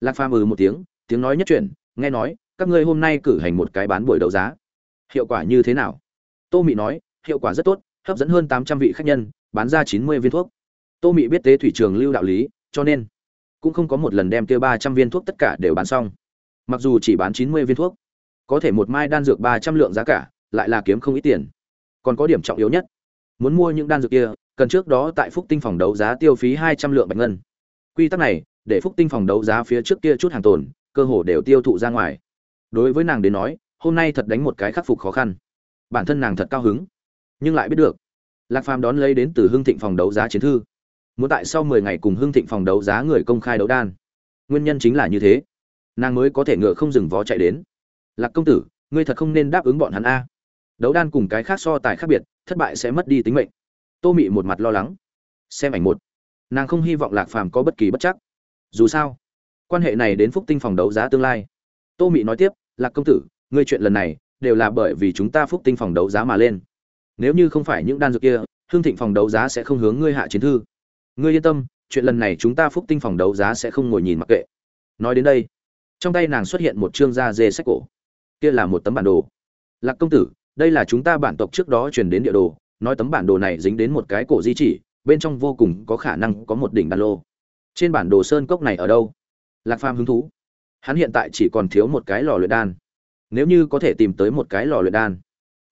lạc phàm ừ một tiếng tiếng nói nhất chuyển, nghe nói, các ngươi hôm nay cử hành một cái bán buổi đấu giá. Hiệu quả như thế nào? Tô mị nói, hiệu quả rất tốt, hấp dẫn hơn tám trăm vị khách nhân, bán ra chín mươi viên thuốc. Tô mị biết tế thủy trường lưu đạo lý, cho nên cũng không có một lần đem tiêu ba trăm viên thuốc tất cả đều bán xong. Mặc dù chỉ bán chín mươi viên thuốc, có thể một mai đan dược ba trăm lượng giá cả, lại là kiếm không ít tiền. Còn có điểm trọng yếu nhất, muốn mua những đan dược kia, cần trước đó tại phúc tinh phòng đấu giá tiêu phí hai trăm lượng bạch ngân. Quy tắc này để phúc tinh phòng đấu giá phía trước kia chút hàng tồn, cơ hồ đều tiêu thụ ra ngoài. Đối với nàng đến nói, hôm nay thật đánh một cái khắc phục khó khăn. Bản thân nàng thật cao hứng, nhưng lại biết được, lạc phàm đón lấy đến từ hưng thịnh phòng đấu giá chiến thư. Muốn tại sau mười ngày cùng hưng thịnh phòng đấu giá người công khai đấu đan. Nguyên nhân chính là như thế. Nàng mới có thể ngựa không dừng vó chạy đến. Lạc công tử, ngươi thật không nên đáp ứng bọn hắn a. Đấu đan cùng cái khác so tài khác biệt, thất bại sẽ mất đi tính mệnh. Tô mị một mặt lo lắng. Xem ảnh một. Nàng không hy vọng lạc phàm có bất kỳ bất chắc dù sao, quan hệ này đến phúc tinh phòng đấu giá tương lai. Tô mị nói tiếp, lạc công tử, ngươi chuyện lần này đều là bởi vì chúng ta phúc tinh phòng đấu giá mà lên. Nếu như không phải những đan dược kia, hương thịnh phòng đấu giá sẽ không hướng ngươi hạ chiến thư. Ngươi yên tâm, chuyện lần này chúng ta phúc tinh phòng đấu giá sẽ không ngồi nhìn mặc kệ. Nói đến đây, trong tay nàng xuất hiện một chương da dê sách cổ. Kia là một tấm bản đồ. Lạc công tử, đây là chúng ta bản tộc trước đó truyền đến địa đồ. Nói tấm bản đồ này dính đến một cái cổ di chỉ, bên trong vô cùng có khả năng có một đỉnh đan lô trên bản đồ sơn cốc này ở đâu? Lạc phàm hứng thú. Hắn hiện tại chỉ còn thiếu một cái lò luyện đan. Nếu như có thể tìm tới một cái lò luyện đan,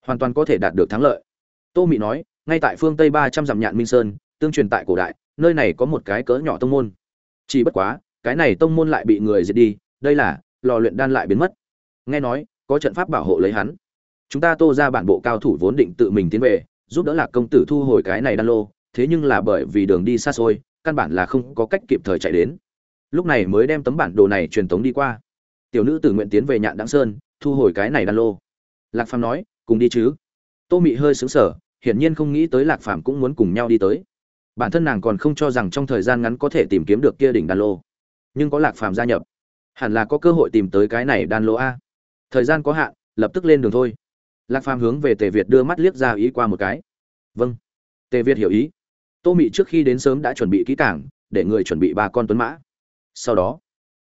hoàn toàn có thể đạt được thắng lợi. Tô mị nói, ngay tại phương tây ba trăm dặm nhạn minh sơn, tương truyền tại cổ đại, nơi này có một cái cỡ nhỏ tông môn. Chỉ bất quá, cái này tông môn lại bị người diệt đi, đây là, lò luyện đan lại biến mất. Nghe nói, có trận pháp bảo hộ lấy hắn. Chúng ta tô ra bản bộ cao thủ vốn định tự mình tiến về, giúp đỡ lạc công tử thu hồi cái này đan lô, thế nhưng là bởi vì đường đi xa xôi căn bản là không có cách kịp thời chạy đến. Lúc này mới đem tấm bản đồ này truyền tống đi qua. Tiểu nữ tự nguyện tiến về nhạn đáng sơn, thu hồi cái này đan lô. Lạc phàm nói, cùng đi chứ. Tô mị hơi xứng sở hiển nhiên không nghĩ tới lạc phàm cũng muốn cùng nhau đi tới. Bản thân nàng còn không cho rằng trong thời gian ngắn có thể tìm kiếm được kia đỉnh đan lô. Nhưng có lạc phàm gia nhập, hẳn là có cơ hội tìm tới cái này đan lô a. Thời gian có hạn, lập tức lên đường thôi. Lạc phàm hướng về tề việt đưa mắt liếc ra ý qua một cái. Vâng. Tề việt hiểu ý tô mị trước khi đến sớm đã chuẩn bị kỹ cảng để người chuẩn bị ba con tuấn mã. Sau đó,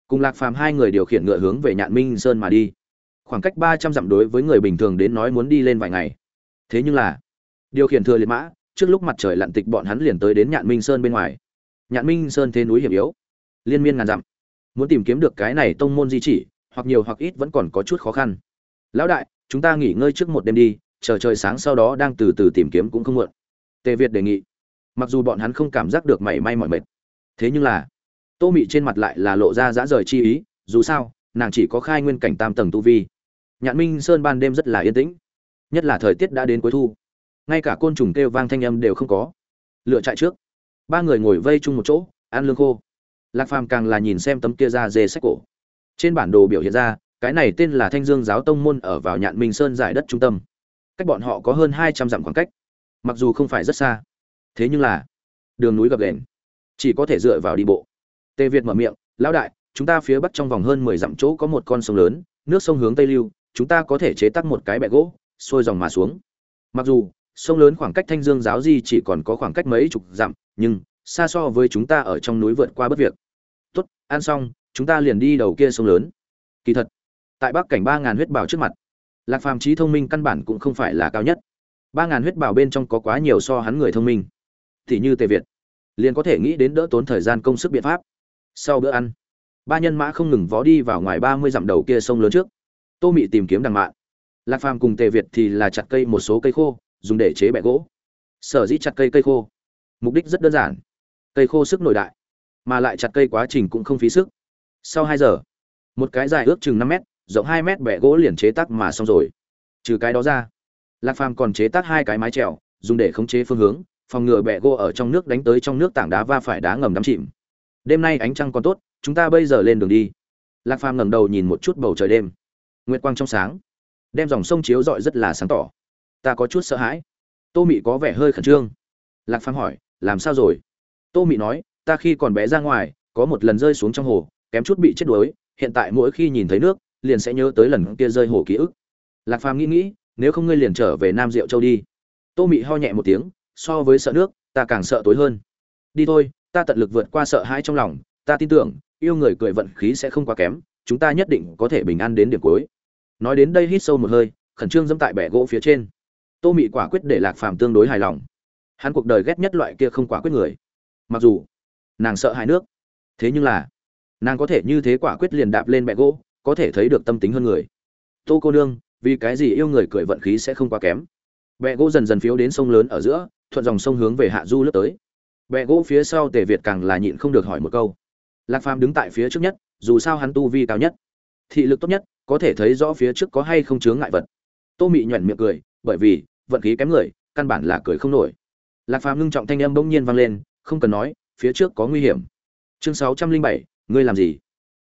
cùng lạc phàm hai người điều khiển ngựa hướng về nhạn minh sơn mà đi. Khoảng cách ba trăm dặm đối với người bình thường đến nói muốn đi lên vài ngày. Thế nhưng là, điều khiển thừa liệt mã, trước lúc mặt trời lặn tịch bọn hắn liền tới đến nhạn minh sơn bên ngoài. Nhạn minh sơn thế núi hiểm yếu, liên miên ngàn dặm. Muốn tìm kiếm được cái này tông môn di chỉ, hoặc nhiều hoặc ít vẫn còn có chút khó khăn. Lão đại, chúng ta nghỉ ngơi trước một đêm đi, chờ trời sáng sau đó đang từ từ tìm kiếm cũng không muộn. Tề việt đề nghị mặc dù bọn hắn không cảm giác được mảy may mỏi mệt. Thế nhưng là, tô mị trên mặt lại là lộ ra dã rời chi ý, dù sao, nàng chỉ có khai nguyên cảnh tam tầng tu vi. Nhạn minh sơn ban đêm rất là yên tĩnh, nhất là thời tiết đã đến cuối thu. Ngay cả côn trùng kêu vang thanh âm đều không có. Lựa chạy trước, ba người ngồi vây chung một chỗ, ăn lương khô. Lạc phàm càng là nhìn xem tấm kia ra dê sách cổ. Trên bản đồ biểu hiện ra, cái này tên là thanh dương giáo tông môn ở vào nhạn minh sơn giải đất trung tâm. Cách bọn họ có hơn hai trăm dặm khoảng cách, mặc dù không phải rất xa thế nhưng là, đường núi gập ghềnh, chỉ có thể dựa vào đi bộ. Tề việt mở miệng, lão đại, chúng ta phía bắc trong vòng hơn mười dặm chỗ có một con sông lớn, nước sông hướng tây lưu, chúng ta có thể chế tác một cái bẹ gỗ, xuôi dòng mà xuống. Mặc dù, sông lớn khoảng cách thanh dương giáo di chỉ còn có khoảng cách mấy chục dặm, nhưng xa so với chúng ta ở trong núi vượt qua bất việc. Tốt, ăn xong, chúng ta liền đi đầu kia sông lớn. Kỳ thật, tại bắc cảnh ba ngàn huyết bảo trước mặt, lạc phàm trí thông minh căn bản cũng không phải là cao nhất. Ba ngàn huyết bảo bên trong có quá nhiều so hắn người thông minh thì như tề việt, liền có thể nghĩ đến đỡ tốn thời gian công sức biện pháp. Sau bữa ăn, ba nhân mã không ngừng vó đi vào ngoài ba mươi dặm đầu kia sông lớn trước. Tô mị tìm kiếm đằng mạn. Lạc phàm cùng tề việt thì là chặt cây một số cây khô, dùng để chế bẹ gỗ. Sở dĩ chặt cây cây khô, mục đích rất đơn giản. Cây khô sức nội đại, mà lại chặt cây quá trình cũng không phí sức. Sau hai giờ, một cái dài ước chừng năm mét, rộng hai mét bẹ gỗ liền chế tắc mà xong rồi. Trừ cái đó ra, lạc phàm còn chế tắc hai cái mái trèo dùng để khống chế phương hướng phòng ngừa bẹ gỗ ở trong nước đánh tới trong nước tảng đá va phải đá ngầm đắm chìm. Đêm nay ánh trăng còn tốt, chúng ta bây giờ lên đường đi. Lạc phàm ngẩng đầu nhìn một chút bầu trời đêm. Nguyệt quang trong sáng. Đem dòng sông chiếu rọi rất là sáng tỏ. Ta có chút sợ hãi. Tô mị có vẻ hơi khẩn trương. Lạc phàm hỏi, làm sao rồi? Tô mị nói, ta khi còn bé ra ngoài, có một lần rơi xuống trong hồ, kém chút bị chết đuối, hiện tại mỗi khi nhìn thấy nước, liền sẽ nhớ tới lần kia rơi hồ ký ức. Lạc phàm nghĩ nghĩ, nếu không ngươi liền trở về nam diệu châu đi. Tô mị ho nhẹ một tiếng so với sợ nước, ta càng sợ tối hơn. Đi thôi, ta tận lực vượt qua sợ hãi trong lòng, ta tin tưởng, yêu người cười vận khí sẽ không quá kém, chúng ta nhất định có thể bình an đến điểm cuối. Nói đến đây hít sâu một hơi, khẩn trương dẫm tại bẻ gỗ phía trên. Tô mị quả quyết để lạc phàm tương đối hài lòng. Hắn cuộc đời ghét nhất loại kia không quả quyết người. Mặc dù, nàng sợ hãi nước. Thế nhưng là, nàng có thể như thế quả quyết liền đạp lên bẹ gỗ, có thể thấy được tâm tính hơn người. Tô cô nương, vì cái gì yêu người cười vận khí sẽ không quá kém? Bẹ gỗ dần dần phiếu đến sông lớn ở giữa thuận dòng sông hướng về hạ du lướt tới. Bẹ gỗ phía sau tề việt càng là nhịn không được hỏi một câu. Lạc phàm đứng tại phía trước nhất, dù sao hắn tu vi cao nhất, thị lực tốt nhất, có thể thấy rõ phía trước có hay không chướng ngại vật. Tô mị nhoẻn miệng cười, bởi vì, vận khí kém người, căn bản là cười không nổi. Lạc phàm ngưng trọng thanh âm bỗng nhiên vang lên, không cần nói, phía trước có nguy hiểm. Chương sáu trăm linh bảy, ngươi làm gì?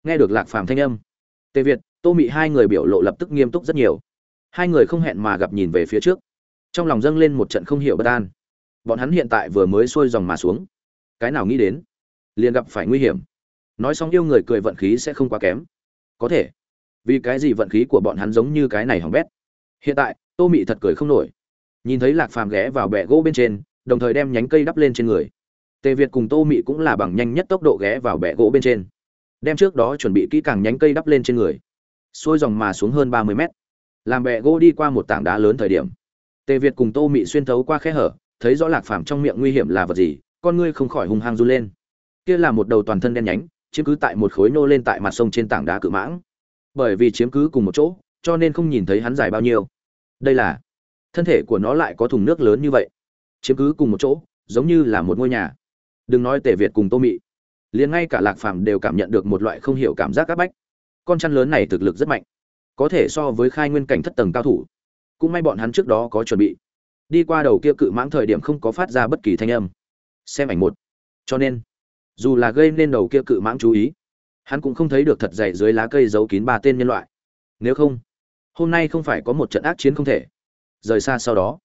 Nghe được lạc phàm thanh âm, tề việt, tô mị hai người biểu lộ lập tức nghiêm túc rất nhiều. Hai người không hẹn mà gặp nhìn về phía trước. Trong lòng dâng lên một trận không hiểu bất an bọn hắn hiện tại vừa mới xuôi dòng mà xuống. Cái nào nghĩ đến, liền gặp phải nguy hiểm. Nói xong yêu người cười vận khí sẽ không quá kém. Có thể, vì cái gì vận khí của bọn hắn giống như cái này hỏng bét. Hiện tại, tô mị thật cười không nổi. Nhìn thấy lạc phàm ghé vào bẹ gỗ bên trên, đồng thời đem nhánh cây đắp lên trên người. Tề việt cùng tô mị cũng là bằng nhanh nhất tốc độ ghé vào bẹ gỗ bên trên. Đem trước đó chuẩn bị kỹ càng nhánh cây đắp lên trên người. Xuôi dòng mà xuống hơn ba mươi mét. Làm bẹ gỗ đi qua một tảng đá lớn thời điểm, tề việt cùng tô mị xuyên thấu qua khe hở thấy rõ lạc phàm trong miệng nguy hiểm là vật gì, con ngươi không khỏi hung hăng run lên. Kia là một đầu toàn thân đen nhánh, chiếm cứ tại một khối nô lên tại mặt sông trên tảng đá cự mãng. Bởi vì chiếm cứ cùng một chỗ, cho nên không nhìn thấy hắn dài bao nhiêu. Đây là, thân thể của nó lại có thùng nước lớn như vậy. Chiếm cứ cùng một chỗ, giống như là một ngôi nhà. Đừng nói tề việt cùng tô mị, liền ngay cả lạc phàm đều cảm nhận được một loại không hiểu cảm giác áp bách. Con chăn lớn này thực lực rất mạnh, có thể so với khai nguyên cảnh thất tầng cao thủ. Cũng may bọn hắn trước đó có chuẩn bị đi qua đầu kia cự mãng thời điểm không có phát ra bất kỳ thanh âm. Xem ảnh một. Cho nên, dù là gây nên đầu kia cự mãng chú ý, hắn cũng không thấy được thật dày dưới lá cây giấu kín ba tên nhân loại. Nếu không, hôm nay không phải có một trận ác chiến không thể. Rời xa sau đó,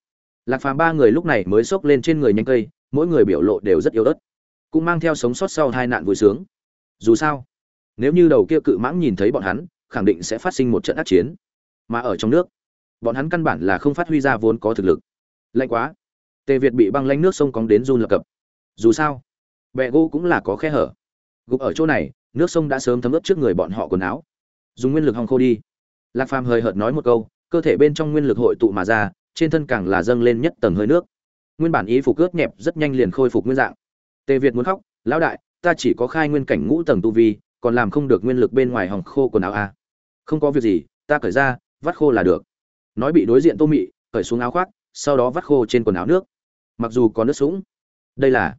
lạc phàm ba người lúc này mới xốc lên trên người nhanh cây, mỗi người biểu lộ đều rất yếu ớt, cũng mang theo sống sót sau hai nạn vui sướng. Dù sao, nếu như đầu kia cự mãng nhìn thấy bọn hắn, khẳng định sẽ phát sinh một trận ác chiến. Mà ở trong nước, bọn hắn căn bản là không phát huy ra vốn có thực lực lạnh quá. Tề việt bị băng lanh nước sông cóng đến run lập cập. Dù sao bẹ gỗ cũng là có khe hở. Gục ở chỗ này, nước sông đã sớm thấm ướt trước người bọn họ quần áo. Dùng nguyên lực hòng khô đi. Lạc phàm hơi hợt nói một câu, cơ thể bên trong nguyên lực hội tụ mà ra, trên thân càng là dâng lên nhất tầng hơi nước. Nguyên bản ý phục ướt nhẹp rất nhanh liền khôi phục nguyên dạng. Tề việt muốn khóc, lão đại, ta chỉ có khai nguyên cảnh ngũ tầng tu vi, còn làm không được nguyên lực bên ngoài hòng khô quần áo à. không có việc gì, ta cởi ra, vắt khô là được. Nói bị đối diện tô mị, cởi xuống áo khoác sau đó vắt khô trên quần áo nước. Mặc dù có nước sũng, đây là,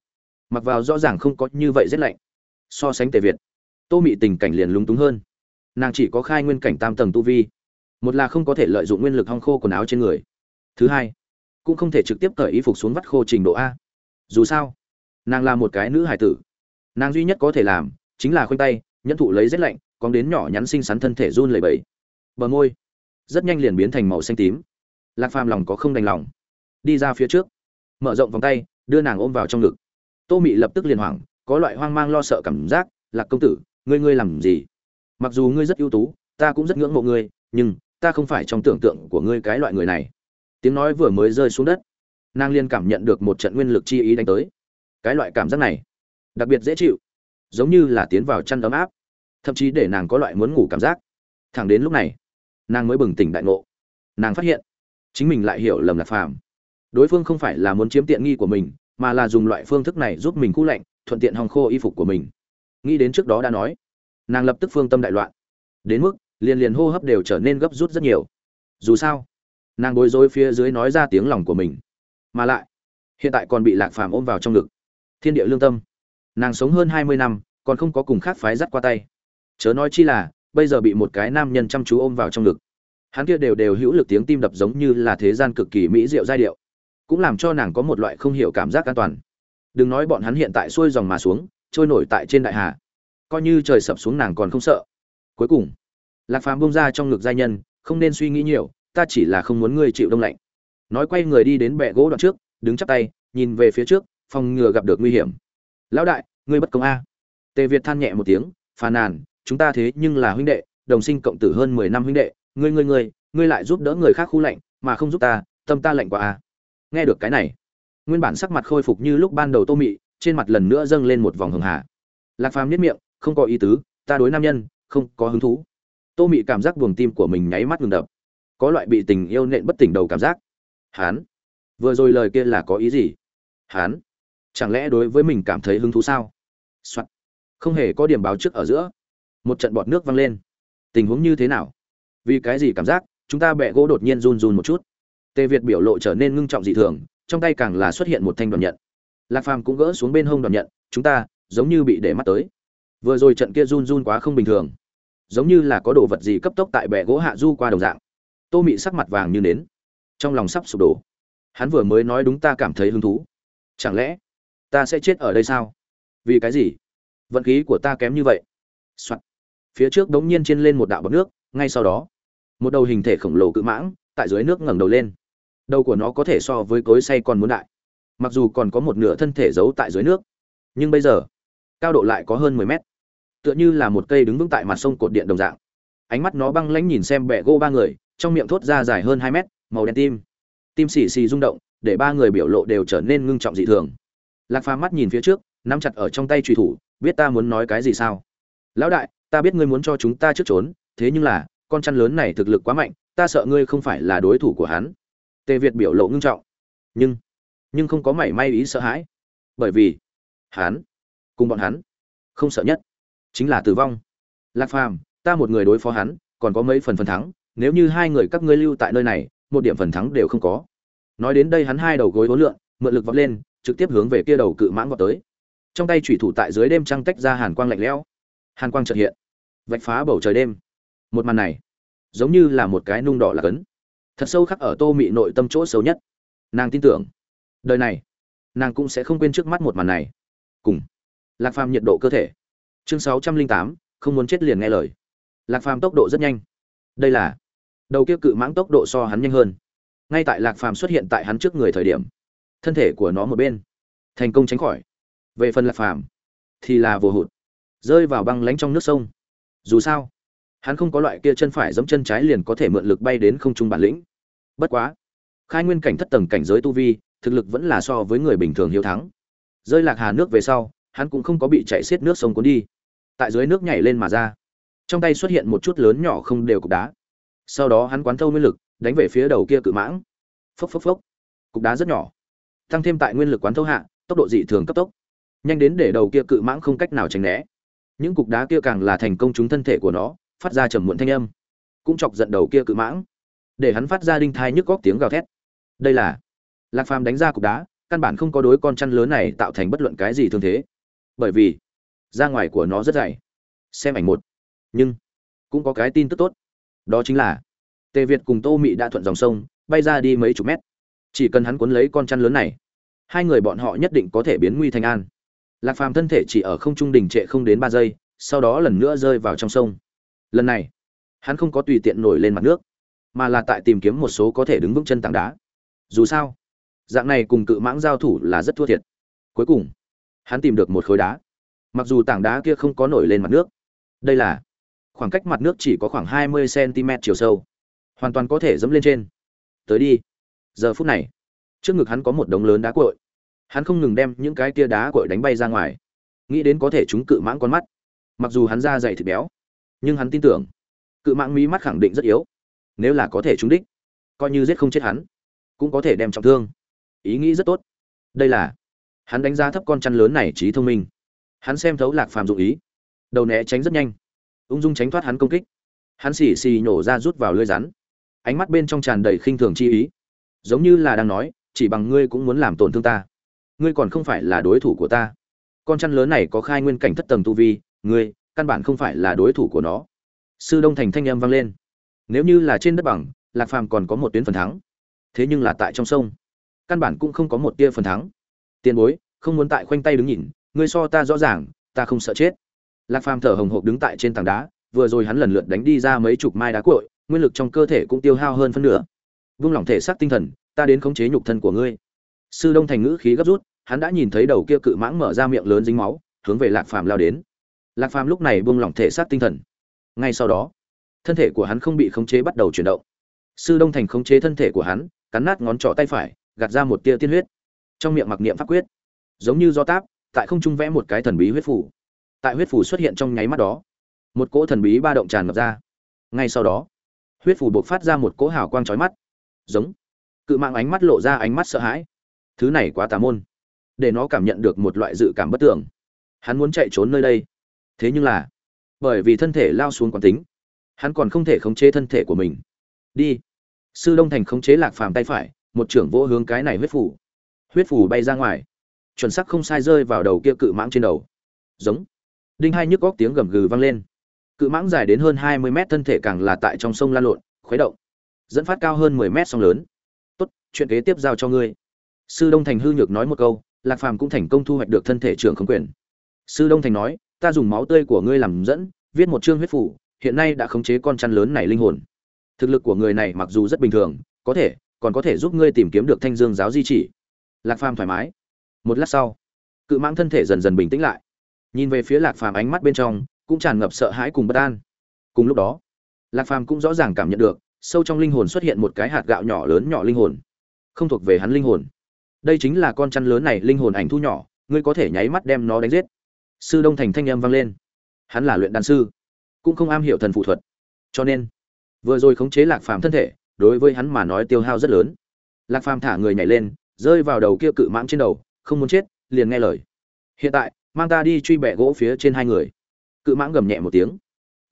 mặc vào rõ ràng không có như vậy rét lạnh. So sánh tề việt, tô mị tình cảnh liền lúng túng hơn. Nàng chỉ có khai nguyên cảnh tam tầng tu vi. Một là không có thể lợi dụng nguyên lực hong khô quần áo trên người. Thứ hai, cũng không thể trực tiếp cởi y phục xuống vắt khô trình độ a. Dù sao, nàng là một cái nữ hải tử. Nàng duy nhất có thể làm chính là khoanh tay, nhẫn thụ lấy rét lạnh còn đến nhỏ nhắn xinh xắn thân thể run lẩy bẩy. Bờ môi rất nhanh liền biến thành màu xanh tím lạc phàm lòng có không đành lòng. Đi ra phía trước. Mở rộng vòng tay, đưa nàng ôm vào trong ngực. Tô mị lập tức liền hoảng, có loại hoang mang lo sợ cảm giác, lạc công tử, ngươi ngươi làm gì? Mặc dù ngươi rất ưu tú, ta cũng rất ngưỡng mộ ngươi, nhưng ta không phải trong tưởng tượng của ngươi cái loại người này. Tiếng nói vừa mới rơi xuống đất, nàng liên cảm nhận được một trận nguyên lực chi ý đánh tới. Cái loại cảm giác này, đặc biệt dễ chịu, giống như là tiến vào chăn ấm áp, thậm chí để nàng có loại muốn ngủ cảm giác. Thẳng đến lúc này, nàng mới bừng tỉnh đại ngộ. Nàng phát hiện chính mình lại hiểu lầm lạc phàm. Đối phương không phải là muốn chiếm tiện nghi của mình, mà là dùng loại phương thức này giúp mình khu lạnh, thuận tiện hòng khô y phục của mình. Nghĩ đến trước đó đã nói, nàng lập tức phương tâm đại loạn. Đến mức, liền liền hô hấp đều trở nên gấp rút rất nhiều. Dù sao, nàng bối rối phía dưới nói ra tiếng lòng của mình. Mà lại, hiện tại còn bị lạc phàm ôm vào trong ngực. Thiên địa lương tâm. Nàng sống hơn hai mươi năm, còn không có cùng khác phái dắt qua tay. Chớ nói chi là, bây giờ bị một cái nam nhân chăm chú ôm vào trong ngực hắn kia đều đều hữu lực tiếng tim đập giống như là thế gian cực kỳ mỹ diệu giai điệu, cũng làm cho nàng có một loại không hiểu cảm giác an toàn. Đừng nói bọn hắn hiện tại xuôi dòng mà xuống, trôi nổi tại trên đại hà, coi như trời sập xuống nàng còn không sợ. Cuối cùng, lạc phàm bông ra trong ngực giai nhân, không nên suy nghĩ nhiều, ta chỉ là không muốn ngươi chịu đông lạnh. Nói quay người đi đến bệ gỗ đoạn trước, đứng chắp tay, nhìn về phía trước, phòng ngừa gặp được nguy hiểm. Lão đại, ngươi bất công a. Tề việt than nhẹ một tiếng, phàn nàn, chúng ta thế nhưng là huynh đệ, đồng sinh cộng tử hơn mười năm huynh đệ ngươi ngươi ngươi ngươi lại giúp đỡ người khác khu lạnh, mà không giúp ta, tâm ta lạnh quá à? nghe được cái này, nguyên bản sắc mặt khôi phục như lúc ban đầu tô mị, trên mặt lần nữa dâng lên một vòng hường hà. Lạc phàm nhất miệng, không có ý tứ, ta đối nam nhân, không có hứng thú. Tô mị cảm giác buồng tim của mình nháy mắt ngừng đập. Có loại bị tình yêu nện bất tỉnh đầu cảm giác. Hán, vừa rồi lời kia là có ý gì? Hán, chẳng lẽ đối với mình cảm thấy hứng thú sao? Soạn. không hề có điểm báo trước ở giữa. Một trận bọt nước văng lên. Tình huống như thế nào? Vì cái gì cảm giác, chúng ta bẹ gỗ đột nhiên run run một chút. Tề việt biểu lộ trở nên ngưng trọng dị thường, trong tay càng là xuất hiện một thanh đoàn nhận. Lạc phàm cũng gỡ xuống bên hông đoàn nhận, chúng ta giống như bị để mắt tới. Vừa rồi trận kia run run quá không bình thường. Giống như là có đồ vật gì cấp tốc tại bệ gỗ hạ du qua đồng dạng. Tô mị sắc mặt vàng như nến. Trong lòng sắp sụp đổ. Hắn vừa mới nói đúng ta cảm thấy hứng thú. Chẳng lẽ ta sẽ chết ở đây sao? Vì cái gì? Vận khí của ta kém như vậy、Soạn. phía trước đống nhiên trên lên một đạo bọc nước, ngay sau đó một đầu hình thể khổng lồ cự mãng, tại dưới nước ngẩng đầu lên. Đầu của nó có thể so với cối say còn muốn đại. Mặc dù còn có một nửa thân thể giấu tại dưới nước, nhưng bây giờ, cao độ lại có hơn mười mét. Tựa như là một cây đứng vững tại mặt sông cột điện đồng dạng. Ánh mắt nó băng lãnh nhìn xem bẹ gỗ ba người, trong miệng thốt ra dài hơn hai mét, màu đen tim. Tim xì xì rung động, để ba người biểu lộ đều trở nên ngưng trọng dị thường. Lạc phàm mắt nhìn phía trước, nắm chặt ở trong tay truy thủ, biết ta muốn nói cái gì sao? Lão đại, ta biết ngươi muốn cho chúng ta trước trốn, thế nhưng là con chăn lớn này thực lực quá mạnh, ta sợ ngươi không phải là đối thủ của hắn. Tề việt biểu lộ ngưng trọng. Nhưng nhưng không có mảy may ý sợ hãi, bởi vì hắn cùng bọn hắn không sợ nhất chính là tử vong. Lạc phàm, ta một người đối phó hắn, còn có mấy phần phần thắng, nếu như hai người các ngươi lưu tại nơi này, một điểm phần thắng đều không có. Nói đến đây hắn hai đầu gối hối lượn, mượn lực vọt lên, trực tiếp hướng về kia đầu cự mãng vọt tới. Trong tay thủy thủ tại dưới đêm trăng tách ra hàn quang lạnh lẽo. Hàn quang chợt hiện, vạch phá bầu trời đêm một màn này giống như là một cái nung đỏ là cấn. Thật sâu khắc ở tô mị nội tâm chỗ xấu nhất. Nàng tin tưởng, đời này, nàng cũng sẽ không quên trước mắt một màn này. Cùng lạc phàm nhiệt độ cơ thể. Chương sáu trăm linh tám, không muốn chết liền nghe lời. Lạc phàm tốc độ rất nhanh. Đây là đầu kia cự mãng tốc độ so hắn nhanh hơn. Ngay tại lạc phàm xuất hiện tại hắn trước người thời điểm, thân thể của nó một bên, thành công tránh khỏi. Về phần lạc phàm thì là vô hụt, rơi vào băng lánh trong nước sông. Dù sao hắn không có loại kia chân phải giống chân trái liền có thể mượn lực bay đến không trung bản lĩnh. Bất quá, khai nguyên cảnh thất tầng cảnh giới tu vi, thực lực vẫn là so với người bình thường hiếu thắng. Rơi lạc hà nước về sau, hắn cũng không có bị chạy xiết nước sông cuốn đi. Tại dưới nước nhảy lên mà ra. Trong tay xuất hiện một chút lớn nhỏ không đều cục đá. Sau đó hắn quán thâu nguyên lực, đánh về phía đầu kia cự mãng. Phốc phốc phốc. Cục đá rất nhỏ. Tăng thêm tại nguyên lực quán thâu hạ, tốc độ dị thường cấp tốc. Nhanh đến để đầu kia cự mãng không cách nào tránh né. Những cục đá kia càng là thành công chúng thân thể của nó phát ra trầm muộn thanh âm. Cũng chọc giận đầu kia cự mãng. Để hắn phát ra đinh thai nhức góc tiếng gào thét. Đây là lạc phàm đánh ra cục đá, căn bản không có đối con chăn lớn này tạo thành bất luận cái gì thương thế. Bởi vì, ra ngoài của nó rất dày. Xem ảnh một. Nhưng, cũng có cái tin tức tốt. Đó chính là, tề việt cùng tô mị đã thuận dòng sông, bay ra đi mấy chục mét. Chỉ cần hắn cuốn lấy con chăn lớn này, hai người bọn họ nhất định có thể biến nguy thành an. Lạc phàm thân thể chỉ ở không trung đình trệ không đến ba giây, sau đó lần nữa rơi vào trong sông lần này, hắn không có tùy tiện nổi lên mặt nước, mà là tại tìm kiếm một số có thể đứng vững chân tảng đá. Dù sao, dạng này cùng cự mãng giao thủ là rất thua thiệt. Cuối cùng, hắn tìm được một khối đá. Mặc dù tảng đá kia không có nổi lên mặt nước, đây là khoảng cách mặt nước chỉ có khoảng hai mươi cm chiều sâu, hoàn toàn có thể dẫm lên trên. Tới đi. Giờ phút này, trước ngực hắn có một đống lớn đá cội hắn không ngừng đem những cái tia đá cội đánh bay ra ngoài. Nghĩ đến có thể chúng cự mãng con mắt. Mặc dù hắn da dày thịt béo nhưng hắn tin tưởng, cự mạng mí mắt khẳng định rất yếu. Nếu là có thể trúng đích, coi như giết không chết hắn, cũng có thể đem trọng thương. Ý nghĩ rất tốt. Đây là, hắn đánh giá thấp con chăn lớn này trí thông minh. Hắn xem thấu lạc phàm dụng ý. Đầu né tránh rất nhanh. Ung dung tránh thoát hắn công kích. Hắn xì xì nhổ ra rút vào lưới rắn. Ánh mắt bên trong tràn đầy khinh thường chi ý. Giống như là đang nói, chỉ bằng ngươi cũng muốn làm tổn thương ta. Ngươi còn không phải là đối thủ của ta. Con chăn lớn này có khai nguyên cảnh thất tầng tu vi, ngươi căn bản không phải là đối thủ của nó. Sư đông thành thanh âm vang lên. Nếu như là trên đất bằng, lạc phàm còn có một tuyến phần thắng. Thế nhưng là tại trong sông, căn bản cũng không có một tia phần thắng. Tiền bối, không muốn tại khoanh tay đứng nhìn, ngươi so ta rõ ràng, ta không sợ chết. Lạc phàm thở hồng hộc đứng tại trên tảng đá, vừa rồi hắn lần lượt đánh đi ra mấy chục mai đá cội nguyên lực trong cơ thể cũng tiêu hao hơn phân nửa. Vung lỏng thể xác tinh thần, ta đến khống chế nhục thân của ngươi. Sư đông thành ngữ khí gấp rút, hắn đã nhìn thấy đầu kia cự mãng mở ra miệng lớn dính máu, hướng về lạc phàm lao đến lạc phàm lúc này buông lỏng thể xác tinh thần. Ngay sau đó, thân thể của hắn không bị khống chế bắt đầu chuyển động. Sư đông thành khống chế thân thể của hắn, cắn nát ngón trỏ tay phải, gạt ra một tia tiên huyết. Trong miệng mặc niệm pháp quyết, giống như do táp, tại không trung vẽ một cái thần bí huyết phủ. Tại huyết phủ xuất hiện trong nháy mắt đó, một cỗ thần bí ba động tràn ngập ra. Ngay sau đó, huyết phủ buộc phát ra một cỗ hào quang trói mắt. Giống, cự mạng ánh mắt lộ ra ánh mắt sợ hãi. Thứ này quá tà môn, để nó cảm nhận được một loại dự cảm bất tưởng hắn muốn chạy trốn nơi đây thế nhưng là, bởi vì thân thể lao xuống quán tính, hắn còn không thể khống chế thân thể của mình. Đi. Sư đông thành khống chế lạc phàm tay phải, một trưởng vỗ hướng cái này huyết phủ. Huyết phủ bay ra ngoài. Chuẩn sắc không sai rơi vào đầu kia cự mãng trên đầu. Giống. Đinh hai nhức góc tiếng gầm gừ vang lên. Cự mãng dài đến hơn hai mươi mét, thân thể càng là tại trong sông lan lộn, khuấy động. Dẫn phát cao hơn mười mét sông lớn. Tốt, chuyện kế tiếp giao cho ngươi. Sư đông thành hư nhược nói một câu, lạc phàm cũng thành công thu hoạch được thân thể trưởng không quyền. Sư đông thành nói ta dùng máu tươi của ngươi làm dẫn, viết một chương huyết phủ hiện nay đã khống chế con chăn lớn này linh hồn. Thực lực của người này mặc dù rất bình thường, có thể, còn có thể giúp ngươi tìm kiếm được thanh dương giáo di chỉ. Lạc phàm thoải mái. Một lát sau, cự mãng thân thể dần dần bình tĩnh lại. Nhìn về phía lạc phàm ánh mắt bên trong, cũng tràn ngập sợ hãi cùng bất an. Cùng lúc đó, lạc phàm cũng rõ ràng cảm nhận được, sâu trong linh hồn xuất hiện một cái hạt gạo nhỏ lớn nhỏ linh hồn. Không thuộc về hắn linh hồn. Đây chính là con chăn lớn này linh hồn ảnh thu nhỏ, ngươi có thể nháy mắt đem nó đánh giết sư đông thành thanh âm vang lên. Hắn là luyện đan sư, cũng không am hiểu thần phụ thuật. Cho nên, vừa rồi khống chế lạc phàm thân thể, đối với hắn mà nói tiêu hao rất lớn. Lạc phàm thả người nhảy lên, rơi vào đầu kia cự mãng trên đầu, không muốn chết, liền nghe lời. Hiện tại, mang ta đi truy bẹ gỗ phía trên hai người. Cự mãng gầm nhẹ một tiếng,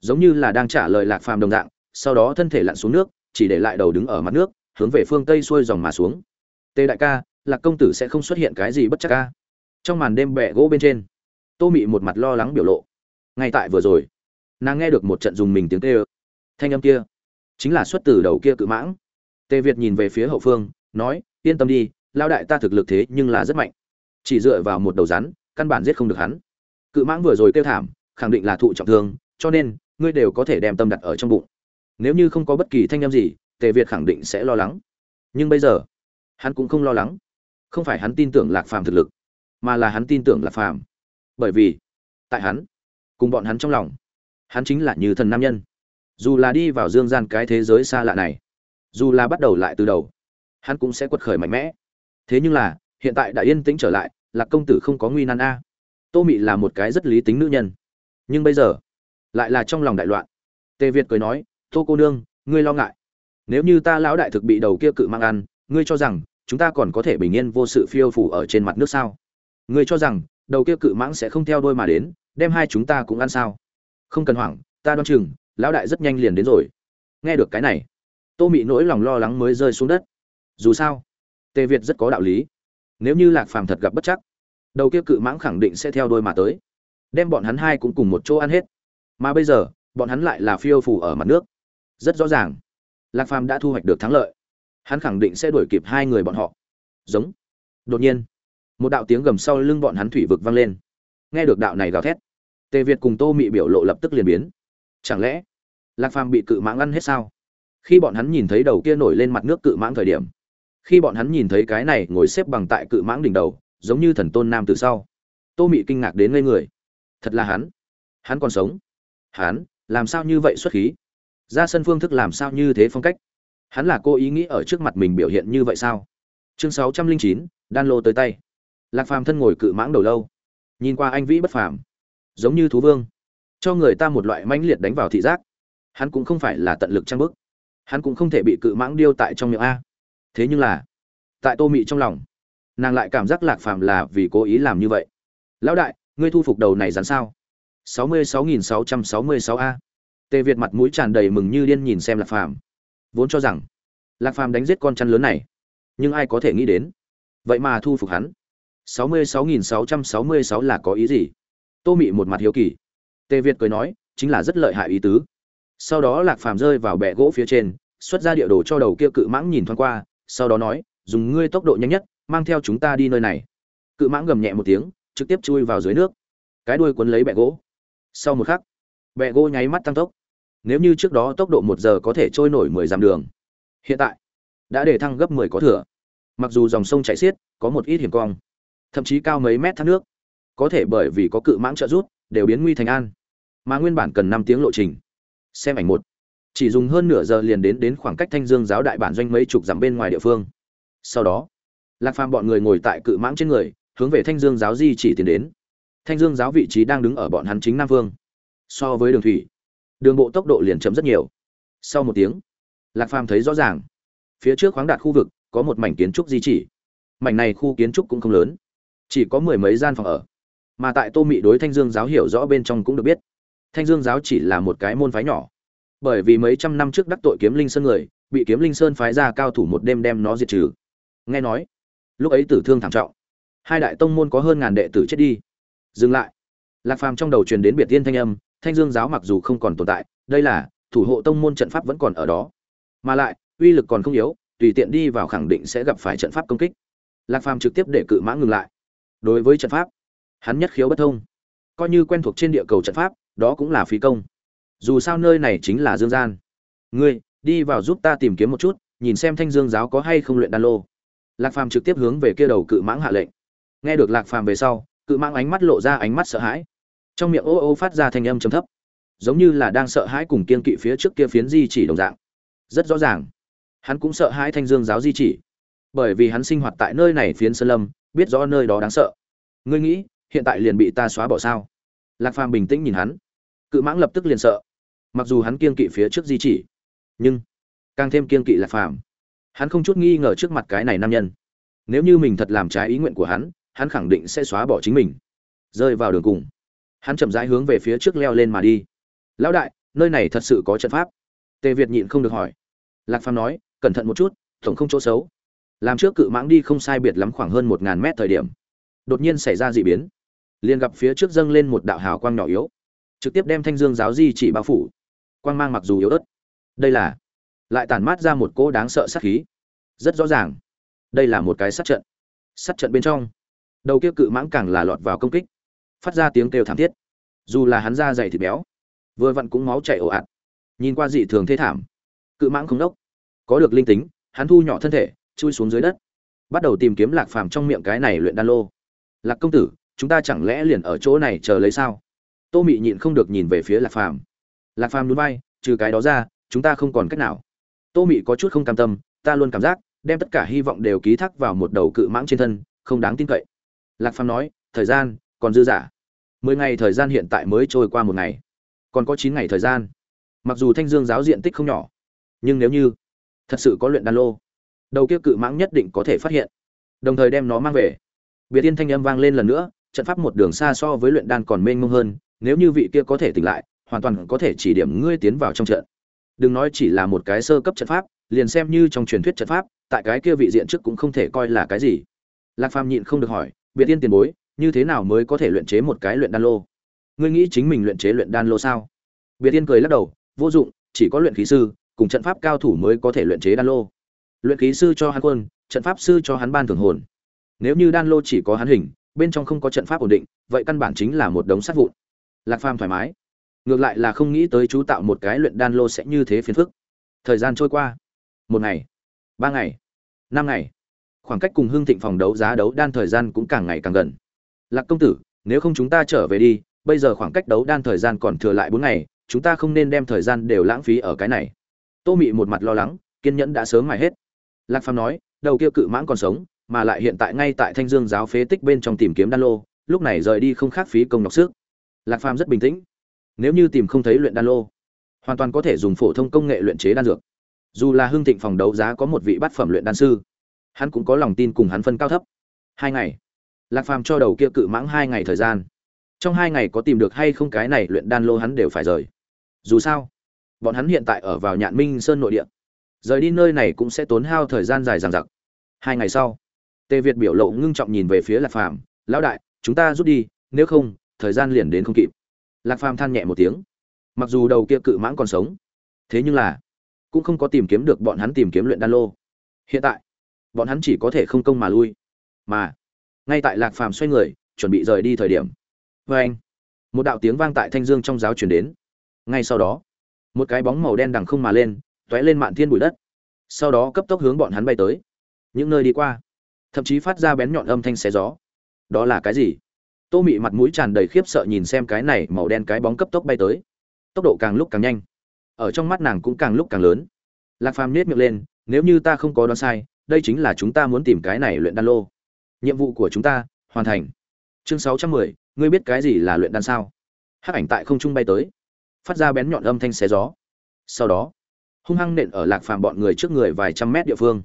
giống như là đang trả lời lạc phàm đồng dạng, sau đó thân thể lặn xuống nước, chỉ để lại đầu đứng ở mặt nước, hướng về phương tây xuôi dòng mà xuống. Tê đại ca, lạc công tử sẽ không xuất hiện cái gì bất chắc ca. Trong màn đêm bẹ gỗ bên trên tô mị một mặt lo lắng biểu lộ. Ngay tại vừa rồi, nàng nghe được một trận dùng mình tiếng tê ơ thanh âm kia chính là xuất từ đầu kia cự mãng. Tề việt nhìn về phía hậu phương, nói, yên tâm đi lao đại ta thực lực thế nhưng là rất mạnh. Chỉ dựa vào một đầu rắn, căn bản giết không được hắn. Cự mãng vừa rồi kêu thảm, khẳng định là thụ trọng thương, cho nên ngươi đều có thể đem tâm đặt ở trong bụng. Nếu như không có bất kỳ thanh âm gì, tề việt khẳng định sẽ lo lắng. Nhưng bây giờ, hắn cũng không lo lắng. Không phải hắn tin tưởng lạc phàm thực lực, mà là hắn tin tưởng lạc phàm bởi vì tại hắn, cùng bọn hắn trong lòng, hắn chính là như thần nam nhân. Dù là đi vào dương gian cái thế giới xa lạ này, dù là bắt đầu lại từ đầu, hắn cũng sẽ quật khởi mạnh mẽ. Thế nhưng là, hiện tại đã yên tĩnh trở lại, lạc công tử không có nguy nan a. Tô mị là một cái rất lý tính nữ nhân. Nhưng bây giờ, lại là trong lòng đại loạn. Tề việt cười nói, tô cô nương, ngươi lo ngại. Nếu như ta lão đại thực bị đầu kia cự mang ăn, ngươi cho rằng chúng ta còn có thể bình yên vô sự phiêu phủ ở trên mặt nước sao? Ngươi cho rằng đầu kia cự mãng sẽ không theo đôi mà đến, đem hai chúng ta cũng ăn sao? Không cần hoảng, ta đoán chừng, lão đại rất nhanh liền đến rồi. Nghe được cái này, tô mị nỗi lòng lo lắng mới rơi xuống đất. Dù sao, tề việt rất có đạo lý. Nếu như lạc phàm thật gặp bất chắc, đầu kia cự mãng khẳng định sẽ theo đôi mà tới. Đem bọn hắn hai cũng cùng một chỗ ăn hết. Mà bây giờ, bọn hắn lại là phiêu phủ ở mặt nước. Rất rõ ràng, lạc phàm đã thu hoạch được thắng lợi. Hắn khẳng định sẽ đuổi kịp hai người bọn họ. Giống. Đột nhiên một đạo tiếng gầm sau lưng bọn hắn thủy vực vang lên. Nghe được đạo này gào thét, tề việt cùng tô mị biểu lộ lập tức liền biến. Chẳng lẽ lạc phàm bị cự mãng ăn hết sao? Khi bọn hắn nhìn thấy đầu kia nổi lên mặt nước cự mãng thời điểm, khi bọn hắn nhìn thấy cái này ngồi xếp bằng tại cự mãng đỉnh đầu, giống như thần tôn nam từ sau, tô mị kinh ngạc đến ngây người. Thật là hắn. Hắn còn sống. Hắn, làm sao như vậy xuất khí? Ra sân phương thức làm sao như thế phong cách? Hắn là cô ý nghĩ ở trước mặt mình biểu hiện như vậy sao? Chương sáu trăm linh chín, đan lô tới tay lạc phàm thân ngồi cự mãng đầu lâu. Nhìn qua anh vĩ bất phàm, giống như thú vương. Cho người ta một loại mãnh liệt đánh vào thị giác. Hắn cũng không phải là tận lực trang bức. Hắn cũng không thể bị cự mãng điêu tại trong miệng a. Thế nhưng là, tại tô mị trong lòng, nàng lại cảm giác lạc phàm là vì cố ý làm như vậy. Lão đại, ngươi thu phục đầu này dán sao? sáu mươi sáu nghìn sáu trăm sáu mươi sáu a. Tề việt mặt mũi tràn đầy mừng như điên nhìn xem lạc phàm. Vốn cho rằng, lạc phàm đánh giết con chăn lớn này, nhưng ai có thể nghĩ đến? Vậy mà thu phục hắn sáu mươi sáu nghìn sáu trăm sáu mươi sáu là có ý gì? Tô mị một mặt hiếu kỳ. Tề việt cười nói, chính là rất lợi hại ý tứ. Sau đó lạc phàm rơi vào bệ gỗ phía trên, xuất ra địa đồ cho đầu kia cự mãng nhìn thoáng qua, sau đó nói, dùng ngươi tốc độ nhanh nhất, mang theo chúng ta đi nơi này. Cự mãng gầm nhẹ một tiếng, trực tiếp chui vào dưới nước. Cái đuôi cuốn lấy bệ gỗ. Sau một khắc, bệ gỗ nháy mắt tăng tốc. Nếu như trước đó tốc độ một giờ có thể trôi nổi mười dặm đường, hiện tại đã để thăng gấp mười có thừa. Mặc dù dòng sông chảy xiết, có một ít hiểm cong thậm chí cao mấy mét thác nước. Có thể bởi vì có cự mãng trợ rút đều biến nguy thành an. Mà nguyên bản cần năm tiếng lộ trình. Xem ảnh một. Chỉ dùng hơn nửa giờ liền đến đến khoảng cách thanh dương giáo đại bản doanh mấy chục dặm bên ngoài địa phương. Sau đó, lạc phàm bọn người ngồi tại cự mãng trên người, hướng về thanh dương giáo di chỉ tiến đến. Thanh dương giáo vị trí đang đứng ở bọn hắn chính nam phương so với đường thủy, đường bộ tốc độ liền chậm rất nhiều. Sau một tiếng, lạc phàm thấy rõ ràng, phía trước khoáng đạt khu vực có một mảnh kiến trúc di chỉ. Mảnh này khu kiến trúc cũng không lớn chỉ có mười mấy gian phòng ở. Mà tại tô mị đối thanh dương giáo hiểu rõ bên trong cũng được biết, thanh dương giáo chỉ là một cái môn phái nhỏ. Bởi vì mấy trăm năm trước đắc tội kiếm linh sơn người, bị kiếm linh sơn phái ra cao thủ một đêm đem nó diệt trừ. Nghe nói, lúc ấy tử thương thảm trọng, hai đại tông môn có hơn ngàn đệ tử chết đi. Dừng lại. Lạc phàm trong đầu truyền đến biệt tiên thanh âm, thanh dương giáo mặc dù không còn tồn tại, đây là, thủ hộ tông môn trận pháp vẫn còn ở đó. Mà lại, uy lực còn không yếu, tùy tiện đi vào khẳng định sẽ gặp phải trận pháp công kích. Lạc phàm trực tiếp để cự mã ngừng lại đối với trận pháp, hắn nhất khiếu bất thông. Coi như quen thuộc trên địa cầu trận pháp, đó cũng là phí công. Dù sao nơi này chính là dương gian. Ngươi, đi vào giúp ta tìm kiếm một chút, nhìn xem thanh dương giáo có hay không luyện đan lô. Lạc phàm trực tiếp hướng về kia đầu cự mãng hạ lệnh. Nghe được lạc phàm về sau, cự mãng ánh mắt lộ ra ánh mắt sợ hãi. Trong miệng ô ô phát ra thanh âm trầm thấp, giống như là đang sợ hãi cùng kiên kỵ phía trước kia phiến di chỉ đồng dạng. Rất rõ ràng, hắn cũng sợ hãi thanh dương giáo di chỉ bởi vì hắn sinh hoạt tại nơi này phiến sơn lâm, biết rõ nơi đó đáng sợ. Ngươi nghĩ, hiện tại liền bị ta xóa bỏ sao? Lạc phàm bình tĩnh nhìn hắn. Cự mãng lập tức liền sợ. Mặc dù hắn kiên kỵ phía trước di chỉ, nhưng càng thêm kiên kỵ lạc phàm. Hắn không chút nghi ngờ trước mặt cái này nam nhân. Nếu như mình thật làm trái ý nguyện của hắn hắn khẳng định sẽ xóa bỏ chính mình. Rơi vào đường cùng, hắn chậm rãi hướng về phía trước leo lên mà đi. Lão đại, nơi này thật sự có trận pháp. Tề việt nhịn không được hỏi. Lạc phàm nói, cẩn thận một chút, tổng không chỗ xấu làm trước cự mãng đi không sai biệt lắm khoảng hơn một ngàn mét thời điểm. Đột nhiên xảy ra d ị biến. Liền gặp phía trước dâng lên một đạo hào quang nhỏ yếu. Trực tiếp đem thanh dương giáo di chỉ bao phủ. Quang mang mặc dù yếu ớt. Đây là, lại tản mát ra một cỗ đáng sợ sát khí. Rất rõ ràng. Đây là một cái sát trận. Sát trận bên trong, đầu kia cự mãng càng là lọt vào công kích. Phát ra tiếng kêu thảm thiết. Dù là hắn da dày thịt béo, vừa vặn cũng máu chảy ồ ạt. Nhìn qua dị thường thế thảm. Cự mãng không đốc. Có được linh tính, hắn thu nhỏ thân thể chui xuống dưới đất. Bắt đầu tìm kiếm lạc phàm trong miệng cái này luyện đan lô. Lạc công tử, chúng ta chẳng lẽ liền ở chỗ này chờ lấy sao? Tô mị nhịn không được nhìn về phía lạc phàm. Lạc phàm núi bay trừ cái đó ra, chúng ta không còn cách nào. Tô mị có chút không cam tâm, ta luôn cảm giác, đem tất cả hy vọng đều ký thác vào một đầu cự mãng trên thân, không đáng tin cậy. Lạc phàm nói, thời gian, còn dư dả. Mười ngày thời gian hiện tại mới trôi qua một ngày. Còn có chín ngày thời gian. Mặc dù thanh dương giáo diện tích không nhỏ, nhưng nếu như thật sự có luyện đan lô đầu kia cự mãng nhất định có thể phát hiện. Đồng thời đem nó mang về. Biệt tiên thanh âm vang lên lần nữa, trận pháp một đường xa so với luyện đan còn mênh mông hơn, nếu như vị kia có thể tỉnh lại, hoàn toàn có thể chỉ điểm ngươi tiến vào trong trận. Đừng nói chỉ là một cái sơ cấp trận pháp, liền xem như trong truyền thuyết trận pháp, tại cái kia vị diện trước cũng không thể coi là cái gì. Lạc phàm nhịn không được hỏi, biệt tiên tiền bối, như thế nào mới có thể luyện chế một cái luyện đan lô? Ngươi nghĩ chính mình luyện chế luyện đan lô sao? Biệt tiên cười lắc đầu, vô dụng, chỉ có luyện khí sư, cùng trận pháp cao thủ mới có thể luyện chế đan lô luyện khí sư cho hắn quân, trận pháp sư cho hắn ban thưởng hồn. Nếu như đan lô chỉ có hắn hình, bên trong không có trận pháp ổn định, vậy căn bản chính là một đống sắt vụn. Lạc phàm thoải mái. Ngược lại là không nghĩ tới chú tạo một cái luyện đan lô sẽ như thế phiền phức. Thời gian trôi qua. Một ngày, ba ngày, năm ngày. Khoảng cách cùng hương thịnh phòng đấu giá đấu đan thời gian cũng càng ngày càng gần. Lạc công tử, nếu không chúng ta trở về đi, bây giờ khoảng cách đấu đan thời gian còn thừa lại bốn ngày, chúng ta không nên đem thời gian đều lãng phí ở cái này. Tô mị một mặt lo lắng, kiên nhẫn đã sớm mài hết lạc phàm nói, đầu kia cự mãng còn sống, mà lại hiện tại ngay tại thanh dương giáo phế tích bên trong tìm kiếm đan lô, lúc này rời đi không khác phí công nhọc sức. Lạc phàm rất bình tĩnh. Nếu như tìm không thấy luyện đan lô, hoàn toàn có thể dùng phổ thông công nghệ luyện chế đan dược. Dù là hưng thịnh phòng đấu giá có một vị bát phẩm luyện đan sư, hắn cũng có lòng tin cùng hắn phân cao thấp. Hai ngày, lạc phàm cho đầu kia cự mãng hai ngày thời gian. Trong hai ngày có tìm được hay không cái này luyện đan lô hắn đều phải rời. Dù sao, bọn hắn hiện tại ở vào nhạn minh sơn nội địa rời đi nơi này cũng sẽ tốn hao thời gian dài dằng dặc. Hai ngày sau, tề việt biểu lộ ngưng trọng nhìn về phía lạc phàm, lão đại, chúng ta rút đi, nếu không, thời gian liền đến không kịp. Lạc phàm than nhẹ một tiếng, mặc dù đầu kia cự mãng còn sống, thế nhưng là cũng không có tìm kiếm được bọn hắn tìm kiếm luyện đan lô. Hiện tại, bọn hắn chỉ có thể không công mà lui. Mà, ngay tại lạc phàm xoay người, chuẩn bị rời đi thời điểm vê anh, một đạo tiếng vang tại thanh dương trong giáo chuyển đến. Ngay sau đó, một cái bóng màu đen đằng không mà lên tóe lên mạn thiên bụi đất. Sau đó cấp tốc hướng bọn hắn bay tới. Những nơi đi qua, thậm chí phát ra bén nhọn âm thanh xé gió. Đó là cái gì? Tô mị mặt mũi tràn đầy khiếp sợ nhìn xem cái này màu đen cái bóng cấp tốc bay tới. Tốc độ càng lúc càng nhanh. Ở trong mắt nàng cũng càng lúc càng lớn. Lạc phàm nết miệng lên, nếu như ta không có đoán sai, đây chính là chúng ta muốn tìm cái này luyện đan lô. Nhiệm vụ của chúng ta, hoàn thành. Chương sáu trăm mười, ngươi biết cái gì là luyện đan sao? Hắc ảnh tại không trung bay tới, phát ra bén nhọn âm thanh xé gió. Sau đó hung hăng nện ở lạc phàm bọn người trước người vài trăm mét địa phương.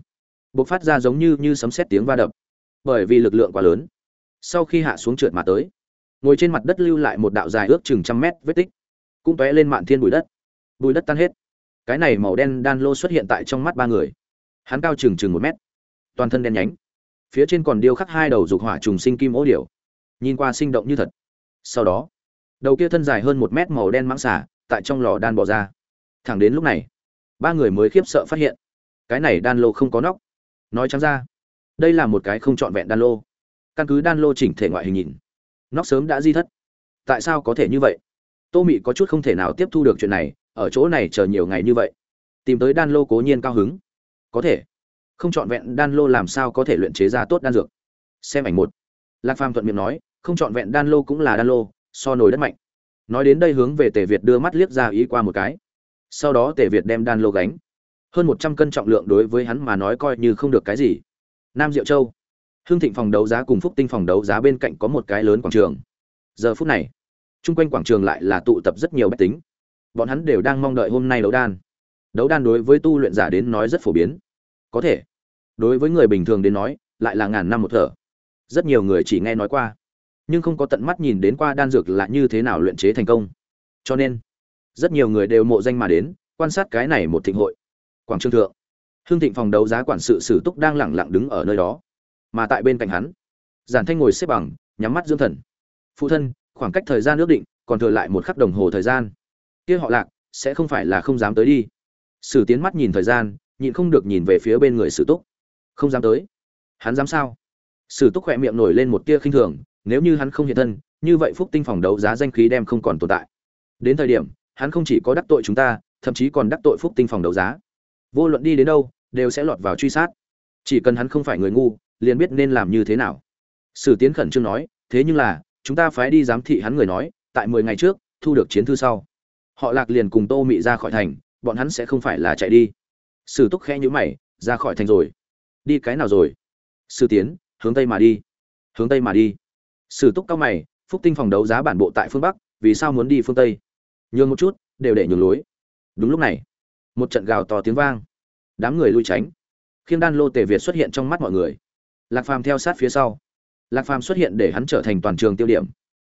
Bộc phát ra giống như như sấm sét tiếng va đập. Bởi vì lực lượng quá lớn. Sau khi hạ xuống trượt mà tới, ngồi trên mặt đất lưu lại một đạo dài ước chừng trăm mét vết tích, cũng tóe lên mạn thiên bụi đất. Bụi đất tan hết. Cái này màu đen đan lô xuất hiện tại trong mắt ba người. Hắn cao chừng chừng một mét. Toàn thân đen nhánh. Phía trên còn điêu khắc hai đầu dục hỏa trùng sinh kim ố điểu. Nhìn qua sinh động như thật. Sau đó, đầu kia thân dài hơn một mét màu đen mãng xả tại trong lò đan bỏ ra. Thẳng đến lúc này ba người mới khiếp sợ phát hiện, cái này đan lô không có nóc. Nói trắng ra, đây là một cái không trọn vẹn đan lô. Căn cứ đan lô chỉnh thể ngoại hình nhìn, nóc sớm đã di thất. Tại sao có thể như vậy? Tô mị có chút không thể nào tiếp thu được chuyện này, ở chỗ này chờ nhiều ngày như vậy, tìm tới đan lô cố nhiên cao hứng. Có thể, không trọn vẹn đan lô làm sao có thể luyện chế ra tốt đan dược? Xem ảnh một. Lạc phàm thuận miệng nói, không trọn vẹn đan lô cũng là đan lô, so nổi đất mạnh. Nói đến đây hướng về tề việt đưa mắt liếc ra ý qua một cái sau đó tề việt đem đan lô gánh. Hơn một trăm cân trọng lượng đối với hắn mà nói coi như không được cái gì. Nam diệu châu. Hương thịnh phòng đấu giá cùng phúc tinh phòng đấu giá bên cạnh có một cái lớn quảng trường. Giờ phút này, chung quanh quảng trường lại là tụ tập rất nhiều bách tính. Bọn hắn đều đang mong đợi hôm nay đấu đan. Đấu đan đối với tu luyện giả đến nói rất phổ biến. Có thể, đối với người bình thường đến nói, lại là ngàn năm một thở. Rất nhiều người chỉ nghe nói qua, nhưng không có tận mắt nhìn đến qua đan dược là như thế nào luyện chế thành công. Cho nên rất nhiều người đều mộ danh mà đến, quan sát cái này một thịnh hội. Quảng trường thượng, hương thịnh phòng đấu giá quản sự sử túc đang lẳng lặng đứng ở nơi đó. Mà tại bên cạnh hắn, giản thanh ngồi xếp bằng, nhắm mắt dưỡng thần. Phụ thân, khoảng cách thời gian ước định, còn thừa lại một khắc đồng hồ thời gian. Kia họ lạc, sẽ không phải là không dám tới đi. Sử tiến mắt nhìn thời gian, nhịn không được nhìn về phía bên người sử túc. Không dám tới. Hắn dám sao? Sử túc khỏe miệng nổi lên một tia khinh thường, nếu như hắn không hiện thân, như vậy phúc tinh phòng đấu giá danh khí đem không còn tồn tại. Đến thời điểm hắn không chỉ có đắc tội chúng ta, thậm chí còn đắc tội phúc tinh phòng đấu giá. Vô luận đi đến đâu, đều sẽ lọt vào truy sát. Chỉ cần hắn không phải người ngu, liền biết nên làm như thế nào. Sử tiến khẩn trương nói, thế nhưng là, chúng ta phái đi giám thị hắn người nói, tại mười ngày trước, thu được chiến thư sau, họ lạc liền cùng tô mị ra khỏi thành, bọn hắn sẽ không phải là chạy đi. Sử túc khẽ nhữ mày, ra khỏi thành rồi. Đi cái nào rồi? Sử tiến, hướng tây mà đi. Hướng tây mà đi. Sử túc cao mày, phúc tinh phòng đấu giá bản bộ tại phương bắc, vì sao muốn đi phương tây? Nhường một chút, đều để nhường lối. Đúng lúc này, một trận gào to tiếng vang. Đám người lui tránh. Khiêng đan lô tề việt xuất hiện trong mắt mọi người. Lạc phàm theo sát phía sau. Lạc phàm xuất hiện để hắn trở thành toàn trường tiêu điểm.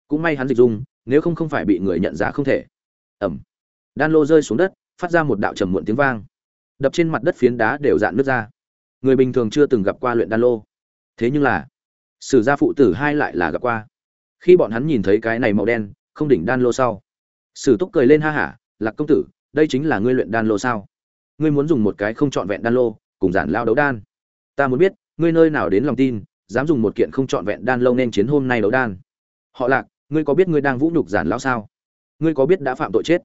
Cũng may hắn dịch dung, nếu không không phải bị người nhận ra không thể. Ẩm. Đan lô rơi xuống đất, phát ra một đạo trầm muộn tiếng vang. Đập trên mặt đất phiến đá đều dạn nước ra. Người bình thường chưa từng gặp qua luyện đan lô. Thế nhưng là, sử gia phụ tử hai lại là gặp qua. Khi bọn hắn nhìn thấy cái này màu đen, không đỉnh đan lô sau sử túc cười lên ha hả, lạc công tử, đây chính là ngươi luyện đan lô sao? Ngươi muốn dùng một cái không trọn vẹn đan lô, cùng giản lao đấu đan. Ta muốn biết, ngươi nơi nào đến lòng tin, dám dùng một kiện không trọn vẹn đan lâu nên chiến hôm nay đấu đan. Họ lạc, ngươi có biết ngươi đang vũ nhục giản lao sao? Ngươi có biết đã phạm tội chết?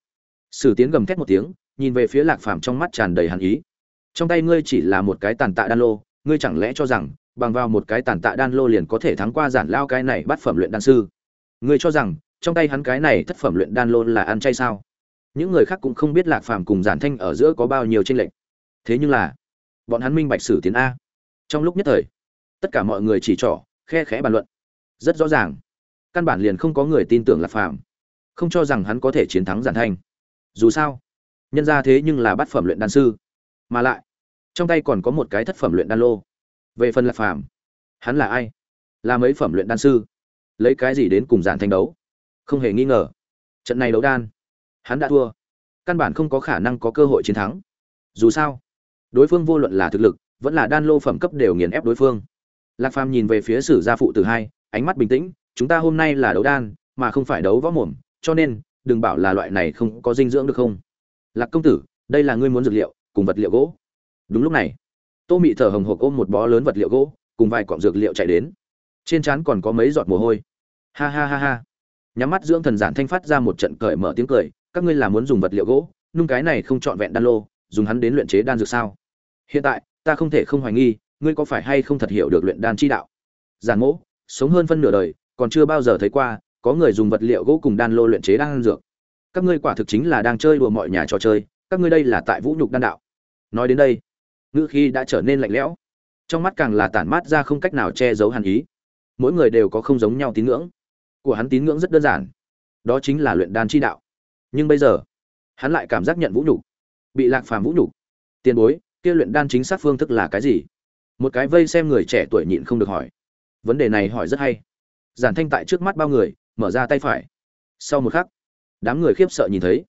Sử tiến gầm thét một tiếng, nhìn về phía lạc phàm trong mắt tràn đầy hàn ý. Trong tay ngươi chỉ là một cái tàn tạ đan lô, ngươi chẳng lẽ cho rằng, bằng vào một cái tàn tạ đan lô liền có thể thắng qua giản lao cái này bắt phẩm luyện đan sư? Ngươi cho rằng trong tay hắn cái này thất phẩm luyện đan lô là ăn chay sao? Những người khác cũng không biết lạc phàm cùng giản thanh ở giữa có bao nhiêu tranh lệch. Thế nhưng là, bọn hắn minh bạch sử tiến a. Trong lúc nhất thời, tất cả mọi người chỉ trỏ, khe khẽ bàn luận. Rất rõ ràng, căn bản liền không có người tin tưởng lạc phàm. Không cho rằng hắn có thể chiến thắng giản thanh. Dù sao, nhân ra thế nhưng là bát phẩm luyện đan sư. Mà lại, trong tay còn có một cái thất phẩm luyện đan lô. Về phần lạc phàm, hắn là ai? Là mấy phẩm luyện đan sư? Lấy cái gì đến cùng giản thanh đấu? Không hề nghi ngờ. Trận này đấu đan, hắn đã thua. Căn bản không có khả năng có cơ hội chiến thắng. Dù sao, đối phương vô luận là thực lực, vẫn là đan lô phẩm cấp đều nghiền ép đối phương. Lạc phàm nhìn về phía sử gia phụ từ hai, ánh mắt bình tĩnh, chúng ta hôm nay là đấu đan, mà không phải đấu võ mồm, cho nên, đừng bảo là loại này không có dinh dưỡng được không? Lạc công tử, đây là ngươi muốn dược liệu, cùng vật liệu gỗ. Đúng lúc này, tô mị thở hồng hộc ôm một bó lớn vật liệu gỗ, cùng vài cọng dược liệu chạy đến. Trên trán còn có mấy giọt mồ hôi. Ha ha ha ha nhắm mắt dưỡng thần giản thanh phát ra một trận cởi mở tiếng cười, các ngươi là muốn dùng vật liệu gỗ, nung cái này không trọn vẹn đan lô, dùng hắn đến luyện chế đan dược sao? Hiện tại, ta không thể không hoài nghi, ngươi có phải hay không thật hiểu được luyện đan chi đạo? Giản mỗ, sống hơn phân nửa đời, còn chưa bao giờ thấy qua có người dùng vật liệu gỗ cùng đan lô luyện chế đan dược. Các ngươi quả thực chính là đang chơi đùa mọi nhà trò chơi, các ngươi đây là tại vũ nhục đan đạo. Nói đến đây, ngữ khi đã trở nên lạnh lẽo, trong mắt càng là tản mát ra không cách nào che giấu hàn ý. Mỗi người đều có không giống nhau tín ngưỡng của hắn tín ngưỡng rất đơn giản. Đó chính là luyện đan chi đạo. Nhưng bây giờ, hắn lại cảm giác nhận vũ nhục, bị lạc phàm vũ nhục. Tiền bối, kia luyện đan chính xác phương thức là cái gì? Một cái vây xem người trẻ tuổi nhịn không được hỏi. Vấn đề này hỏi rất hay. Giản thanh tại trước mắt bao người, mở ra tay phải. Sau một khắc, đám người khiếp sợ nhìn thấy.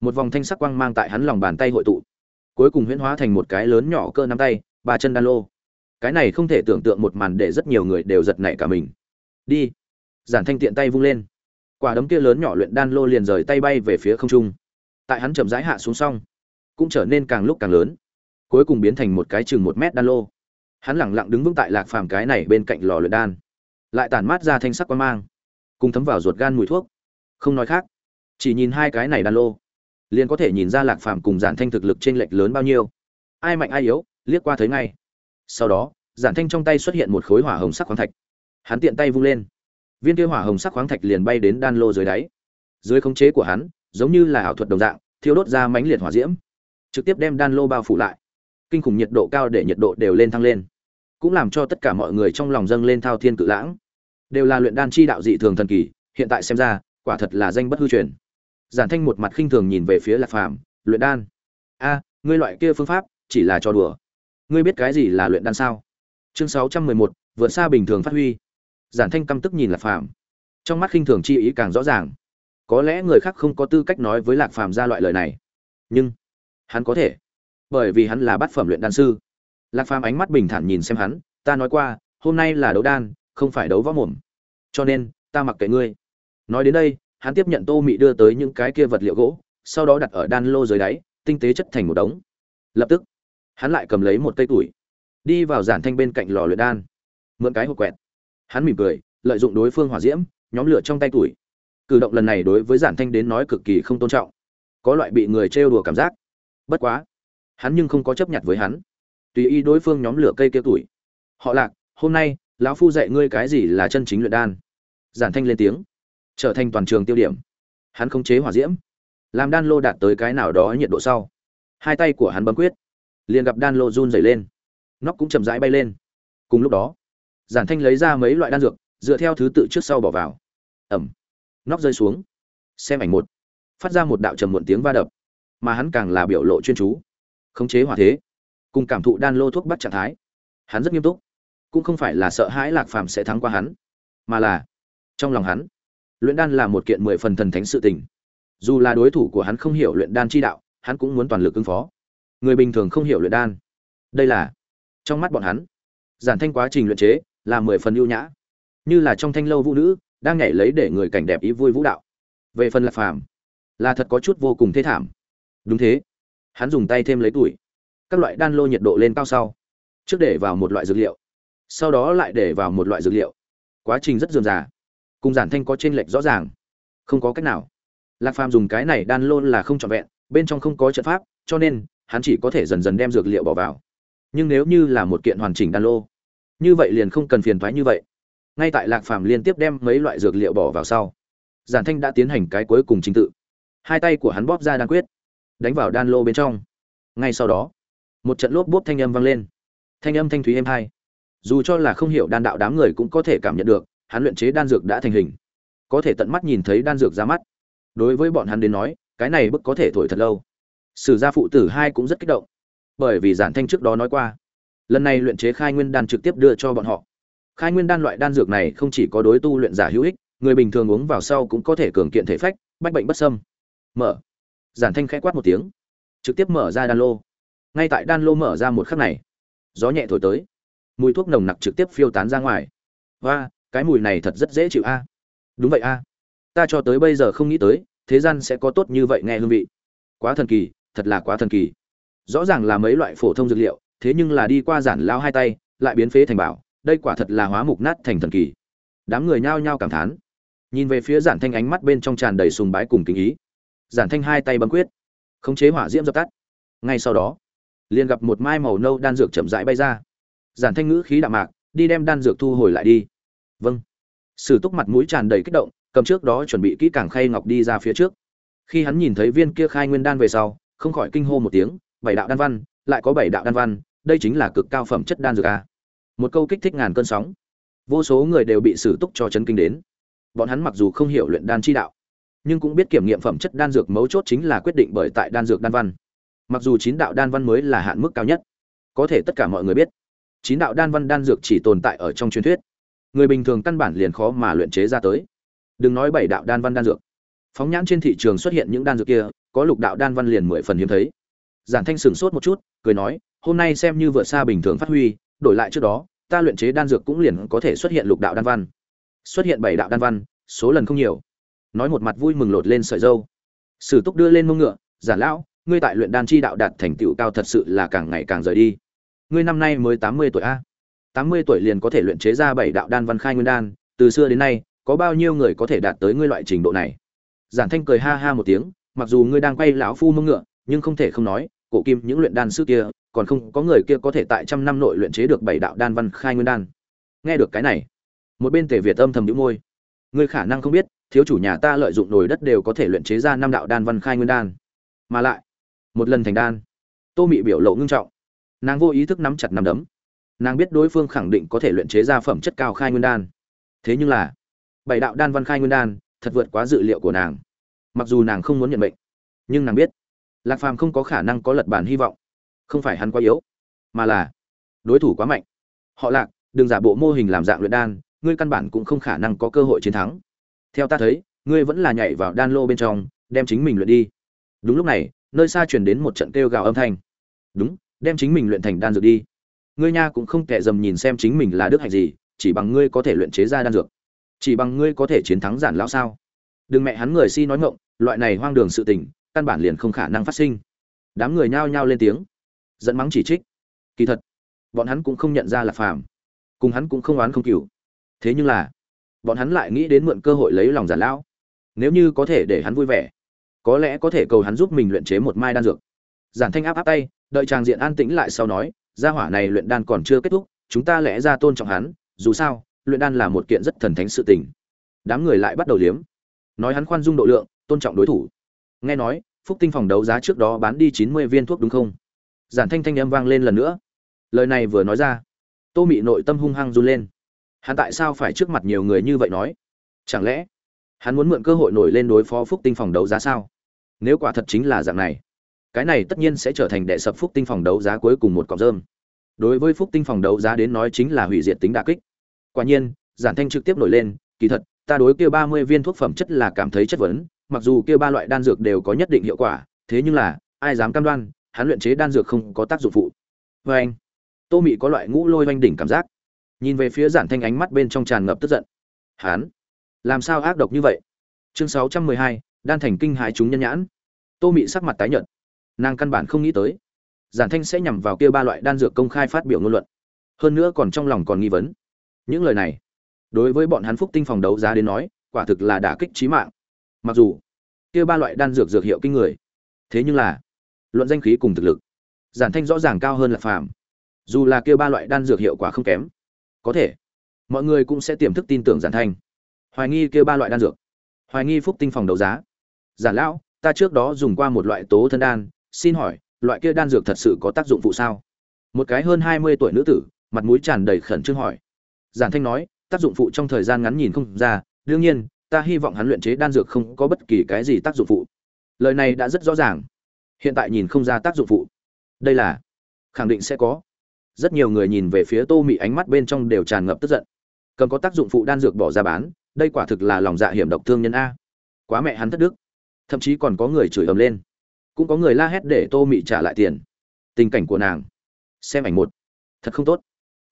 Một vòng thanh sắc quang mang tại hắn lòng bàn tay hội tụ. Cuối cùng huyễn hóa thành một cái lớn nhỏ cơ nắm tay, ba chân đan lô. Cái này không thể tưởng tượng một màn để rất nhiều người đều giật nảy cả mình. Đi giản thanh tiện tay vung lên. Quả đấm kia lớn nhỏ luyện đan lô liền rời tay bay về phía không trung. Tại hắn chậm rãi hạ xuống xong, cũng trở nên càng lúc càng lớn, cuối cùng biến thành một cái chừng một mét đan lô. Hắn lẳng lặng đứng vững tại lạc phàm cái này bên cạnh lò luyện đan, lại tản mát ra thanh sắc quan mang, cùng thấm vào ruột gan mùi thuốc. Không nói khác, chỉ nhìn hai cái này đan lô, liền có thể nhìn ra lạc phàm cùng giản thanh thực lực t r ê n lệch lớn bao nhiêu. Ai mạnh ai yếu, liếc qua thấy ngay. Sau đó, giản thanh trong tay xuất hiện một khối hỏa hồng sắc khoáng thạch. Hắn tiện tay vung lên viên kia hỏa hồng sắc khoáng thạch liền bay đến đan lô dưới đáy. Dưới khống chế của hắn, giống như là ảo thuật đồng dạng, thiêu đốt ra mãnh liệt hỏa diễm, trực tiếp đem đan lô bao phủ lại. Kinh khủng nhiệt độ cao để nhiệt độ đều lên thăng lên, cũng làm cho tất cả mọi người trong lòng dâng lên thao thiên cự lãng. Đều là luyện đan chi đạo dị thường thần kỳ, hiện tại xem ra, quả thật là danh bất hư truyền. Giản thanh một mặt khinh thường nhìn về phía lạc phàm, luyện đan? A, ngươi loại kia phương pháp, chỉ là trò đùa. Ngươi biết cái gì là luyện đan sao? Chương sáu trăm mười một, vượt xa bình thường phát huy giản thanh căm tức nhìn lạc phàm. Trong mắt khinh thường chi ý càng rõ ràng. Có lẽ người khác không có tư cách nói với lạc phàm ra loại lời này. Nhưng, hắn có thể. Bởi vì hắn là bát phẩm luyện đan sư. Lạc phàm ánh mắt bình thản nhìn xem hắn, ta nói qua, hôm nay là đấu đan, không phải đấu võ mồm. Cho nên, ta mặc kệ ngươi. Nói đến đây, hắn tiếp nhận tô mị đưa tới những cái kia vật liệu gỗ, sau đó đặt ở đan lô dưới đáy, tinh tế chất thành một đống. Lập tức, hắn lại cầm lấy một cây tuổi đi vào giản thanh bên cạnh lò luyện đan. Mượn cái hộp quẹt hắn mỉm cười, lợi dụng đối phương hỏa diễm, nhóm lửa trong tay tuổi. Cử động lần này đối với giản thanh đến nói cực kỳ không tôn trọng. Có loại bị người trêu đùa cảm giác. Bất quá, hắn nhưng không có chấp nhận với hắn. Tùy ý đối phương nhóm lửa cây kia tuổi. Họ lạc, hôm nay, lão phu dạy ngươi cái gì là chân chính luyện đan? Giản thanh lên tiếng. Trở thành toàn trường tiêu điểm. Hắn khống chế hỏa diễm. Làm đan lô đạt tới cái nào đó nhiệt độ sau. Hai tay của hắn bấm quyết. Liền gặp đan lô run dày lên. Nóc cũng chậm rãi bay lên. Cùng lúc đó giản thanh lấy ra mấy loại đan dược, dựa theo thứ tự trước sau bỏ vào. Ẩm. Nóc rơi xuống. Xem ảnh một. Phát ra một đạo trầm muộn tiếng va đập, mà hắn càng là biểu lộ chuyên chú. Khống chế hỏa thế. Cùng cảm thụ đan lô thuốc bắt trạng thái. Hắn rất nghiêm túc. Cũng không phải là sợ hãi lạc phàm sẽ thắng qua hắn, mà là trong lòng hắn, luyện đan là một kiện mười phần thần thánh sự tình. Dù là đối thủ của hắn không hiểu luyện đan chi đạo, hắn cũng muốn toàn lực ứng phó. Người bình thường không hiểu luyện đan. Đây là trong mắt bọn hắn. Giản thanh quá trình luyện chế là mười phần ưu nhã. Như là trong thanh lâu vũ nữ, đang nhảy lấy để người cảnh đẹp ý vui vũ đạo. Về phần lạc phàm, là thật có chút vô cùng thế thảm. Đúng thế. Hắn dùng tay thêm lấy tuổi. Các loại đan lô nhiệt độ lên cao sau. Trước để vào một loại dược liệu. Sau đó lại để vào một loại dược liệu. Quá trình rất dườm già. Cùng giản thanh có t r ê n lệch rõ ràng. Không có cách nào. Lạc phàm dùng cái này đan lô là không trọn vẹn, bên trong không có trận pháp, cho nên, hắn chỉ có thể dần dần đem dược liệu bỏ vào. Nhưng nếu như là một kiện hoàn chỉnh đan lô như vậy liền không cần phiền thoái như vậy. Ngay tại lạc phàm liên tiếp đem mấy loại dược liệu bỏ vào sau, giản thanh đã tiến hành cái cuối cùng trình tự. Hai tay của hắn bóp ra đan quyết, đánh vào đan lô bên trong. Ngay sau đó, một trận lốp bốp thanh âm vang lên. Thanh âm thanh thúy êm hai. Dù cho là không hiểu đan đạo đám người cũng có thể cảm nhận được, hắn luyện chế đan dược đã thành hình. Có thể tận mắt nhìn thấy đan dược ra mắt. Đối với bọn hắn đến nói, cái này bức có thể thổi thật lâu. Sử gia phụ tử hai cũng rất kích động. Bởi vì giản thanh trước đó nói qua lần này luyện chế khai nguyên đan trực tiếp đưa cho bọn họ. Khai nguyên đan loại đan dược này không chỉ có đối tu luyện giả hữu ích, người bình thường uống vào sau cũng có thể cường kiện thể phách, bách bệnh bất sâm mở. Giản thanh khẽ quát một tiếng. Trực tiếp mở ra đan lô. Ngay tại đan lô mở ra một khắc này, gió nhẹ thổi tới. Mùi thuốc nồng nặc trực tiếp phiêu tán ra ngoài. Và cái mùi này thật rất dễ chịu a. Đúng vậy a. Ta cho tới bây giờ không nghĩ tới, thế gian sẽ có tốt như vậy nghe hương vị. Quá thần kỳ, thật là quá thần kỳ. Rõ ràng là mấy loại phổ thông dược liệu thế nhưng là đi qua giản lao hai tay, lại biến phế thành bảo, đây quả thật là hóa mục nát thành thần kỳ. Đám người nhao nhao cảm thán. Nhìn về phía giản thanh ánh mắt bên trong tràn đầy sùng bái cùng kính ý. Giản thanh hai tay bấm quyết, khống chế hỏa diễm dập tắt. Ngay sau đó, liền gặp một mai màu nâu đan dược chậm rãi bay ra. Giản thanh ngữ khí đạm mạc, đi đem đan dược thu hồi lại đi. Vâng. Sử túc mặt mũi tràn đầy kích động, cầm trước đó chuẩn bị kỹ càng khay ngọc đi ra phía trước. Khi hắn nhìn thấy viên kia khai nguyên đan về sau, không khỏi kinh hô một tiếng, bảy đạo đan văn, lại có bảy đạo đan văn đây chính là cực cao phẩm chất đan dược a. Một câu kích thích ngàn cơn sóng. Vô số người đều bị sử túc cho chấn kinh đến. Bọn hắn mặc dù không hiểu luyện đan chi đạo, nhưng cũng biết kiểm nghiệm phẩm chất đan dược mấu chốt chính là quyết định bởi tại đan dược đan văn. Mặc dù chín đạo đan văn mới là hạn mức cao nhất, có thể tất cả mọi người biết, chín đạo đan văn đan dược chỉ tồn tại ở trong truyền thuyết. Người bình thường căn bản liền khó mà luyện chế ra tới. Đừng nói bảy đạo đan văn đan dược. Phóng nhãn trên thị trường xuất hiện những đan dược kia, có lục đạo đan văn liền mười phần hiếm thấy giản thanh sửng sốt một chút, cười nói, hôm nay xem như vượt xa bình thường phát huy, đổi lại trước đó, ta luyện chế đan dược cũng liền có thể xuất hiện lục đạo đan văn. Xuất hiện bảy đạo đan văn, số lần không nhiều. Nói một mặt vui mừng lột lên sợi dâu. Sử túc đưa lên mông ngựa, giản lão, ngươi tại luyện đan chi đạo đạt thành tựu cao thật sự là càng ngày càng rời đi. Ngươi năm nay mới tám mươi tuổi a. Tám mươi tuổi liền có thể luyện chế ra bảy đạo đan văn khai nguyên đan, từ xưa đến nay, có bao nhiêu người có thể đạt tới ngươi loại trình độ này? Giản thanh cười ha ha một tiếng, mặc dù ngươi đang quay lão phu mông ngựa, nhưng không thể không nói cổ kim những luyện đan sư kia còn không có người kia có thể tại trăm năm nội luyện chế được bảy đạo đan văn khai nguyên đan. Nghe được cái này một bên tề việt âm thầm nhíu môi. Người khả năng không biết thiếu chủ nhà ta lợi dụng nồi đất đều có thể luyện chế ra năm đạo đan văn khai nguyên đan. Mà lại một lần thành đan tô mị biểu lộ ngưng trọng. Nàng vô ý thức nắm chặt nắm đấm. Nàng biết đối phương khẳng định có thể luyện chế ra phẩm chất cao khai nguyên đan. Thế nhưng là bảy đạo đan văn khai nguyên đan thật vượt quá dự liệu của nàng. Mặc dù nàng không muốn nhận mệnh, nhưng nàng biết lạc phàm không có khả năng có lật bản hy vọng. Không phải hắn quá yếu, mà là đối thủ quá mạnh. Họ lạc, đừng giả bộ mô hình làm dạng luyện đan, ngươi căn bản cũng không khả năng có cơ hội chiến thắng. Theo ta thấy, ngươi vẫn là nhảy vào đan lô bên trong, đem chính mình luyện đi. Đúng lúc này, nơi xa truyền đến một trận kêu gào âm thanh. Đúng, đem chính mình luyện thành đan dược đi. Ngươi nha cũng không kệ dầm nhìn xem chính mình là đức hạnh gì, chỉ bằng ngươi có thể luyện chế ra đan dược. Chỉ bằng ngươi có thể chiến thắng giản lão sao? Đừng mẹ hắn người si nói ngộng loại này hoang đường sự tình căn bản liền không khả năng phát sinh. Đám người nhao nhao lên tiếng dẫn mắng chỉ trích. Kỳ thật, bọn hắn cũng không nhận ra là phàm, cùng hắn cũng không oán không cừu. Thế nhưng là, bọn hắn lại nghĩ đến mượn cơ hội lấy lòng giản lão. Nếu như có thể để hắn vui vẻ, có lẽ có thể cầu hắn giúp mình luyện chế một mai đan dược. Giản thanh áp áp tay, đợi tràng diện an tĩnh lại sau nói, gia hỏa này luyện đan còn chưa kết thúc, chúng ta lẽ ra tôn trọng hắn, dù sao, luyện đan là một kiện rất thần thánh sự tình. Đám người lại bắt đầu liếm. Nói hắn khoan dung độ lượng, tôn trọng đối thủ nghe nói, phúc tinh phòng đấu giá trước đó bán đi chín mươi viên thuốc đúng không? Giản thanh thanh âm vang lên lần nữa. Lời này vừa nói ra, tô mị nội tâm hung hăng run lên. Hắn tại sao phải trước mặt nhiều người như vậy nói? Chẳng lẽ hắn muốn mượn cơ hội nổi lên đối phó phúc tinh phòng đấu giá sao? Nếu quả thật chính là dạng này, cái này tất nhiên sẽ trở thành đệ sập phúc tinh phòng đấu giá cuối cùng một cọc rơm. Đối với phúc tinh phòng đấu giá đến nói chính là hủy diệt tính đà kích. Quả nhiên, giản thanh trực tiếp nổi lên, kỳ thật, ta đối kia ba mươi viên thuốc phẩm chất là cảm thấy chất vấn mặc dù kia ba loại đan dược đều có nhất định hiệu quả, thế nhưng là, ai dám cam đoan, hắn luyện chế đan dược không có tác dụng phụ. Vê anh, tô mị có loại ngũ lôi oanh đỉnh cảm giác. Nhìn về phía giản thanh ánh mắt bên trong tràn ngập tức giận. Hắn, làm sao ác độc như vậy? Chương sáu trăm mười hai, đan thành kinh hãi chúng nhân nhãn. Tô mị sắc mặt tái nhợt. Nàng căn bản không nghĩ tới, giản thanh sẽ nhằm vào kia ba loại đan dược công khai phát biểu ngôn luận. Hơn nữa còn trong lòng còn nghi vấn. Những lời này, đối với bọn hắn phúc tinh phòng đấu giá đến nói, quả thực là đả kích chí mạng mặc dù, kia ba loại đan dược dược hiệu kinh người, thế nhưng là, luận danh khí cùng thực lực, giản thanh rõ ràng cao hơn là phàm. Dù là kia ba loại đan dược hiệu quả không kém, có thể, mọi người cũng sẽ tiềm thức tin tưởng giản thanh. Hoài nghi kia ba loại đan dược, hoài nghi phúc tinh phòng đấu giá. Giản lão, ta trước đó dùng qua một loại tố thân đan, xin hỏi, loại kia đan dược thật sự có tác dụng phụ sao? Một cái hơn hai mươi tuổi nữ tử, mặt mũi tràn đầy khẩn trương hỏi. Giản thanh nói, tác dụng phụ trong thời gian ngắn nhìn không ra, đương nhiên ta hy vọng hắn luyện chế đan dược không có bất kỳ cái gì tác dụng phụ. Lời này đã rất rõ ràng. Hiện tại nhìn không ra tác dụng phụ. Đây là, khẳng định sẽ có. Rất nhiều người nhìn về phía tô mị ánh mắt bên trong đều tràn ngập tức giận. Cần có tác dụng phụ đan dược bỏ ra bán, đây quả thực là lòng dạ hiểm độc thương nhân a. Quá mẹ hắn thất đức. Thậm chí còn có người chửi ầm lên. Cũng có người la hét để tô mị trả lại tiền. Tình cảnh của nàng. Xem ảnh một. Thật không tốt.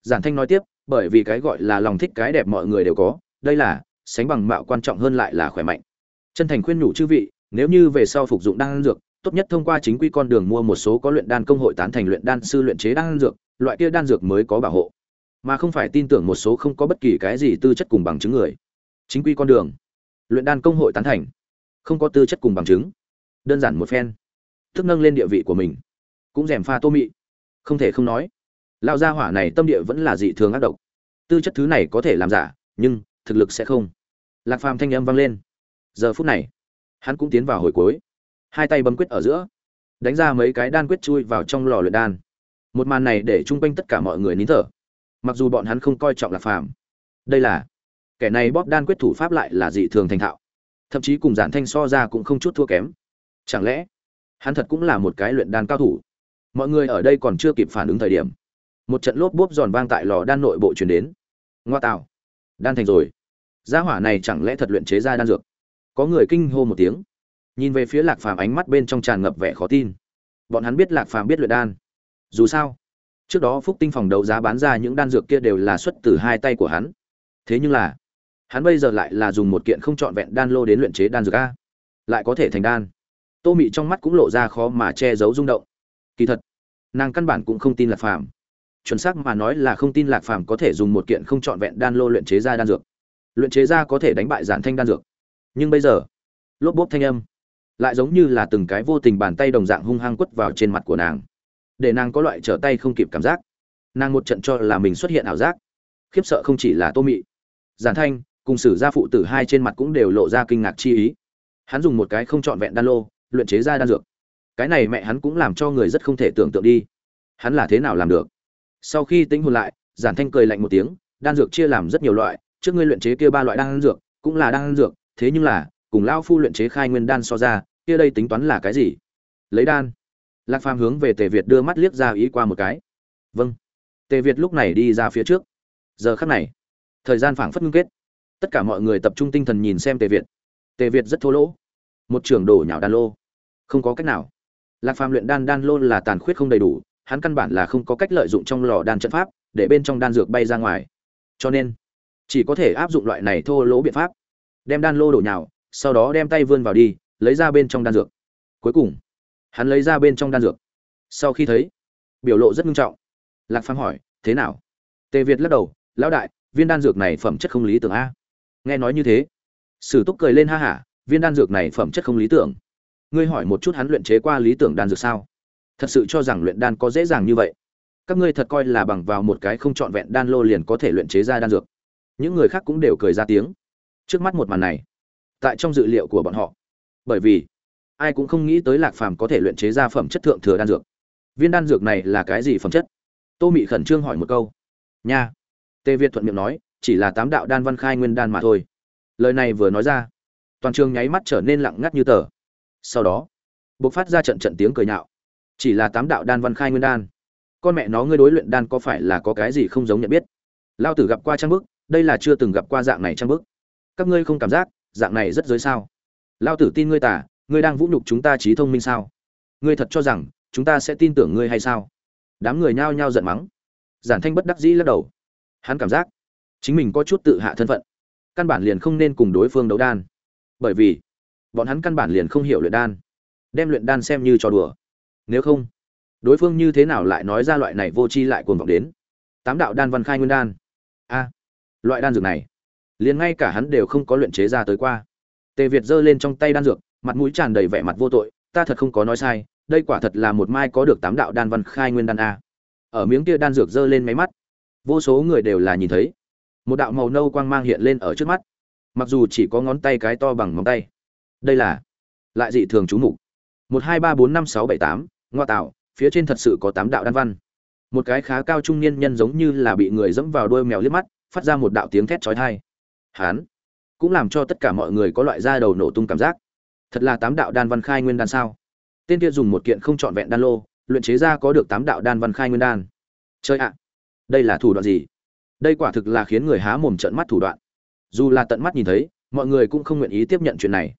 Giản thanh nói tiếp, bởi vì cái gọi là lòng thích cái đẹp mọi người đều có, đây là sánh bằng mạo quan trọng hơn lại là khỏe mạnh. Chân thành khuyên nhủ chư vị, nếu như về sau phục dụng đan dược, tốt nhất thông qua chính quy con đường mua một số có luyện đan công hội tán thành luyện đan sư luyện chế đan dược, loại kia đan dược mới có bảo hộ. Mà không phải tin tưởng một số không có bất kỳ cái gì tư chất cùng bằng chứng người. Chính quy con đường, luyện đan công hội tán thành, không có tư chất cùng bằng chứng. Đơn giản một phen, thức nâng lên địa vị của mình. Cũng rèm pha tô mị. Không thể không nói lao gia hỏa này tâm địa vẫn là dị thường ác độc. Tư chất thứ này có thể làm giả, nhưng thực lực sẽ không lạc phàm thanh âm vang lên. Giờ phút này, hắn cũng tiến vào hồi cuối. Hai tay bấm quyết ở giữa, đánh ra mấy cái đan quyết chui vào trong lò luyện đan. Một màn này để chung quanh tất cả mọi người nín thở. Mặc dù bọn hắn không coi trọng lạc phàm, đây là, kẻ này bóp đan quyết thủ pháp lại là dị thường thành thạo. Thậm chí cùng giản thanh so ra cũng không chút thua kém. Chẳng lẽ, hắn thật cũng là một cái luyện đan cao thủ? Mọi người ở đây còn chưa kịp phản ứng thời điểm, một trận lốp bốp giòn vang tại lò đan nội bộ truyền đến. Ngoa tạo. Đan thành rồi gia hỏa này chẳng lẽ thật luyện chế ra đan dược? Có người kinh hô một tiếng. Nhìn về phía lạc phàm ánh mắt bên trong tràn ngập vẻ khó tin. Bọn hắn biết lạc phàm biết luyện đan. Dù sao, trước đó phúc tinh phòng đấu giá bán ra những đan dược kia đều là xuất từ hai tay của hắn. Thế nhưng là, hắn bây giờ lại là dùng một kiện không trọn vẹn đan lô đến luyện chế đan dược a. Lại có thể thành đan. Tô mị trong mắt cũng lộ ra khó mà che giấu rung động. Kỳ thật, nàng căn bản cũng không tin lạc phàm. Chuẩn xác mà nói là không tin lạc phàm có thể dùng một kiện không trọn vẹn đan lô luyện chế ra đan dược luyện chế ra có thể đánh bại giản thanh đan dược. Nhưng bây giờ, lốp bốp thanh âm lại giống như là từng cái vô tình bàn tay đồng dạng hung hăng quất vào trên mặt của nàng, để nàng có loại trở tay không kịp cảm giác. Nàng một trận cho là mình xuất hiện ảo giác, khiếp sợ không chỉ là tô mị. Giản thanh cùng sử gia phụ tử hai trên mặt cũng đều lộ ra kinh ngạc chi ý. Hắn dùng một cái không trọn vẹn đan lô, luyện chế ra đan dược. Cái này mẹ hắn cũng làm cho người rất không thể tưởng tượng đi. Hắn là thế nào làm được? Sau khi tính hồn lại, giản thanh cười lạnh một tiếng, đan dược chia làm rất nhiều loại trước ngươi luyện chế kia ba loại đan dược, cũng là đan dược, thế nhưng là, cùng lão phu luyện chế khai nguyên đan so ra, kia đây tính toán là cái gì? Lấy đan. Lạc phàm hướng về tề việt đưa mắt liếc ra ý qua một cái. Vâng. Tề việt lúc này đi ra phía trước. Giờ khắc này, thời gian phảng phất ngưng kết. Tất cả mọi người tập trung tinh thần nhìn xem tề việt. Tề việt rất thô lỗ. Một trưởng đổ nhào đan lô. Không có cách nào. Lạc phàm luyện đan đan lô là tàn khuyết không đầy đủ, hắn căn bản là không có cách lợi dụng trong lò đan trận pháp, để bên trong đan dược bay ra ngoài. Cho nên chỉ có thể áp dụng loại này thô lỗ biện pháp. Đem đan lô đổ nhào, sau đó đem tay vươn vào đi, lấy ra bên trong đan dược. Cuối cùng, hắn lấy ra bên trong đan dược. Sau khi thấy, biểu lộ rất nghiêm trọng. Lạc phàm hỏi, thế nào? Tề việt lắc đầu, lão đại, viên đan dược này phẩm chất không lý tưởng a. Nghe nói như thế, sử túc cười lên ha hả, viên đan dược này phẩm chất không lý tưởng. Ngươi hỏi một chút hắn luyện chế qua lý tưởng đan dược sao? Thật sự cho rằng luyện đan có dễ dàng như vậy. Các ngươi thật coi là bằng vào một cái không trọn vẹn đan lô liền có thể luyện chế ra đan dược những người khác cũng đều cười ra tiếng. Trước mắt một màn này, tại trong dự liệu của bọn họ. Bởi vì, ai cũng không nghĩ tới lạc phàm có thể luyện chế ra phẩm chất thượng thừa đan dược. Viên đan dược này là cái gì phẩm chất? Tô mị khẩn trương hỏi một câu. Nha. Tề việt thuận miệng nói, chỉ là tám đạo đan văn khai nguyên đan mà thôi. Lời này vừa nói ra, toàn trường nháy mắt trở nên lặng ngắt như tờ. Sau đó, bộc phát ra trận trận tiếng cười nhạo. Chỉ là tám đạo đan văn khai nguyên đan. Con mẹ nó, ngươi đối luyện đan có phải là có cái gì không giống nhận biết? Lao tử gặp qua trang bức đây là chưa từng gặp qua dạng này trang bức. Các ngươi không cảm giác, dạng này rất giới sao? Lao tử tin ngươi tả, ngươi đang vũ nhục chúng ta trí thông minh sao? Ngươi thật cho rằng, chúng ta sẽ tin tưởng ngươi hay sao? Đám người nhao nhao giận mắng. Giản thanh bất đắc dĩ lắc đầu. Hắn cảm giác, chính mình có chút tự hạ thân phận. Căn bản liền không nên cùng đối phương đấu đan. Bởi vì, bọn hắn căn bản liền không hiểu luyện đan. Đem luyện đan xem như trò đùa. Nếu không, đối phương như thế nào lại nói ra loại này vô tri lại cuồng vọng đến? Tám đạo đan văn khai nguyên đan. A loại đan dược này. Liền ngay cả hắn đều không có luyện chế ra tới qua. Tề việt giơ lên trong tay đan dược, mặt mũi tràn đầy vẻ mặt vô tội, ta thật không có nói sai, đây quả thật là một mai có được tám đạo đan văn khai nguyên đan a. Ở miếng kia đan dược giơ lên máy mắt, vô số người đều là nhìn thấy. Một đạo màu nâu quang mang hiện lên ở trước mắt. Mặc dù chỉ có ngón tay cái to bằng ngón tay, đây là lại dị thường chú mục. Một hai ba bốn năm sáu bảy tám, ngoa tạo, phía trên thật sự có tám đạo đan văn. Một cái khá cao trung niên nhân giống như là bị người dẫm vào đôi mèo liếc mắt phát ra một đạo tiếng thét chói tai. Hán. Cũng làm cho tất cả mọi người có loại da đầu nổ tung cảm giác. Thật là tám đạo đan văn khai nguyên đan sao? Tên kia dùng một kiện không trọn vẹn đan lô, luyện chế ra có được tám đạo đan văn khai nguyên đan. Chơi ạ. Đây là thủ đoạn gì? Đây quả thực là khiến người há mồm trợn mắt thủ đoạn. Dù là tận mắt nhìn thấy, mọi người cũng không nguyện ý tiếp nhận chuyện này.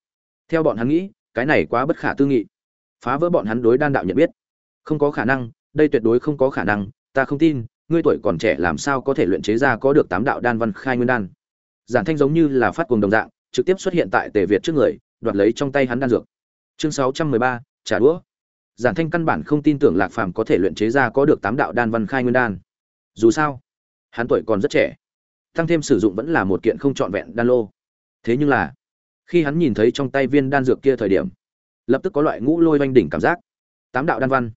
Theo bọn hắn nghĩ, cái này quá bất khả tư nghị. Phá vỡ bọn hắn đối đan đạo nhận biết. Không có khả năng, đây tuyệt đối không có khả năng, ta không tin ngươi tuổi còn trẻ làm sao có thể luyện chế ra có được tám đạo đan văn khai nguyên đan? Giản thanh giống như là phát cuồng đồng dạng, trực tiếp xuất hiện tại tề việt trước người, đoạt lấy trong tay hắn đan dược. Chương sáu trăm mười ba, trả đũa. Giản thanh căn bản không tin tưởng lạc phàm có thể luyện chế ra có được tám đạo đan văn khai nguyên đan. Dù sao, hắn tuổi còn rất trẻ, tăng thêm sử dụng vẫn là một kiện không trọn vẹn đan lô. Thế nhưng là, khi hắn nhìn thấy trong tay viên đan dược kia thời điểm, lập tức có loại ngũ lôi oanh đỉnh cảm giác. Tám đạo đan văn,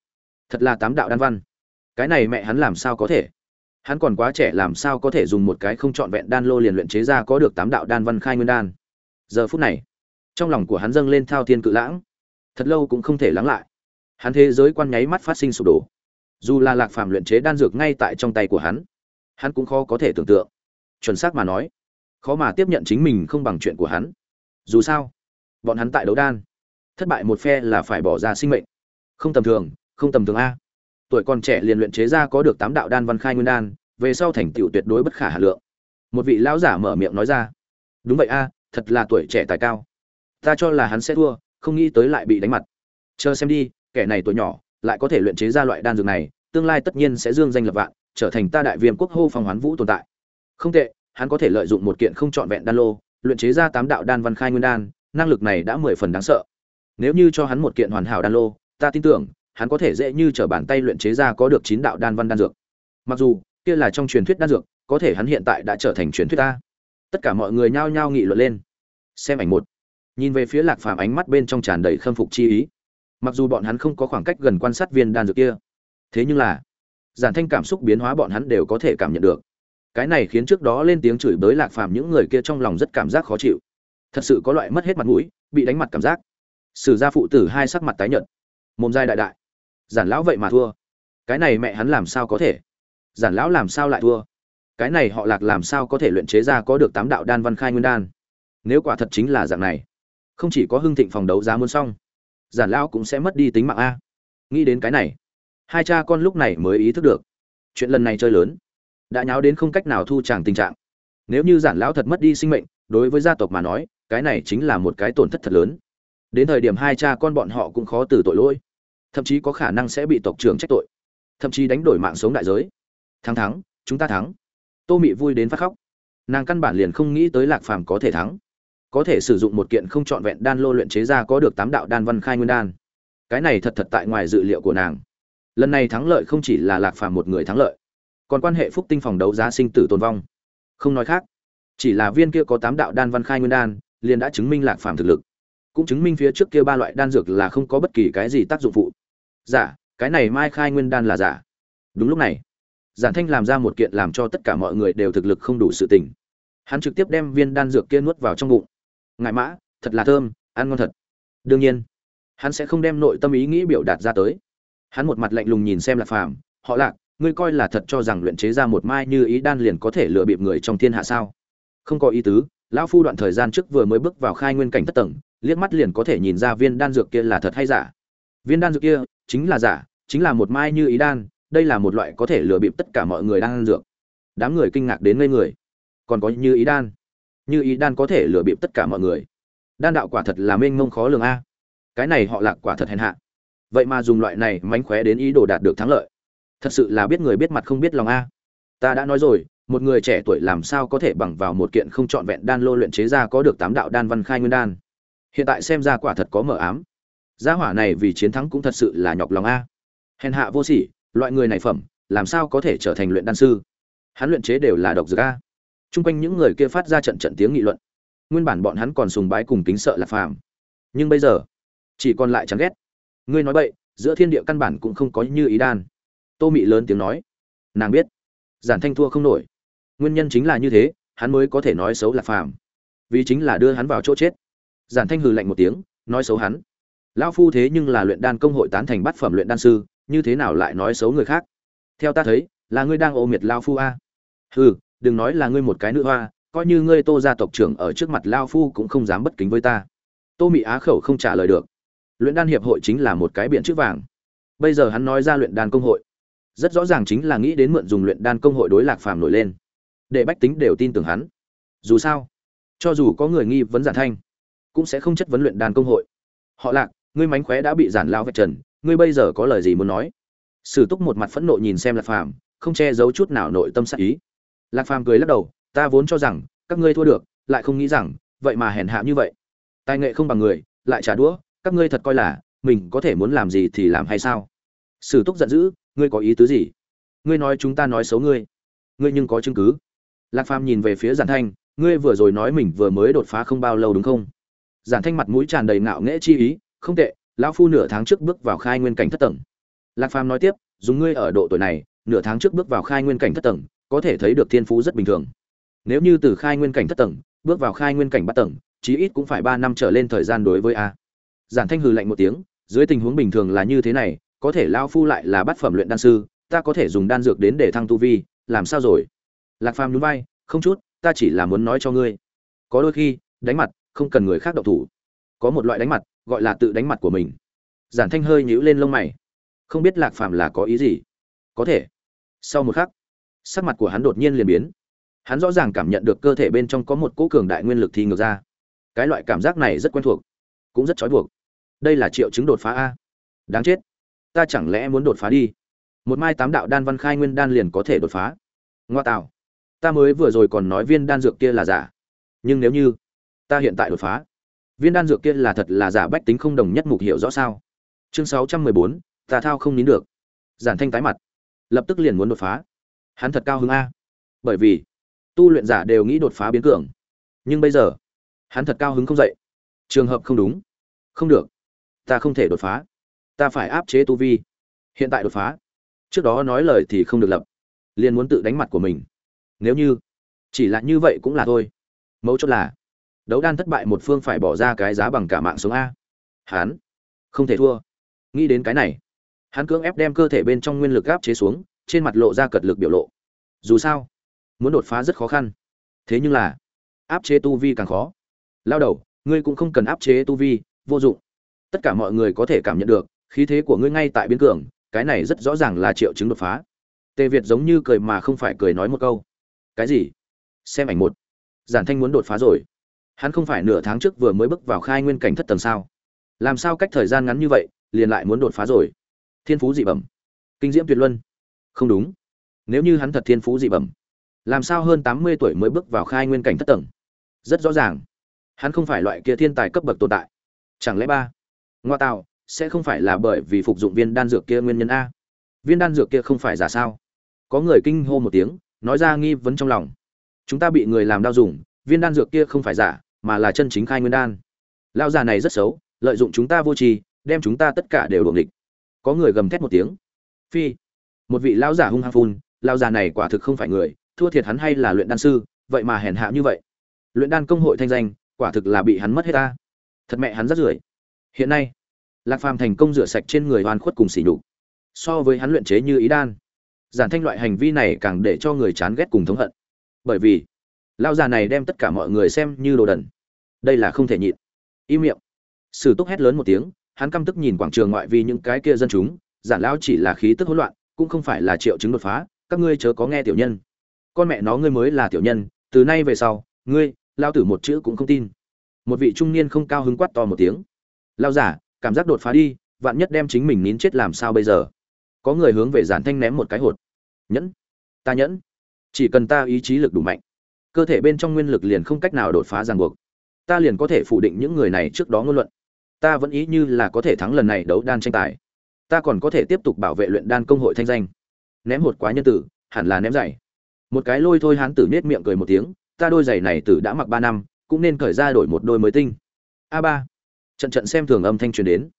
thật là tám đạo đan văn cái này mẹ hắn làm sao có thể? Hắn còn quá trẻ làm sao có thể dùng một cái không trọn vẹn đan lô liền luyện chế ra có được tám đạo đan văn khai nguyên đan? Giờ phút này, trong lòng của hắn dâng lên thao thiên cự lãng. Thật lâu cũng không thể lắng lại. Hắn thế giới quan nháy mắt phát sinh sụp đổ. Dù là lạc phàm luyện chế đan dược ngay tại trong tay của hắn hắn cũng khó có thể tưởng tượng. Chuẩn xác mà nói, khó mà tiếp nhận chính mình không bằng chuyện của hắn. Dù sao, bọn hắn tại đấu đan, thất bại một phe là phải bỏ ra sinh mệnh. Không tầm thường, không tầm thường a tuổi còn trẻ liền luyện chế ra có được tám đạo đan văn khai nguyên đan, về sau thành tựu tuyệt đối bất khả hà lượng. Một vị lão giả mở miệng nói ra, đúng vậy a, thật là tuổi trẻ tài cao. Ta cho là hắn sẽ thua, không nghĩ tới lại bị đánh mặt. Chờ xem đi, kẻ này tuổi nhỏ, lại có thể luyện chế ra loại đan dược này, tương lai tất nhiên sẽ dương danh lập vạn, trở thành ta đại viêm quốc hô phong hoán vũ tồn tại. Không tệ, hắn có thể lợi dụng một kiện không trọn vẹn đan lô, luyện chế ra tám đạo đan văn khai nguyên đan, năng lực này đã mười phần đáng sợ. Nếu như cho hắn một kiện hoàn hảo đan lô, ta tin tưởng hắn có thể dễ như trở bàn tay luyện chế ra có được chín đạo đan văn đan dược. Mặc dù, kia là trong truyền thuyết đan dược, có thể hắn hiện tại đã trở thành truyền thuyết ta. Tất cả mọi người nhao nhao nghị luận lên. Xem ảnh một. Nhìn về phía lạc phàm ánh mắt bên trong tràn đầy khâm phục chi ý. Mặc dù bọn hắn không có khoảng cách gần quan sát viên đan dược kia, thế nhưng là, giản thanh cảm xúc biến hóa bọn hắn đều có thể cảm nhận được. Cái này khiến trước đó lên tiếng chửi bới lạc phàm những người kia trong lòng rất cảm giác khó chịu. Thật sự có loại mất hết mặt mũi, bị đánh mặt cảm giác. Sử gia phụ tử hai sắc mặt tái nhợt. Mồm dai đại đại giản lão vậy mà thua. Cái này mẹ hắn làm sao có thể? Giản lão làm sao lại thua? Cái này họ lạc làm sao có thể luyện chế ra có được tám đạo đan văn khai nguyên đan? Nếu quả thật chính là dạng này, không chỉ có hưng thịnh phòng đấu giá muốn xong, giản lão cũng sẽ mất đi tính mạng a. Nghĩ đến cái này, hai cha con lúc này mới ý thức được, chuyện lần này chơi lớn, đã nháo đến không cách nào thu tràng tình trạng. Nếu như giản lão thật mất đi sinh mệnh, đối với gia tộc mà nói, cái này chính là một cái tổn thất thật lớn. Đến thời điểm hai cha con bọn họ cũng khó từ tội lỗi thậm chí có khả năng sẽ bị tộc trưởng trách tội, thậm chí đánh đổi mạng sống đại giới. Thắng thắng, chúng ta thắng. Tô mị vui đến phát khóc. Nàng căn bản liền không nghĩ tới lạc phàm có thể thắng. Có thể sử dụng một kiện không trọn vẹn đan lô luyện chế ra có được tám đạo đan văn khai nguyên đan. Cái này thật thật tại ngoài dự liệu của nàng. Lần này thắng lợi không chỉ là lạc phàm một người thắng lợi, còn quan hệ phúc tinh phòng đấu giá sinh tử tồn vong. Không nói khác, chỉ là viên kia có tám đạo đan văn khai nguyên đan, liền đã chứng minh lạc phàm thực lực. Cũng chứng minh phía trước kia ba loại đan dược là không có bất kỳ cái gì tác dụng phụ giả, cái này mai khai nguyên đan là giả. Đúng lúc này giản thanh làm ra một kiện làm cho tất cả mọi người đều thực lực không đủ sự tình. Hắn trực tiếp đem viên đan dược kia nuốt vào trong bụng. Ngại mã, thật là thơm, ăn ngon thật. Đương nhiên, hắn sẽ không đem nội tâm ý nghĩ biểu đạt ra tới. Hắn một mặt lạnh lùng nhìn xem lạc phàm, họ lạc, ngươi coi là thật cho rằng luyện chế ra một mai như ý đan liền có thể lừa bịp người trong thiên hạ sao? Không có ý tứ, lão phu đoạn thời gian trước vừa mới bước vào khai nguyên cảnh thất tầng, liếc mắt liền có thể nhìn ra viên đan dược kia là thật hay giả. Viên đan dược kia chính là giả, chính là một mai như ý đan, đây là một loại có thể lừa bịp tất cả mọi người đang ăn dược. Đám người kinh ngạc đến ngây người. Còn có như ý đan. Như ý đan có thể lừa bịp tất cả mọi người. Đan đạo quả thật là mênh mông khó lường a. Cái này họ lạc quả thật hèn hạ. Vậy mà dùng loại này mánh khóe đến ý đồ đạt được thắng lợi. Thật sự là biết người biết mặt không biết lòng a. Ta đã nói rồi, một người trẻ tuổi làm sao có thể bằng vào một kiện không trọn vẹn đan lô luyện chế ra có được tám đạo đan văn khai nguyên đan. Hiện tại xem ra quả thật có mở ám gia hỏa này vì chiến thắng cũng thật sự là nhọc lòng a. Hèn hạ vô sỉ, loại người này phẩm, làm sao có thể trở thành luyện đan sư? Hắn luyện chế đều là độc dược a. Chung quanh những người kia phát ra trận trận tiếng nghị luận. Nguyên bản bọn hắn còn sùng bái cùng kính sợ là phàm. Nhưng bây giờ, chỉ còn lại chán ghét. Ngươi nói bậy, giữa thiên địa căn bản cũng không có như ý đan. Tô mị lớn tiếng nói. Nàng biết, giản thanh thua không nổi. Nguyên nhân chính là như thế, hắn mới có thể nói xấu lạc phàm. Vì chính là đưa hắn vào chỗ chết. Giản thanh hừ lạnh một tiếng, nói xấu hắn lão phu thế nhưng là luyện đan công hội tán thành bát phẩm luyện đan sư, như thế nào lại nói xấu người khác? Theo ta thấy, là ngươi đang ô miệt lao phu a. Hừ, đừng nói là ngươi một cái nữ hoa, coi như ngươi tô gia tộc trưởng ở trước mặt lao phu cũng không dám bất kính với ta. Tô mị á khẩu không trả lời được. Luyện đan hiệp hội chính là một cái biện chữ vàng. Bây giờ hắn nói ra luyện đan công hội, rất rõ ràng chính là nghĩ đến mượn dùng luyện đan công hội đối lạc phàm nổi lên, để bách tính đều tin tưởng hắn. Dù sao, cho dù có người nghi vấn giản thanh, cũng sẽ không chất vấn luyện đan công hội. Họ lạc ngươi mánh khóe đã bị giản lao vạch trần, ngươi bây giờ có lời gì muốn nói? Sử túc một mặt phẫn nộ nhìn xem lạc phàm, không che giấu chút nào nội tâm sắc ý. Lạc phàm cười lắc đầu, ta vốn cho rằng, các ngươi thua được, lại không nghĩ rằng, vậy mà hèn hạ như vậy. Tài nghệ không bằng người, lại trả đũa, các ngươi thật coi là, mình có thể muốn làm gì thì làm hay sao? Sử túc giận dữ, ngươi có ý tứ gì? Ngươi nói chúng ta nói xấu ngươi. Ngươi nhưng có chứng cứ. Lạc phàm nhìn về phía giản thanh, ngươi vừa rồi nói mình vừa mới đột phá không bao lâu đúng không? Giản thanh mặt mũi tràn đầy ngạo nghễ chi ý không tệ, lão phu nửa tháng trước bước vào khai nguyên cảnh thất tầng. Lạc phàm nói tiếp, dùng ngươi ở độ tuổi này, nửa tháng trước bước vào khai nguyên cảnh thất tầng, có thể thấy được thiên phú rất bình thường. Nếu như từ khai nguyên cảnh thất tầng, bước vào khai nguyên cảnh bát tầng, chí ít cũng phải ba năm trở lên thời gian đối với a. Giản thanh hừ lạnh một tiếng, dưới tình huống bình thường là như thế này, có thể lão phu lại là bát phẩm luyện đan sư, ta có thể dùng đan dược đến để thăng tu vi, làm sao rồi? Lạc phàm nhún vai, không chút, ta chỉ là muốn nói cho ngươi. Có đôi khi, đánh mặt, không cần người khác động thủ. Có một loại đánh mặt gọi là tự đánh mặt của mình. Giản thanh hơi nhíu lên lông mày. Không biết lạc phàm là có ý gì? Có thể. Sau một khắc, sắc mặt của hắn đột nhiên liền biến. Hắn rõ ràng cảm nhận được cơ thể bên trong có một cỗ cường đại nguyên lực thi ngược ra. Cái loại cảm giác này rất quen thuộc, cũng rất trói buộc. Đây là triệu chứng đột phá a. Đáng chết. Ta chẳng lẽ muốn đột phá đi? Một mai tám đạo đan văn khai nguyên đan liền có thể đột phá. Ngoa tạo. Ta mới vừa rồi còn nói viên đan dược kia là giả. Nhưng nếu như ta hiện tại đột phá viên đan dược kia là thật là giả bách tính không đồng nhất mục hiệu rõ sao? Chương sáu trăm mười bốn ta thao không nín được. Giản thanh tái mặt, lập tức liền muốn đột phá. Hắn thật cao hứng a. Bởi vì, tu luyện giả đều nghĩ đột phá biến cường. Nhưng bây giờ, hắn thật cao hứng không dậy. Trường hợp không đúng. Không được. Ta không thể đột phá. Ta phải áp chế tu vi. Hiện tại đột phá. Trước đó nói lời thì không được lập. Liền muốn tự đánh mặt của mình. Nếu như, chỉ là như vậy cũng là thôi. Mấu chốt là đấu đan thất bại một phương phải bỏ ra cái giá bằng cả mạng sống a. Hắn không thể thua. Nghĩ đến cái này, hắn cưỡng ép đem cơ thể bên trong nguyên lực áp chế xuống, trên mặt lộ ra cật lực biểu lộ. Dù sao, muốn đột phá rất khó khăn. Thế nhưng là, áp chế tu vi càng khó. Lao đầu, ngươi cũng không cần áp chế tu vi, vô dụng. Tất cả mọi người có thể cảm nhận được, khí thế của ngươi ngay tại biến cường, cái này rất rõ ràng là triệu chứng đột phá. Tề việt giống như cười mà không phải cười nói một câu. Cái gì? Xem ảnh một. Giản thanh muốn đột phá rồi hắn không phải nửa tháng trước vừa mới bước vào khai nguyên cảnh thất tầng sao? Làm sao cách thời gian ngắn như vậy, liền lại muốn đột phá rồi? Thiên phú dị bẩm. Kinh diễm tuyệt luân. Không đúng. Nếu như hắn thật thiên phú dị bẩm, làm sao hơn tám mươi tuổi mới bước vào khai nguyên cảnh thất tầng? Rất rõ ràng. Hắn không phải loại kia thiên tài cấp bậc tồn tại. Chẳng lẽ ba? Ngoa tạo, sẽ không phải là bởi vì phục dụng viên đan dược kia nguyên nhân a? Viên đan dược kia không phải giả sao? Có người kinh hô một tiếng, nói ra nghi vấn trong lòng. Chúng ta bị người làm đau dùng, viên đan dược kia không phải giả mà là chân chính khai nguyên đan. Lao già này rất xấu, lợi dụng chúng ta vô tri, đem chúng ta tất cả đều đuồng địch có người gầm thét một tiếng. Phi. Một vị lão giả hung hăng phun lao già này quả thực không phải người, thua thiệt hắn hay là luyện đan sư, vậy mà hèn hạ như vậy. Luyện đan công hội thanh danh, quả thực là bị hắn mất hết ta. Thật mẹ hắn rất rưởi. Hiện nay, lạc phàm thành công rửa sạch trên người oan khuất cùng xỉ nhục. So với hắn luyện chế như ý đan, giản thanh loại hành vi này càng để cho người chán ghét cùng thống hận. Bởi vì lao già này đem tất cả mọi người xem như đồ đần. Đây là không thể nhịn. Im miệng. Sử túc hét lớn một tiếng, hắn căm tức nhìn quảng trường ngoại vi những cái kia dân chúng, giản lão chỉ là khí tức hỗn loạn, cũng không phải là triệu chứng đột phá, các ngươi chớ có nghe tiểu nhân. Con mẹ nó ngươi mới là tiểu nhân, từ nay về sau, ngươi lao tử một chữ cũng không tin. Một vị trung niên không cao hứng quát to một tiếng. Lao giả cảm giác đột phá đi, vạn nhất đem chính mình nín chết làm sao bây giờ? Có người hướng về giản thanh ném một cái hột. Nhẫn. Ta nhẫn. Chỉ cần ta ý chí lực đủ mạnh cơ thể bên trong nguyên lực liền không cách nào đột phá ràng buộc. Ta liền có thể phủ định những người này trước đó ngôn luận. Ta vẫn ý như là có thể thắng lần này đấu đan tranh tài. Ta còn có thể tiếp tục bảo vệ luyện đan công hội thanh danh. Ném hột quá nhân tử, hẳn là ném giày một cái lôi thôi hán tử nết miệng cười một tiếng, ta đôi giày này tử đã mặc ba năm, cũng nên cởi ra đổi một đôi mới tinh. A ba. Trận trận xem thường âm thanh truyền đến.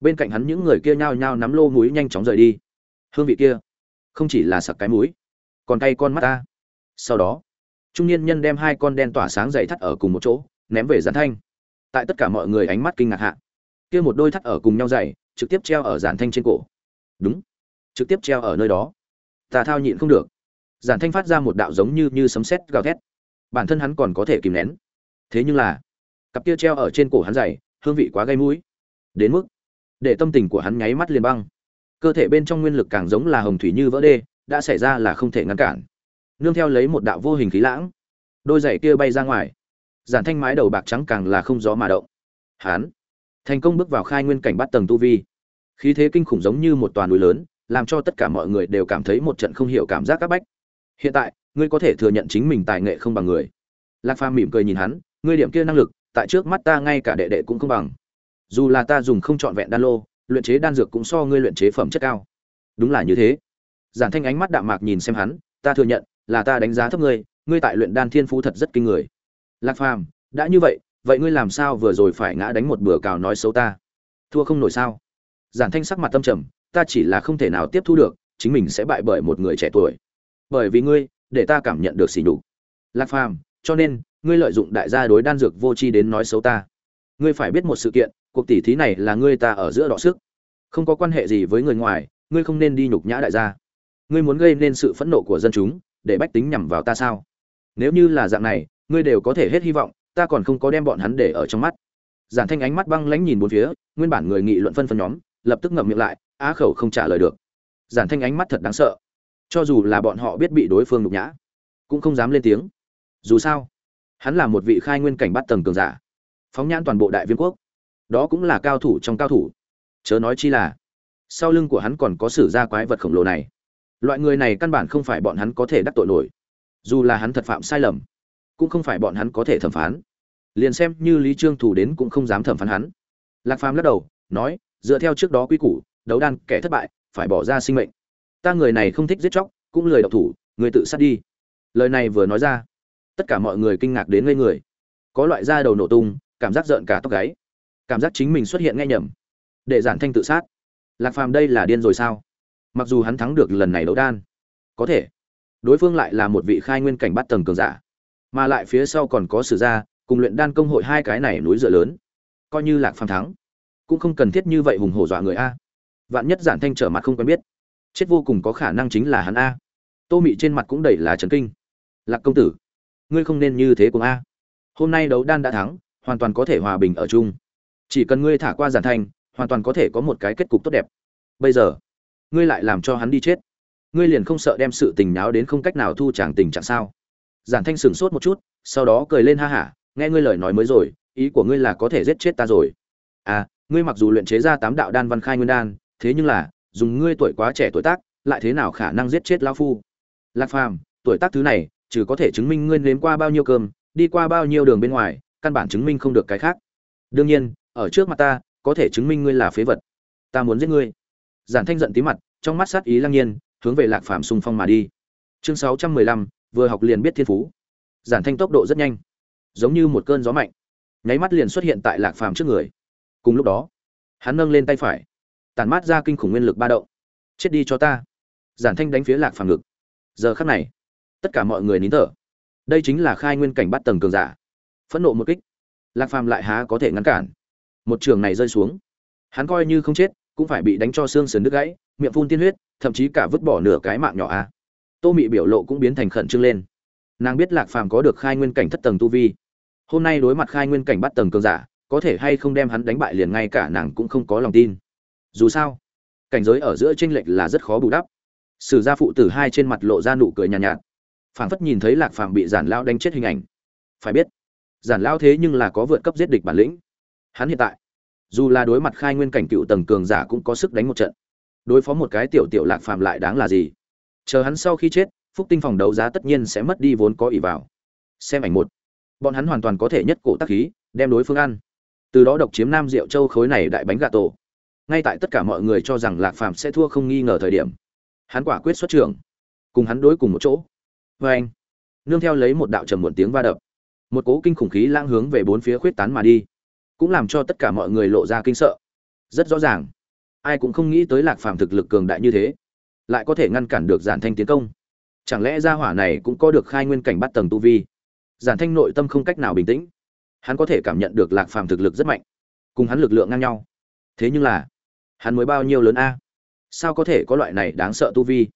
Bên cạnh hắn những người kia nhao nhao nắm lô mũi nhanh chóng rời đi. Hương vị kia, không chỉ là sặc cái mũi, còn tay con mắt ta. Sau đó trung niên nhân đem hai con đen tỏa sáng dày thắt ở cùng một chỗ, ném về giản thanh. Tại tất cả mọi người ánh mắt kinh ngạc hạ, kia một đôi thắt ở cùng nhau dày trực tiếp treo ở giản thanh trên cổ. Đúng, trực tiếp treo ở nơi đó. Tà thao nhịn không được. Giản thanh phát ra một đạo giống như như sấm sét gào thét. Bản thân hắn còn có thể kìm nén. Thế nhưng là, cặp kia treo ở trên cổ hắn dày hương vị quá gây mũi. Đến mức, để tâm tình của hắn nháy mắt liền băng. Cơ thể bên trong nguyên lực càng giống là hồng thủy như vỡ đê, đã xảy ra là không thể ngăn cản nương theo lấy một đạo vô hình khí lãng. Đôi giày kia bay ra ngoài. Giản thanh mái đầu bạc trắng càng là không gió mà động. Hắn thành công bước vào khai nguyên cảnh bắt tầng tu vi. Khí thế kinh khủng giống như một toàn núi lớn, làm cho tất cả mọi người đều cảm thấy một trận không hiểu cảm giác áp bách. Hiện tại, ngươi có thể thừa nhận chính mình tài nghệ không bằng người. Lạc phàm mỉm cười nhìn hắn, ngươi điểm kia năng lực, tại trước mắt ta ngay cả đệ đệ cũng không bằng. Dù là ta dùng không trọn vẹn đan lô, luyện chế đan dược cũng so ngươi luyện chế phẩm chất cao. Đúng là như thế. Giản thanh ánh mắt đạm mạc nhìn xem hắn, ta thừa nhận là ta đánh giá thấp ngươi ngươi tại luyện đan thiên phú thật rất kinh người. Lạc phàm, đã như vậy vậy ngươi làm sao vừa rồi phải ngã đánh một bữa cào nói xấu ta? Thua không nổi sao? Giản thanh sắc mặt tâm trầm, ta chỉ là không thể nào tiếp thu được, chính mình sẽ bại bởi một người trẻ tuổi. Bởi vì ngươi, để ta cảm nhận được sỉ nhục. Lạc phàm, cho nên, ngươi lợi dụng đại gia đối đan dược vô tri đến nói xấu ta. Ngươi phải biết một sự kiện, cuộc tỷ thí này là ngươi ta ở giữa đọ sức. Không có quan hệ gì với người ngoài, ngươi không nên đi nhục nhã đại gia. Ngươi muốn gây nên sự phẫn nộ của dân chúng để bách tính nhằm vào ta sao? Nếu như là dạng này, ngươi đều có thể hết hy vọng, ta còn không có đem bọn hắn để ở trong mắt. Giản thanh ánh mắt băng lãnh nhìn bốn phía, nguyên bản người nghị luận phân phân nhóm, lập tức ngậm miệng lại, á khẩu không trả lời được. Giản thanh ánh mắt thật đáng sợ. Cho dù là bọn họ biết bị đối phương nhục nhã, cũng không dám lên tiếng. Dù sao, hắn là một vị khai nguyên cảnh bắt tầng cường giả, phóng nhãn toàn bộ đại viên quốc. Đó cũng là cao thủ trong cao thủ. Chớ nói chi là, sau lưng của hắn còn có sử gia quái vật khổng lồ này loại người này căn bản không phải bọn hắn có thể đắc tội nổi. Dù là hắn thật phạm sai lầm, cũng không phải bọn hắn có thể thẩm phán. Liền xem như lý trương thủ đến cũng không dám thẩm phán hắn. Lạc phàm lắc đầu, nói, dựa theo trước đó quy củ, đấu đan kẻ thất bại, phải bỏ ra sinh mệnh. Ta người này không thích giết chóc, cũng lười độc thủ, người tự sát đi. Lời này vừa nói ra, tất cả mọi người kinh ngạc đến ngây người. Có loại da đầu nổ tung, cảm giác rợn cả tóc gáy. Cảm giác chính mình xuất hiện nghe nhầm. Để giản thanh tự sát. Lạc phàm đây là điên rồi sao? Mặc dù hắn thắng được lần này đấu đan, có thể, đối phương lại là một vị khai nguyên cảnh bắt tầng cường giả, mà lại phía sau còn có sử gia, cùng luyện đan công hội hai cái này núi dựa lớn, coi như lạc phàm thắng, cũng không cần thiết như vậy hùng hổ dọa người a. Vạn nhất giản thanh trở mặt không quen biết, chết vô cùng có khả năng chính là hắn a. Tô mị trên mặt cũng đầy là trấn kinh. Lạc công tử, ngươi không nên như thế cùng a. Hôm nay đấu đan đã thắng, hoàn toàn có thể hòa bình ở chung. Chỉ cần ngươi thả qua giản thanh, hoàn toàn có thể có một cái kết cục tốt đẹp. Bây giờ ngươi lại làm cho hắn đi chết. Ngươi liền không sợ đem sự tình náo đến không cách nào thu tràng tình trạng sao? Giản thanh sửng sốt một chút, sau đó cười lên ha hả, nghe ngươi lời nói mới rồi, ý của ngươi là có thể giết chết ta rồi. À ngươi mặc dù luyện chế ra tám đạo đan văn khai nguyên đan, thế nhưng là, dùng ngươi tuổi quá trẻ tuổi tác, lại thế nào khả năng giết chết lão phu? Lạc phàm, tuổi tác thứ này, trừ có thể chứng minh ngươi nếm qua bao nhiêu cơm, đi qua bao nhiêu đường bên ngoài, căn bản chứng minh không được cái khác. Đương nhiên, ở trước mặt ta, có thể chứng minh ngươi là phế vật. Ta muốn giết ngươi giản thanh giận tí mặt, trong mắt sát ý lăng nhiên, hướng về lạc phàm xung phong mà đi. Chương sáu trăm mười lăm, vừa học liền biết thiên phú. Giản thanh tốc độ rất nhanh, giống như một cơn gió mạnh, nháy mắt liền xuất hiện tại lạc phàm trước người. Cùng lúc đó, hắn nâng lên tay phải tàn mát ra kinh khủng nguyên lực ba động. Chết đi cho ta. Giản thanh đánh phía lạc phàm ngực. Giờ khắc này, tất cả mọi người nín thở. Đây chính là khai nguyên cảnh bắt tầng cường giả. Phẫn nộ một kích, lạc phàm lại há có thể ngăn cản. Một trường này rơi xuống, hắn coi như không chết cũng phải bị đánh cho xương sườn đứt gãy miệng phun tiên huyết thậm chí cả vứt bỏ nửa cái mạng nhỏ a tô mị biểu lộ cũng biến thành khẩn trương lên. Nàng biết lạc phàm có được khai nguyên cảnh thất tầng tu vi. Hôm nay đối mặt khai nguyên cảnh bắt tầng cường giả có thể hay không đem hắn đánh bại liền ngay cả nàng cũng không có lòng tin. Dù sao cảnh giới ở giữa tranh lệch là rất khó bù đắp. Sử gia phụ tử hai trên mặt lộ ra nụ cười nhàn nhạt, nhạt. Phảng phất nhìn thấy lạc phàm bị giản lao đánh chết hình ảnh. Phải biết giản lao thế nhưng là có vượt cấp giết địch bản lĩnh. Hắn hiện tại dù là đối mặt khai nguyên cảnh cựu tầng cường giả cũng có sức đánh một trận. Đối phó một cái tiểu tiểu lạc phàm lại đáng là gì? Chờ hắn sau khi chết, phúc tinh phòng đấu giá tất nhiên sẽ mất đi vốn có ỷ vào. Xem ảnh một. Bọn hắn hoàn toàn có thể nhất cổ tác khí, đem đối phương ăn. Từ đó độc chiếm nam diệu châu khối này đại bánh gà tổ. Ngay tại tất cả mọi người cho rằng lạc phàm sẽ thua không nghi ngờ thời điểm, hắn quả quyết xuất trường. Cùng hắn đối cùng một chỗ. Vê anh, nương theo lấy một đạo trầm muộn tiếng va đập. Một cố kinh khủng khí lang hướng về bốn phía khuyết tán mà đi cũng làm cho tất cả mọi người lộ ra kinh sợ. Rất rõ ràng, ai cũng không nghĩ tới lạc phàm thực lực cường đại như thế, lại có thể ngăn cản được giản thanh tiến công. Chẳng lẽ gia hỏa này cũng có được khai nguyên cảnh bắt tầng tu vi? Giản thanh nội tâm không cách nào bình tĩnh. Hắn có thể cảm nhận được lạc phàm thực lực rất mạnh, cùng hắn lực lượng ngang nhau. Thế nhưng là, hắn mới bao nhiêu lớn a? Sao có thể có loại này đáng sợ tu vi?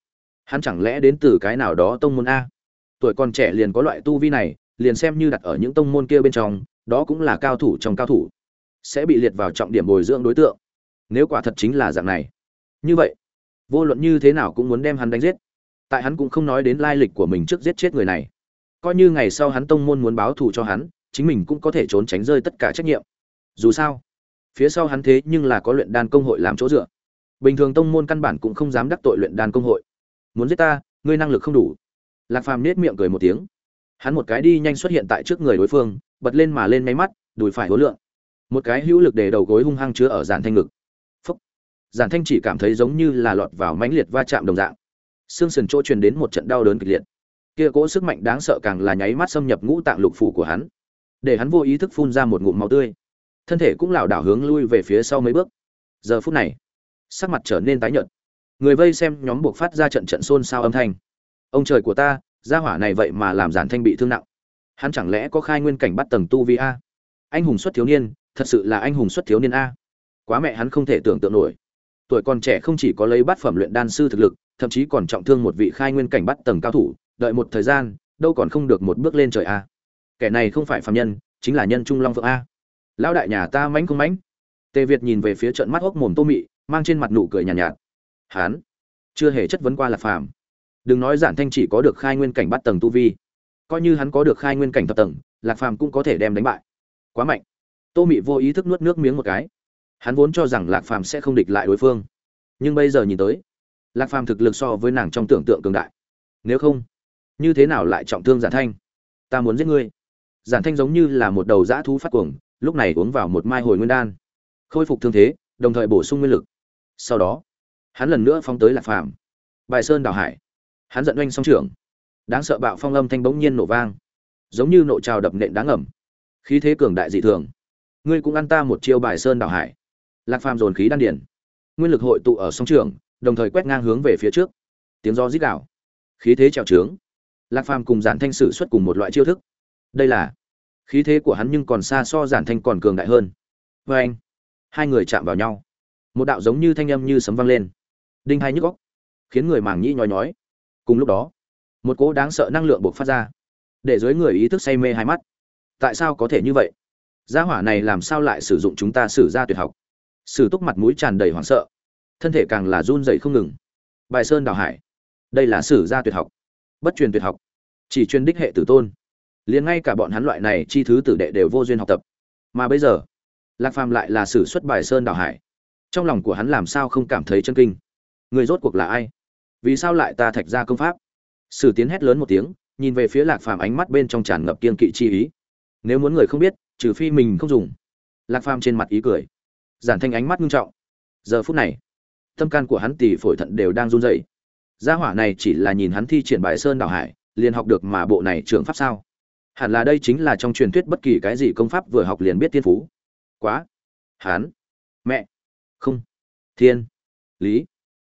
Hắn chẳng lẽ đến từ cái nào đó tông môn a? Tuổi còn trẻ liền có loại tu vi này, liền xem như đặt ở những tông môn kia bên trong đó cũng là cao thủ trong cao thủ, sẽ bị liệt vào trọng điểm bồi dưỡng đối tượng. Nếu quả thật chính là dạng này, như vậy, vô luận như thế nào cũng muốn đem hắn đánh giết. Tại hắn cũng không nói đến lai lịch của mình trước giết chết người này. Coi như ngày sau hắn tông môn muốn báo thù cho hắn, chính mình cũng có thể trốn tránh rơi tất cả trách nhiệm. Dù sao, phía sau hắn thế nhưng là có luyện đan công hội làm chỗ dựa. Bình thường tông môn căn bản cũng không dám đắc tội luyện đan công hội. Muốn giết ta, ngươi năng lực không đủ. Lạc phàm nết miệng cười một tiếng. Hắn một cái đi nhanh xuất hiện tại trước người đối phương bật lên mà lên máy mắt, đùi phải hối lượng. Một cái hữu lực để đầu gối hung hăng chứa ở giàn thanh ngực. Phúc. Giàn thanh chỉ cảm thấy giống như là lọt vào mãnh liệt va chạm đồng dạng. Xương sườn chỗ truyền đến một trận đau đớn kịch liệt. Kia cỗ sức mạnh đáng sợ càng là nháy mắt xâm nhập ngũ tạng lục phủ của hắn. Để hắn vô ý thức phun ra một ngụm máu tươi. Thân thể cũng lảo đảo hướng lui về phía sau mấy bước. Giờ phút này, sắc mặt trở nên tái nhợt. Người vây xem nhóm buộc phát ra trận trận xôn xao âm thanh. Ông trời của ta, gia hỏa này vậy mà làm giản thanh bị thương nặng hắn chẳng lẽ có khai nguyên cảnh bắt tầng tu vi a? Anh hùng xuất thiếu niên thật sự là anh hùng xuất thiếu niên a. Quá mẹ hắn không thể tưởng tượng nổi. Tuổi còn trẻ không chỉ có lấy bát phẩm luyện đan sư thực lực thậm chí còn trọng thương một vị khai nguyên cảnh bắt tầng cao thủ đợi một thời gian đâu còn không được một bước lên trời a. Kẻ này không phải phạm nhân chính là nhân trung long phượng a. Lão đại nhà ta mánh không mánh. Tề việt nhìn về phía trận mắt hốc mồm tô mị mang trên mặt nụ cười nhàn nhạt, nhạt. Hán chưa hề chất vấn qua lạc phàm. Đừng nói giản thanh chỉ có được khai nguyên cảnh bắt tầng tu vi coi như hắn có được khai nguyên cảnh thập tầng, lạc phàm cũng có thể đem đánh bại. Quá mạnh. Tô mị vô ý thức nuốt nước miếng một cái. Hắn vốn cho rằng lạc phàm sẽ không địch lại đối phương. Nhưng bây giờ nhìn tới, lạc phàm thực lực so với nàng trong tưởng tượng cường đại. Nếu không, như thế nào lại trọng thương giản thanh? Ta muốn giết ngươi. Giản thanh giống như là một đầu dã thú phát cuồng, lúc này uống vào một mai hồi nguyên đan. Khôi phục thương thế, đồng thời bổ sung nguyên lực. Sau đó, hắn lần nữa phóng tới lạc phàm. Bài sơn đào hải. Hắn giận oanh song trưởng đáng sợ bạo phong âm thanh bỗng nhiên nổ vang, giống như nộ trào đập nện đáng ẩm khí thế cường đại dị thường. Ngươi cũng ăn ta một chiêu bài sơn đảo hải. Lạc phàm dồn khí đan điển nguyên lực hội tụ ở song trường, đồng thời quét ngang hướng về phía trước. Tiếng do rít đảo khí thế trèo trướng. Lạc phàm cùng giản thanh sử xuất cùng một loại chiêu thức. Đây là, khí thế của hắn nhưng còn xa so giản thanh còn cường đại hơn. Vê anh, hai người chạm vào nhau. Một đạo giống như thanh âm như sấm vang lên. Đinh hai nhức góc khiến người màng nhĩ nhói nhói. Cùng lúc đó một cỗ đáng sợ năng lượng buộc phát ra, để dưới người ý thức say mê hai mắt. Tại sao có thể như vậy? Gia hỏa này làm sao lại sử dụng chúng ta sử ra tuyệt học? Sử túc mặt mũi tràn đầy hoảng sợ, thân thể càng là run dậy không ngừng. Bài sơn đào hải, đây là sử gia tuyệt học, bất truyền tuyệt học, chỉ truyền đích hệ tử tôn. Liền ngay cả bọn hắn loại này chi thứ tử đệ đều vô duyên học tập. Mà bây giờ, lạc phàm lại là sử xuất bài sơn đào hải. Trong lòng của hắn làm sao không cảm thấy chân kinh? Người rốt cuộc là ai? Vì sao lại ta thạch ra công pháp? Sử tiến hét lớn một tiếng, nhìn về phía lạc phàm ánh mắt bên trong tràn ngập kiên kỵ chi ý. Nếu muốn người không biết, trừ phi mình không dùng. Lạc phàm trên mặt ý cười. Giản thanh ánh mắt nghiêm trọng. Giờ phút này, tâm can của hắn tỷ phổi thận đều đang run rẩy. Gia hỏa này chỉ là nhìn hắn thi triển bài sơn đảo hải, liền học được mà bộ này trường pháp sao? Hẳn là đây chính là trong truyền thuyết bất kỳ cái gì công pháp vừa học liền biết tiên phú. Quá. Hắn. Mẹ. Không. Thiên. Lý.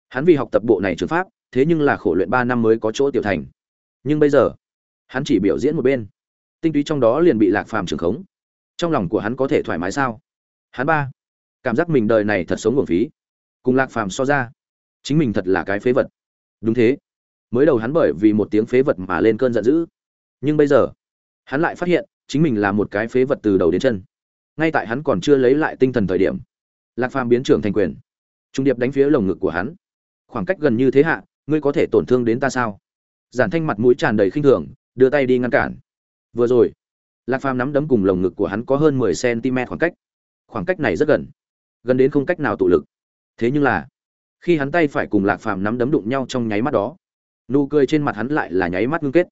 Hắn vì học tập bộ này trường pháp thế nhưng là khổ luyện ba năm mới có chỗ tiểu thành. Nhưng bây giờ, hắn chỉ biểu diễn một bên. Tinh túy trong đó liền bị lạc phàm trường khống. Trong lòng của hắn có thể thoải mái sao? Hắn ba, cảm giác mình đời này thật sống uổng phí. Cùng lạc phàm so ra, chính mình thật là cái phế vật. Đúng thế. Mới đầu hắn bởi vì một tiếng phế vật mà lên cơn giận dữ. Nhưng bây giờ, hắn lại phát hiện, chính mình là một cái phế vật từ đầu đến chân. Ngay tại hắn còn chưa lấy lại tinh thần thời điểm, lạc phàm biến trưởng thành quyền. Trung điệp đánh phía lồng ngực của hắn. Khoảng cách gần như thế hạ ngươi có thể tổn thương đến ta sao? Giản thanh mặt mũi tràn đầy khinh thường, đưa tay đi ngăn cản. Vừa rồi, lạc phàm nắm đấm cùng lồng ngực của hắn có hơn mười cm khoảng cách. Khoảng cách này rất gần gần đến không cách nào tụ lực. Thế nhưng là, khi hắn tay phải cùng lạc phàm nắm đấm đụng nhau trong nháy mắt đó, nụ cười trên mặt hắn lại là nháy mắt ngưng kết.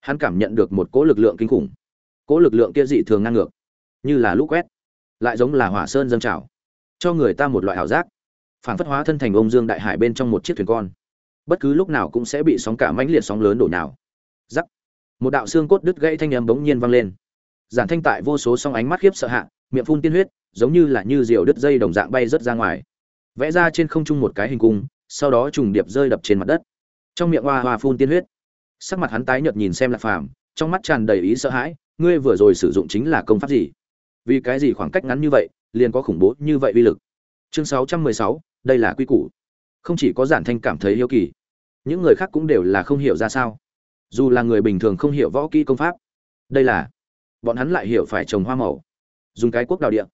Hắn cảm nhận được một cỗ lực lượng kinh khủng. Cỗ lực lượng kia dị thường ngang ngược, như là lũ quét, lại giống là hỏa sơn dâng trào, cho người ta một loại ảo giác. Phản phất hóa thân thành ông dương đại hải bên trong một chiếc thuyền con bất cứ lúc nào cũng sẽ bị sóng cả mãnh liệt sóng lớn đổ nào giắc một đạo xương cốt đứt gãy thanh âm bỗng nhiên vang lên. Giản thanh tại vô số song ánh mắt khiếp sợ hạ miệng phun tiên huyết giống như là như diều đứt dây đồng dạng bay rớt ra ngoài. Vẽ ra trên không trung một cái hình cung sau đó trùng điệp rơi đập trên mặt đất. Trong miệng hoa hoa phun tiên huyết. Sắc mặt hắn tái nhợt nhìn xem lạc phàm trong mắt tràn đầy ý sợ hãi ngươi vừa rồi sử dụng chính là công pháp gì? Vì cái gì khoảng cách ngắn như vậy liền có khủng bố như vậy uy lực? Chương 616, đây là quy củ không chỉ có giản thanh cảm thấy hiếu kỳ, những người khác cũng đều là không hiểu ra sao. Dù là người bình thường không hiểu võ kỹ công pháp, đây là, bọn hắn lại hiểu phải trồng hoa màu, dùng cái quốc đào địa.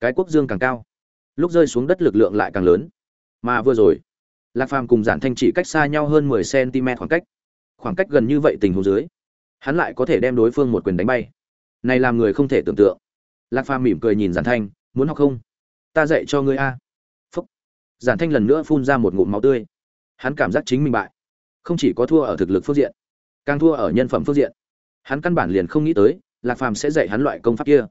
Cái quốc dương càng cao, lúc rơi xuống đất lực lượng lại càng lớn. Mà vừa rồi, lạc phàm cùng giản thanh chỉ cách xa nhau hơn mười cm khoảng cách. Khoảng cách gần như vậy tình huống dưới, hắn lại có thể đem đối phương một quyền đánh bay. Này làm người không thể tưởng tượng. Lạc phàm mỉm cười nhìn giản thanh, muốn học không? Ta dạy cho ngươi a giản thanh lần nữa phun ra một ngụm máu tươi. Hắn cảm giác chính mình bại. Không chỉ có thua ở thực lực phương diện, càng thua ở nhân phẩm phương diện. Hắn căn bản liền không nghĩ tới, lạc phàm sẽ dạy hắn loại công pháp kia.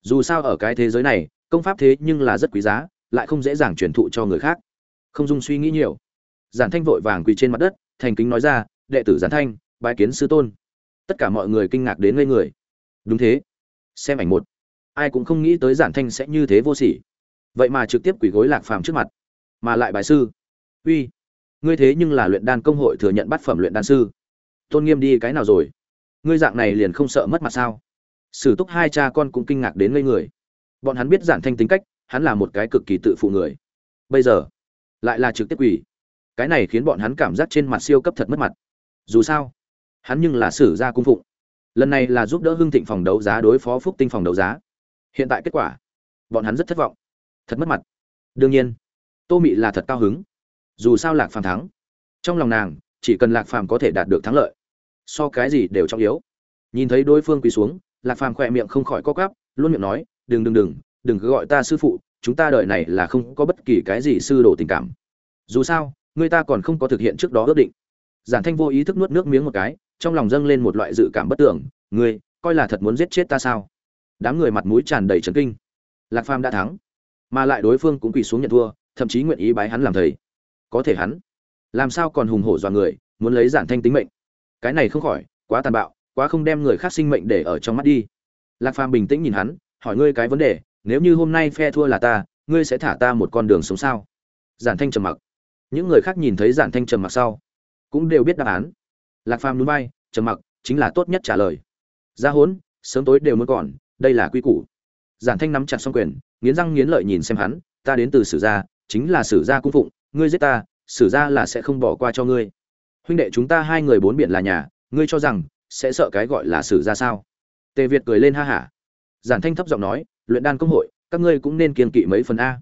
Dù sao ở cái thế giới này, công pháp thế nhưng là rất quý giá, lại không dễ dàng truyền thụ cho người khác. Không dung suy nghĩ nhiều. Giản thanh vội vàng quỳ trên mặt đất, thành kính nói ra, đệ tử giản thanh, bái kiến sư tôn. Tất cả mọi người kinh ngạc đến ngây người. Đúng thế. Xem ảnh một. Ai cũng không nghĩ tới giản thanh sẽ như thế vô sỉ. Vậy mà trực tiếp quỳ gối lạc phàm trước mặt mà lại bài sư. Uy, ngươi thế nhưng là luyện đan công hội thừa nhận bát phẩm luyện đan sư. Tôn nghiêm đi cái nào rồi? Ngươi dạng này liền không sợ mất mặt sao? Sử túc hai cha con cũng kinh ngạc đến ngây người. Bọn hắn biết giản thanh tính cách, hắn là một cái cực kỳ tự phụ người. Bây giờ, lại là trực tiếp quỷ. Cái này khiến bọn hắn cảm giác trên mặt siêu cấp thật mất mặt. Dù sao, hắn nhưng là sử gia cung phụng. Lần này là giúp đỡ hưng thịnh phòng đấu giá đối phó phúc tinh phòng đấu giá. Hiện tại kết quả, bọn hắn rất thất vọng. Thật mất mặt. Đương nhiên tô mị là thật cao hứng. Dù sao lạc phàm thắng. Trong lòng nàng, chỉ cần lạc phàm có thể đạt được thắng lợi, so cái gì đều trọng yếu. Nhìn thấy đối phương quỳ xuống, lạc phàm khỏe miệng không khỏi co cắp luôn miệng nói, đừng đừng đừng đừng cứ gọi ta sư phụ, chúng ta đợi này là không có bất kỳ cái gì sư đồ tình cảm. Dù sao, người ta còn không có thực hiện trước đó ước định. Giản thanh vô ý thức nuốt nước miếng một cái, trong lòng dâng lên một loại dự cảm bất tưởng, ngươi, coi là thật muốn giết chết ta sao? Đám người mặt mũi tràn đầy trấn kinh. Lạc phàm đã thắng, mà lại đối phương cũng quỳ xuống nhận thua thậm chí nguyện ý bái hắn làm thầy. Có thể hắn làm sao còn hùng hổ dọa người, muốn lấy giản thanh tính mệnh. Cái này không khỏi, quá tàn bạo, quá không đem người khác sinh mệnh để ở trong mắt đi. Lạc phàm bình tĩnh nhìn hắn, hỏi ngươi cái vấn đề, nếu như hôm nay phe thua là ta, ngươi sẽ thả ta một con đường sống sao? Giản thanh trầm mặc. Những người khác nhìn thấy giản thanh trầm mặc sau, cũng đều biết đáp án. Lạc phàm núi bay trầm mặc chính là tốt nhất trả lời. Ra hốn, sớm tối đều muốn còn, đây là quy củ. Giản thanh nắm chặt xong quyền, nghiến răng nghiến lợi nhìn xem hắn, ta đến từ sử gia chính là sử gia cung phụng, ngươi giết ta, sử gia là sẽ không bỏ qua cho ngươi. Huynh đệ chúng ta hai người bốn biển là nhà, ngươi cho rằng sẽ sợ cái gọi là sử gia sao? Tề việt cười lên ha hả. Giản thanh thấp giọng nói, luyện đan công hội, các ngươi cũng nên kiên kỵ mấy phần a.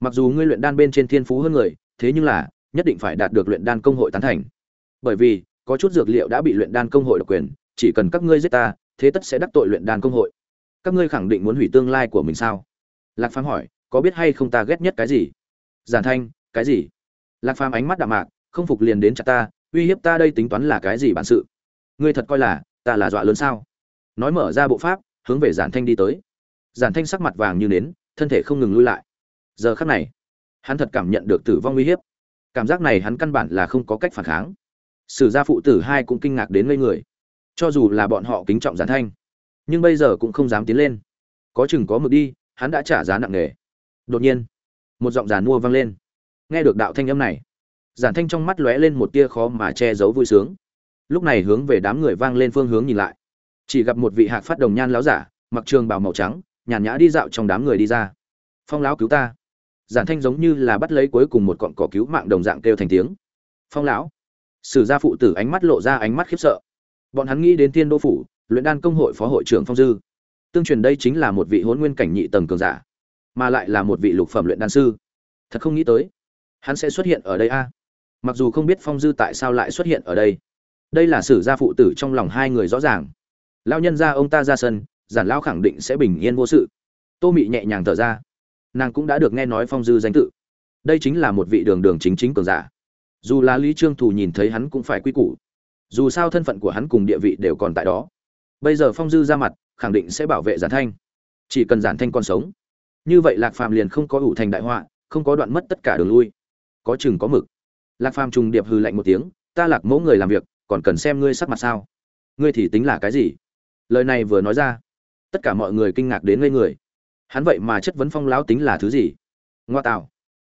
Mặc dù ngươi luyện đan bên trên thiên phú hơn người, thế nhưng là, nhất định phải đạt được luyện đan công hội tán thành. Bởi vì, có chút dược liệu đã bị luyện đan công hội độc quyền, chỉ cần các ngươi giết ta, thế tất sẽ đắc tội luyện đan công hội. Các ngươi khẳng định muốn hủy tương lai của mình sao? Lạc phàm hỏi, có biết hay không ta ghét nhất cái gì? Giản thanh, cái gì? Lạc phàm ánh mắt đạm mạc, không phục liền đến chặt ta, uy hiếp ta đây tính toán là cái gì bản sự? Ngươi thật coi là, ta là dọa lớn sao? Nói mở ra bộ pháp, hướng về giản thanh đi tới. Giản thanh sắc mặt vàng như nến, thân thể không ngừng lui lại. Giờ khắc này, hắn thật cảm nhận được tử vong uy hiếp. Cảm giác này hắn căn bản là không có cách phản kháng. Sử gia phụ tử hai cũng kinh ngạc đến ngây người. Cho dù là bọn họ kính trọng giản thanh, nhưng bây giờ cũng không dám tiến lên. Có chừng có mực đi, hắn đã trả giá nặng nề. Đột nhiên một giọng giàn mua vang lên. Nghe được đạo thanh âm này, giản thanh trong mắt lóe lên một tia khó mà che giấu vui sướng. Lúc này hướng về đám người vang lên phương hướng nhìn lại. Chỉ gặp một vị hạc phát đồng nhan láo giả, mặc trường bào màu trắng, nhàn nhã đi dạo trong đám người đi ra. Phong lão cứu ta. Giản thanh giống như là bắt lấy cuối cùng một cọn cỏ cứu mạng đồng dạng kêu thành tiếng. Phong lão. Sử gia phụ tử ánh mắt lộ ra ánh mắt khiếp sợ. Bọn hắn nghĩ đến tiên đô phủ, luyện đan công hội phó hội trưởng phong dư. Tương truyền đây chính là một vị hôn nguyên cảnh nhị tầng cường giả mà lại là một vị lục phẩm luyện đan sư. Thật không nghĩ tới, hắn sẽ xuất hiện ở đây a. Mặc dù không biết phong dư tại sao lại xuất hiện ở đây. Đây là sử gia phụ tử trong lòng hai người rõ ràng. Lao nhân ra ông ta ra sân, giản lao khẳng định sẽ bình yên vô sự. Tô mị nhẹ nhàng thở ra. Nàng cũng đã được nghe nói phong dư danh tự. Đây chính là một vị đường đường chính chính cường giả. Dù là lý trương thù nhìn thấy hắn cũng phải quy củ. Dù sao thân phận của hắn cùng địa vị đều còn tại đó. Bây giờ phong dư ra mặt, khẳng định sẽ bảo vệ giản thanh. Chỉ cần giản thanh còn sống như vậy lạc phàm liền không có ủ thành đại họa, không có đoạn mất tất cả đường lui. Có chừng có mực. Lạc phàm trùng điệp hư lạnh một tiếng, ta lạc mẫu người làm việc, còn cần xem ngươi sắc mặt sao? Ngươi thì tính là cái gì? Lời này vừa nói ra, tất cả mọi người kinh ngạc đến ngây người. Hắn vậy mà chất vấn phong lão tính là thứ gì? Ngoa tạo.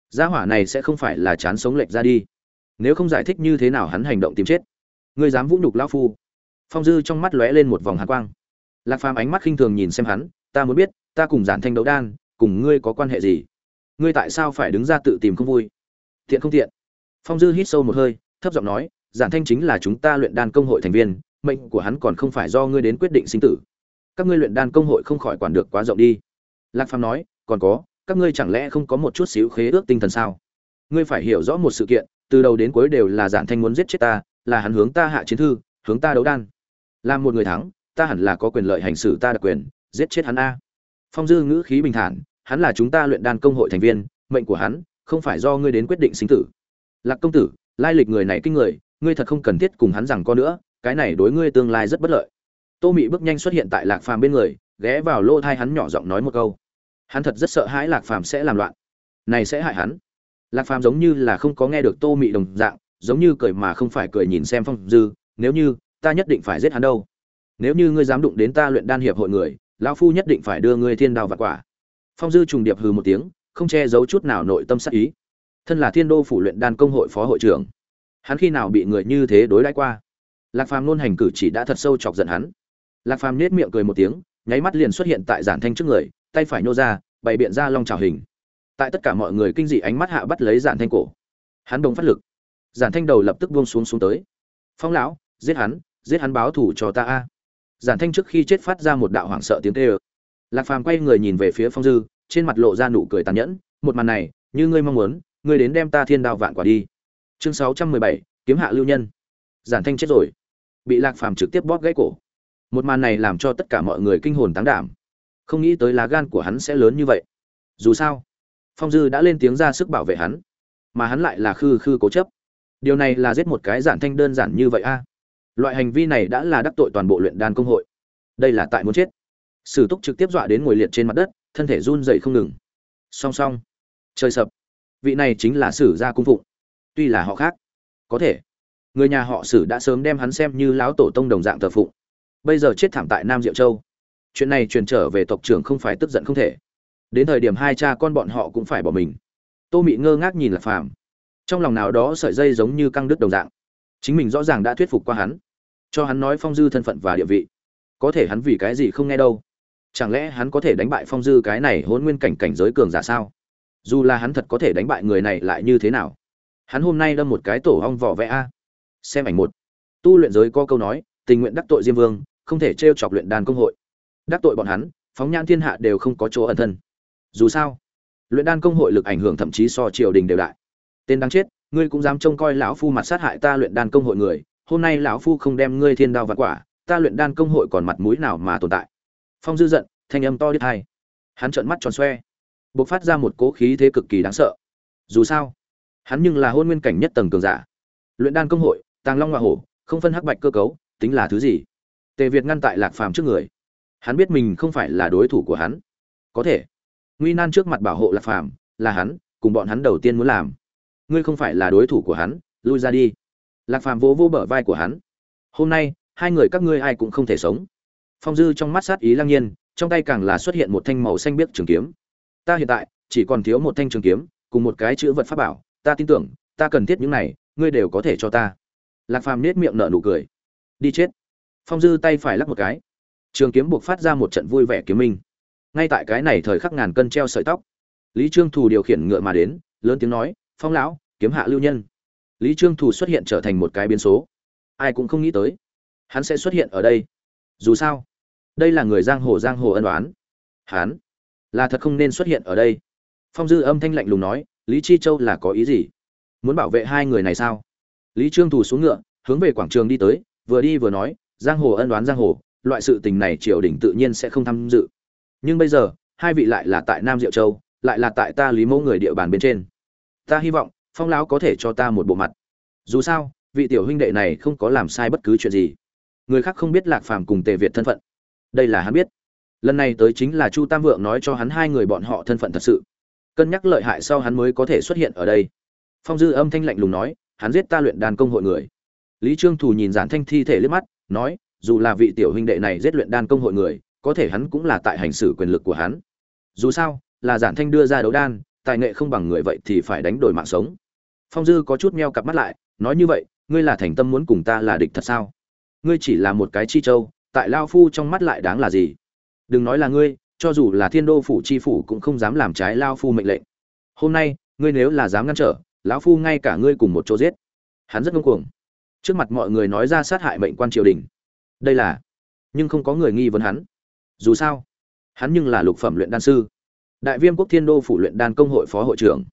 Gia hỏa này sẽ không phải là chán sống lệch ra đi. Nếu không giải thích như thế nào hắn hành động tìm chết. Ngươi dám vũ nhục lão phu? Phong dư trong mắt lóe lên một vòng hàn quang. Lạc phàm ánh mắt khinh thường nhìn xem hắn, ta muốn biết, ta cùng giản thanh đấu đan cùng ngươi có quan hệ gì? Ngươi tại sao phải đứng ra tự tìm không vui? Thiện không thiện? Phong dư hít sâu một hơi, thấp giọng nói, giản thanh chính là chúng ta luyện đan công hội thành viên, mệnh của hắn còn không phải do ngươi đến quyết định sinh tử. Các ngươi luyện đan công hội không khỏi quản được quá rộng đi. Lạc phàm nói, còn có, các ngươi chẳng lẽ không có một chút xíu khế ước tinh thần sao? Ngươi phải hiểu rõ một sự kiện, từ đầu đến cuối đều là giản thanh muốn giết chết ta, là hắn hướng ta hạ chiến thư, hướng ta đấu đan. Làm một người thắng, ta hẳn là có quyền lợi hành xử ta đặc quyền, giết chết hắn a. Phong dư ngữ khí bình thản hắn là chúng ta luyện đan công hội thành viên, mệnh của hắn không phải do ngươi đến quyết định sinh tử. Lạc công tử, lai lịch người này kinh người, ngươi thật không cần thiết cùng hắn rằng có nữa, cái này đối ngươi tương lai rất bất lợi. Tô mị bước nhanh xuất hiện tại lạc phàm bên người, ghé vào lỗ thai hắn nhỏ giọng nói một câu. Hắn thật rất sợ hãi lạc phàm sẽ làm loạn. Này sẽ hại hắn. Lạc phàm giống như là không có nghe được tô mị đồng dạng, giống như cười mà không phải cười nhìn xem phong dư, nếu như, ta nhất định phải giết hắn đâu. Nếu như ngươi dám đụng đến ta luyện đan hiệp hội người, lão phu nhất định phải đưa ngươi thiên đao và quả phong dư trùng điệp hừ một tiếng, không che giấu chút nào nội tâm sắc ý. Thân là thiên đô phủ luyện đan công hội phó hội trưởng, hắn khi nào bị người như thế đối đãi qua? Lạc phàm nôn hành cử chỉ đã thật sâu chọc giận hắn. Lạc phàm nết miệng cười một tiếng, nháy mắt liền xuất hiện tại giản thanh trước người, tay phải nhô ra, bày biện ra long trào hình. Tại tất cả mọi người kinh dị ánh mắt hạ bắt lấy giản thanh cổ. Hắn đồng phát lực. Giản thanh đầu lập tức buông xuống xuống tới. Phong lão, giết hắn giết hắn báo thù cho ta a. Giản thanh trước khi chết phát ra một đạo hoảng sợ tiếng tê ơ lạc phàm quay người nhìn về phía phong dư, trên mặt lộ ra nụ cười tàn nhẫn, một màn này, như ngươi mong muốn, ngươi đến đem ta thiên đao vạn quả đi. Chương sáu trăm mười bảy, kiếm hạ lưu nhân. Giản thanh chết rồi. Bị lạc phàm trực tiếp bóp gãy cổ. Một màn này làm cho tất cả mọi người kinh hồn tán đảm. Không nghĩ tới lá gan của hắn sẽ lớn như vậy. Dù sao, phong dư đã lên tiếng ra sức bảo vệ hắn, mà hắn lại là khư khư cố chấp. Điều này là giết một cái giản thanh đơn giản như vậy a. Loại hành vi này đã là đắc tội toàn bộ luyện đan công hội. Đây là tại muốn chết sử túc trực tiếp dọa đến ngồi liệt trên mặt đất, thân thể run dậy không ngừng. Song song. Trời sập. Vị này chính là sử gia cung phụng. Tuy là họ khác. Có thể. Người nhà họ sử đã sớm đem hắn xem như lão tổ tông đồng dạng thờ phụng. Bây giờ chết thảm tại nam diệu châu. Chuyện này truyền trở về tộc trưởng không phải tức giận không thể. Đến thời điểm hai cha con bọn họ cũng phải bỏ mình. Tô mị ngơ ngác nhìn lạc phàm. Trong lòng nào đó sợi dây giống như căng đứt đồng dạng. Chính mình rõ ràng đã thuyết phục qua hắn. Cho hắn nói phong dư thân phận và địa vị. Có thể hắn vì cái gì không nghe đâu chẳng lẽ hắn có thể đánh bại phong dư cái này hôn nguyên cảnh cảnh giới cường giả sao? Dù là hắn thật có thể đánh bại người này lại như thế nào? Hắn hôm nay đâm một cái tổ hong vỏ vẽ a. Xem ảnh một. Tu luyện giới có câu nói, tình nguyện đắc tội diêm vương, không thể t r e o chọc luyện đàn công hội. Đắc tội bọn hắn, phóng nhãn thiên hạ đều không có chỗ ẩn thân. Dù sao, luyện đan công hội lực ảnh hưởng thậm chí so triều đình đều đại. Tên đáng chết, ngươi cũng dám trông coi lão phu mặt sát hại ta luyện đan công hội người, hôm nay lão phu không đem ngươi thiên đao vặt quả, ta luyện đan công hội còn mặt mũi nào mà tồn tại? Phong dư giận, thanh âm to đít hai hắn trợn mắt tròn xoe b ộ c phát ra một cố khí thế cực kỳ đáng sợ. Dù sao, hắn nhưng là hôn nguyên cảnh nhất tầng cường giả. Luyện đan công hội, tàng long hoa hổ, không phân hắc bạch cơ cấu, tính là thứ gì? Tề việt ngăn tại lạc phàm trước người. Hắn biết mình không phải là đối thủ của hắn. Có thể, nguy nan trước mặt bảo hộ lạc phàm là hắn, cùng bọn hắn đầu tiên muốn làm. Ngươi không phải là đối thủ của hắn, lui ra đi. Lạc phàm vỗ vỗ bờ vai của hắn. Hôm nay, hai người các ngươi ai cũng không thể sống phong dư trong mắt sát ý lăng nhiên, trong tay càng là xuất hiện một thanh màu xanh biếc trường kiếm. Ta hiện tại, chỉ còn thiếu một thanh trường kiếm, cùng một cái chữ vật pháp bảo, ta tin tưởng, ta cần thiết những này, ngươi đều có thể cho ta. Lạc phàm nết miệng nở nụ cười. Đi chết. Phong dư tay phải lắc một cái. Trường kiếm buộc phát ra một trận vui vẻ kiếm minh. Ngay tại cái này thời khắc ngàn cân treo sợi tóc, lý trương thù điều khiển ngựa mà đến, lớn tiếng nói, phong lão, kiếm hạ lưu nhân. Lý trương thù xuất hiện trở thành một cái biến số. Ai cũng không nghĩ tới, hắn sẽ xuất hiện ở đây. Dù sao đây là người giang hồ giang hồ ân đoán hắn là thật không nên xuất hiện ở đây. Phong dư âm thanh lạnh lùng nói, lý chi châu là có ý gì? Muốn bảo vệ hai người này sao? Lý trương thù xuống ngựa, hướng về quảng trường đi tới, vừa đi vừa nói, giang hồ ân đoán giang hồ, loại sự tình này triều đình tự nhiên sẽ không tham dự. Nhưng bây giờ, hai vị lại là tại nam diệu châu, lại là tại ta lý mẫu người địa bàn bên trên. Ta hy vọng, phong lão có thể cho ta một bộ mặt. Dù sao, vị tiểu huynh đệ này không có làm sai bất cứ chuyện gì. Người khác không biết lạc phàm cùng tề việt thân phận đây là hắn biết. Lần này tới chính là chu tam vượng nói cho hắn hai người bọn họ thân phận thật sự. Cân nhắc lợi hại sau hắn mới có thể xuất hiện ở đây. Phong dư âm thanh lạnh lùng nói, hắn giết ta luyện đàn công hội người. Lý trương thù nhìn giản thanh thi thể liếc mắt, nói, dù là vị tiểu huynh đệ này giết luyện đan công hội người, có thể hắn cũng là tại hành xử quyền lực của hắn. Dù sao, là giản thanh đưa ra đấu đan, tài nghệ không bằng người vậy thì phải đánh đổi mạng sống. Phong dư có chút meo cặp mắt lại, nói như vậy, ngươi là thành tâm muốn cùng ta là địch thật sao? Ngươi chỉ là một cái chi châu tại lao phu trong mắt lại đáng là gì? Đừng nói là ngươi, cho dù là thiên đô phủ chi phủ cũng không dám làm trái lao phu mệnh lệnh. Hôm nay, ngươi nếu là dám ngăn trở, lão phu ngay cả ngươi cùng một chỗ giết. Hắn rất ngông cuồng. Trước mặt mọi người nói ra sát hại mệnh quan triều đình. Đây là, nhưng không có người nghi vấn hắn. Dù sao, hắn nhưng là lục phẩm luyện đan sư. Đại viêm quốc thiên đô phủ luyện đan công hội phó hội trưởng.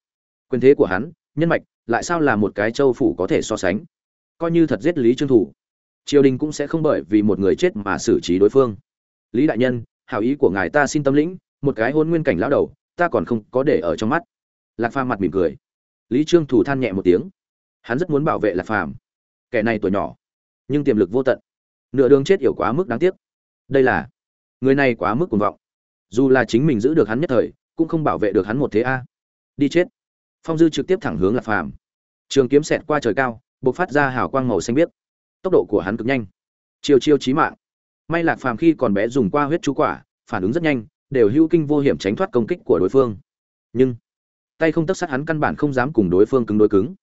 Quyền thế của hắn, nhân mạch, lại sao là một cái châu phủ có thể so sánh? Coi như thật giết lý trương thủ triều đình cũng sẽ không bởi vì một người chết mà xử trí đối phương. Lý đại nhân, hảo ý của ngài ta xin tâm lĩnh, một cái hôn nguyên cảnh lão đầu, ta còn không có để ở trong mắt. Lạc phàm mặt mỉm cười. Lý trương thủ than nhẹ một tiếng. Hắn rất muốn bảo vệ lạc phàm. Kẻ này tuổi nhỏ, nhưng tiềm lực vô tận. Nửa đường chết yểu quá mức đáng tiếc. Đây là, người này quá mức cuồng vọng. Dù là chính mình giữ được hắn nhất thời, cũng không bảo vệ được hắn một thế a. Đi chết. Phong dư trực tiếp thẳng hướng lạc phàm. Trường kiếm xẹt qua trời cao b ộ c phát ra hào quang màu xanh biếc tốc độ của hắn cực nhanh. Chiêu chiêu chí mạng. May lạc phàm khi còn bé dùng qua huyết chú quả, phản ứng rất nhanh, đều hữu kinh vô hiểm tránh thoát công kích của đối phương. Nhưng, tay không tất sát hắn căn bản không dám cùng đối phương cứng đối cứng.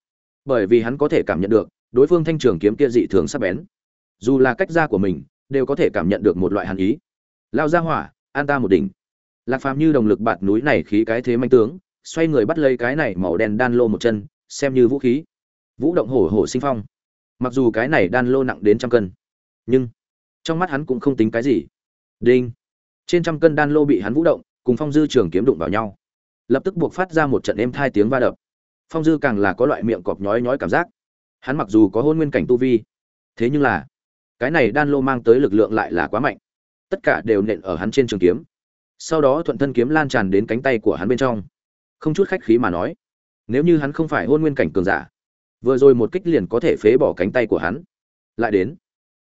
Bởi vì hắn có thể cảm nhận được, đối phương thanh trường kiếm kia dị thường sắc bén. Dù là cách ra của mình, đều có thể cảm nhận được một loại hàn ý. Lao ra hỏa, an ta một đỉnh. Lạc phàm như đồng lực bạt núi này khí cái thế manh tướng, xoay người bắt lấy cái này màu đen đan lô một chân, xem như vũ khí. Vũ động hổ hổ sinh phong mặc dù cái này đan lô nặng đến trăm cân, nhưng trong mắt hắn cũng không tính cái gì. Đinh. Trên trăm cân đan lô bị hắn vũ động, cùng phong dư trường kiếm đụng vào nhau. Lập tức buộc phát ra một trận êm thai tiếng va đập. Phong dư càng là có loại miệng cọp nhói nhói cảm giác. Hắn mặc dù có hôn nguyên cảnh tu vi, thế nhưng là cái này đan lô mang tới lực lượng lại là quá mạnh. Tất cả đều nện ở hắn trên trường kiếm. Sau đó thuận thân kiếm lan tràn đến cánh tay của hắn bên trong. Không chút khách khí mà nói, nếu như hắn không phải hôn nguyên cảnh cường giả vừa rồi một kích liền có thể phế bỏ cánh tay của hắn. Lại đến,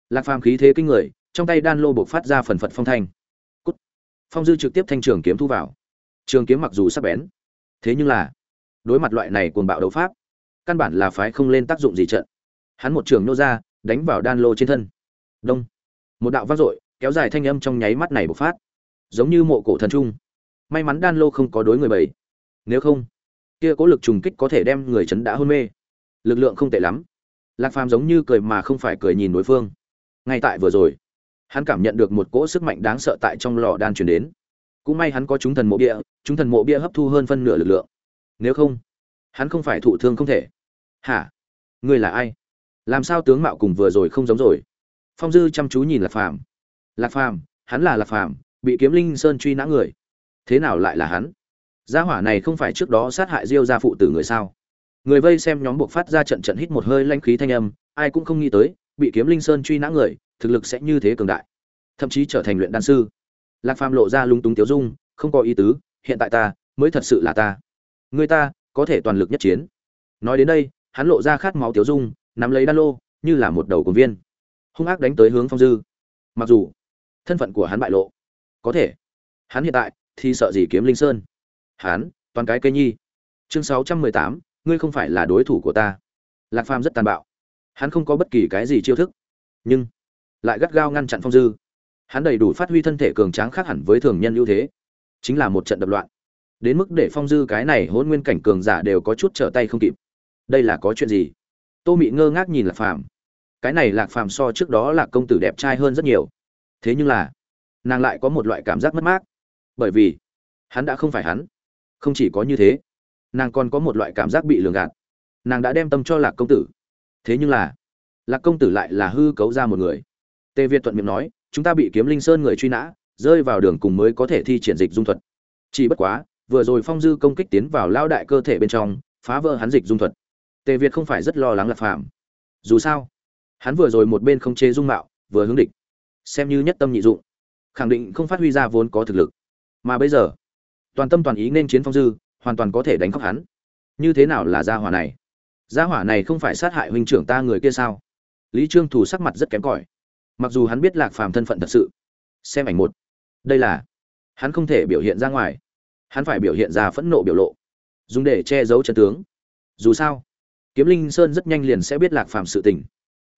lạc phàm khí thế kinh người, trong tay đan lô buộc phát ra phần phật phong thanh. Cút. phong dư trực tiếp thanh trường kiếm thu vào. Trường kiếm mặc dù sắc bén, thế nhưng là, đối mặt loại này cuồng bạo đấu pháp, căn bản là phái không lên tác dụng gì trận. Hắn một trường nô ra, đánh vào đan lô trên thân. Đông. Một đạo vang dội, kéo dài thanh âm trong nháy mắt này bộc phát. Giống như mộ cổ thần trung. May mắn đan lô không có đối người bảy nếu không, kia cố lực trùng kích có thể đem người chấn đã hôn mê lực lượng không tệ lắm. Lạc phàm giống như cười mà không phải cười nhìn đối phương. Ngay tại vừa rồi, hắn cảm nhận được một cỗ sức mạnh đáng sợ tại trong lò đan truyền đến. Cũng may hắn có chúng thần mộ bia, chúng thần mộ bia hấp thu hơn phân nửa lực lượng. Nếu không, hắn không phải thụ thương không thể. Hả? Ngươi là ai? Làm sao tướng mạo cùng vừa rồi không giống rồi? Phong dư chăm chú nhìn lạc phàm. Lạc phàm, hắn là lạc phàm, bị kiếm linh sơn truy nã người. Thế nào lại là hắn? Gia hỏa này không phải trước đó sát hại diêu gia phụ tử người sao? Người vây xem nhóm buộc phát ra trận trận hít một hơi lanh khí thanh âm, ai cũng không nghĩ tới, bị kiếm linh sơn truy nã người, thực lực sẽ như thế cường đại. Thậm chí trở thành luyện đan sư. Lạc phàm lộ ra lung túng tiếu dung, không có ý tứ, hiện tại ta, mới thật sự là ta. Người ta, có thể toàn lực nhất chiến. Nói đến đây, hắn lộ ra khát máu tiếu dung, nắm lấy đan lô, như là một đầu cồn viên. Hung ác đánh tới hướng phong dư. Mặc dù, thân phận của hắn bại lộ. Có thể, hắn hiện tại thì sợ gì kiếm linh sơn? Hắn, toàn cái cây nhi. Chương sáu trăm mười tám ngươi không phải là đối thủ của ta. Lạc phàm rất tàn bạo. Hắn không có bất kỳ cái gì chiêu thức. Nhưng lại gắt gao ngăn chặn phong dư. Hắn đầy đủ phát huy thân thể cường tráng khác hẳn với thường nhân ưu thế. Chính là một trận đập loạn. Đến mức để phong dư cái này hôn nguyên cảnh cường giả đều có chút trở tay không kịp. Đây là có chuyện gì? Tô mị ngơ ngác nhìn lạc phàm. Cái này lạc phàm so trước đó là công tử đẹp trai hơn rất nhiều. Thế nhưng là, nàng lại có một loại cảm giác mất mát. Bởi vì, hắn đã không phải hắn. Không chỉ có như thế nàng còn có một loại cảm giác bị lường gạt. Nàng đã đem tâm cho lạc công tử. Thế nhưng là, lạc công tử lại là hư cấu ra một người. Tề việt thuận miệng nói, chúng ta bị kiếm linh sơn người truy nã, rơi vào đường cùng mới có thể thi triển dịch dung thuật. Chỉ bất quá, vừa rồi phong dư công kích tiến vào lao đại cơ thể bên trong, phá vỡ hắn dịch dung thuật. Tề việt không phải rất lo lắng lạc phạm dù sao, hắn vừa rồi một bên không chế dung mạo, vừa hướng địch. Xem như nhất tâm nhị dụng. Khẳng định không phát huy ra vốn có thực lực. Mà bây giờ, toàn tâm toàn ý nên chiến phong dư hoàn toàn có thể đánh khóc hắn. Như thế nào là gia hỏa này? Gia hỏa này không phải sát hại huynh trưởng ta người kia sao? Lý trương thủ sắc mặt rất kém cỏi. Mặc dù hắn biết lạc phàm thân phận thật sự, xem ảnh một. Đây là, hắn không thể biểu hiện ra ngoài. Hắn phải biểu hiện ra phẫn nộ biểu lộ, dùng để che giấu chân tướng. Dù sao, kiếm linh sơn rất nhanh liền sẽ biết lạc phàm sự tình.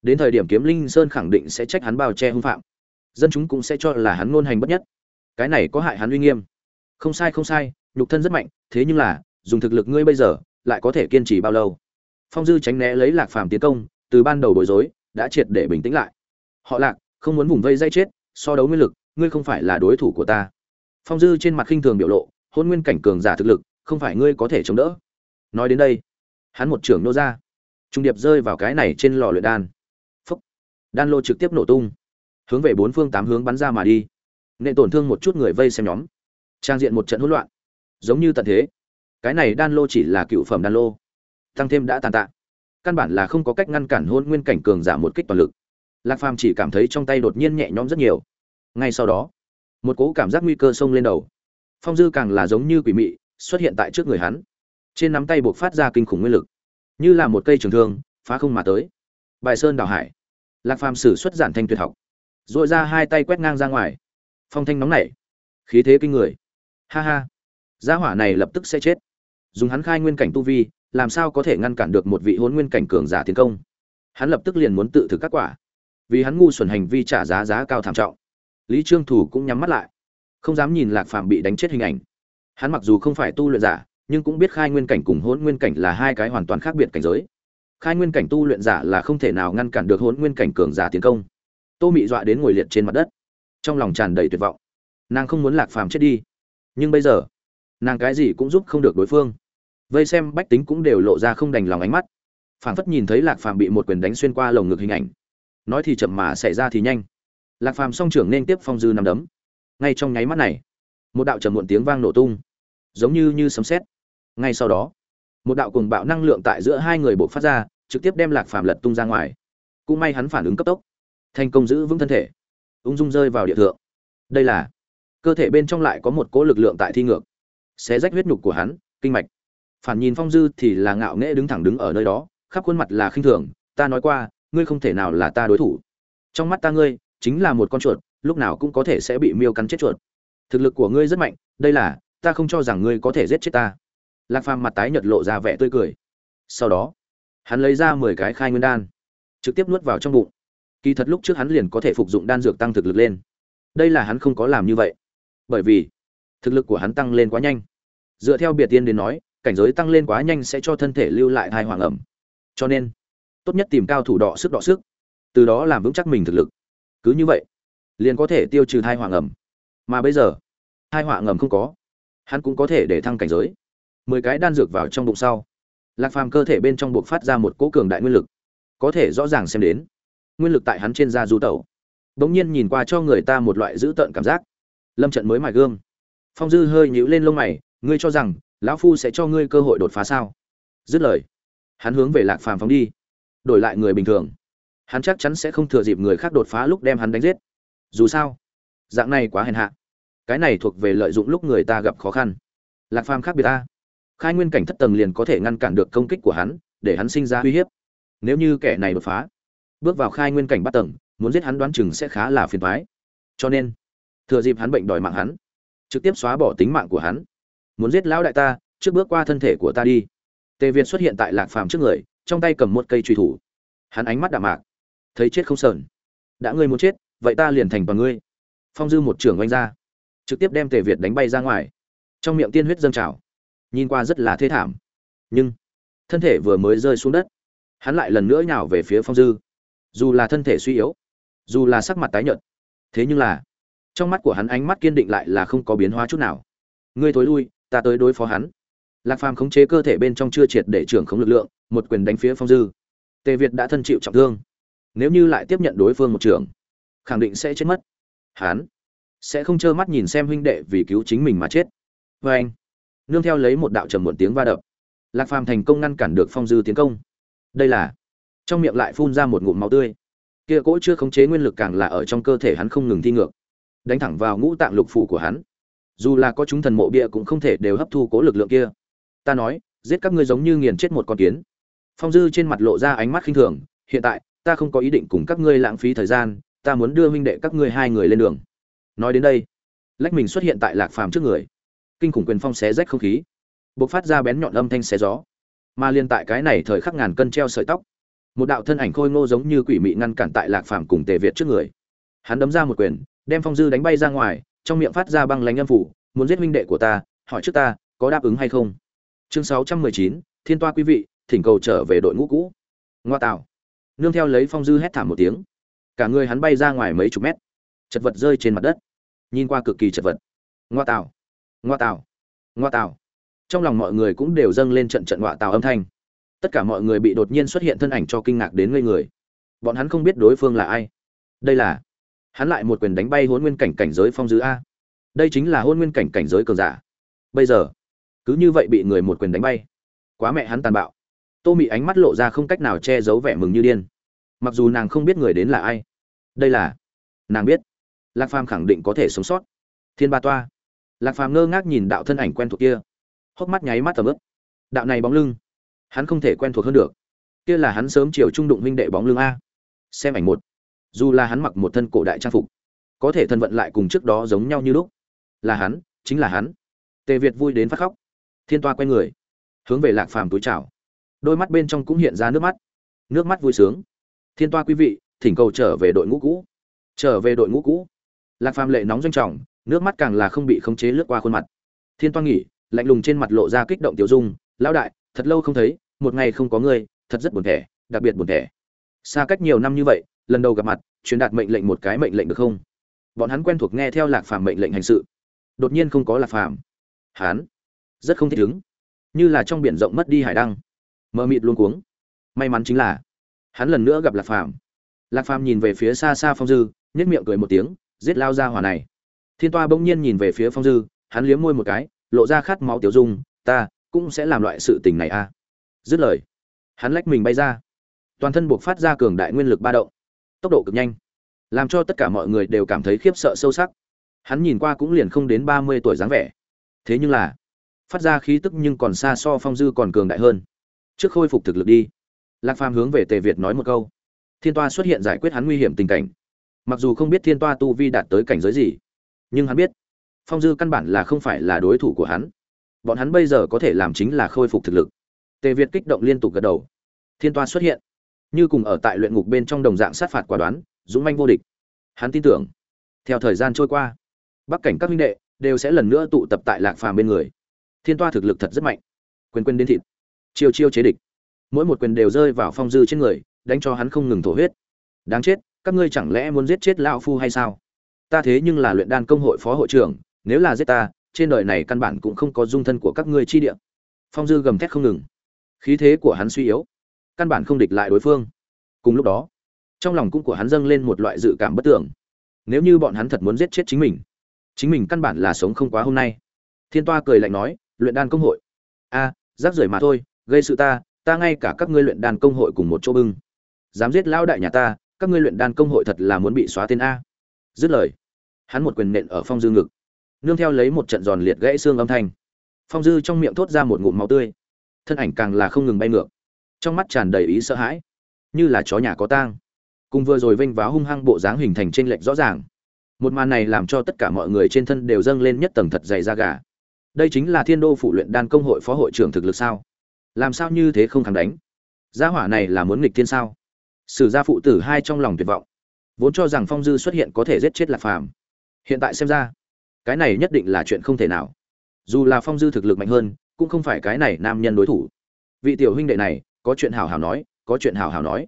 Đến thời điểm kiếm linh sơn khẳng định sẽ trách hắn bao che hung phạm. Dân chúng cũng sẽ cho là hắn ngôn hành bất nhất. Cái này có hại hắn uy nghiêm không sai không sai, nhục thân rất mạnh, thế nhưng là, dùng thực lực ngươi bây giờ, lại có thể kiên trì bao lâu? Phong dư tránh né lấy lạc phàm tiến công, từ ban đầu bối rối, đã triệt để bình tĩnh lại. Họ lạc, không muốn vùng vây dây chết, so đấu nguyên lực, ngươi không phải là đối thủ của ta. Phong dư trên mặt khinh thường biểu lộ, hôn nguyên cảnh cường giả thực lực, không phải ngươi có thể chống đỡ. Nói đến đây, hắn một trưởng nô ra. Trung điệp rơi vào cái này trên lò luyện đan. Phúc. Đan lô trực tiếp nổ tung. Hướng về bốn phương tám hướng bắn ra mà đi. Nệ tổn thương một chút người vây xem nhóm trang diện một trận hỗn loạn. Giống như tận thế. Cái này đan lô chỉ là cựu phẩm đan lô. Tăng thêm đã tàn tạ. Căn bản là không có cách ngăn cản hôn nguyên cảnh cường giả một kích toàn lực. Lạc phàm chỉ cảm thấy trong tay đột nhiên nhẹ nhõm rất nhiều. Ngay sau đó, một cố cảm giác nguy cơ xông lên đầu. Phong dư càng là giống như quỷ mị, xuất hiện tại trước người hắn. Trên nắm tay buộc phát ra kinh khủng nguyên lực. Như là một cây trường thương, phá không mà tới. Bài sơn đào hải. Lạc phàm sử xuất giản thanh tuyệt học. Dội ra hai tay quét ngang ra ngoài. Phong thanh nóng nảy. Khí thế kinh người ha ha. Gia hỏa này lập tức sẽ chết. Dùng hắn khai nguyên cảnh tu vi, làm sao có thể ngăn cản được một vị hôn nguyên cảnh cường giả tiến công? Hắn lập tức liền muốn tự thực các quả. Vì hắn ngu xuẩn hành vi trả giá giá cao thảm trọng. Lý trương thủ cũng nhắm mắt lại. Không dám nhìn lạc phàm bị đánh chết hình ảnh. Hắn mặc dù không phải tu luyện giả, nhưng cũng biết khai nguyên cảnh cùng hôn nguyên cảnh là hai cái hoàn toàn khác biệt cảnh giới. Khai nguyên cảnh tu luyện giả là không thể nào ngăn cản được hôn nguyên cảnh cường giả tiến công. Tô mị dọa đến ngồi liệt trên mặt đất. Trong lòng tràn đầy tuyệt vọng. Nàng không muốn lạc phàm chết đi nhưng bây giờ, nàng cái gì cũng giúp không được đối phương. Vây xem bách tính cũng đều lộ ra không đành lòng ánh mắt. Phảng phất nhìn thấy lạc phàm bị một quyền đánh xuyên qua lồng ngực hình ảnh. Nói thì chậm mà xảy ra thì nhanh. Lạc phàm song trưởng nên tiếp phong dư nằm đấm. Ngay trong nháy mắt này, một đạo trầm muộn tiếng vang nổ tung, giống như như sấm sét. Ngay sau đó, một đạo cùng bạo năng lượng tại giữa hai người buộc phát ra, trực tiếp đem lạc phàm lật tung ra ngoài. Cũng may hắn phản ứng cấp tốc, thành công giữ vững thân thể, ung dung rơi vào địa thượng. Đây là cơ thể bên trong lại có một cỗ lực lượng tại thi ngược. Xé rách huyết nhục của hắn, kinh mạch. Phản nhìn phong dư thì là ngạo nghễ đứng thẳng đứng ở nơi đó, khắp khuôn mặt là khinh thường, ta nói qua, ngươi không thể nào là ta đối thủ. Trong mắt ta ngươi, chính là một con chuột, lúc nào cũng có thể sẽ bị miêu cắn chết chuột. Thực lực của ngươi rất mạnh, đây là, ta không cho rằng ngươi có thể giết chết ta. Lạc phàm mặt tái nhợt lộ ra vẻ tươi cười. Sau đó, hắn lấy ra mười cái khai nguyên đan, trực tiếp nuốt vào trong bụng. Kỳ thật lúc trước hắn liền có thể phục dụng đan dược tăng thực lực lên. Đây là hắn không có làm như vậy bởi vì thực lực của hắn tăng lên quá nhanh. Dựa theo biệt tiên đến nói, cảnh giới tăng lên quá nhanh sẽ cho thân thể lưu lại thai hoàng ẩm. Cho nên, tốt nhất tìm cao thủ đọ sức đọ sức. Từ đó làm vững chắc mình thực lực. Cứ như vậy, liền có thể tiêu trừ thai hoàng ẩm. Mà bây giờ, thai hoàng ẩm không có. Hắn cũng có thể để thăng cảnh giới. Mười cái đan dược vào trong bụng sau, lạc phàm cơ thể bên trong buộc phát ra một cỗ cường đại nguyên lực. Có thể rõ ràng xem đến, nguyên lực tại hắn trên da du tẩu. Đ ỗ n g nhiên nhìn qua cho người ta một loại dữ tợn cảm giác lâm trận mới mài gương phong dư hơi nhíu lên lông mày, ngươi cho rằng lão phu sẽ cho ngươi cơ hội đột phá sao? Dứt lời, hắn hướng về lạc phàm phóng đi, đổi lại người bình thường. Hắn chắc chắn sẽ không thừa dịp người khác đột phá lúc đem hắn đánh giết. Dù sao, dạng này quá hèn hạ. Cái này thuộc về lợi dụng lúc người ta gặp khó khăn. Lạc phàm khác biệt ta. Khai nguyên cảnh thất tầng liền có thể ngăn cản được công kích của hắn, để hắn sinh ra uy hiếp. Nếu như kẻ này đột phá, bước vào khai nguyên cảnh bắt tầng, muốn giết hắn đoán chừng sẽ khá là phiền thoái cho nên thừa dịp hắn bệnh đòi mạng hắn, trực tiếp xóa bỏ tính mạng của hắn. Muốn giết lão đại ta, trước bước qua thân thể của ta đi. Tề việt xuất hiện tại lạc phàm trước người, trong tay cầm một cây truy thủ. Hắn ánh mắt đạm mạc. Thấy chết không sờn. Đã ngươi muốn chết, vậy ta liền thành bằng ngươi. Phong dư một trưởng oanh ra. Trực tiếp đem tề việt đánh bay ra ngoài. Trong miệng tiên huyết dâng trào. Nhìn qua rất là thê thảm. Nhưng, thân thể vừa mới rơi xuống đất, hắn lại lần nữa nhào về phía phong dư. Dù là thân thể suy yếu, dù là sắc mặt tái nhợt, thế nhưng là trong mắt của hắn ánh mắt kiên định lại là không có biến hóa chút nào. Ngươi thối lui, ta tới đối phó hắn. Lạc phàm khống chế cơ thể bên trong chưa triệt để trưởng khống lực lượng, một quyền đánh phía phong dư. Tề việt đã thân chịu trọng thương. Nếu như lại tiếp nhận đối phương một trưởng khẳng định sẽ chết mất. Hắn sẽ không trơ mắt nhìn xem huynh đệ vì cứu chính mình mà chết. Vê anh, nương theo lấy một đạo trầm muộn tiếng va đập, lạc phàm thành công ngăn cản được phong dư tiến công. Đây là, trong miệng lại phun ra một ngụm máu tươi. Kia cỗ chưa khống chế nguyên lực càng là ở trong cơ thể hắn không ngừng thi ngược đánh thẳng vào ngũ tạng lục phủ của hắn. Dù là có chúng thần mộ bia cũng không thể đều hấp thu cố lực lượng kia. Ta nói, giết các ngươi giống như nghiền chết một con kiến. Phong dư trên mặt lộ ra ánh mắt khinh thường, hiện tại, ta không có ý định cùng các ngươi lãng phí thời gian, ta muốn đưa huynh đệ các ngươi hai người lên đường. Nói đến đây, lách mình xuất hiện tại lạc phàm trước người. Kinh khủng quyền phong xé rách không khí. B ộ c phát ra bén nhọn âm thanh xé gió. Mà liên tại cái này thời khắc ngàn cân treo sợi tóc, một đạo thân ảnh khôi ngô giống như quỷ mị ngăn cản tại lạc phàm cùng tề việt trước người. Hắn đấm ra một quyền đem phong dư đánh bay ra ngoài, trong miệng phát ra băng lánh âm phủ, muốn giết huynh đệ của ta, hỏi trước ta, có đáp ứng hay không? Chương sáu trăm mười chín, thiên toa quý vị, thỉnh cầu trở về đội ngũ cũ. Ngoa tạo. Nương theo lấy phong dư hét thảm một tiếng. Cả người hắn bay ra ngoài mấy chục mét. Chật vật rơi trên mặt đất. Nhìn qua cực kỳ chật vật. Ngoa tào ngoa tào ngoa tào trong lòng mọi người cũng đều dâng lên trận trận ngoa tào âm thanh. Tất cả mọi người bị đột nhiên xuất hiện thân ảnh cho kinh ngạc đến ngây người. Bọn hắn không biết đối phương là ai. Đây là hắn lại một quyền đánh bay hôn nguyên cảnh cảnh giới phong dư a. Đây chính là hôn nguyên cảnh cảnh giới cường giả. Bây giờ, cứ như vậy bị người một quyền đánh bay, quá mẹ hắn tàn bạo. Tô mị ánh mắt lộ ra không cách nào che giấu vẻ mừng như điên. Mặc dù nàng không biết người đến là ai, đây là, nàng biết, lạc phàm khẳng định có thể sống sót. Thiên ba toa. Lạc phàm ngơ ngác nhìn đạo thân ảnh quen thuộc kia, hốc mắt nháy mắt tầm ướp đạo này bóng lưng, hắn không thể quen thuộc hơn được. Kia là hắn sớm chiều trung đụng huynh đệ bóng lưng a. Xem ảnh một dù là hắn mặc một thân cổ đại trang phục, có thể thân vận lại cùng trước đó giống nhau như lúc. Là hắn, chính là hắn. Tề việt vui đến phát khóc. Thiên toa quay người, hướng về lạc phàm túi chào. Đôi mắt bên trong cũng hiện ra nước mắt. Nước mắt vui sướng. Thiên toa quý vị, thỉnh cầu trở về đội ngũ cũ. Trở về đội ngũ cũ. Lạc phàm lệ nóng doanh trọng, nước mắt càng là không bị khống chế lướt qua khuôn mặt. Thiên Toa nghỉ, lạnh lùng trên mặt lộ ra kích động tiểu dung. Lão đại, thật lâu không thấy, một ngày không có ngươi, thật rất buồn thẻ, đặc biệt buồn thẻ. Xa cách nhiều năm như vậy lần đầu gặp mặt, truyền đạt mệnh lệnh một cái mệnh lệnh được không? Bọn hắn quen thuộc nghe theo lạc phàm mệnh lệnh hành sự. Đột nhiên không có lạc phàm. Hắn rất không thích ứng như là trong biển rộng mất đi hải đăng, mờ mịt luôn cuống. May mắn chính là, hắn lần nữa gặp lạc phàm. Lạc phàm nhìn về phía xa xa phong dư nhất miệng cười một tiếng, giết lao ra hỏa này. Thiên toa bỗng nhiên nhìn về phía phong dư, hắn liếm môi một cái, lộ ra khát máu tiểu dung, ta cũng sẽ làm loại sự tình này a. À. dứt lời, hắn lách mình bay ra. Toàn thân buộc phát ra cường đại nguyên lực ba động tốc độ cực nhanh, làm cho tất cả mọi người đều cảm thấy khiếp sợ sâu sắc. Hắn nhìn qua cũng liền không đến ba mươi tuổi dáng vẻ. Thế nhưng là, phát ra khí tức nhưng còn xa so phong dư còn cường đại hơn. Trước khôi phục thực lực đi. Lạc phàm hướng về tề việt nói một câu. Thiên toa xuất hiện giải quyết hắn nguy hiểm tình cảnh. Mặc dù không biết thiên toa tu vi đạt tới cảnh giới gì, nhưng hắn biết, phong dư căn bản là không phải là đối thủ của hắn. Bọn hắn bây giờ có thể làm chính là khôi phục thực lực. Tề việt kích động liên tục gật đầu. Thiên toa xuất hiện như cùng ở tại luyện ngục bên trong đồng dạng sát phạt quả đoán, dũng manh vô địch. Hắn tin tưởng, theo thời gian trôi qua, bắc cảnh các huynh đệ đều sẽ lần nữa tụ tập tại lạc phàm bên người. Thiên toa thực lực thật rất mạnh, quyền quyền đến thịt, chiêu chiêu chế địch. Mỗi một quyền đều rơi vào phong dư trên người, đánh cho hắn không ngừng thổ huyết. Đáng chết, các ngươi chẳng lẽ muốn giết chết lão phu hay sao? Ta thế nhưng là luyện đan công hội phó hội trưởng, nếu là giết ta, trên đời này căn bản cũng không có dung thân của các ngươi chi địa. Phong dư gầm thét không ngừng. Khí thế của hắn suy yếu căn bản không địch lại đối phương. Cùng lúc đó, trong lòng cũng của hắn dâng lên một loại dự cảm bất tưởng. Nếu như bọn hắn thật muốn giết chết chính mình chính mình căn bản là sống không quá hôm nay. Thiên toa cười lạnh nói, luyện đan công hội. A rác rưởi mà thôi, gây sự ta ta ngay cả các ngươi luyện đan công hội cùng một chỗ bưng. Dám giết lão đại nhà ta, các ngươi luyện đan công hội thật là muốn bị xóa tên a. Dứt lời, hắn một quyền nện ở phong dư ngực. Nương theo lấy một trận giòn liệt gãy xương âm thanh. Phong dư trong miệng thốt ra một ngụm máu tươi. Thân ảnh càng là không ngừng bay ngược trong mắt tràn đầy ý sợ hãi. Như là chó nhà có tang. Cùng vừa rồi vênh váo hung hăng bộ dáng hình thành trên lệch rõ ràng. Một màn này làm cho tất cả mọi người trên thân đều dâng lên nhất tầng thật dày da gà. Đây chính là thiên đô phụ luyện đan công hội phó hội trưởng thực lực sao? Làm sao như thế không kháng đánh? Gia hỏa này là muốn nghịch thiên sao? Sử gia phụ tử hai trong lòng tuyệt vọng. Vốn cho rằng phong dư xuất hiện có thể giết chết lạc phàm. Hiện tại xem ra, cái này nhất định là chuyện không thể nào. Dù là phong dư thực lực mạnh hơn, cũng không phải cái này nam nhân đối thủ. Vị tiểu huynh đệ này có chuyện hảo hảo nói, có chuyện hảo hảo nói.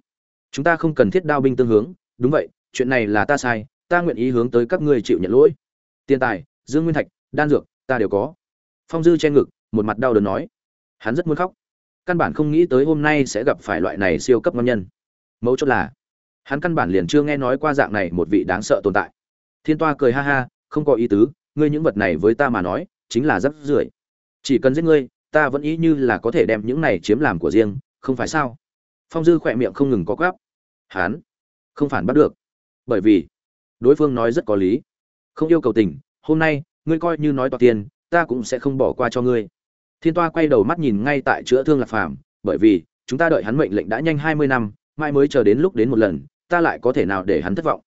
Chúng ta không cần thiết đao binh tương hướng, đúng vậy, chuyện này là ta sai, ta nguyện ý hướng tới các ngươi chịu nhận lỗi. Tiền tài, dương nguyên thạch, đan dược, ta đều có. Phong dư che ngực, một mặt đau đớn nói. Hắn rất muốn khóc. Căn bản không nghĩ tới hôm nay sẽ gặp phải loại này siêu cấp ngon nhân. Mấu chốt là, hắn căn bản liền chưa nghe nói qua dạng này một vị đáng sợ tồn tại. Thiên toa cười ha ha, không có ý tứ, ngươi những vật này với ta mà nói, chính là rất rưởi. Chỉ cần giết ngươi, ta vẫn ý như là có thể đem những này chiếm làm của riêng không phải sao? Phong dư khỏe miệng không ngừng có gắp hắn không phản bắt được. Bởi vì, đối phương nói rất có lý. Không yêu cầu tình, hôm nay, ngươi coi như nói toạc tiền, ta cũng sẽ không bỏ qua cho ngươi. Thiên toa quay đầu mắt nhìn ngay tại chữa thương lạc phàm, bởi vì, chúng ta đợi hắn mệnh lệnh đã nhanh hai mươi năm, mai mới chờ đến lúc đến một lần, ta lại có thể nào để hắn thất vọng?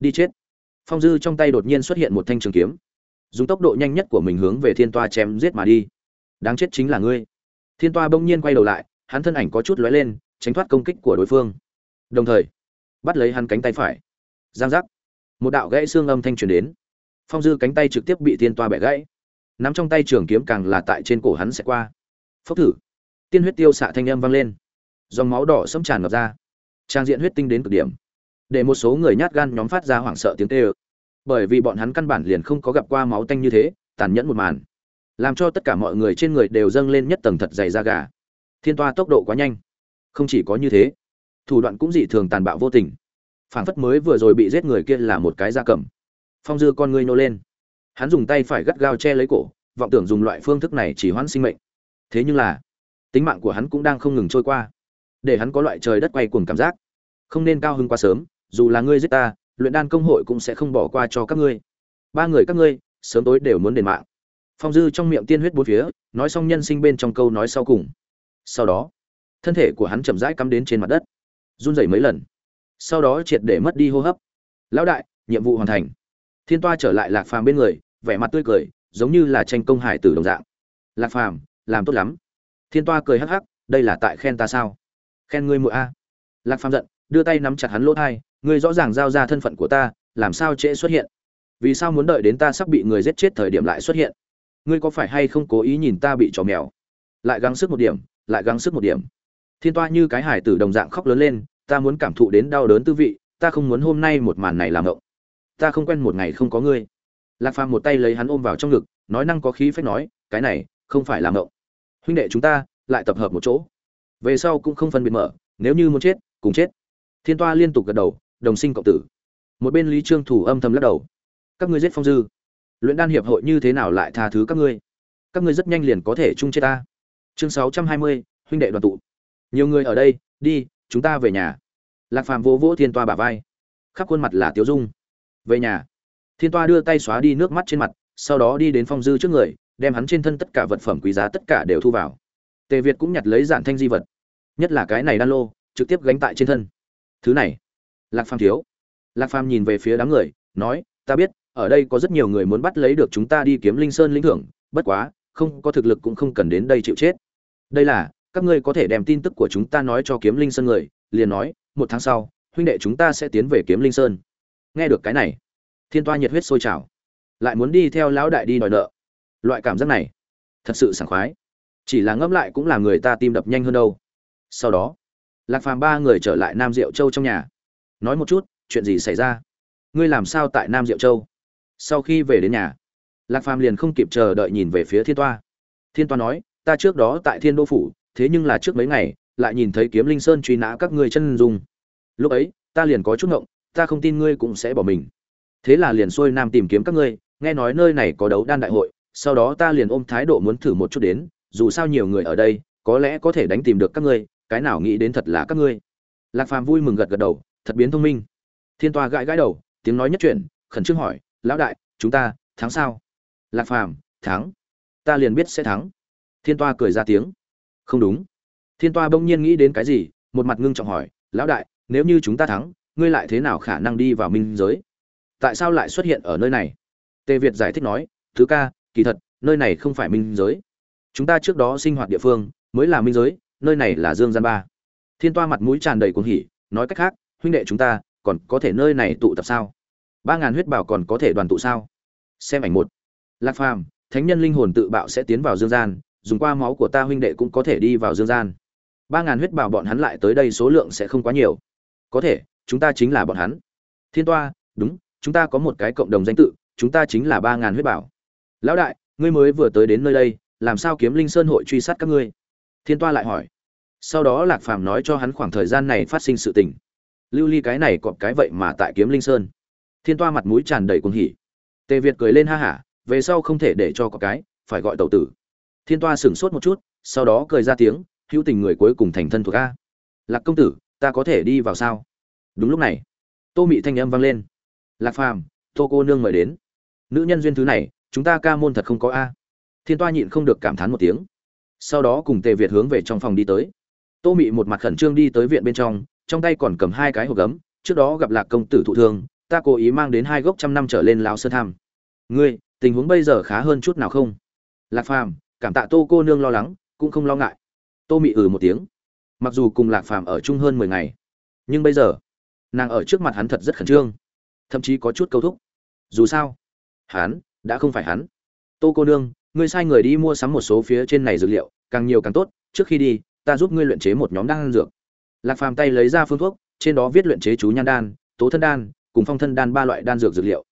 Đi chết. Phong dư trong tay đột nhiên xuất hiện một thanh trường kiếm. Dùng tốc độ nhanh nhất của mình hướng về thiên toa chém giết mà đi. Đáng chết chính là ngươi. Thiên toa bỗng nhiên quay đầu lại hắn thân ảnh có chút lóe lên, tránh thoát công kích của đối phương. Đồng thời, bắt lấy hắn cánh tay phải. Giang giác. Một đạo gãy xương âm thanh truyền đến. Phong dư cánh tay trực tiếp bị thiên toa bẻ gãy. Nắm trong tay trường kiếm càng là tại trên cổ hắn sẽ qua. Phốc thử. Tiên huyết tiêu xạ thanh âm vang lên. Dòng máu đỏ sẫm tràn ngập ra. Trang diện huyết tinh đến cực điểm. Để một số người nhát gan nhóm phát ra hoảng sợ tiếng tê ơ bởi vì bọn hắn căn bản liền không có gặp qua máu tanh như thế, tàn nhẫn một màn. Làm cho tất cả mọi người trên người đều dâng lên nhất tầng thật dày da gà thiên toa tốc độ quá nhanh. Không chỉ có như thế, thủ đoạn cũng dị thường tàn bạo vô tình. Phảng phất mới vừa rồi bị giết người kia là một cái da cầm. Phong dư con ngươi nô lên. Hắn dùng tay phải gắt gao che lấy cổ, vọng tưởng dùng loại phương thức này chỉ hoãn sinh mệnh. Thế nhưng là, tính mạng của hắn cũng đang không ngừng trôi qua. Để hắn có loại trời đất quay cuồng cảm giác. Không nên cao hứng quá sớm, dù là ngươi giết ta, luyện đan công hội cũng sẽ không bỏ qua cho các ngươi. Ba người các ngươi, sớm tối đều muốn đền mạng. Phong dư trong miệng tiên huyết bốn phía, nói xong nhân sinh bên trong câu nói sau cùng sau đó, thân thể của hắn chậm rãi cắm đến trên mặt đất, run rẩy mấy lần. Sau đó triệt để mất đi hô hấp. Lão đại, nhiệm vụ hoàn thành. Thiên toa trở lại lạc phàm bên người, vẻ mặt tươi cười, giống như là tranh công hải tử đồng dạng. Lạc phàm, làm tốt lắm. Thiên toa cười hắc hắc, đây là tại khen ta sao? Khen ngươi muội a. Lạc phàm giận, đưa tay nắm chặt hắn lỗ thai, ngươi rõ ràng giao ra thân phận của ta, làm sao trễ xuất hiện? Vì sao muốn đợi đến ta sắp bị người giết chết thời điểm lại xuất hiện? Ngươi có phải hay không cố ý nhìn ta bị trò mèo? Lại gắng sức một điểm lại gắng sức một điểm. Thiên toa như cái hải tử đồng dạng khóc lớn lên, ta muốn cảm thụ đến đau đớn tư vị, ta không muốn hôm nay một màn này làm ngộng. Ta không quen một ngày không có ngươi. Lạc phàm một tay lấy hắn ôm vào trong ngực, nói năng có khí phách nói, cái này không phải làm ngộng. Huynh đệ chúng ta, lại tập hợp một chỗ. Về sau cũng không phân biệt mở, nếu như muốn chết, cùng chết. Thiên toa liên tục gật đầu, đồng sinh cộng tử. Một bên lý trương thủ âm thầm lắc đầu. Các ngươi giết phong dư. Luyện đan hiệp hội như thế nào lại tha thứ các ngươi? Các ngươi rất nhanh liền có thể chung chết ta chương sáu trăm hai mươi, huynh đệ đoàn tụ. Nhiều người ở đây, đi, chúng ta về nhà. Lạc phàm vỗ vỗ thiên toa bả vai. Khắp khuôn mặt là tiếu dung. Về nhà. Thiên toa đưa tay xóa đi nước mắt trên mặt, sau đó đi đến phong dư trước người, đem hắn trên thân tất cả vật phẩm quý giá tất cả đều thu vào. Tề việt cũng nhặt lấy giản thanh di vật. Nhất là cái này đan lô, trực tiếp gánh tại trên thân. Thứ này. Lạc phàm thiếu. Lạc phàm nhìn về phía đám người, nói, ta biết, ở đây có rất nhiều người muốn bắt lấy được chúng ta đi kiếm linh sơn lĩnh thưởng, bất quá, không có thực lực cũng không cần đến đây chịu chết đây là, các ngươi có thể đem tin tức của chúng ta nói cho kiếm linh sơn người, liền nói, một tháng sau, huynh đệ chúng ta sẽ tiến về kiếm linh sơn. Nghe được cái này, thiên toa nhiệt huyết sôi trào. Lại muốn đi theo lão đại đi đòi nợ. Loại cảm giác này, thật sự sảng khoái. Chỉ là ngẫm lại cũng làm người ta tim đập nhanh hơn đâu. Sau đó, lạc phàm ba người trở lại nam diệu châu trong nhà. Nói một chút, chuyện gì xảy ra? Ngươi làm sao tại nam diệu châu? Sau khi về đến nhà, lạc phàm liền không kịp chờ đợi nhìn về phía thiên toa. Thiên toa nói ta trước đó tại thiên đô phủ, thế nhưng là trước mấy ngày, lại nhìn thấy kiếm linh sơn truy nã các ngươi chân dung. Lúc ấy, ta liền có chút ngộng, ta không tin ngươi cũng sẽ bỏ mình. Thế là liền xuôi nam tìm kiếm các ngươi, nghe nói nơi này có đấu đan đại hội, sau đó ta liền ôm thái độ muốn thử một chút đến, dù sao nhiều người ở đây, có lẽ có thể đánh tìm được các ngươi, cái nào nghĩ đến thật là các ngươi. Lạc phàm vui mừng gật gật đầu, thật biến thông minh. Thiên toa gãi gãi đầu, tiếng nói nhất chuyển, khẩn trương hỏi, lão đại, chúng ta thắng sao? Lạc phàm, thắng. Ta liền biết sẽ thắng thiên toa cười ra tiếng. Không đúng. Thiên toa bỗng nhiên nghĩ đến cái gì, một mặt ngưng trọng hỏi, lão đại, nếu như chúng ta thắng, ngươi lại thế nào khả năng đi vào minh giới? Tại sao lại xuất hiện ở nơi này? Tề việt giải thích nói, thứ ca, kỳ thật, nơi này không phải minh giới. Chúng ta trước đó sinh hoạt địa phương mới là minh giới, nơi này là dương gian ba. Thiên toa mặt mũi tràn đầy cuồng hỉ, nói cách khác, huynh đệ chúng ta còn có thể nơi này tụ tập sao? Ba ngàn huyết bảo còn có thể đoàn tụ sao? Xem ảnh một. Lạc phàm, thánh nhân linh hồn tự bạo sẽ tiến vào dương gian dùng qua máu của ta huynh đệ cũng có thể đi vào dương gian. Ba ngàn huyết bảo bọn hắn lại tới đây số lượng sẽ không quá nhiều. Có thể, chúng ta chính là bọn hắn. Thiên toa, đúng, chúng ta có một cái cộng đồng danh tự, chúng ta chính là ba ngàn huyết bảo. Lão đại, ngươi mới vừa tới đến nơi đây, làm sao kiếm linh sơn hội truy sát các ngươi? Thiên toa lại hỏi. Sau đó lạc phàm nói cho hắn khoảng thời gian này phát sinh sự tình. Lưu ly cái này cọp cái vậy mà tại kiếm linh sơn. Thiên toa mặt mũi tràn đầy cuồng hỉ. Tề việt cười lên ha hả, về sau không thể để cho cọp cái, phải gọi tẩu tử thiên toa sửng sốt một chút, sau đó cười ra tiếng, hữu tình người cuối cùng thành thân thuộc a. Lạc công tử, ta có thể đi vào sao? Đúng lúc này, tô mị thanh âm vang lên. Lạc phàm, tô cô nương mời đến. Nữ nhân duyên thứ này, chúng ta ca môn thật không có a. Thiên toa nhịn không được cảm thán một tiếng. Sau đó cùng tề việt hướng về trong phòng đi tới. Tô mị một mặt khẩn trương đi tới viện bên trong trong tay còn cầm hai cái hộp gấm, trước đó gặp lạc công tử thụ thương, ta cố ý mang đến hai gốc trăm năm trở lên lao sơ tham. Ngươi, tình huống bây giờ khá hơn chút nào không? Lạc phàm cảm tạ tô cô nương lo lắng, cũng không lo ngại. Tô mị ừ một tiếng. Mặc dù cùng lạc phàm ở chung hơn mười ngày, nhưng bây giờ, nàng ở trước mặt hắn thật rất khẩn trương. Thậm chí có chút câu thúc. Dù sao, hắn đã không phải hắn. Tô cô nương, ngươi sai người đi mua sắm một số phía trên này dược liệu, càng nhiều càng tốt, trước khi đi, ta giúp ngươi luyện chế một nhóm đan dược. Lạc phàm tay lấy ra phương thuốc, trên đó viết luyện chế chú nhan đan, tố thân đan, cùng phong thân đan ba loại đan dược dược liệu.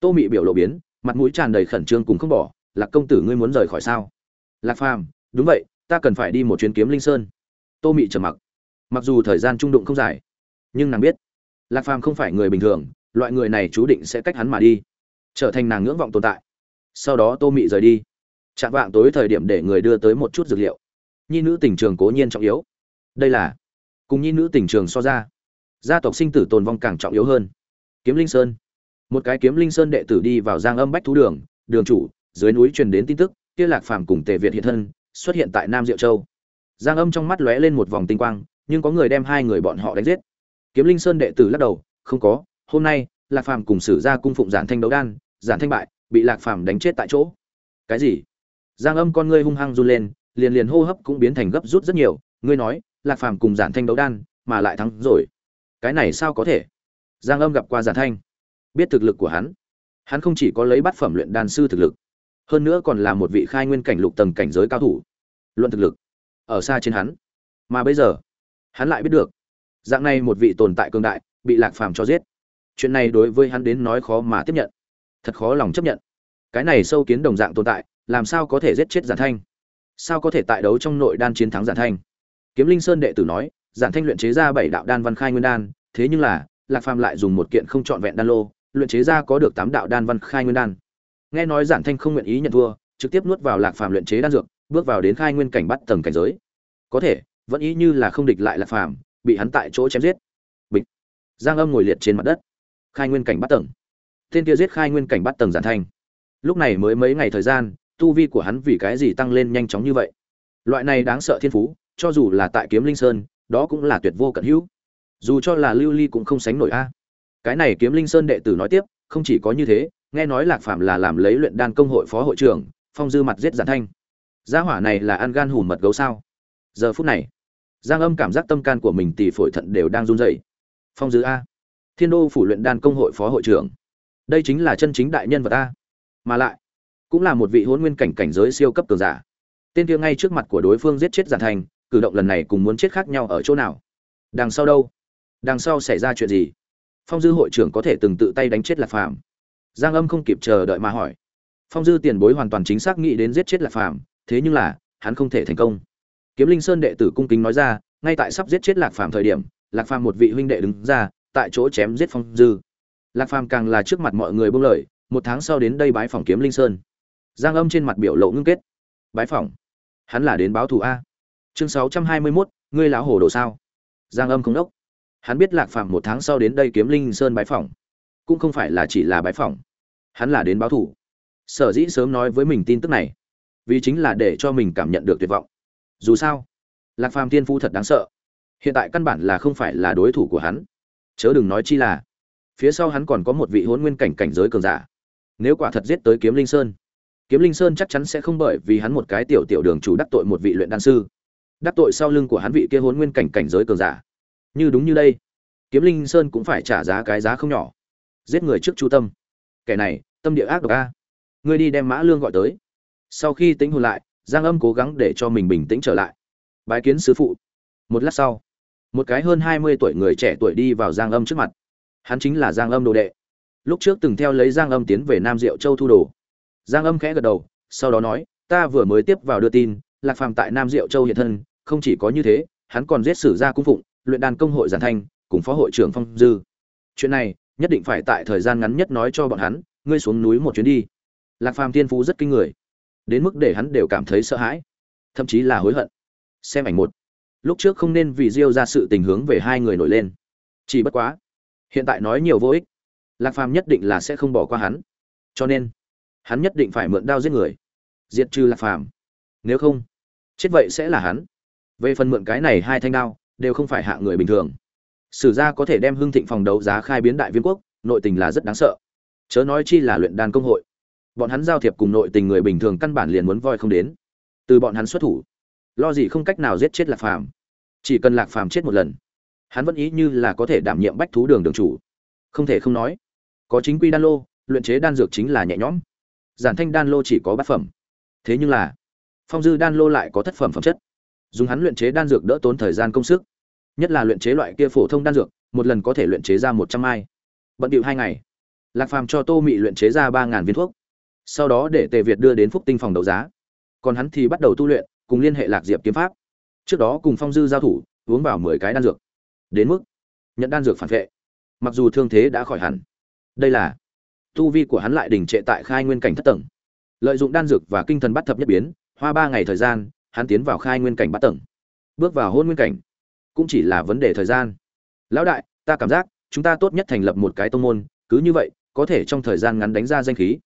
Tô mị biểu lộ biến, mặt mũi tràn đầy khẩn trương cùng không bỏ, lạc công tử ngươi muốn rời khỏi sao? Lạc phàm, đúng vậy, ta cần phải đi một chuyến kiếm linh sơn. Tô mị trầm mặc. Mặc dù thời gian trung đụng không dài, nhưng nàng biết, lạc phàm không phải người bình thường, loại người này chú định sẽ cách hắn mà đi, trở thành nàng ngưỡng vọng tồn tại. Sau đó tô mị rời đi. Chạm vạng tối thời điểm để người đưa tới một chút dược liệu. Nhi nữ tình trường cố nhiên trọng yếu. Đây là, cùng nhi nữ tình trường so ra, gia tộc sinh tử tồn vong càng trọng yếu hơn. Kiếm linh sơn. Một cái kiếm linh sơn đệ tử đi vào giang âm bách thú đường đường chủ, dưới núi truyền đến tin tức kia lạc phàm cùng tề việt hiện thân, xuất hiện tại nam diệu châu. Giang âm trong mắt lóe lên một vòng tinh quang, nhưng có người đem hai người bọn họ đánh giết. Kiếm linh sơn đệ tử lắc đầu, không có, hôm nay, lạc phàm cùng sử ra cung phụng giản thanh đấu đan, giản thanh bại, bị lạc phàm đánh chết tại chỗ. Cái gì? Giang âm con ngươi hung hăng run lên, liền liền hô hấp cũng biến thành gấp rút rất nhiều, ngươi nói, lạc phàm cùng giản thanh đấu đan, mà lại thắng rồi. Cái này sao có thể? Giang âm gặp qua giản thanh, biết thực lực của hắn. Hắn không chỉ có lấy bát phẩm luyện đan sư thực lực hơn nữa còn là một vị khai nguyên cảnh lục tầng cảnh giới cao thủ. Luận thực lực, ở xa trên hắn. Mà bây giờ, hắn lại biết được, dạng này một vị tồn tại cường đại, bị lạc phàm cho giết. Chuyện này đối với hắn đến nói khó mà tiếp nhận. Thật khó lòng chấp nhận. Cái này sâu kiến đồng dạng tồn tại, làm sao có thể giết chết giản thanh? Sao có thể tại đấu trong nội đan chiến thắng giản thanh? Kiếm linh sơn đệ tử nói, giản thanh luyện chế ra bảy đạo đan văn khai nguyên đan, thế nhưng là, lạc phàm lại dùng một kiện không trọn vẹn đan lô, luyện chế ra có được tám đạo đan văn khai nguyên đan nghe nói giản thanh không nguyện ý nhận thua, trực tiếp nuốt vào lạc phàm luyện chế đan dược, bước vào đến khai nguyên cảnh bắt tầng cảnh giới. Có thể, vẫn ý như là không địch lại lạc phàm, bị hắn tại chỗ chém giết. Bịch. Giang âm ngồi liệt trên mặt đất. Khai nguyên cảnh bắt tầng. Tên kia giết khai nguyên cảnh bắt tầng giản thanh. Lúc này mới mấy ngày thời gian, tu vi của hắn vì cái gì tăng lên nhanh chóng như vậy? Loại này đáng sợ thiên phú, cho dù là tại kiếm linh sơn, đó cũng là tuyệt vô cận hữu. Dù cho là lưu ly cũng không sánh nổi a. Cái này kiếm linh sơn đệ tử nói tiếp, không chỉ có như thế nghe nói lạc phạm là làm lấy luyện đan công hội phó hội trưởng, phong dư mặt giết giản thanh. Gia hỏa này là ăn gan hùm mật gấu sao? Giờ phút này, giang âm cảm giác tâm can của mình tỷ phổi thận đều đang run rẩy. Phong dư a. Thiên đô phủ luyện đan công hội phó hội trưởng. Đây chính là chân chính đại nhân vật a. Mà lại, cũng là một vị hôn nguyên cảnh cảnh giới siêu cấp cường giả. Tên kia ngay trước mặt của đối phương giết chết giản thanh, cử động lần này cùng muốn chết khác nhau ở chỗ nào? Đằng sau đâu? Đằng sau xảy ra chuyện gì? Phong dư hội trưởng có thể từng tự tay đánh chết lạc phàm giang âm không kịp chờ đợi mà hỏi. Phong dư tiền bối hoàn toàn chính xác nghĩ đến giết chết lạc phàm thế nhưng là hắn không thể thành công. Kiếm linh sơn đệ tử cung kính nói ra ngay tại sắp giết chết lạc phàm thời điểm lạc phàm một vị huynh đệ đứng ra tại chỗ chém giết phong dư. Lạc phàm càng là trước mặt mọi người buông lời một tháng sau đến đây bái phòng kiếm linh sơn. Giang âm trên mặt biểu lộ ngưng kết. Bái phòng hắn là đến báo thù a. Chương sáu trăm hai mươi 621, ngươi lão hồ đồ sao? Giang âm không đốc. Hắn biết lạc phàm một tháng sau đến đây kiếm linh sơn bái phỏng cũng không phải là chỉ là bái phỏng. Hắn là đến báo thủ sở dĩ sớm nói với mình tin tức này, vì chính là để cho mình cảm nhận được tuyệt vọng. Dù sao, lạc phàm Thiên phu thật đáng sợ. Hiện tại căn bản là không phải là đối thủ của hắn. Chớ đừng nói chi là, phía sau hắn còn có một vị hôn nguyên cảnh cảnh giới cường giả. Nếu quả thật giết tới kiếm linh sơn, kiếm linh sơn chắc chắn sẽ không bởi vì hắn một cái tiểu tiểu đường chủ đắc tội một vị luyện đan sư. Đắc tội sau lưng của hắn vị kia hôn nguyên cảnh cảnh giới cường giả. Như đúng như đây, kiếm linh sơn cũng phải trả giá cái giá không nhỏ giết người trước chu tâm. Kẻ này, tâm địa ác độc a. Ngươi đi đem mã lương gọi tới. Sau khi tính hồn lại, giang âm cố gắng để cho mình bình tĩnh trở lại. Bái kiến sứ phụ. Một lát sau, một cái hơn hai mươi tuổi người trẻ tuổi đi vào giang âm trước mặt. Hắn chính là giang âm đồ đệ. Lúc trước từng theo lấy giang âm tiến về nam diệu châu thu đồ. Giang âm khẽ gật đầu, sau đó nói, ta vừa mới tiếp vào đưa tin, lạc phàm tại nam diệu châu hiện thân, không chỉ có như thế, hắn còn giết sử gia cung phụng, luyện đàn công hội giản thanh, cùng phó hội trưởng phong dư. Chuyện này nhất định phải tại thời gian ngắn nhất nói cho bọn hắn, ngươi xuống núi một chuyến đi. Lạc phàm tiên phú rất kinh người, đến mức để hắn đều cảm thấy sợ hãi, thậm chí là hối hận. Xem ảnh một. Lúc trước không nên vì diêu ra sự tình hướng về hai người nổi lên. Chỉ bất quá, hiện tại nói nhiều vô ích, lạc phàm nhất định là sẽ không bỏ qua hắn. Cho nên, hắn nhất định phải mượn đao giết người, diệt trừ lạc phàm. Nếu không, chết vậy sẽ là hắn. Về phần mượn cái này hai thanh đao, đều không phải hạ người bình thường sử gia có thể đem hưng thịnh phòng đấu giá khai biến đại viên quốc, nội tình là rất đáng sợ. Chớ nói chi là luyện đan công hội. Bọn hắn giao thiệp cùng nội tình người bình thường căn bản liền muốn voi không đến. Từ bọn hắn xuất thủ, lo gì không cách nào giết chết lạc phàm. Chỉ cần lạc phàm chết một lần, hắn vẫn ý như là có thể đảm nhiệm bách thú đường đường chủ. Không thể không nói, có chính quy đan lô, luyện chế đan dược chính là nhẹ nhõm. Giản thanh đan lô chỉ có bát phẩm. Thế nhưng là, phong dư đan lô lại có thất phẩm phẩm chất. Dùng hắn luyện chế đan dược đỡ tốn thời gian công sức nhất là luyện chế loại kia phổ thông đan dược, một lần có thể luyện chế ra một trăm mai bận điệu hai ngày, lạc phàm cho tô mị luyện chế ra ba ngàn viên thuốc. Sau đó để tề việt đưa đến phúc tinh phòng đấu giá. Còn hắn thì bắt đầu tu luyện, cùng liên hệ lạc diệp kiếm pháp. Trước đó cùng phong dư giao thủ, uống vào mười cái đan dược. Đến mức nhận đan dược phản vệ. Mặc dù thương thế đã khỏi hẳn, đây là tu vi của hắn lại đình trệ tại khai nguyên cảnh thất tầng. Lợi dụng đan dược và kinh thần bắt thập nhất biến, hoa ba ngày thời gian, hắn tiến vào khai nguyên cảnh bắt tầng. Bước vào hôn nguyên cảnh cũng chỉ là vấn đề thời gian. Lão đại, ta cảm giác, chúng ta tốt nhất thành lập một cái tông môn, cứ như vậy, có thể trong thời gian ngắn đánh ra danh khí.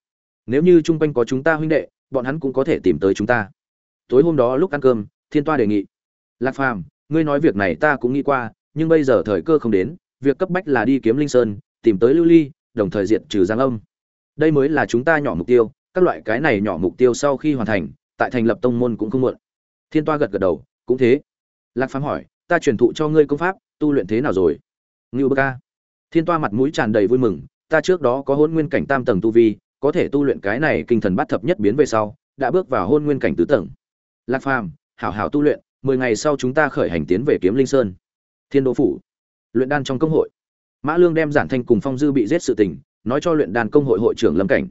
Nếu như chung quanh có chúng ta huynh đệ, bọn hắn cũng có thể tìm tới chúng ta. Tối hôm đó lúc ăn cơm, thiên toa đề nghị. Lạc phàm, ngươi nói việc này ta cũng nghĩ qua, nhưng bây giờ thời cơ không đến, việc cấp bách là đi kiếm linh sơn, tìm tới lưu ly, đồng thời diện trừ giang âm. Đây mới là chúng ta nhỏ mục tiêu, các loại cái này nhỏ mục tiêu sau khi hoàn thành, tại thành lập tông môn cũng không muộn. Thiên toa gật gật đầu, cũng thế. Lạc phàm hỏi ta truyền thụ cho ngươi công pháp, tu luyện thế nào rồi? Ngưu bơ ca. Thiên toa mặt mũi tràn đầy vui mừng, ta trước đó có hôn nguyên cảnh tam tầng tu vi, có thể tu luyện cái này kinh thần bát thập nhất biến về sau, đã bước vào hôn nguyên cảnh tứ tầng. Lạc phàm, hảo hảo tu luyện, mười ngày sau chúng ta khởi hành tiến về kiếm linh sơn. Thiên đô phủ, luyện đan trong công hội. Mã lương đem giản thanh cùng phong dư bị giết sự tình, nói cho luyện đan công hội hội trưởng lâm cảnh.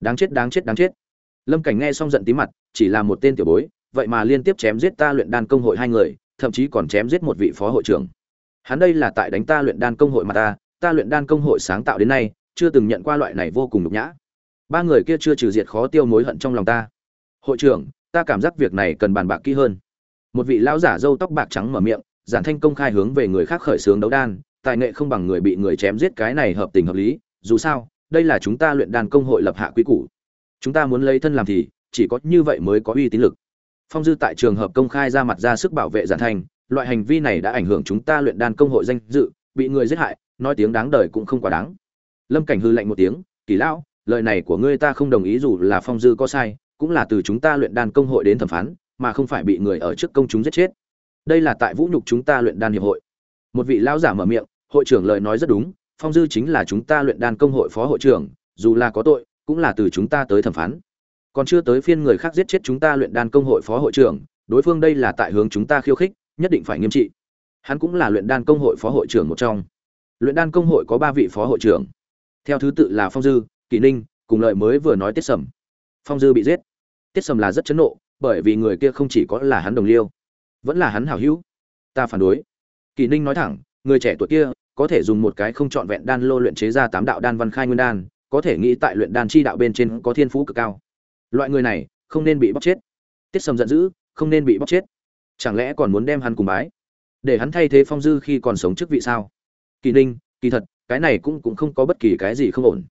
Đáng chết đáng chết đáng chết. Lâm cảnh nghe xong giận tí mặt, chỉ là một tên tiểu bối, vậy mà liên tiếp chém giết ta luyện đan công hội hai người thậm chí còn chém giết một vị phó hội trưởng. Hắn đây là tại đánh ta luyện đan công hội mà ta ta luyện đan công hội sáng tạo đến nay, chưa từng nhận qua loại này vô cùng nhục nhã. Ba người kia chưa trừ diệt khó tiêu mối hận trong lòng ta. Hội trưởng, ta cảm giác việc này cần bàn bạc kỹ hơn. Một vị lão giả râu tóc bạc trắng mở miệng, giản thanh công khai hướng về người khác khởi xướng đấu đan, tài nghệ không bằng người bị người chém giết cái này hợp tình hợp lý, dù sao, đây là chúng ta luyện đan công hội lập hạ quy củ. Chúng ta muốn lấy thân làm thì, chỉ có như vậy mới có uy tín lực phong dư tại trường hợp công khai ra mặt ra sức bảo vệ giản thành, loại hành vi này đã ảnh hưởng chúng ta luyện đan công hội danh dự, bị người giết hại, nói tiếng đáng đời cũng không quá đáng. Lâm cảnh hư lạnh một tiếng, kỳ lão, lời này của ngươi ta không đồng ý dù là phong dư có sai, cũng là từ chúng ta luyện đan công hội đến thẩm phán, mà không phải bị người ở trước công chúng giết chết. Đây là tại vũ nhục chúng ta luyện đan hiệp hội. Một vị lão giả mở miệng, hội trưởng lời nói rất đúng, phong dư chính là chúng ta luyện đan công hội phó hội trưởng, dù là có tội, cũng là từ chúng ta tới thẩm phán còn chưa tới phiên người khác giết chết chúng ta luyện đan công hội phó hội trưởng, đối phương đây là tại hướng chúng ta khiêu khích, nhất định phải nghiêm trị. Hắn cũng là luyện đan công hội phó hội trưởng một trong. Luyện đan công hội có ba vị phó hội trưởng. Theo thứ tự là phong dư, kỷ ninh, cùng lợi mới vừa nói tiết sầm. Phong dư bị giết. Tiết sầm là rất chấn nộ, bởi vì người kia không chỉ có là hắn đồng liêu, vẫn là hắn hảo hữu. Ta phản đối. Kỷ ninh nói thẳng, người trẻ tuổi kia có thể dùng một cái không trọn vẹn đan lô luyện chế ra tám đạo đan văn khai nguyên đan, có thể nghĩ tại luyện đan chi đạo bên trên có thiên phú cực cao loại người này, không nên bị bóc chết. Tiết sầm giận dữ, không nên bị bóc chết. Chẳng lẽ còn muốn đem hắn cùng bái? Để hắn thay thế phong dư khi còn sống trước vị sao? Kỳ ninh, kỳ thật, cái này cũng cũng không có bất kỳ cái gì không ổn.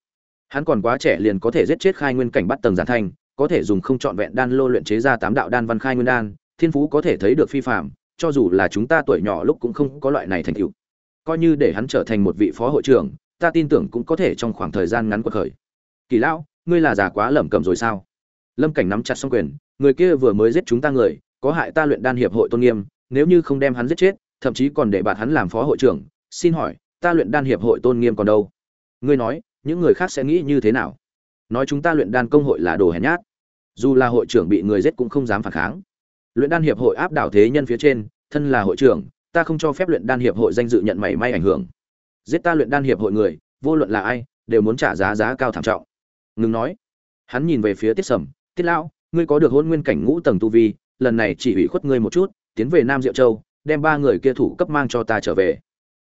Hắn còn quá trẻ liền có thể giết chết khai nguyên cảnh bắt tầng giản thanh có thể dùng không trọn vẹn đan lô luyện chế ra tám đạo đan văn khai nguyên đan, thiên phú có thể thấy được phi phạm cho dù là chúng ta tuổi nhỏ lúc cũng không có loại này thành tựu. Coi như để hắn trở thành một vị phó hội trưởng, ta tin tưởng cũng có thể trong khoảng thời gian ngắn cuộc khởi. Kỳ lão, ngươi là già quá lẩm cẩm rồi sao? Lâm cảnh nắm chặt xong quyền, người kia vừa mới giết chúng ta người, có hại ta luyện đan hiệp hội tôn nghiêm, nếu như không đem hắn giết chết, thậm chí còn để bạt hắn làm phó hội trưởng, xin hỏi, ta luyện đan hiệp hội tôn nghiêm còn đâu? Ngươi nói, những người khác sẽ nghĩ như thế nào? Nói chúng ta luyện đan công hội là đồ hèn nhát. Dù là hội trưởng bị người giết cũng không dám phản kháng. Luyện đan hiệp hội áp đảo thế nhân phía trên, thân là hội trưởng, ta không cho phép luyện đan hiệp hội danh dự nhận mảy may ảnh hưởng. Giết ta luyện đan hiệp hội người, vô luận là ai, đều muốn trả giá giá cao thảm trọng. Ngừng nói. Hắn nhìn về phía tiết sầm tiết lão, ngươi có được hôn nguyên cảnh ngũ tầng tu vi, lần này chỉ ủy khuất ngươi một chút, tiến về nam diệu châu, đem ba người kia thủ cấp mang cho ta trở về.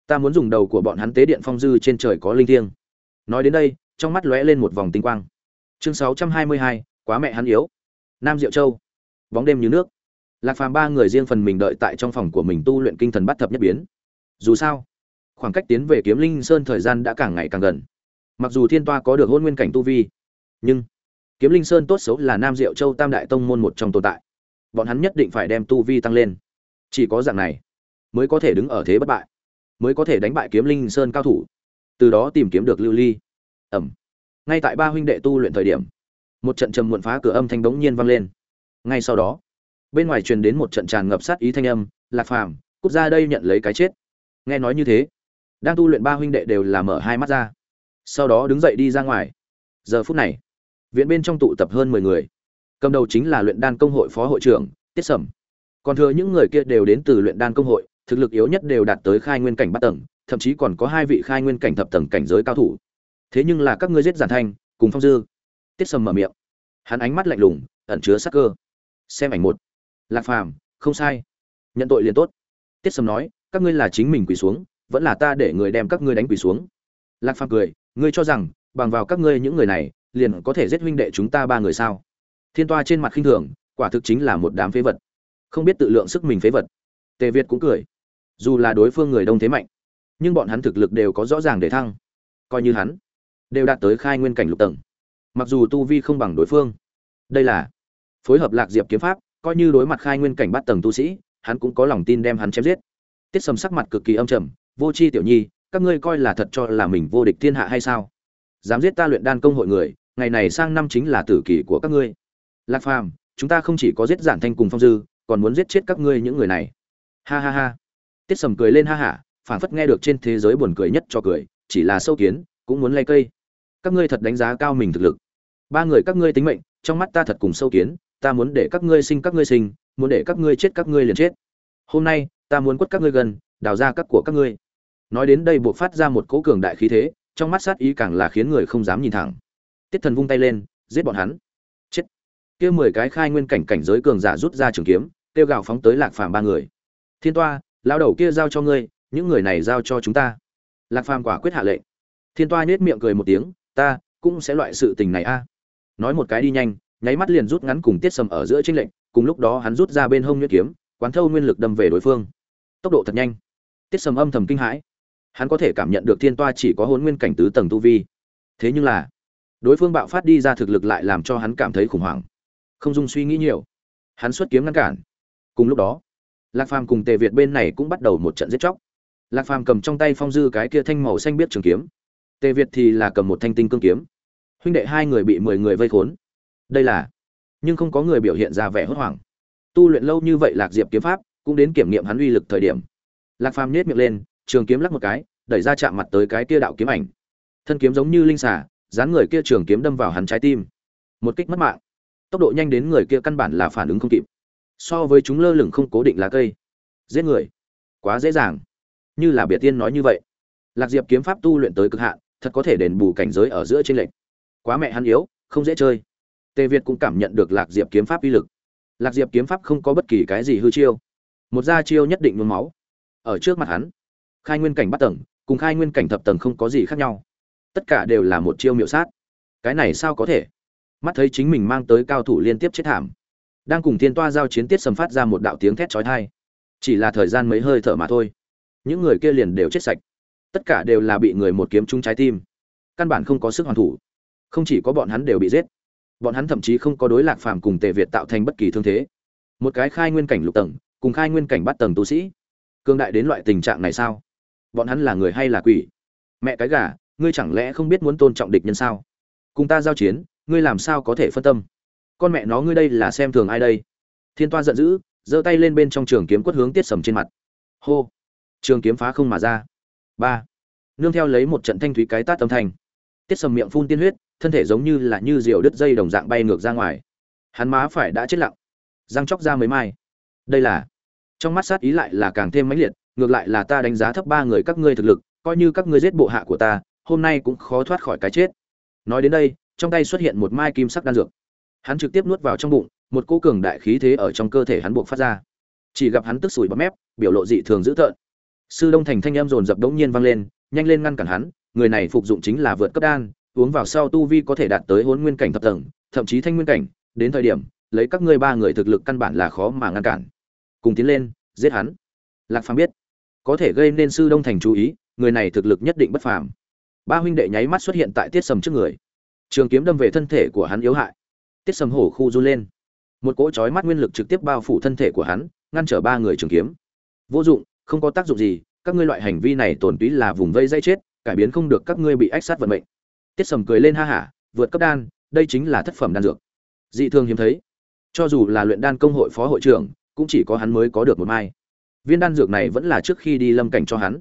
Ta muốn dùng đầu của bọn hắn tế điện phong dư trên trời có linh thiêng. Nói đến đây, trong mắt lóe lên một vòng tinh quang. Chương sáu trăm hai mươi hai, quá mẹ hắn yếu. Nam diệu châu, bóng đêm như nước. Lạc phàm ba người riêng phần mình đợi tại trong phòng của mình tu luyện kinh thần bắt thập nhất biến. Dù sao, khoảng cách tiến về kiếm linh sơn thời gian đã càng ngày càng gần. Mặc dù thiên toa có được hôn nguyên cảnh tu vi, nhưng kiếm linh sơn tốt xấu là nam diệu châu tam đại tông môn một trong tồn tại. Bọn hắn nhất định phải đem tu vi tăng lên. Chỉ có dạng này, mới có thể đứng ở thế bất bại, mới có thể đánh bại kiếm linh sơn cao thủ. Từ đó tìm kiếm được lưu ly. Ẩm. Ngay tại ba huynh đệ tu luyện thời điểm, một trận trầm muộn phá cửa âm thanh bỗng nhiên vang lên. Ngay sau đó, bên ngoài truyền đến một trận tràn ngập sát ý thanh âm, lạc phàm, cút ra đây nhận lấy cái chết. Nghe nói như thế, đang tu luyện ba huynh đệ đều là mở hai mắt ra. Sau đó đứng dậy đi ra ngoài. Giờ phút này viện bên trong tụ tập hơn mười người. Cầm đầu chính là luyện đan công hội phó hội trưởng, tiết sẩm. Còn thừa những người kia đều đến từ luyện đan công hội, thực lực yếu nhất đều đạt tới khai nguyên cảnh bát tầng, thậm chí còn có hai vị khai nguyên cảnh thập tầng cảnh giới cao thủ. Thế nhưng là các ngươi giết giản thanh, cùng phong dư. Tiết sầm mở miệng. Hắn ánh mắt lạnh lùng, ẩn chứa sắc cơ. Xem ảnh một. Lạc phàm, không sai. Nhận tội liền tốt. Tiết sầm nói, các ngươi là chính mình quỳ xuống, vẫn là ta để người đem các ngươi đánh quỳ xuống. Lạc phàm cười, ngươi cho rằng, bằng vào các ngươi những người này liền có thể giết huynh đệ chúng ta ba người sao? Thiên toa trên mặt khinh thường, quả thực chính là một đám phế vật. Không biết tự lượng sức mình phế vật. Tề việt cũng cười. Dù là đối phương người đông thế mạnh, nhưng bọn hắn thực lực đều có rõ ràng để thăng. Coi như hắn, đều đạt tới khai nguyên cảnh lục tầng. Mặc dù tu vi không bằng đối phương, đây là phối hợp lạc diệp kiếm pháp, coi như đối mặt khai nguyên cảnh bắt tầng tu sĩ, hắn cũng có lòng tin đem hắn chém giết. Tiết sầm sắc mặt cực kỳ âm trầm, vô c h i tiểu nhi, các ngươi coi là thật cho là mình vô địch thiên hạ hay sao? Dám giết ta luyện đan công hội người ngày này sang năm chính là tử kỷ của các ngươi. Lạc phàm, chúng ta không chỉ có giết giản thanh cùng phong dư, còn muốn giết chết các ngươi những người này. Ha ha ha. Tiết sầm cười lên ha hả, phảng phất nghe được trên thế giới buồn cười nhất cho cười, chỉ là sâu kiến, cũng muốn lay cây. Các ngươi thật đánh giá cao mình thực lực. Ba người các ngươi tính mệnh, trong mắt ta thật cùng sâu kiến, ta muốn để các ngươi sinh các ngươi sinh, muốn để các ngươi chết các ngươi liền chết. Hôm nay, ta muốn quất các ngươi gần, đào ra các của các ngươi. Nói đến đây buộc phát ra một cỗ cường đại khí thế, trong mắt sát ý càng là khiến người không dám nhìn thẳng tiết thần vung tay lên, giết bọn hắn. Chết. Kia mười cái khai nguyên cảnh cảnh giới cường giả rút ra trường kiếm, kêu gào phóng tới lạc phàm ba người. Thiên toa lao đầu kia giao cho ngươi, những người này giao cho chúng ta. Lạc phàm quả quyết hạ lệnh. Thiên toa nhếch miệng cười một tiếng, ta cũng sẽ loại sự tình này a. Nói một cái đi nhanh, nháy mắt liền rút ngắn cùng tiết sầm ở giữa tranh lệnh, cùng lúc đó hắn rút ra bên hông nhuyễn kiếm, quán thâu nguyên lực đâm về đối phương. Tốc độ thật nhanh. Tiết sầm âm thầm kinh hãi. Hắn có thể cảm nhận được thiên toa chỉ có hôn nguyên cảnh tứ tầng tu vi. Thế nhưng là đối phương bạo phát đi ra thực lực lại làm cho hắn cảm thấy khủng hoảng. Không dung suy nghĩ nhiều. Hắn xuất kiếm ngăn cản. Cùng lúc đó, lạc phàm cùng tề việt bên này cũng bắt đầu một trận giết chóc. Lạc phàm cầm trong tay phong dư cái kia thanh màu xanh biết trường kiếm. Tề việt thì là cầm một thanh tinh cương kiếm. Huynh đệ hai người bị mười người vây khốn. Đây là, nhưng không có người biểu hiện ra vẻ hốt hoảng. Tu luyện lâu như vậy lạc diệp kiếm pháp, cũng đến kiểm nghiệm hắn uy lực thời điểm. Lạc phàm nhét miệng lên, trường kiếm lắc một cái, đẩy ra chạm mặt tới cái kia đạo kiếm ảnh. Thân kiếm giống như linh xả dán người kia trường kiếm đâm vào hắn trái tim. Một kích mất mạng. Tốc độ nhanh đến người kia căn bản là phản ứng không kịp. So với chúng lơ lửng không cố định lá cây. Giết người. Quá dễ dàng. Như là biệt tiên nói như vậy. Lạc diệp kiếm pháp tu luyện tới cực hạn, thật có thể đền bù cảnh giới ở giữa trên lệnh quá mẹ hắn yếu, không dễ chơi. Tề việt cũng cảm nhận được lạc diệp kiếm pháp uy lực. Lạc diệp kiếm pháp không có bất kỳ cái gì hư chiêu. Một gia chiêu nhất định nhuốm máu. Ở trước mặt hắn, khai nguyên cảnh bắt tầng, cùng khai nguyên cảnh thập tầng không có gì khác nhau tất cả đều là một chiêu miệu sát. Cái này sao có thể? Mắt thấy chính mình mang tới cao thủ liên tiếp chết thảm. Đang cùng thiên toa giao chiến tiết sầm phát ra một đạo tiếng thét chói tai. Chỉ là thời gian mấy hơi thở mà thôi. Những người kia liền đều chết sạch. Tất cả đều là bị người một kiếm trúng trái tim. Căn bản không có sức hoàn thủ. Không chỉ có bọn hắn đều bị giết. Bọn hắn thậm chí không có đối lạc phàm cùng tề việt tạo thành bất kỳ thương thế. Một cái khai nguyên cảnh lục tầng, cùng khai nguyên cảnh bắt tầng tu sĩ. Cương đại đến loại tình trạng này sao? Bọn hắn là người hay là quỷ? Mẹ cái gà ngươi chẳng lẽ không biết muốn tôn trọng địch nhân sao? Cùng ta giao chiến, ngươi làm sao có thể phân tâm? Con mẹ nó ngươi đây là xem thường ai đây? Thiên toa giận dữ, giơ tay lên bên trong trường kiếm quất hướng tiết sầm trên mặt. Hô! Trường kiếm phá không mà ra. Ba! Nương theo lấy một trận thanh thúy cái tát âm thanh. Tiết sầm miệng phun tiên huyết, thân thể giống như là như diều đứt dây đồng dạng bay ngược ra ngoài. Hắn má phải đã chết lặng. Răng chóc ra mấy mai. Đây là, trong mắt sát ý lại là càng thêm mãnh liệt, ngược lại là ta đánh giá thấp ba người các ngươi thực lực, coi như các ngươi giết bộ hạ của ta hôm nay cũng khó thoát khỏi cái chết. Nói đến đây, trong tay xuất hiện một mai kim sắc đan dược. Hắn trực tiếp nuốt vào trong bụng, một cỗ cường đại khí thế ở trong cơ thể hắn buộc phát ra. Chỉ gặp hắn tức sủi bọt mép, biểu lộ dị thường dữ tợn. Sư đông thành thanh em dồn dập đống nhiên vang lên, nhanh lên ngăn cản hắn, người này phục dụng chính là vượt cấp đan, uống vào sau tu vi có thể đạt tới hôn nguyên cảnh thập tầng, thậm chí thanh nguyên cảnh, đến thời điểm, lấy các ngươi ba người thực lực căn bản là khó mà ngăn cản. Cùng tiến lên, giết hắn. Lạc phàm biết, có thể gây nên sư đông thành chú ý, người này thực lực nhất định bất phàm ba huynh đệ nháy mắt xuất hiện tại tiết sầm trước người. Trường kiếm đâm về thân thể của hắn yếu hại. Tiết sầm hổ khu run lên. Một cỗ chói mắt nguyên lực trực tiếp bao phủ thân thể của hắn, ngăn trở ba người trường kiếm. Vô dụng, không có tác dụng gì, các ngươi loại hành vi này tổn túy là vùng vây dây chết, cải biến không được các ngươi bị ách sát vận mệnh. Tiết sầm cười lên ha hả, vượt cấp đan, đây chính là thất phẩm đan dược. Dị thường hiếm thấy. Cho dù là luyện đan công hội phó hội trưởng, cũng chỉ có hắn mới có được một mai. Viên đan dược này vẫn là trước khi đi lâm cảnh cho hắn.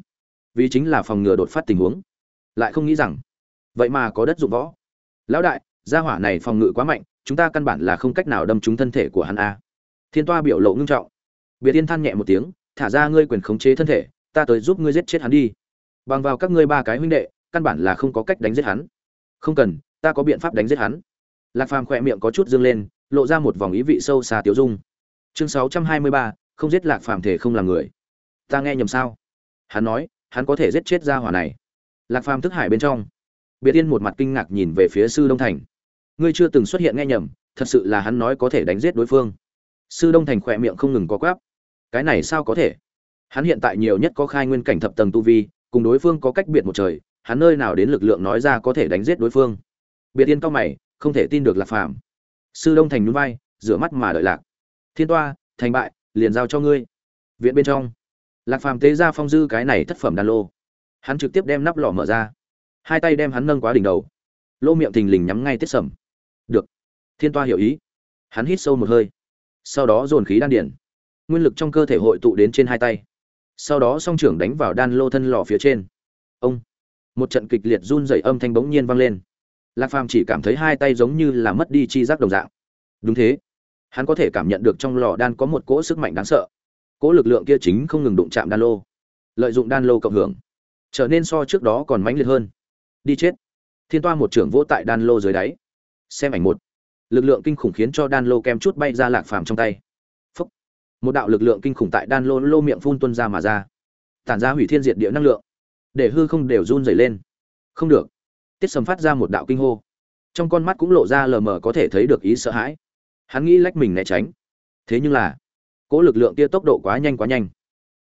Vì chính là phòng ngừa đột phát tình huống lại không nghĩ rằng, vậy mà có đất dụng võ. Lão đại, gia hỏa này phòng ngự quá mạnh, chúng ta căn bản là không cách nào đâm trúng thân thể của hắn a. Thiên toa biểu lộ ngưng trọng. Biệt tiên than nhẹ một tiếng, thả ra ngươi quyền khống chế thân thể, ta tới giúp ngươi giết chết hắn đi. Bằng vào các ngươi ba cái huynh đệ, căn bản là không có cách đánh giết hắn. Không cần, ta có biện pháp đánh giết hắn. Lạc phàm khỏe miệng có chút dương lên, lộ ra một vòng ý vị sâu xa tiểu dung. Chương sáu trăm hai mươi ba, không giết lạc phàm thể không làm người. Ta nghe nhầm sao? Hắn nói, hắn có thể giết chết gia hỏa này lạc phàm thức hải bên trong. Biệt yên một mặt kinh ngạc nhìn về phía sư đông thành. Ngươi chưa từng xuất hiện nghe nhầm, thật sự là hắn nói có thể đánh giết đối phương. Sư đông thành khỏe miệng không ngừng có quáp cái này sao có thể? Hắn hiện tại nhiều nhất có khai nguyên cảnh thập tầng tu vi, cùng đối phương có cách biệt một trời, hắn nơi nào đến lực lượng nói ra có thể đánh giết đối phương. Biệt yên cao mày, không thể tin được lạc phàm. Sư đông thành nhún vai, rửa mắt mà đợi lạc. Thiên toa, thành bại, liền giao cho ngươi. Viện bên trong. Lạc phàm tế ra phong dư cái này thất phẩm đan lô hắn trực tiếp đem nắp lò mở ra. Hai tay đem hắn nâng quá đỉnh đầu. Lô miệng thình lình nhắm ngay tiết sầm. Được. Thiên toa hiểu ý. Hắn hít sâu một hơi. Sau đó dồn khí đan điển nguyên lực trong cơ thể hội tụ đến trên hai tay. Sau đó song trưởng đánh vào đan lô thân lò phía trên. Ông. Một trận kịch liệt run rẩy âm thanh bỗng nhiên vang lên. Lạc phàm chỉ cảm thấy hai tay giống như là mất đi chi giác đồng dạng. Đúng thế. Hắn có thể cảm nhận được trong lò đan có một cỗ sức mạnh đáng sợ. Cỗ lực lượng kia chính không ngừng đụng chạm đan lô. Lợi dụng đan lô cộng hưởng trở nên so trước đó còn mãnh liệt hơn. Đi chết. Thiên toa một trưởng vỗ tại đan lô dưới đáy. Xem ảnh một. Lực lượng kinh khủng khiến cho đan lô kem chút bay ra lạc phàm trong tay. Phúc. một đạo lực lượng kinh khủng tại đan lô lô miệng phun tuân ra mà ra. Tản ra hủy thiên diệt địa năng lượng. Để hư không đều run rẩy lên. Không được. Tiết sầm phát ra một đạo kinh hô. Trong con mắt cũng lộ ra lờ mờ có thể thấy được ý sợ hãi. Hắn nghĩ lách mình né tránh. Thế nhưng là, cỗ lực lượng kia tốc độ quá nhanh quá nhanh.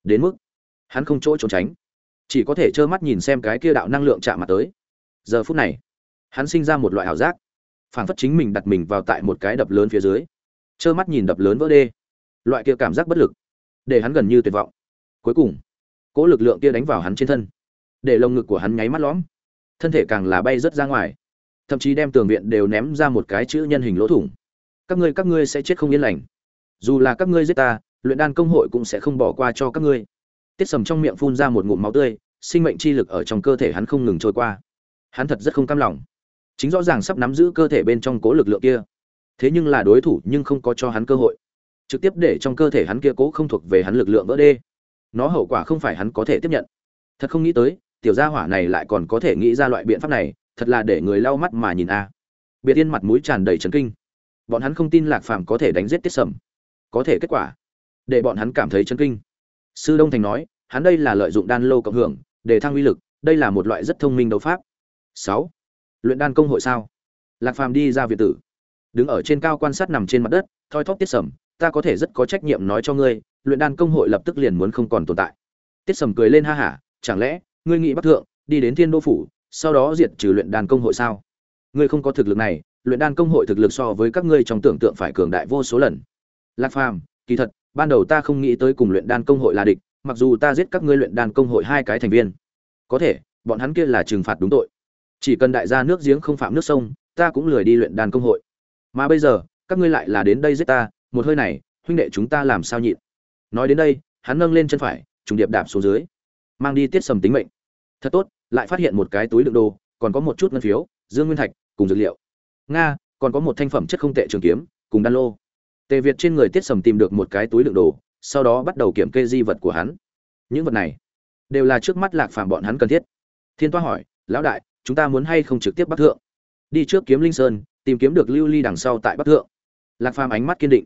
Đến mức, hắn không chỗ trốn tránh chỉ có thể trơ mắt nhìn xem cái kia đạo năng lượng chạm mặt tới. Giờ phút này, hắn sinh ra một loại ảo giác, phảng phất chính mình đặt mình vào tại một cái đập lớn phía dưới. Trơ mắt nhìn đập lớn vỡ đê. Loại kia cảm giác bất lực, để hắn gần như tuyệt vọng. Cuối cùng, cỗ lực lượng kia đánh vào hắn trên thân, để lồng ngực của hắn nháy mắt lõm, thân thể càng là bay rớt ra ngoài. Thậm chí đem tường viện đều ném ra một cái chữ nhân hình lỗ thủng. Các ngươi các ngươi sẽ chết không yên lành. Dù là các ngươi giết ta, luyện đan công hội cũng sẽ không bỏ qua cho các ngươi tiết sầm trong miệng phun ra một ngụm máu tươi, sinh mệnh chi lực ở trong cơ thể hắn không ngừng trôi qua. Hắn thật rất không cam lòng. Chính rõ ràng sắp nắm giữ cơ thể bên trong cố lực lượng kia. Thế nhưng là đối thủ nhưng không có cho hắn cơ hội. Trực tiếp để trong cơ thể hắn kia cố không thuộc về hắn lực lượng vỡ đê. Nó hậu quả không phải hắn có thể tiếp nhận. Thật không nghĩ tới, tiểu gia hỏa này lại còn có thể nghĩ ra loại biện pháp này, thật là để người lau mắt mà nhìn a. Biệt yên mặt mũi tràn đầy trấn kinh. Bọn hắn không tin lạc phàm có thể đánh giết tiết sầm. Có thể kết quả. Để bọn hắn cảm thấy chấn kinh sư đông thành nói, hắn đây là lợi dụng đan lô cộng hưởng, để thăng uy lực, đây là một loại rất thông minh đấu pháp. Sáu, luyện đan công hội sao? Lạc phàm đi ra việt tử. Đứng ở trên cao quan sát nằm trên mặt đất, thoi thóp tiết sầm, ta có thể rất có trách nhiệm nói cho ngươi, luyện đan công hội lập tức liền muốn không còn tồn tại. Tiết sầm cười lên ha hả, chẳng lẽ, ngươi nghĩ bắc thượng, đi đến thiên đô phủ, sau đó diệt trừ luyện đan công hội sao? Ngươi không có thực lực này, luyện đan công hội thực lực so với các ngươi trong tưởng tượng phải cường đại vô số lần. Lạc phàm, kỳ thật ban đầu ta không nghĩ tới cùng luyện đan công hội là địch, mặc dù ta giết các ngươi luyện đan công hội hai cái thành viên. Có thể, bọn hắn kia là trừng phạt đúng tội. Chỉ cần đại gia nước giếng không phạm nước sông, ta cũng lười đi luyện đan công hội. Mà bây giờ, các ngươi lại là đến đây giết ta, một hơi này, huynh đệ chúng ta làm sao nhịn? Nói đến đây, hắn nâng lên chân phải, trùng điệp đạp xuống dưới. Mang đi tiết sầm tính mệnh. Thật tốt, lại phát hiện một cái túi đựng đồ, còn có một chút ngân phiếu, dương nguyên thạch, cùng dược liệu. Nga, còn có một thanh phẩm chất không tệ trường kiếm, cùng đan lô tề việt trên người tiết sầm tìm được một cái túi đựng đồ, sau đó bắt đầu kiểm kê di vật của hắn. Những vật này đều là trước mắt lạc phàm bọn hắn cần thiết. Thiên toa hỏi, lão đại, chúng ta muốn hay không trực tiếp bắt thượng? Đi trước kiếm linh sơn, tìm kiếm được lưu ly đằng sau tại bắc thượng. Lạc phàm ánh mắt kiên định.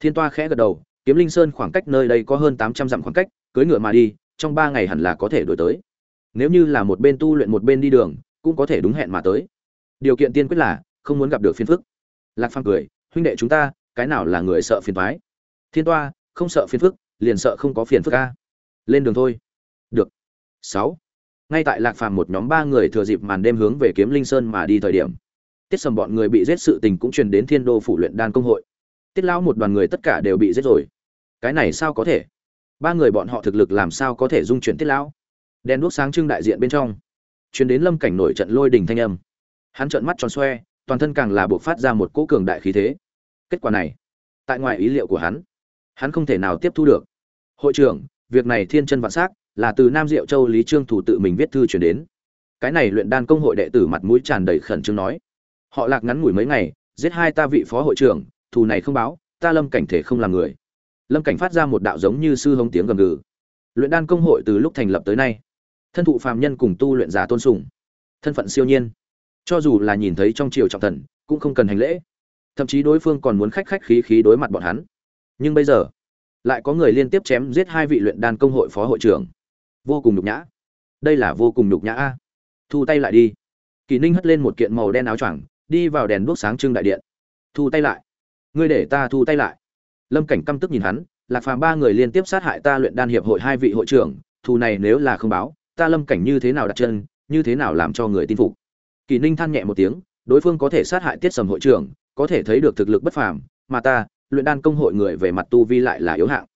Thiên toa khẽ gật đầu, kiếm linh sơn khoảng cách nơi đây có hơn tám trăm dặm khoảng cách, cưỡi ngựa mà đi, trong ba ngày hẳn là có thể đổi tới. Nếu như là một bên tu luyện một bên đi đường, cũng có thể đúng hẹn mà tới. Điều kiện tiên quyết là không muốn gặp được phiền phức. Lạc phàm cười, huynh đệ chúng ta cái nào là người sợ phiền toái? Thiên toa, không sợ phiền phức, liền sợ không có phiền phức a. Lên đường thôi. Được. Sáu. Ngay tại lạc phàm một nhóm ba người thừa dịp màn đêm hướng về kiếm linh sơn mà đi thời điểm, tiết sầm bọn người bị giết sự tình cũng truyền đến thiên đô phủ luyện đan công hội. Tiết lão một đoàn người tất cả đều bị giết rồi. Cái này sao có thể? Ba người bọn họ thực lực làm sao có thể dung chuyển tiết lão? Đèn đuốc sáng trưng đại diện bên trong. Truyền đến lâm cảnh nổi trận lôi đình thanh âm. Hắn trợn mắt tròn xoe, toàn thân càng là bộc phát ra một cỗ cường đại khí thế kết quả này. Tại ngoài ý liệu của hắn hắn không thể nào tiếp thu được. Hội trưởng, việc này thiên chân vạn s á c là từ nam diệu châu lý trương thủ tự mình viết thư chuyển đến. Cái này luyện đan công hội đệ tử mặt mũi tràn đầy khẩn trương nói. Họ lạc ngắn ngủi mấy ngày, giết hai ta vị phó hội trưởng, thù này không báo, ta lâm cảnh thể không làm người. Lâm cảnh phát ra một đạo giống như sư hống tiếng gầm gừ. Luyện đan công hội từ lúc thành lập tới nay, thân thụ phàm nhân cùng tu luyện giả tôn sùng, thân phận siêu nhiên. Cho dù là nhìn thấy trong triều trọng thần, cũng không cần hành lễ thậm chí đối phương còn muốn khách khách khí khí đối mặt bọn hắn. Nhưng bây giờ, lại có người liên tiếp chém giết hai vị luyện đan công hội phó hội trưởng. Vô cùng nhục nhã. Đây là vô cùng nhục nhã a. Thu tay lại đi. Kỳ ninh hất lên một kiện màu đen áo choàng, đi vào đèn đuốc sáng trưng đại điện. Thu tay lại. Ngươi để ta thu tay lại. Lâm cảnh căm tức nhìn hắn, lạc phàm ba người liên tiếp sát hại ta luyện đan hiệp hội hai vị hội trưởng, thù này nếu là không báo, ta lâm cảnh như thế nào đặt chân, như thế nào làm cho người tin phục? Kỳ ninh than nhẹ một tiếng, đối phương có thể sát hại tiết sầm hội trưởng có thể thấy được thực lực bất phàm, mà ta, luyện đan công hội người về mặt tu vi lại là yếu hạng.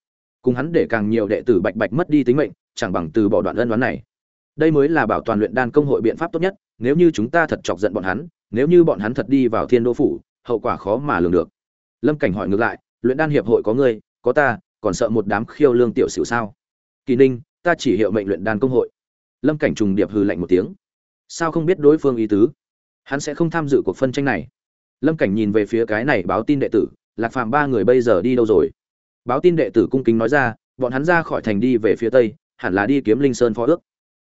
Cùng hắn để càng nhiều đệ tử bạch bạch mất đi tính mệnh, chẳng bằng từ bỏ đoạn ân đoán này. Đây mới là bảo toàn luyện đan công hội biện pháp tốt nhất, nếu như chúng ta thật chọc giận bọn hắn, nếu như bọn hắn thật đi vào Thiên Đô phủ, hậu quả khó mà lường được. Lâm Cảnh hỏi ngược lại, luyện đan hiệp hội có ngươi, có ta, còn sợ một đám khiêu lương tiểu sửu sao? Kỳ Ninh, ta chỉ hiệu mệnh luyện đan công hội. Lâm Cảnh trùng điệp hừ lạnh một tiếng. Sao không biết đối phương ý tứ? Hắn sẽ không tham dự cuộc phân tranh này lâm cảnh nhìn về phía cái này báo tin đệ tử, lạc phàm ba người bây giờ đi đâu rồi? Báo tin đệ tử cung kính nói ra, bọn hắn ra khỏi thành đi về phía tây, hẳn là đi kiếm linh sơn phó ước.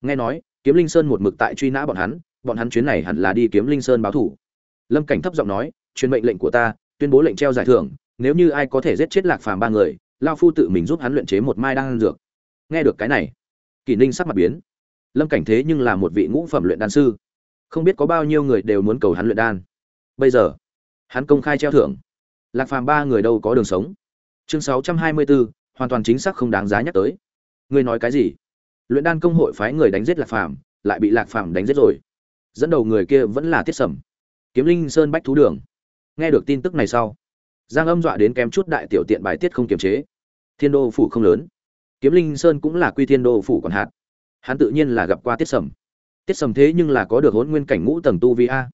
Nghe nói, kiếm linh sơn một mực tại truy nã bọn hắn bọn hắn chuyến này hẳn là đi kiếm linh sơn báo thủ. Lâm cảnh thấp giọng nói, truyền mệnh lệnh của ta, tuyên bố lệnh treo giải thưởng, nếu như ai có thể giết chết lạc phàm ba người lao phu tự mình giúp hắn luyện chế một mai đan dược. Nghe được cái này, kỷ ninh sắc mặt biến. Lâm cảnh thế nhưng là một vị ngũ phẩm luyện đan sư. Không biết có bao nhiêu người đều muốn cầu hắn luyện đan bây giờ, hắn công khai treo thưởng. Lạc phàm ba người đâu có đường sống. Chương sáu trăm hai mươi bốn hoàn toàn chính xác không đáng giá nhắc tới. Ngươi nói cái gì? Luyện đan công hội phái người đánh giết lạc phàm, lại bị lạc phàm đánh giết rồi. Dẫn đầu người kia vẫn là tiết sầm. Kiếm linh sơn bách thú đường. Nghe được tin tức này sau, giang âm dọa đến kém chút đại tiểu tiện bài tiết không kiềm chế. Thiên đô phủ không lớn. Kiếm linh sơn cũng là quy thiên đô phủ còn hạt hắn tự nhiên là gặp qua tiết sầm. Tiết sầm thế nhưng là có được hôn nguyên cảnh ngũ tầng tu vi a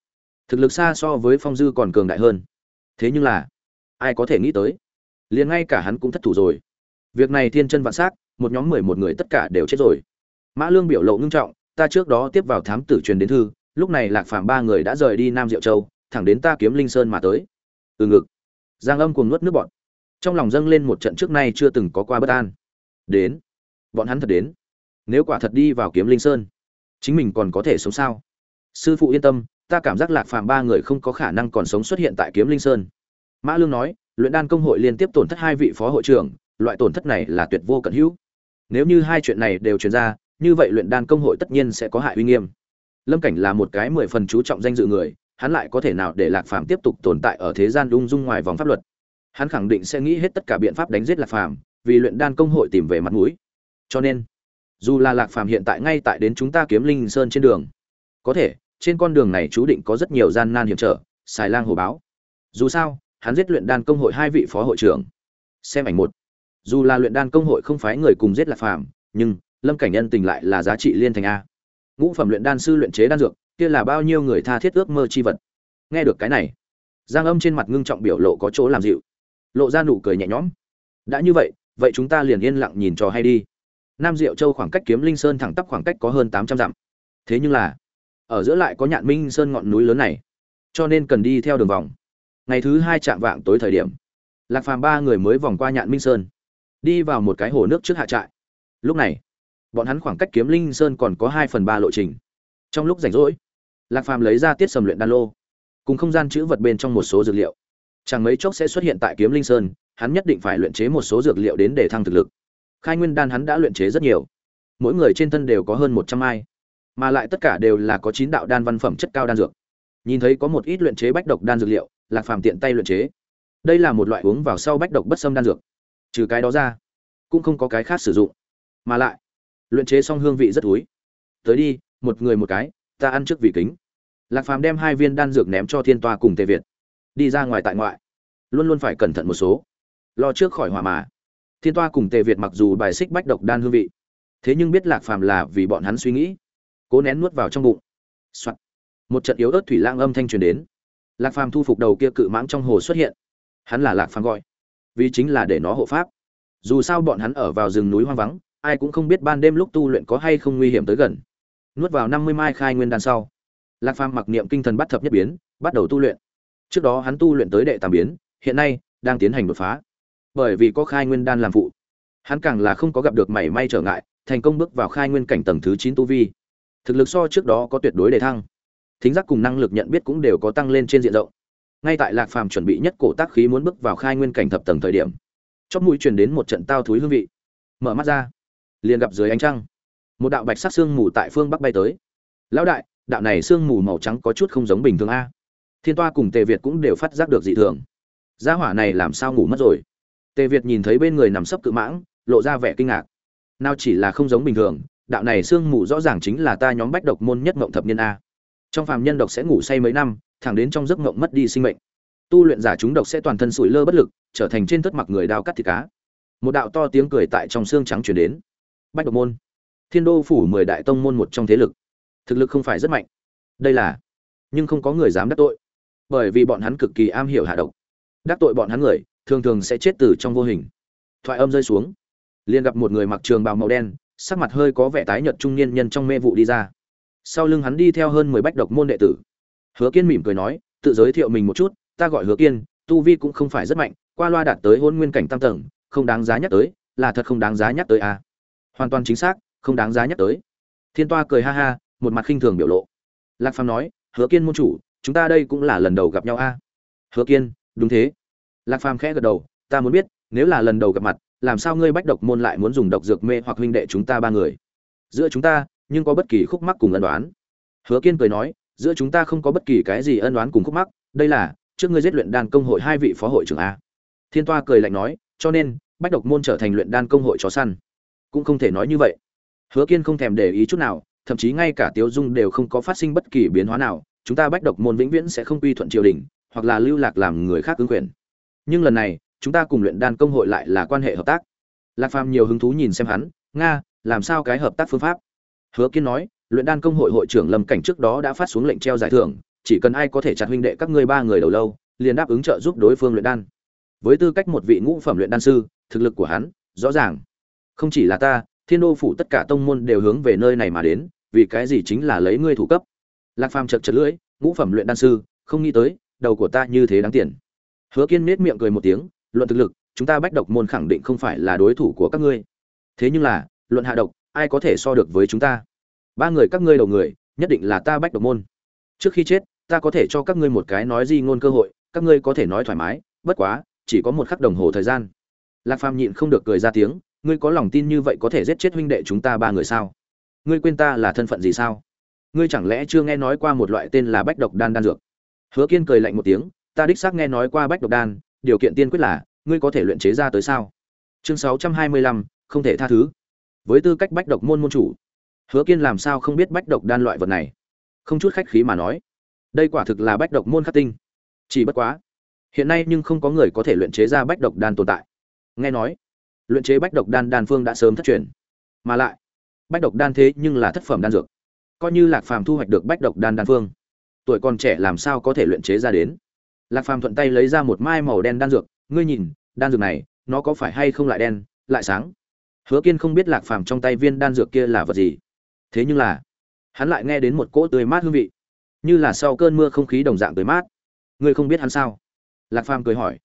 thực lực xa so với phong dư còn cường đại hơn. Thế nhưng là, ai có thể nghĩ tới? Liền ngay cả hắn cũng thất thủ rồi. Việc này thiên chân vạn s á c một nhóm mười một người tất cả đều chết rồi. Mã lương biểu lộ ngưng trọng, ta trước đó tiếp vào thám tử truyền đến thư, lúc này lạc phàm ba người đã rời đi nam diệu châu, thẳng đến ta kiếm linh sơn mà tới. Từ ngực, giang âm cùng nuốt nước bọn trong lòng dâng lên một trận trước nay chưa từng có qua bất an. Đến, bọn hắn thật đến. Nếu quả thật đi vào kiếm linh sơn, chính mình còn có thể sống sao? Sư phụ yên tâm ta cảm giác lạc phàm ba người không có khả năng còn sống xuất hiện tại kiếm linh sơn. Mã lương nói, luyện đan công hội liên tiếp tổn thất hai vị phó hội trưởng, loại tổn thất này là tuyệt vô cận hữu. Nếu như hai chuyện này đều truyền ra, như vậy luyện đan công hội tất nhiên sẽ có hại uy nghiêm. Lâm cảnh là một cái mười phần chú trọng danh dự người, hắn lại có thể nào để lạc phàm tiếp tục tồn tại ở thế gian lung dung ngoài vòng pháp luật? Hắn khẳng định sẽ nghĩ hết tất cả biện pháp đánh giết lạc phàm, vì luyện đan công hội tìm về mặt mũi. Cho nên, dù là lạc phàm hiện tại ngay tại đến chúng ta kiếm linh sơn trên đường, có thể trên con đường này chú định có rất nhiều gian nan hiểm trở, xài lang hồ báo. Dù sao, hắn giết luyện đan công hội hai vị phó hội trưởng. Xem ảnh một. Dù là luyện đan công hội không phái người cùng giết lạc phàm, nhưng, lâm cảnh nhân tình lại là giá trị liên thành a. Ngũ phẩm luyện đan sư luyện chế đan dược, kia là bao nhiêu người tha thiết ước mơ chi vật. Nghe được cái này, giang âm trên mặt ngưng trọng biểu lộ có chỗ làm dịu. Lộ ra nụ cười nhẹ nhõm. Đã như vậy vậy chúng ta liền yên lặng nhìn trò hay đi. Nam diệu châu khoảng cách kiếm linh sơn thẳng tắp khoảng cách có hơn tám trăm dặm. Thế nhưng là ở giữa lại có nhạn minh sơn ngọn núi lớn này. Cho nên cần đi theo đường vòng. Ngày thứ hai chạm vạng tối thời điểm, lạc phàm ba người mới vòng qua nhạn minh sơn, đi vào một cái hồ nước trước hạ trại. Lúc này, bọn hắn khoảng cách kiếm linh sơn còn có hai phần ba lộ trình. Trong lúc rảnh rỗi, lạc phàm lấy ra tiết sầm luyện đan lô, cùng không gian chữ vật bên trong một số dược liệu. Chẳng mấy chốc sẽ xuất hiện tại kiếm linh sơn, hắn nhất định phải luyện chế một số dược liệu đến để thăng thực lực. Khai nguyên đan hắn đã luyện chế rất nhiều. Mỗi người trên thân đều có hơn một trăm ai mà lại tất cả đều là có chín đạo đan văn phẩm chất cao đan dược. Nhìn thấy có một ít luyện chế bách độc đan dược liệu, lạc phàm tiện tay luyện chế. Đây là một loại uống vào sau bách độc bất xâm đan dược. Trừ cái đó ra, cũng không có cái khác sử dụng. Mà lại, luyện chế xong hương vị rất thúi. Tới đi, một người một cái, ta ăn trước vị kính. Lạc phàm đem hai viên đan dược ném cho thiên toa cùng tề việt. Đi ra ngoài tại ngoại. Luôn luôn phải cẩn thận một số. Lo trước khỏi hỏa mà. Thiên toa cùng tề việt mặc dù bài xích bách độc đan hương vị, thế nhưng biết lạc phàm là vì bọn hắn suy nghĩ cố nén nuốt vào trong bụng、Soạn. một trận yếu ớt thủy lang âm thanh truyền đến. Lạc phàm thu phục đầu kia cự mãng trong hồ xuất hiện. Hắn là lạc phàm gọi. Vì chính là để nó hộ pháp. Dù sao bọn hắn ở vào rừng núi hoang vắng, ai cũng không biết ban đêm lúc tu luyện có hay không nguy hiểm tới gần. Nuốt vào năm mươi mai khai nguyên đan sau, lạc phàm mặc niệm kinh thần bắt thập nhất biến, bắt đầu tu luyện. Trước đó hắn tu luyện tới đệ tam biến, hiện nay đang tiến hành đột phá. Bởi vì có khai nguyên đan làm phụ, hắn càng là không có gặp được mảy may trở ngại, thành công bước vào khai nguyên cảnh tầng thứ chín tu vi thực lực so trước đó có tuyệt đối đề thăng. Thính giác cùng năng lực nhận biết cũng đều có tăng lên trên diện rộng. Ngay tại lạc phàm chuẩn bị nhất cổ tác khí muốn bước vào khai nguyên cảnh thập tầng thời điểm, chóp mũi truyền đến một trận tao thúi hương vị. Mở mắt ra, liền gặp dưới ánh trăng, một đạo bạch sắc sương mù tại phương bắc bay tới. Lão đại, đạo này sương mù màu trắng có chút không giống bình thường a. Thiên toa cùng tề việt cũng đều phát giác được dị thường. Gia hỏa này làm sao ngủ mất rồi? Tề việt nhìn thấy bên người nằm sấp cự mãng, lộ ra vẻ kinh ngạc. Nào chỉ là không giống bình thường đạo này sương mù rõ ràng chính là ta nhóm bách độc môn nhất ngộng thập niên a. Trong phàm nhân độc sẽ ngủ say mấy năm, thẳng đến trong giấc ngộng mất đi sinh mệnh. Tu luyện giả chúng độc sẽ toàn thân sủi lơ bất lực, trở thành trên tất mặc người đao cắt thịt cá. Một đạo to tiếng cười tại trong xương trắng chuyển đến. Bách độc môn. Thiên đô phủ mười đại tông môn một trong thế lực. Thực lực không phải rất mạnh. Đây là, nhưng không có người dám đắc tội. Bởi vì bọn hắn cực kỳ am hiểu hạ độc. Đắc tội bọn hắn người, thường thường sẽ chết từ trong vô hình. Thoại âm rơi xuống. Liền gặp một người mặc trường bào màu đen sắc mặt hơi có vẻ tái nhợt trung niên nhân trong mê vụ đi ra. Sau lưng hắn đi theo hơn mười bách độc môn đệ tử. Hứa kiên mỉm cười nói, tự giới thiệu mình một chút, ta gọi hứa kiên, tu vi cũng không phải rất mạnh, qua loa đạt tới hôn nguyên cảnh tam tầng, không đáng giá nhắc tới, là thật không đáng giá nhắc tới à. hoàn toàn chính xác, không đáng giá nhắc tới. Thiên toa cười ha ha, một mặt khinh thường biểu lộ. Lạc phàm nói, hứa kiên môn chủ, chúng ta đây cũng là lần đầu gặp nhau a. À? hứa kiên, đúng thế. Lạc phàm khẽ gật đầu, ta muốn biết, nếu là lần đầu gặp mặt làm sao ngươi bách độc môn lại muốn dùng độc dược mê hoặc huynh đệ chúng ta ba người? Giữa chúng ta, nhưng có bất kỳ khúc mắc cùng ân đoán hứa kiên cười nói, giữa chúng ta không có bất kỳ cái gì ân đoán cùng khúc mắc, đây là, trước ngươi giết luyện đan công hội hai vị phó hội trưởng a. Thiên toa cười lạnh nói, cho nên, bách độc môn trở thành luyện đan công hội chó săn. Cũng không thể nói như vậy. Hứa kiên không thèm để ý chút nào, thậm chí ngay cả tiếu dung đều không có phát sinh bất kỳ biến hóa nào, chúng ta bách độc môn vĩnh viễn sẽ không quy thuận triều đình, hoặc là lưu lạc làm người khác ứng quyền. Nhưng lần này chúng ta cùng luyện đan công hội lại là quan hệ hợp tác. Lạc phàm nhiều hứng thú nhìn xem hắn, nga, làm sao cái hợp tác phương pháp? Hứa kiên nói, luyện đan công hội hội trưởng lâm cảnh trước đó đã phát xuống lệnh treo giải thưởng, chỉ cần ai có thể chặt huynh đệ các ngươi ba người đầu lâu, liền đáp ứng trợ giúp đối phương luyện đan. Với tư cách một vị ngũ phẩm luyện đan sư, thực lực của hắn, rõ ràng. Không chỉ là ta, thiên đô phủ tất cả tông môn đều hướng về nơi này mà đến, vì cái gì chính là lấy ngươi thủ cấp? Lạc phàm chật chật lưỡi, ngũ phẩm luyện đan sư, không nghĩ tới, đầu của ta như thế đáng tiền. Hứa kiên nết miệng cười một tiếng luận thực lực, chúng ta bách độc môn khẳng định không phải là đối thủ của các ngươi. Thế nhưng là, luận hạ độc, ai có thể so được với chúng ta? Ba người các ngươi đầu người, nhất định là ta bách độc môn. Trước khi chết, ta có thể cho các ngươi một cái nói di ngôn cơ hội, các ngươi có thể nói thoải mái, bất quá, chỉ có một khắc đồng hồ thời gian. Lạc phàm nhịn không được cười ra tiếng, ngươi có lòng tin như vậy có thể giết chết huynh đệ chúng ta ba người sao? Ngươi quên ta là thân phận gì sao? Ngươi chẳng lẽ chưa nghe nói qua một loại tên là bách độc đan đan dược? Hứa kiên cười lạnh một tiếng, ta đích xác nghe nói qua bách độc đan điều kiện tiên quyết là, ngươi có thể luyện chế ra tới sao? Chương sáu trăm hai mươi lăm, không thể tha thứ. Với tư cách bách độc môn môn chủ, hứa kiên làm sao không biết bách độc đan loại vật này? Không chút khách khí mà nói, đây quả thực là bách độc môn khắc tinh. Chỉ bất quá, hiện nay nhưng không có người có thể luyện chế ra bách độc đan tồn tại. Nghe nói, luyện chế bách độc đan đan phương đã sớm thất truyền. Mà lại, bách độc đan thế nhưng là thất phẩm đan dược. Coi như lạc phàm thu hoạch được bách độc đan đan phương, tuổi còn trẻ làm sao có thể luyện chế ra đến? Lạc phàm thuận tay lấy ra một mai màu đen đan dược, ngươi nhìn, đan dược này, nó có phải hay không lại đen, lại sáng? Hứa kiên không biết lạc phàm trong tay viên đan dược kia là vật gì. Thế nhưng là, hắn lại nghe đến một cỗ tươi mát hương vị, như là sau cơn mưa không khí đồng dạng tươi mát. Ngươi không biết hắn sao? Lạc phàm cười hỏi.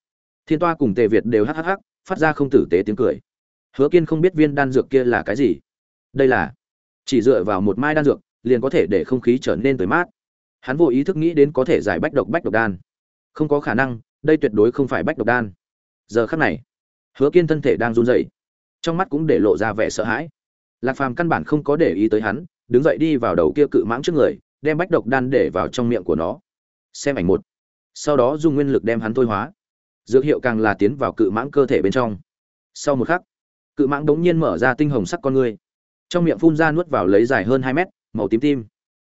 Thiên toa cùng tề việt đều hắc hắc phát ra không tử tế tiếng cười. Hứa kiên không biết viên đan dược kia là cái gì. Đây là, chỉ dựa vào một mai đan dược, liền có thể để không khí trở nên tươi mát. Hắn vô ý thức nghĩ đến có thể giải bách độc bách độc đan không có khả năng đây tuyệt đối không phải bách độc đan. Giờ khắc này hứa kiên thân thể đang run rẩy trong mắt cũng để lộ ra vẻ sợ hãi. Lạc phàm căn bản không có để ý tới hắn đứng dậy đi vào đầu kia cự mãng trước người đem bách độc đan để vào trong miệng của nó. Xem ảnh một. Sau đó dùng nguyên lực đem hắn thôi hóa. Dược hiệu càng là tiến vào cự mãng cơ thể bên trong. Sau một khắc cự mãng đống nhiên mở ra tinh hồng sắc con người, trong miệng phun ra nuốt vào lấy dài hơn hai mét màu tím tim.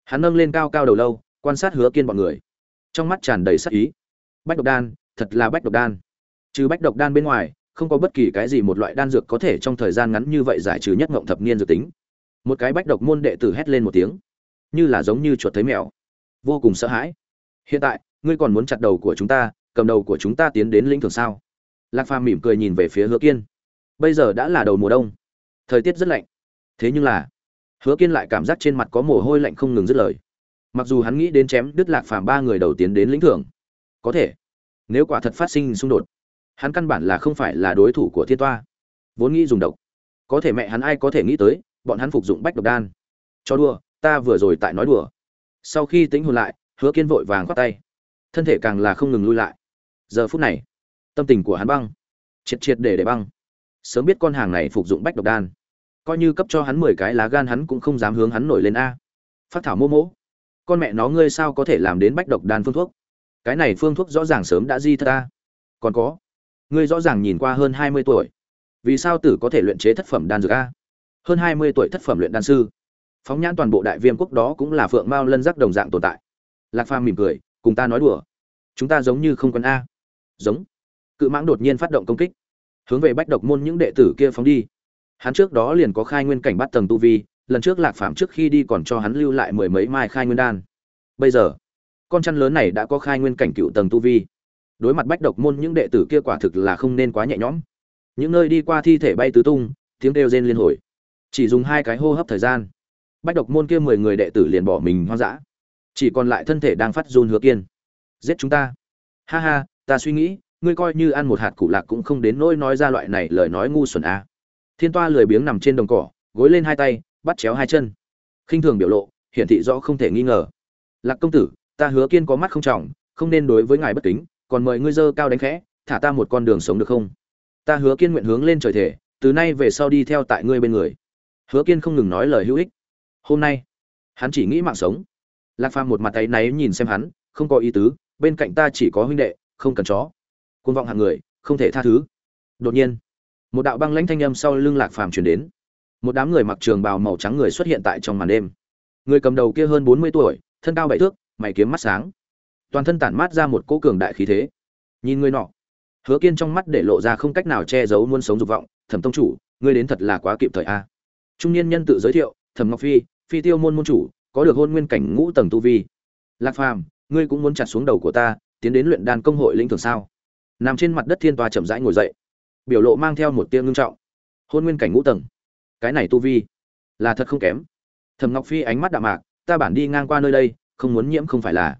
Hắn nâng lên cao cao đầu lâu quan sát hứa kiên bọn người. Trong mắt tràn đầy sắc ý bách độc đan, thật là bách độc đan. Trừ bách độc đan bên ngoài, không có bất kỳ cái gì một loại đan dược có thể trong thời gian ngắn như vậy giải trừ nhất ngộng thập niên dược tính. Một cái bách độc môn đệ tử hét lên một tiếng, như là giống như chuột thấy mèo. Vô cùng sợ hãi. Hiện tại, ngươi còn muốn chặt đầu của chúng ta, cầm đầu của chúng ta tiến đến lĩnh thường sao? Lạc phàm mỉm cười nhìn về phía hứa kiên. Bây giờ đã là đầu mùa đông. Thời tiết rất lạnh. Thế nhưng là, hứa kiên lại cảm giác trên mặt có mồ hôi lạnh không ngừng dứt lời. Mặc dù hắn nghĩ đến chém đứt lạc phàm ba người đầu tiến đến lĩnh thưởng có thể. Nếu quả thật phát sinh xung đột, hắn căn bản là không phải là đối thủ của thiên toa. Vốn nghĩ dùng độc. Có thể mẹ hắn ai có thể nghĩ tới, bọn hắn phục dụng bách độc đan. Cho đùa, ta vừa rồi tại nói đùa. Sau khi tính hồn lại, hứa kiên vội vàng khoác tay. Thân thể càng là không ngừng lui lại. Giờ phút này, tâm tình của hắn băng. Triệt triệt để để băng. Sớm biết con hàng này phục dụng bách độc đan. Coi như cấp cho hắn mười cái lá gan hắn cũng không dám hướng hắn nổi lên a. Phát thảo mô mỗ con mẹ nó ngươi sao có thể làm đến bách độc đan phương thuốc? Cái này phương thuốc rõ ràng sớm đã di thất ta. Còn có, ngươi rõ ràng nhìn qua hơn hai mươi tuổi. Vì sao tử có thể luyện chế thất phẩm đan dược a? Hơn hai mươi tuổi thất phẩm luyện đan sư. Phóng nhãn toàn bộ đại viêm quốc đó cũng là phượng mao lân giác đồng dạng tồn tại. Lạc phàm mỉm cười, cùng ta nói đùa. Chúng ta giống như không quân a. Giống. Cự mãng đột nhiên phát động công kích. Hướng về bách độc môn những đệ tử kia phóng đi. Hắn trước đó liền có khai nguyên cảnh bắt tầng tu vi, lần trước lạc phạm trước khi đi còn cho hắn lưu lại mười mấy mai khai nguyên đan. Bây giờ con chăn lớn này đã có khai nguyên cảnh cựu tầng tu vi. Đối mặt bách độc môn, những đệ tử kia quả thực là không nên quá nhẹ nhõm. Những nơi đi qua thi thể bay tứ tung, tiếng kêu rên liên hồi. Chỉ dùng hai cái hô hấp thời gian, bách độc môn kia mười người đệ tử liền bỏ mình hoang dã. Chỉ còn lại thân thể đang phát run hứa kiên. Giết chúng ta. Ha ha, ta suy nghĩ, ngươi coi như ăn một hạt củ lạc cũng không đến nỗi nói ra loại này lời nói ngu xuẩn a thiên toa lười biếng nằm trên đồng cỏ, gối lên hai tay, bắt chéo hai chân. Khinh thường biểu lộ, hiển thị rõ không thể nghi ngờ. Lạc công tử ta hứa kiên có mắt không trọng, không nên đối với ngài bất kính, còn mời ngươi dơ cao đánh khẽ, thả ta một con đường sống được không? Ta hứa kiên nguyện hướng lên trời thể, từ nay về sau đi theo tại ngươi bên người. Hứa kiên không ngừng nói lời hữu ích. Hôm nay, hắn chỉ nghĩ mạng sống. Lạc phàm một mặt tay náy nhìn xem hắn, không có ý tứ, bên cạnh ta chỉ có huynh đệ, không cần chó. Côn vọng hạng người, không thể tha thứ. Đột nhiên, một đạo băng lãnh thanh âm sau lưng lạc phàm chuyển đến. Một đám người mặc trường bào màu trắng người xuất hiện tại trong màn đêm. Người cầm đầu kia hơn bốn mươi tuổi, thân cao bảy thước mày kiếm mắt sáng. Toàn thân tản mát ra một cỗ cường đại khí thế. Nhìn người nọ. Hứa kiên trong mắt để lộ ra không cách nào che giấu muôn sống dục vọng, thẩm tông chủ, ngươi đến thật là quá kịp thời a. Trung niên nhân tự giới thiệu, thẩm ngọc phi phi tiêu môn môn chủ, có được hôn nguyên cảnh ngũ tầng tu vi. Lạc phàm, ngươi cũng muốn chặt xuống đầu của ta, tiến đến luyện đan công hội lĩnh thường sao? Nằm trên mặt đất thiên toa chậm rãi ngồi dậy. Biểu lộ mang theo một tia ngưng trọng. Hôn nguyên cảnh ngũ tầng? Cái này tu vi là thật không kém. Thẩm ngọc phi ánh mắt đạm mạc, ta bản đi ngang qua nơi đây không muốn nhiễm không phải là.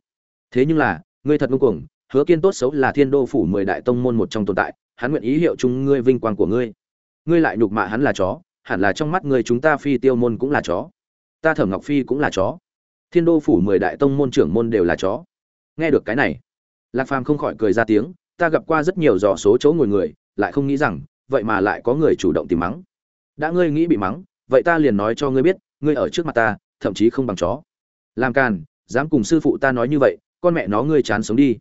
Thế nhưng là, ngươi thật ngông cuồng, hứa kiên tốt xấu là thiên đô phủ mười đại tông môn một trong tồn tại, hắn nguyện ý hiệu chung ngươi vinh quang của ngươi. Ngươi lại nhục mạ hắn là chó, hẳn là trong mắt ngươi chúng ta phi tiêu môn cũng là chó. Ta thẩm ngọc phi cũng là chó. Thiên đô phủ mười đại tông môn trưởng môn đều là chó. Nghe được cái này, lạc phàm không khỏi cười ra tiếng, ta gặp qua rất nhiều dò số chỗ ngồi người, lại không nghĩ rằng, vậy mà lại có người chủ động tìm mắng. Đã ngươi nghĩ bị mắng, vậy ta liền nói cho ngươi biết, ngươi ở trước mặt ta, thậm chí không bằng chó. Làm càn dám cùng sư phụ ta nói như vậy, con mẹ nó ngươi chán sống đi.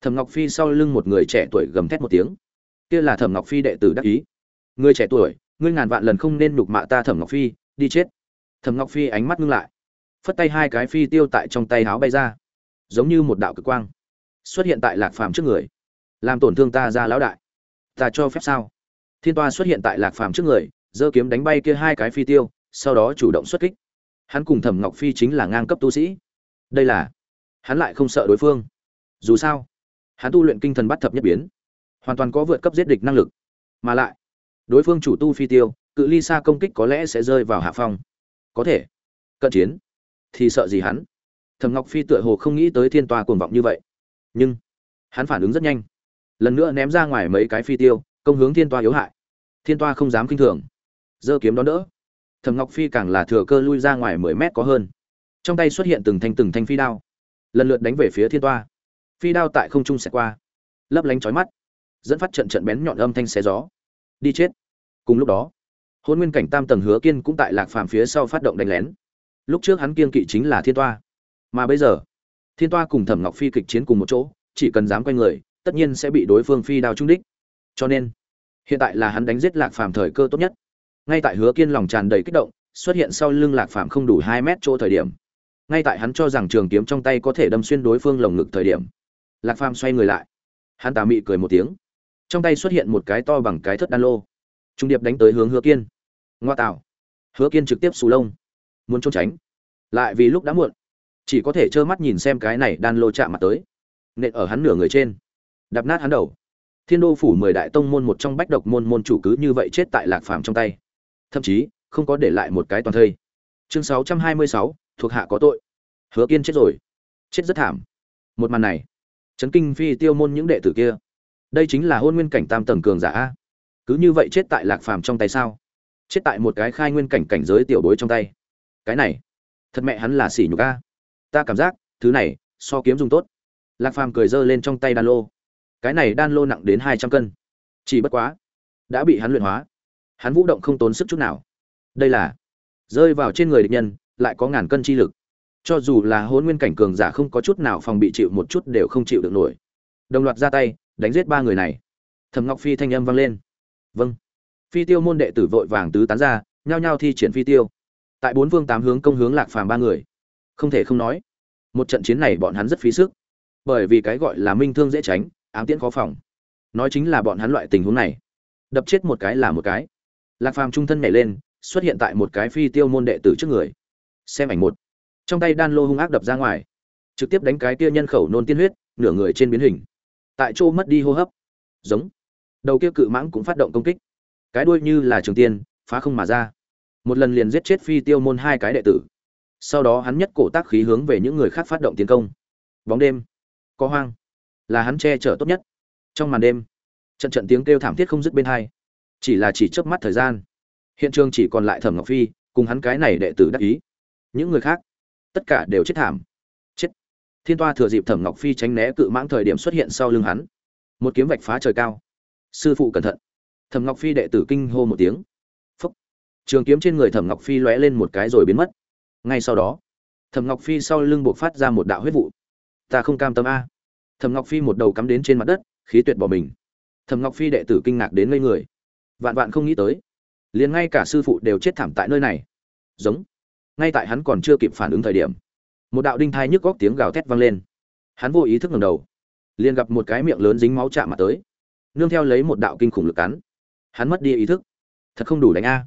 Thẩm ngọc phi sau lưng một người trẻ tuổi gầm thét một tiếng. Kia là thẩm ngọc phi đệ tử đắc ý. Ngươi trẻ tuổi, ngươi ngàn vạn lần không nên nhục mạ ta thẩm ngọc phi, đi chết. Thẩm ngọc phi ánh mắt ngưng lại. Phất tay hai cái phi tiêu tại trong tay háo bay ra. Giống như một đạo cực quang, xuất hiện tại lạc phàm trước người. Làm tổn thương ta ra lão đại. Ta cho phép sao? Thiên toa xuất hiện tại lạc phàm trước người, giơ kiếm đánh bay kia hai cái phi tiêu, sau đó chủ động xuất kích. Hắn cùng thẩm ngọc phi chính là ngang cấp tu sĩ đây là, hắn lại không sợ đối phương. Dù sao, hắn tu luyện kinh thần bắt thập nhất biến, hoàn toàn có vượt cấp giết địch năng lực. Mà lại, đối phương chủ tu phi tiêu, cự ly xa công kích có lẽ sẽ rơi vào hạ phong. Có thể, cận chiến, thì sợ gì hắn? Thẩm ngọc phi tựa hồ không nghĩ tới thiên toa cuồng vọng như vậy. Nhưng, hắn phản ứng rất nhanh. Lần nữa ném ra ngoài mấy cái phi tiêu, công hướng thiên toa yếu hại. Thiên toa không dám kinh thường. Giơ kiếm đón đỡ. Thẩm ngọc phi càng là thừa cơ lui ra ngoài mười mét có hơn trong tay xuất hiện từng thanh từng thanh phi đao. Lần lượt đánh về phía thiên toa. Phi đao tại không trung xẹt qua. Lấp lánh chói mắt. Dẫn phát trận trận bén nhọn âm thanh xé gió. Đi chết. Cùng lúc đó, hôn nguyên cảnh tam tầng hứa kiên cũng tại lạc phàm phía sau phát động đánh lén. Lúc trước hắn kiên kỵ chính là thiên toa. Mà bây giờ, thiên toa cùng thẩm ngọc phi kịch chiến cùng một chỗ, chỉ cần dám quay người, tất nhiên sẽ bị đối phương phi đao trung đích. Cho nên, hiện tại là hắn đánh giết lạc phàm thời cơ tốt nhất. Ngay tại hứa kiên lòng tràn đầy kích động, xuất hiện sau lưng lạc phàm không đủ hai mét chỗ thời điểm ngay tại hắn cho rằng trường kiếm trong tay có thể đâm xuyên đối phương lồng ngực thời điểm. Lạc phàm xoay người lại. Hắn tà mị cười một tiếng. Trong tay xuất hiện một cái to bằng cái thất đan lô. Trung điệp đánh tới hướng hứa kiên. Ngoa tạo. Hứa kiên trực tiếp xù lông. Muốn trốn tránh. Lại vì lúc đã muộn, chỉ có thể trơ mắt nhìn xem cái này đan lô chạm mặt tới. Nện ở hắn nửa người trên. Đạp nát hắn đầu. Thiên đô phủ mười đại tông môn một trong bách độc môn môn chủ cứ như vậy chết tại lạc phàm trong tay. Thậm chí, không có để lại một cái toàn thây. Chương sáu trăm hai mươi sáu thuộc hạ có tội. Hứa kiên chết rồi. Chết rất thảm. Một màn này, chấn kinh phi tiêu môn những đệ tử kia. Đây chính là hôn nguyên cảnh tam tầng cường giả a. Cứ như vậy chết tại lạc phàm trong tay sao? Chết tại một cái khai nguyên cảnh cảnh giới tiểu bối trong tay. Cái này, thật mẹ hắn là xỉ nhục a. Ta cảm giác, thứ này, so kiếm dùng tốt. Lạc phàm cười giơ lên trong tay đan lô. Cái này đan lô nặng đến hai trăm cân. Chỉ bất quá, đã bị hắn luyện hóa. Hắn vũ động không tốn sức chút nào. Đây là rơi vào trên người địch nhân lại có ngàn cân chi lực. Cho dù là hôn nguyên cảnh cường giả không có chút nào phòng bị chịu một chút đều không chịu được nổi. Đồng loạt ra tay, đánh giết ba người này. Thầm ngọc phi thanh âm vang lên. Vâng. Phi tiêu môn đệ tử vội vàng tứ tán ra, nhao nhao thi triển phi tiêu. Tại bốn phương tám hướng công hướng lạc phàm ba người. Không thể không nói, một trận chiến này bọn hắn rất phí sức. Bởi vì cái gọi là minh thương dễ tránh, ám tiễn khó phòng. Nói chính là bọn hắn loại tình huống này. Đập chết một cái là một cái. Lạc phàm trung thân nhảy lên, xuất hiện tại một cái phi tiêu môn đệ tử trước người xem ảnh một. Trong tay đan lô hung ác đập ra ngoài. Trực tiếp đánh cái kia nhân khẩu nôn tiên huyết, nửa người trên biến hình. Tại chỗ mất đi hô hấp. Giống. Đầu kia cự mãng cũng phát động công kích. Cái đuôi như là trường tiên, phá không mà ra. Một lần liền giết chết phi tiêu môn hai cái đệ tử. Sau đó hắn nhất cổ tác khí hướng về những người khác phát động tiến công. Bóng đêm. Có hoang. Là hắn che chở tốt nhất. Trong màn đêm, trận trận tiếng kêu thảm thiết không dứt bên hai. Chỉ là chỉ chớp mắt thời gian. Hiện trường chỉ còn lại thẩm ngọc phi, cùng hắn cái này đệ tử đắc ý những người khác, tất cả đều chết thảm. Chết. Thiên toa thừa dịp thẩm ngọc phi tránh né cự mãng thời điểm xuất hiện sau lưng hắn. Một kiếm vạch phá trời cao. Sư phụ cẩn thận. Thẩm ngọc phi đệ tử kinh hô một tiếng. Phúc. Trường kiếm trên người thẩm ngọc phi lóe lên một cái rồi biến mất. Ngay sau đó, thẩm ngọc phi sau lưng buộc phát ra một đạo huyết vụ. Ta không cam tâm a. Thẩm ngọc phi một đầu cắm đến trên mặt đất, khí tuyệt bỏ mình. Thẩm ngọc phi đệ tử kinh ngạc đến ngây người. Vạn vạn không nghĩ tới, liền ngay cả sư phụ đều chết thảm tại nơi này. Giống ngay tại hắn còn chưa kịp phản ứng thời điểm, một đạo đinh thai nhức góc tiếng gào thét vang lên. Hắn vô ý thức ngẩng đầu, liền gặp một cái miệng lớn dính máu chạm mặt tới, nương theo lấy một đạo kinh khủng lực cắn. Hắn mất đi ý thức. Thật không đủ đánh a.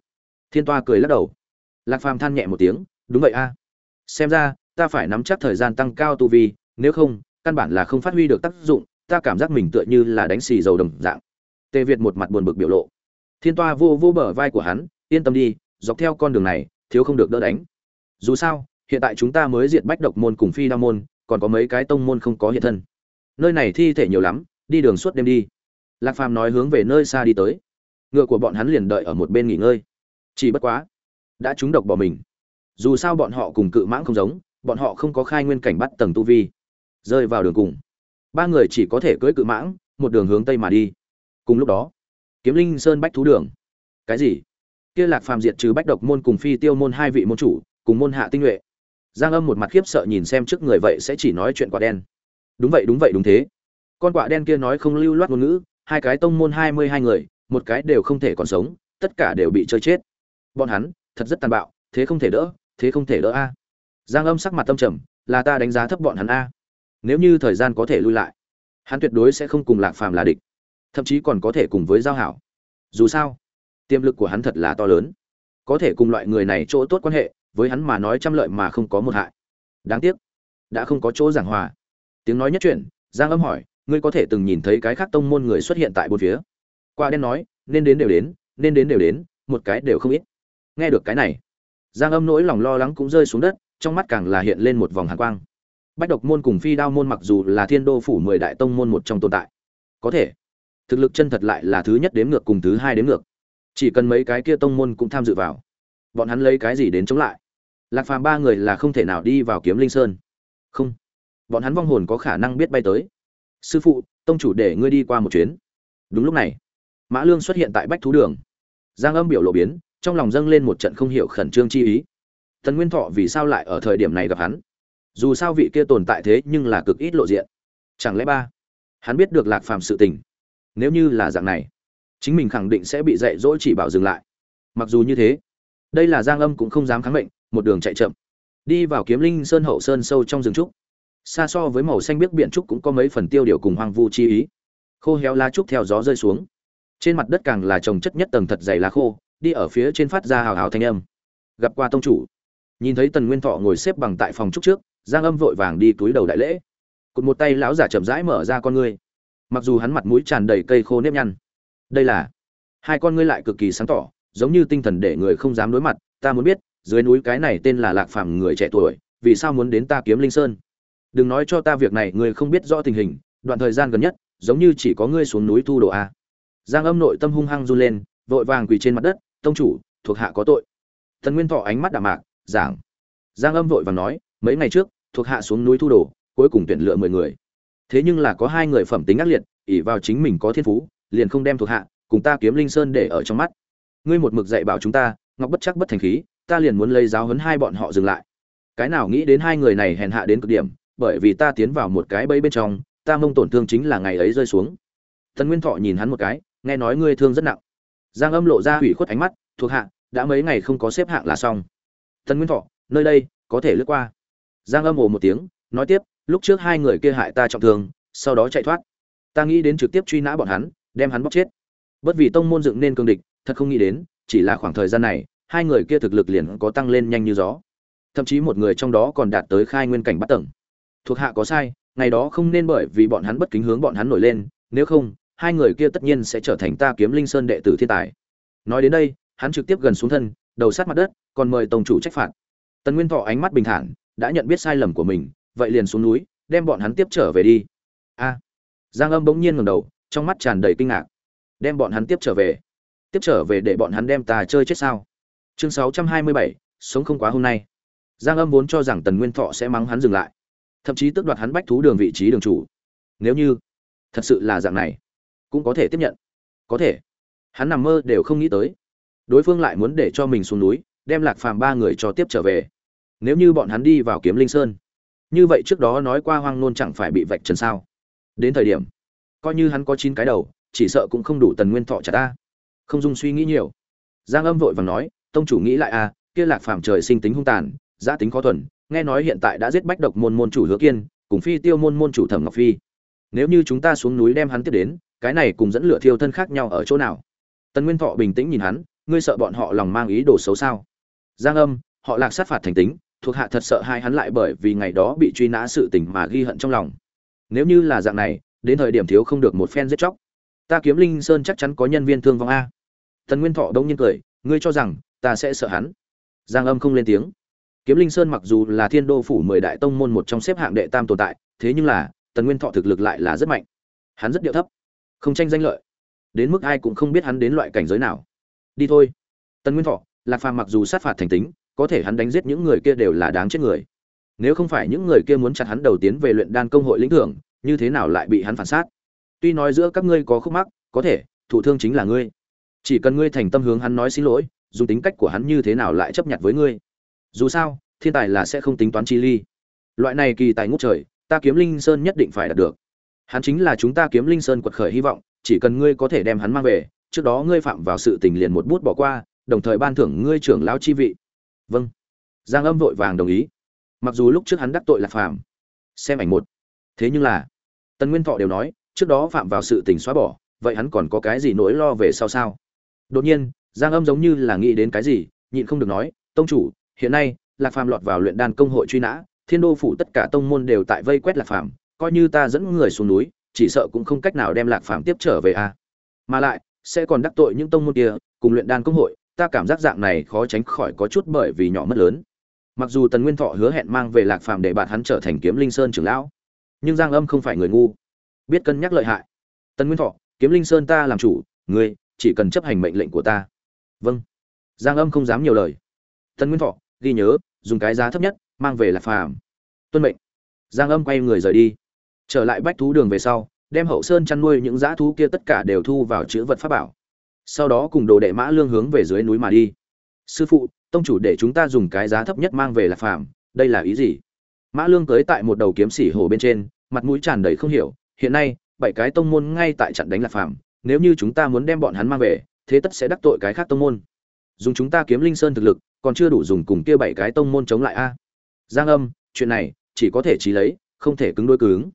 Thiên toa cười lắc đầu. Lạc phàm than nhẹ một tiếng, đúng vậy a. Xem ra, ta phải nắm chắc thời gian tăng cao tu vi, nếu không, căn bản là không phát huy được tác dụng, ta cảm giác mình tựa như là đánh xì dầu đồng dạng. Tề việt một mặt buồn bực biểu lộ. Thiên toa vô vô bờ vai của hắn, yên tâm đi, dọc theo con đường này, thiếu không được đỡ đánh dù sao, hiện tại chúng ta mới diệt bách độc môn cùng phi đa môn, còn có mấy cái tông môn không có hiện thân. Nơi này thi thể nhiều lắm, đi đường suốt đêm đi. Lạc phàm nói hướng về nơi xa đi tới. Ngựa của bọn hắn liền đợi ở một bên nghỉ ngơi. Chỉ bất quá, đã trúng độc bỏ mình. Dù sao bọn họ cùng cự mãng không giống, bọn họ không có khai nguyên cảnh bắt tầng tu vi. Rơi vào đường cùng. Ba người chỉ có thể cưỡi cự mãng, một đường hướng tây mà đi. Cùng lúc đó, kiếm linh sơn bách thú đường. Cái gì? Kia lạc phàm diệt trừ bách độc môn cùng phi tiêu môn hai vị môn chủ cùng môn hạ tinh nhuệ. Giang âm một mặt khiếp sợ nhìn xem trước người vậy sẽ chỉ nói chuyện quả đen. Đúng vậy đúng vậy, đúng thế. Con quạ đen kia nói không lưu loát ngôn ngữ, hai cái tông môn hai mươi hai người, một cái đều không thể còn sống, tất cả đều bị chơi chết. Bọn hắn, thật rất tàn bạo, thế không thể đỡ, thế không thể đỡ a. Giang âm sắc mặt tâm trầm, là ta đánh giá thấp bọn hắn a. Nếu như thời gian có thể lui lại, hắn tuyệt đối sẽ không cùng lạc phàm là địch, thậm chí còn có thể cùng với giao hảo. Dù sao, tiềm lực của hắn thật là to lớn. Có thể cùng loại người này chỗ tốt quan hệ với hắn mà nói trăm lợi mà không có một hại. Đáng tiếc, đã không có chỗ giảng hòa. Tiếng nói nhất chuyện giang âm hỏi, ngươi có thể từng nhìn thấy cái khác tông môn người xuất hiện tại bốn phía? Qua đen nói, nên đến đều đến, nên đến đều đến, một cái đều không ít. Nghe được cái này, giang âm nỗi lòng lo lắng cũng rơi xuống đất, trong mắt càng là hiện lên một vòng hàn quang. Bách độc môn cùng phi đao môn mặc dù là thiên đô phủ mười đại tông môn một trong tồn tại, có thể, thực lực chân thật lại là thứ nhất đếm ngược cùng thứ hai đếm ngược. Chỉ cần mấy cái kia tông môn cũng tham dự vào, bọn hắn lấy cái gì đến chống lại? Lạc phàm ba người là không thể nào đi vào kiếm linh sơn. Không. Bọn hắn vong hồn có khả năng biết bay tới. Sư phụ, tông chủ để ngươi đi qua một chuyến. Đúng lúc này, mã lương xuất hiện tại bách thú đường. Giang âm biểu lộ biến, trong lòng dâng lên một trận không hiểu khẩn trương chi ý. Tần nguyên thọ vì sao lại ở thời điểm này gặp hắn? Dù sao vị kia tồn tại thế nhưng là cực ít lộ diện. Chẳng lẽ ba, hắn biết được lạc phàm sự tình? Nếu như là dạng này, chính mình khẳng định sẽ bị dạy dỗ chỉ bảo dừng lại. Mặc dù như thế, đây là giang âm cũng không dám kháng mệnh một đường chạy chậm. Đi vào kiếm linh sơn hậu sơn sâu trong rừng trúc. Xa so với màu xanh biếc biển trúc cũng có mấy phần tiêu điều cùng hoang vu chi ý. Khô héo lá trúc theo gió rơi xuống. Trên mặt đất càng là trồng chất nhất tầng thật dày lá khô, đi ở phía trên phát ra hào hào thanh âm. Gặp qua tông chủ. Nhìn thấy tần nguyên thọ ngồi xếp bằng tại phòng trúc trước, giang âm vội vàng đi túi đầu đại lễ. Cụt một tay lão giả chậm rãi mở ra con ngươi. Mặc dù hắn mặt mũi tràn đầy cây khô nếp nhăn, đây là hai con ngươi lại cực kỳ sáng tỏ, giống như tinh thần để người không dám đối mặt, ta muốn biết dưới núi cái này tên là lạc phàm người trẻ tuổi, vì sao muốn đến ta kiếm linh sơn? Đừng nói cho ta việc này ngươi không biết rõ tình hình, đoạn thời gian gần nhất, giống như chỉ có ngươi xuống núi thu đồ a. Giang âm nội tâm hung hăng run lên, vội vàng quỳ trên mặt đất, tông chủ, thuộc hạ có tội. Thần nguyên thọ ánh mắt đạm mạc, giảng. Giang âm vội vàng nói, mấy ngày trước, thuộc hạ xuống núi thu đồ, cuối cùng tuyển lựa mười người. Thế nhưng là có hai người phẩm tính ác liệt ỉ vào chính mình có thiên phú, liền không đem thuộc hạ cùng ta kiếm linh sơn để ở trong mắt. Ngươi một mực dạy bảo chúng ta, ngọc bất chắc bất thành khí ta liền muốn lấy giáo huấn hai bọn họ dừng lại. Cái nào nghĩ đến hai người này hèn hạ đến cực điểm, bởi vì ta tiến vào một cái bẫy bên trong, ta mông tổn thương chính là ngày ấy rơi xuống. Tần nguyên thọ nhìn hắn một cái, nghe nói ngươi thương rất nặng. Giang âm lộ ra hủy khuất ánh mắt, thuộc hạ, đã mấy ngày không có xếp hạng là xong. Tần nguyên thọ, nơi đây, có thể lướt qua. Giang âm ồ một tiếng, nói tiếp, lúc trước hai người kia hại ta trọng thương, sau đó chạy thoát. Ta nghĩ đến trực tiếp truy nã bọn hắn, đem hắn bóc chết. Bất vì tông môn dựng nên cương địch, thật không nghĩ đến, chỉ là khoảng thời gian này hai người kia thực lực liền có tăng lên nhanh như gió. Thậm chí một người trong đó còn đạt tới khai nguyên cảnh bắt tầng. Thuộc hạ có sai, ngày đó không nên bởi vì bọn hắn bất kính hướng bọn hắn nổi lên, nếu không, hai người kia tất nhiên sẽ trở thành ta kiếm linh sơn đệ tử thiên tài. Nói đến đây, hắn trực tiếp gần xuống thân, đầu sát mặt đất, còn mời tổng chủ trách phạt. Tần nguyên thọ ánh mắt bình thản, đã nhận biết sai lầm của mình, vậy liền xuống núi, đem bọn hắn tiếp trở về đi. A. Giang âm bỗng nhiên ngẩng đầu, trong mắt tràn đầy kinh ngạc. Đem bọn hắn tiếp trở về. Tiếp trở về để bọn hắn đem ta chơi chết sao? Chương sáu trăm hai mươi bảy, sống không quá hôm nay. Giang âm vốn cho rằng tần nguyên thọ sẽ mắng hắn dừng lại, thậm chí tước đoạt hắn bách thú đường vị trí đường chủ. Nếu như thật sự là dạng này, cũng có thể tiếp nhận. Có thể. Hắn nằm mơ đều không nghĩ tới. Đối phương lại muốn để cho mình xuống núi, đem lạc phàm ba người cho tiếp trở về. Nếu như bọn hắn đi vào kiếm linh sơn, như vậy trước đó nói qua hoang nôn chẳng phải bị vạch trần sao? Đến thời điểm, coi như hắn có chín cái đầu, chỉ sợ cũng không đủ tần nguyên thọ trả ta. Không dung suy nghĩ nhiều. Giang âm vội vàng nói tông chủ nghĩ lại à kia lạc phàm trời sinh tính hung tàn giã tính khó thuần, nghe nói hiện tại đã giết bách độc môn môn chủ hứa kiên, cùng phi tiêu môn môn chủ thẩm ngọc phi. Nếu như chúng ta xuống núi đem hắn tiếp đến, cái này cùng dẫn lửa thiêu thân khác nhau ở chỗ nào? Tần nguyên thọ bình tĩnh nhìn hắn, ngươi sợ bọn họ lòng mang ý đồ xấu sao? Giang âm, họ lạc sát phạt thành tính, thuộc hạ thật sợ hai hắn lại bởi vì ngày đó bị truy nã sự tình mà ghi hận trong lòng. Nếu như là dạng này, đến thời điểm thiếu không được một phen giết chóc. Ta kiếm linh sơn chắc chắn có nhân viên thương vong a. Tần nguyên thọ đông nhiên cười, ngươi cho rằng ta sẽ sợ hắn. Giang âm không lên tiếng. Kiếm linh sơn mặc dù là thiên đô phủ mười đại tông môn một trong xếp hạng đệ tam tồn tại, thế nhưng là, tần nguyên thọ thực lực lại là rất mạnh. Hắn rất điệu thấp, không tranh danh lợi. Đến mức ai cũng không biết hắn đến loại cảnh giới nào. Đi thôi. Tần nguyên thọ, lạc phàm mặc dù sát phạt thành tính, có thể hắn đánh giết những người kia đều là đáng chết người. Nếu không phải những người kia muốn chặt hắn đầu tiến về luyện đan công hội lĩnh thưởng, như thế nào lại bị hắn phản sát? Tuy nói giữa các ngươi có khúc mắc, có thể, thủ thương chính là ngươi. Chỉ cần ngươi thành tâm hướng hắn nói xin lỗi dùng tính cách của hắn như thế nào lại chấp nhận với ngươi? Dù sao, thiên tài là sẽ không tính toán chi ly. Loại này kỳ tài ngút trời, ta kiếm linh sơn nhất định phải đạt được. Hắn chính là chúng ta kiếm linh sơn quật khởi hy vọng, chỉ cần ngươi có thể đem hắn mang về, trước đó ngươi phạm vào sự tình liền một bút bỏ qua, đồng thời ban thưởng ngươi trưởng lão chi vị. Vâng. Giang âm vội vàng đồng ý. Mặc dù lúc trước hắn đắc tội là phạm xem ảnh một. Thế nhưng là, tần nguyên thọ đều nói, trước đó phạm vào sự tình xóa bỏ, vậy hắn còn có cái gì nỗi lo về sau sao? Đột nhiên giang âm giống như là nghĩ đến cái gì, nhịn không được nói, tông chủ, hiện nay, lạc phàm lọt vào luyện đan công hội truy nã, thiên đô phủ tất cả tông môn đều tại vây quét lạc phàm, coi như ta dẫn người xuống núi, chỉ sợ cũng không cách nào đem lạc phàm tiếp trở về a. À. mà lại, sẽ còn đắc tội những tông môn kia, cùng luyện đan công hội, ta cảm giác dạng này khó tránh khỏi có chút bởi vì nhỏ mất lớn. Mặc dù tần nguyên thọ hứa hẹn mang về lạc phàm để bạn hắn trở thành kiếm linh sơn trưởng lão, nhưng giang âm không phải người ngu. Biết cân nhắc lợi hại. Tần nguyên thọ, kiếm linh sơn ta làm chủ, ngươi chỉ cần chấp hành mệnh lệnh của ta vâng. Giang âm không dám nhiều lời. Tần nguyên thọ, ghi nhớ, dùng cái giá thấp nhất, mang về là phàm. Tuân mệnh. Giang âm quay người rời đi. Trở lại bách thú đường về sau, đem hậu sơn chăn nuôi những dã thú kia tất cả đều thu vào chữ vật pháp bảo. Sau đó cùng đồ đệ mã lương hướng về dưới núi mà đi. Sư phụ, tông chủ để chúng ta dùng cái giá thấp nhất mang về là phàm, đây là ý gì? Mã lương tới tại một đầu kiếm xỉ hồ bên trên, mặt mũi tràn đầy không hiểu, hiện nay, bảy cái tông môn ngay tại trận đánh lạc phàm, nếu như chúng ta muốn đem bọn hắn mang về thế tất sẽ đắc tội cái khác tông môn. Dùng chúng ta kiếm linh sơn thực lực, còn chưa đủ dùng cùng kia bảy cái tông môn chống lại a. Giang âm, chuyện này, chỉ có thể trí lấy, không thể cứng đôi cứng.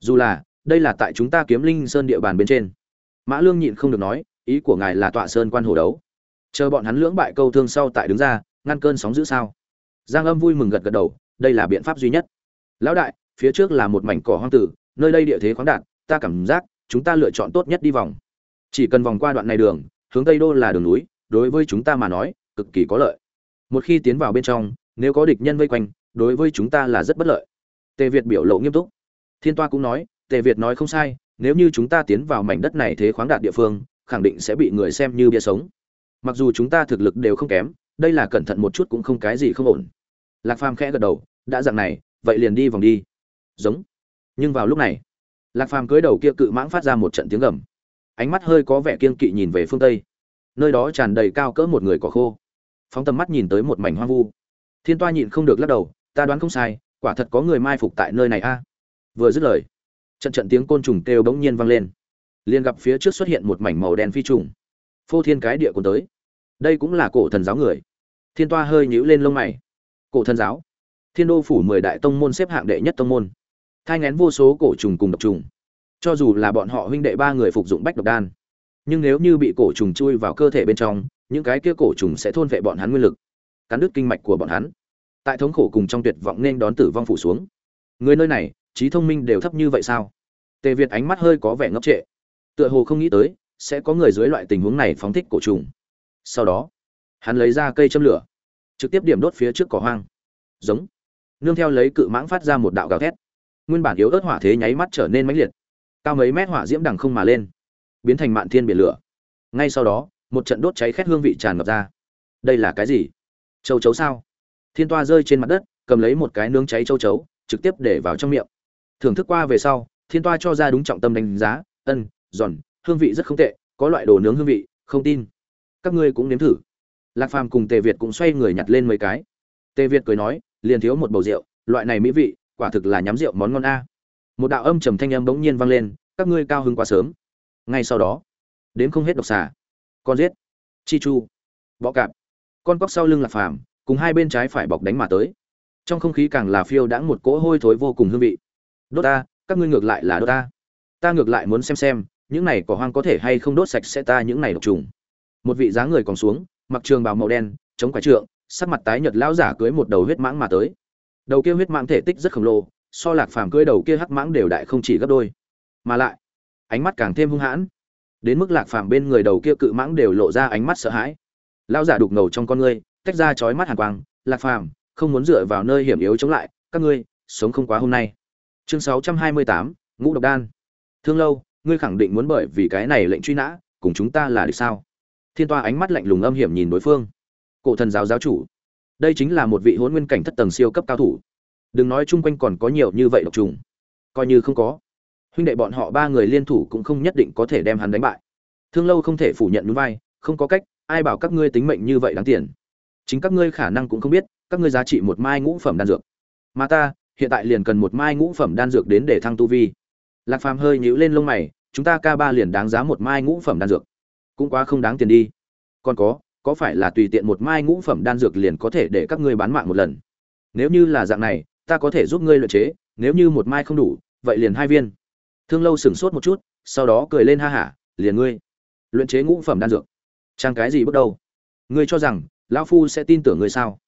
Dù là, đây là tại chúng ta kiếm linh sơn địa bàn bên trên. Mã lương nhịn không được nói, ý của ngài là tọa sơn quan hồ đấu. Chờ bọn hắn lưỡng bại câu thương sau tại đứng ra, ngăn cơn sóng giữ sao? Giang âm vui mừng gật gật đầu, đây là biện pháp duy nhất. Lão đại, phía trước là một mảnh cỏ hoang tử, nơi đây địa thế khoáng đạt, ta cảm giác, chúng ta lựa chọn tốt nhất đi vòng. Chỉ cần vòng qua đoạn này đường hướng tây đô là đường núi, đối với chúng ta mà nói, cực kỳ có lợi. Một khi tiến vào bên trong, nếu có địch nhân vây quanh, đối với chúng ta là rất bất lợi. Tề việt biểu lộ nghiêm túc. Thiên toa cũng nói, tề việt nói không sai, nếu như chúng ta tiến vào mảnh đất này thế khoáng đạt địa phương, khẳng định sẽ bị người xem như bia sống. Mặc dù chúng ta thực lực đều không kém, đây là cẩn thận một chút cũng không cái gì không ổn. Lạc phàm khẽ gật đầu, đã dặn này, vậy liền đi vòng đi. Giống. Nhưng vào lúc này, lạc phàm cưới đầu kia cự mãng phát ra một trận tiếng gầm ánh mắt hơi có vẻ kiên kỵ nhìn về phương tây. Nơi đó tràn đầy cao cỡ một người cỏ khô. Phóng tầm mắt nhìn tới một mảnh hoang vu. Thiên toa nhịn không được lắc đầu, ta đoán không sai, quả thật có người mai phục tại nơi này a. Vừa dứt lời, trận trận tiếng côn trùng kêu bỗng nhiên vang lên. Liền gặp phía trước xuất hiện một mảnh màu đen phi trùng. Phô thiên cái địa cuốn tới. Đây cũng là cổ thần giáo người. Thiên toa hơi nhíu lên lông mày. Cổ thần giáo? Thiên đô phủ mười đại tông môn xếp hạng đệ nhất tông môn. Thai ngén vô số cổ trùng cùng độc trùng cho dù là bọn họ huynh đệ ba người phục dụng bách độc đan, nhưng nếu như bị cổ trùng chui vào cơ thể bên trong, những cái kia cổ trùng sẽ thôn vệ bọn hắn nguyên lực, cắn đứt kinh mạch của bọn hắn. Tại thống khổ cùng trong tuyệt vọng nên đón tử vong phủ xuống. Người nơi này, trí thông minh đều thấp như vậy sao? Tề việt ánh mắt hơi có vẻ ngốc trệ. Tựa hồ không nghĩ tới, sẽ có người dưới loại tình huống này phóng thích cổ trùng. Sau đó, hắn lấy ra cây châm lửa, trực tiếp điểm đốt phía trước cỏ hoang. Giống. Nương theo lấy cự mãng phát ra một đạo gào thét. Nguyên bản yếu ớt hỏa thế nháy mắt trở nên mãnh liệt cao mấy mét hỏa diễm đằng không mà lên, biến thành mạn thiên biển lửa. Ngay sau đó, một trận đốt cháy khét hương vị tràn ngập ra. Đây là cái gì? Châu chấu sao? Thiên toa rơi trên mặt đất, cầm lấy một cái nướng cháy châu chấu, trực tiếp để vào trong miệng. Thưởng thức qua về sau, thiên toa cho ra đúng trọng tâm đánh giá, ân, giòn, hương vị rất không tệ, có loại đồ nướng hương vị, không tin. Các ngươi cũng nếm thử. Lạc phàm cùng tề việt cũng xoay người nhặt lên mấy cái. Tề việt cười nói, liền thiếu một bầu rượu, loại này mỹ vị, quả thực là nhắm rượu món ngon a một đạo âm trầm thanh âm bỗng nhiên vang lên, các ngươi cao hứng quá sớm. Ngay sau đó, đến không hết độc xà. Con giết. Chi chu. Bọ cạp. Con cóc sau lưng là phàm, cùng hai bên trái phải bọc đánh mà tới. Trong không khí càng là phiêu đãng một cỗ hôi thối vô cùng hương vị. Đốt ta, các ngươi ngược lại là đốt ta. Ta ngược lại muốn xem xem, những này cỏ hoang có thể hay không đốt sạch sẽ ta những này độc trùng. Một vị dáng người còn xuống, mặc trường bào màu đen, chống quái trượng, sắc mặt tái nhợt lão giả cưới một đầu huyết mãng mà tới. Đầu kia huyết mãng thể tích rất khổng lồ so lạc phàm cưỡi đầu kia hắc mãng đều đại không chỉ gấp đôi. Mà lại, ánh mắt càng thêm hung hãn. Đến mức lạc phàm bên người đầu kia cự mãng đều lộ ra ánh mắt sợ hãi. Lão giả đục ngầu trong con ngươi, tách ra chói mắt hàn quang, lạc phàm, không muốn dựa vào nơi hiểm yếu chống lại, các ngươi sống không quá hôm nay. Chương sáu trăm hai mươi tám, ngũ độc đan. Thương lâu, ngươi khẳng định muốn bởi vì cái này lệnh truy nã, cùng chúng ta là được sao? Thiên toa ánh mắt lạnh lùng âm hiểm nhìn đối phương. Cổ thần giáo giáo chủ, đây chính là một vị hôn nguyên cảnh thất tầng siêu cấp cao thủ đừng nói chung quanh còn có nhiều như vậy độc trùng. Coi như không có. Huynh đệ bọn họ ba người liên thủ cũng không nhất định có thể đem hắn đánh bại. Thương lâu không thể phủ nhận núi vai, không có cách, ai bảo các ngươi tính mệnh như vậy đáng tiền. Chính các ngươi khả năng cũng không biết, các ngươi giá trị một mai ngũ phẩm đan dược. Mà ta, hiện tại liền cần một mai ngũ phẩm đan dược đến để thăng tu vi. Lạc phàm hơi nhíu lên lông mày, chúng ta ca ba liền đáng giá một mai ngũ phẩm đan dược. Cũng quá không đáng tiền đi. Còn có có phải là tùy tiện một mai ngũ phẩm đan dược liền có thể để các ngươi bán mạng một lần? Nếu như là dạng này ta có thể giúp ngươi luyện chế, nếu như một mai không đủ, vậy liền hai viên. Thương lâu sửng sốt một chút, sau đó cười lên ha hả, liền ngươi. Luyện chế ngũ phẩm đan dược. Trang cái gì bước đầu? Ngươi cho rằng, lão phu sẽ tin tưởng ngươi sao?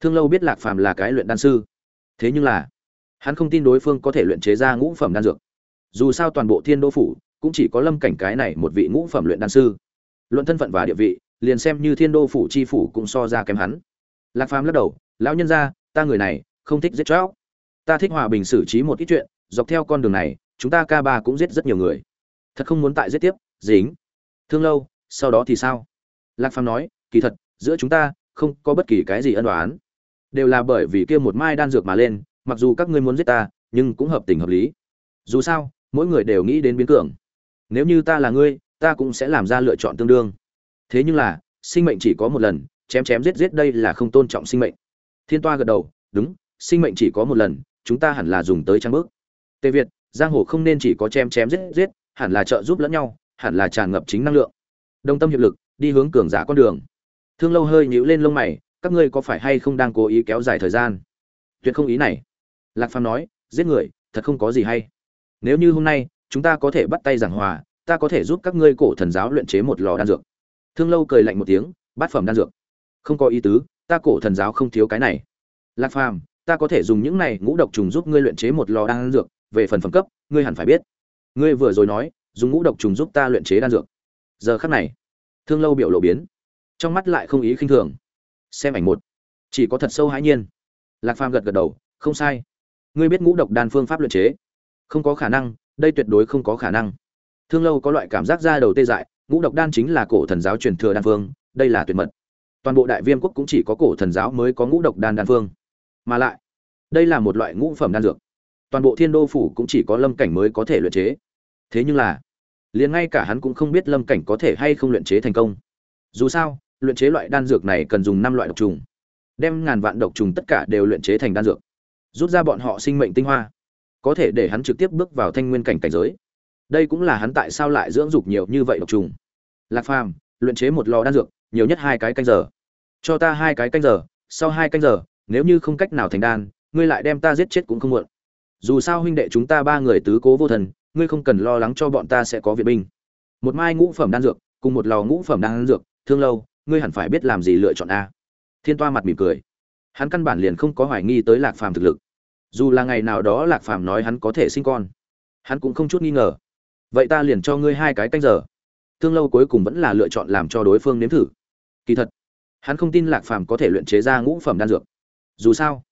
Thương lâu biết lạc phàm là cái luyện đan sư. Thế nhưng là, hắn không tin đối phương có thể luyện chế ra ngũ phẩm đan dược. Dù sao toàn bộ thiên đô phủ cũng chỉ có lâm cảnh cái này một vị ngũ phẩm luyện đan sư. Luận thân phận và địa vị, liền xem như thiên đô phủ chi phủ cũng so ra kém hắn. Lạc phàm lắc đầu, lão nhân gia, ta người này không thích giết chóc. Ta thích hòa bình xử trí một ít chuyện dọc theo con đường này chúng ta ca ba cũng giết rất nhiều người. Thật không muốn tại giết tiếp dính. Thương lâu sau đó thì sao? Lạc phàm nói kỳ thật giữa chúng ta không có bất kỳ cái gì ân oán, đều là bởi vì kia một mai đan dược mà lên mặc dù các ngươi muốn giết ta nhưng cũng hợp tình hợp lý. Dù sao mỗi người đều nghĩ đến biến cường. Nếu như ta là ngươi ta cũng sẽ làm ra lựa chọn tương đương. Thế nhưng là sinh mệnh chỉ có một lần chém chém giết giết đây là không tôn trọng sinh mệnh. Thiên toa gật đầu đúng sinh mệnh chỉ có một lần, chúng ta hẳn là dùng tới trang bước tề việt, giang hồ không nên chỉ có chém chém giết giết, hẳn là trợ giúp lẫn nhau, hẳn là tràn ngập chính năng lượng. Đồng tâm hiệp lực, đi hướng cường giả con đường. Thương lâu hơi nhíu lên lông mày, các ngươi có phải hay không đang cố ý kéo dài thời gian? Tuyệt không ý này. Lạc phàm nói, giết người, thật không có gì hay. Nếu như hôm nay, chúng ta có thể bắt tay giảng hòa, ta có thể giúp các ngươi cổ thần giáo luyện chế một lò đan dược. Thương lâu cười lạnh một tiếng, bát phẩm đan dược. Không có ý tứ, ta cổ thần giáo không thiếu cái này. Lạc phàm ta có thể dùng những này ngũ độc trùng giúp ngươi luyện chế một lò đan dược, về phần phẩm cấp, ngươi hẳn phải biết. Ngươi vừa rồi nói, dùng ngũ độc trùng giúp ta luyện chế đan dược. Giờ khắc này, thương lâu biểu lộ biến, trong mắt lại không ý khinh thường. Xem ảnh một, chỉ có thật sâu hãi nhiên. Lạc phàm gật gật đầu, không sai. Ngươi biết ngũ độc đan phương pháp luyện chế? Không có khả năng, đây tuyệt đối không có khả năng. Thương lâu có loại cảm giác ra đầu tê dại, ngũ độc đan chính là cổ thần giáo truyền thừa đan phương, đây là tuyệt mật. Toàn bộ đại viêm quốc cũng chỉ có cổ thần giáo mới có ngũ độc đan đan phương mà lại, đây là một loại ngũ phẩm đan dược. Toàn bộ thiên đô phủ cũng chỉ có lâm cảnh mới có thể luyện chế. Thế nhưng là, liền ngay cả hắn cũng không biết lâm cảnh có thể hay không luyện chế thành công. Dù sao, luyện chế loại đan dược này cần dùng năm loại độc trùng. Đem ngàn vạn độc trùng tất cả đều luyện chế thành đan dược. Rút ra bọn họ sinh mệnh tinh hoa. Có thể để hắn trực tiếp bước vào thanh nguyên cảnh cảnh giới. Đây cũng là hắn tại sao lại dưỡng dục nhiều như vậy độc trùng. Lạc phàm, luyện chế một lò đan dược, nhiều nhất hai cái canh giờ. Cho ta hai cái canh giờ, sau hai canh giờ nếu như không cách nào thành đan, ngươi lại đem ta giết chết cũng không muộn. Dù sao huynh đệ chúng ta ba người tứ cố vô thần, ngươi không cần lo lắng cho bọn ta sẽ có viện binh. Một mai ngũ phẩm đan dược, cùng một lò ngũ phẩm đan dược, thương lâu, ngươi hẳn phải biết làm gì lựa chọn a. Thiên toa mặt mỉm cười. Hắn căn bản liền không có hoài nghi tới lạc phàm thực lực. Dù là ngày nào đó lạc phàm nói hắn có thể sinh con, hắn cũng không chút nghi ngờ. Vậy ta liền cho ngươi hai cái canh giờ. Thương lâu cuối cùng vẫn là lựa chọn làm cho đối phương nếm thử. Kỳ thật, hắn không tin lạc phàm có thể luyện chế ra ngũ phẩm đan dược dù sao,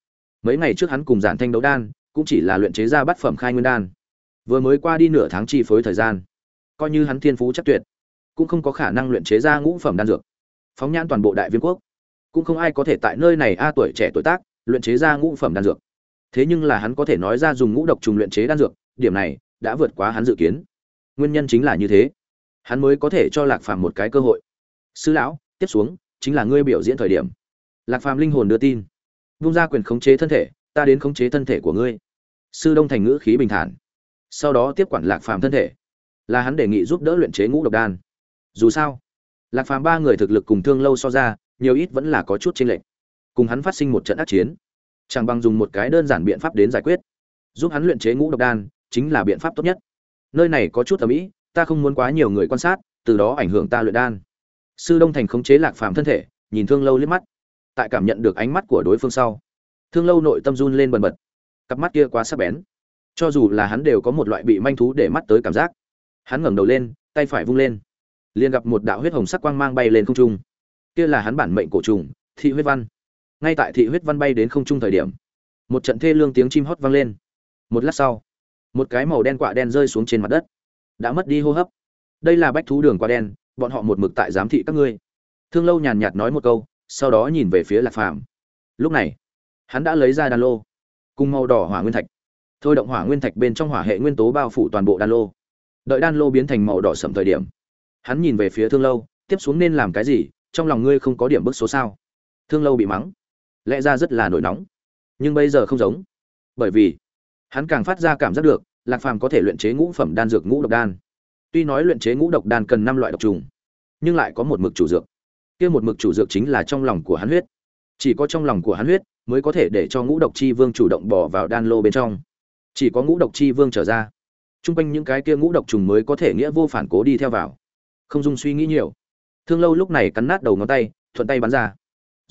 mấy ngày trước hắn cùng giản thanh đấu đan, cũng chỉ là luyện chế ra bát phẩm khai nguyên đan. Vừa mới qua đi nửa tháng chi phối thời gian, coi như hắn thiên phú chắc tuyệt, cũng không có khả năng luyện chế ra ngũ phẩm đan dược. Phóng nhãn toàn bộ đại viên quốc, cũng không ai có thể tại nơi này a tuổi trẻ tuổi tác, luyện chế ra ngũ phẩm đan dược. Thế nhưng là hắn có thể nói ra dùng ngũ độc trùng luyện chế đan dược, điểm này đã vượt quá hắn dự kiến. Nguyên nhân chính là như thế. Hắn mới có thể cho lạc phàm một cái cơ hội. Sư lão, tiếp xuống chính là ngươi biểu diễn thời điểm. Lạc phàm linh hồn đưa tin vung ra quyền khống chế thân thể, ta đến khống chế thân thể của ngươi. Sư đông thành ngữ khí bình thản. Sau đó tiếp quản lạc phàm thân thể. Là hắn đề nghị giúp đỡ luyện chế ngũ độc đan. Dù sao, lạc phàm ba người thực lực cùng thương lâu so ra, nhiều ít vẫn là có chút chênh lệch. Cùng hắn phát sinh một trận ác chiến, chẳng bằng dùng một cái đơn giản biện pháp đến giải quyết. Giúp hắn luyện chế ngũ độc đan, chính là biện pháp tốt nhất. Nơi này có chút ở mỹ ta không muốn quá nhiều người quan sát, từ đó ảnh hưởng ta luyện đan. Sư đông thành khống chế lạc phàm thân thể, nhìn thương lâu liếc mắt tại cảm nhận được ánh mắt của đối phương sau. Thương lâu nội tâm run lên bần bật. Cặp mắt kia quá sắc bén. Cho dù là hắn đều có một loại bị manh thú để mắt tới cảm giác. Hắn ngẩng đầu lên, tay phải vung lên. Liền gặp một đạo huyết hồng sắc quang mang bay lên không trung. Kia là hắn bản mệnh cổ trùng, thị huyết văn. Ngay tại thị huyết văn bay đến không trung thời điểm, một trận thê lương tiếng chim hót vang lên. Một lát sau, một cái màu đen quạ đen rơi xuống trên mặt đất. Đã mất đi hô hấp. Đây là bách thú đường quạ đen, bọn họ một mực tại giám thị các ngươi. Thương lâu nhàn nhạt nói một câu sau đó nhìn về phía lạc phàm. Lúc này, hắn đã lấy ra đan lô, cùng màu đỏ hỏa nguyên thạch. Thôi động hỏa nguyên thạch bên trong hỏa hệ nguyên tố bao phủ toàn bộ đan lô. Đợi đan lô biến thành màu đỏ sầm thời điểm, hắn nhìn về phía thương lâu, tiếp xuống nên làm cái gì, trong lòng ngươi không có điểm bức số sao? Thương lâu bị mắng. Lẽ ra rất là nổi nóng. Nhưng bây giờ không giống. Bởi vì, hắn càng phát ra cảm giác được, lạc phàm có thể luyện chế ngũ phẩm đan dược ngũ độc đan. Tuy nói luyện chế ngũ độc đan cần năm loại độc trùng, nhưng lại có một mực chủ dược kia một mực chủ dược chính là trong lòng của hắn huyết. Chỉ có trong lòng của hắn huyết mới có thể để cho ngũ độc chi vương chủ động bỏ vào đan lô bên trong. Chỉ có ngũ độc chi vương trở ra t r u n g quanh những cái kia ngũ độc trùng mới có thể nghĩa vô phản cố đi theo vào. Không dung suy nghĩ nhiều. Thương lâu lúc này cắn nát đầu ngón tay, thuận tay bắn ra.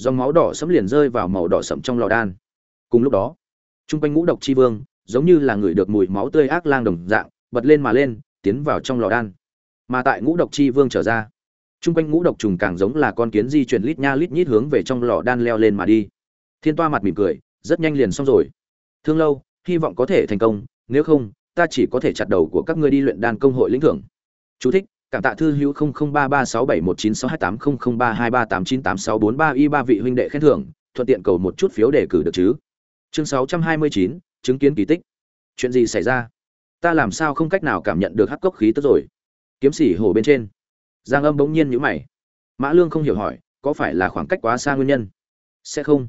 Dòng máu đỏ sẫm liền rơi vào màu đỏ sẫm trong lò đan. Cùng lúc đó t r u n g quanh ngũ độc chi vương giống như là người được mùi máu tươi ác lang đồng dạng, bật lên mà lên, tiến vào trong lò đan. Mà tại ngũ độc chi vương trở ra chung quanh ngũ độc trùng càng giống là con kiến di chuyển lít nha lít nhít hướng về trong lò đan leo lên mà đi. Thiên toa mặt mỉm cười rất nhanh liền xong rồi. Thương lâu hy vọng có thể thành công nếu không ta chỉ có thể chặt đầu của các ngươi đi luyện đan công hội lĩnh thưởng. Chú thích, cảm tạ thư hữu 0033671962832023898643 y ba vị huynh đệ khen thưởng thuận tiện cầu một chút phiếu đề cử được chứ. Chương 629, chứng kiến kỳ tích. Chuyện gì xảy ra? Ta làm sao không cách nào cảm nhận được hắc cốc khí tức rồi? Kiếm sĩ hồ bên trên giang âm bỗng nhiên nhữ mày. Mã lương không hiểu hỏi, có phải là khoảng cách quá xa nguyên nhân? Sẽ không.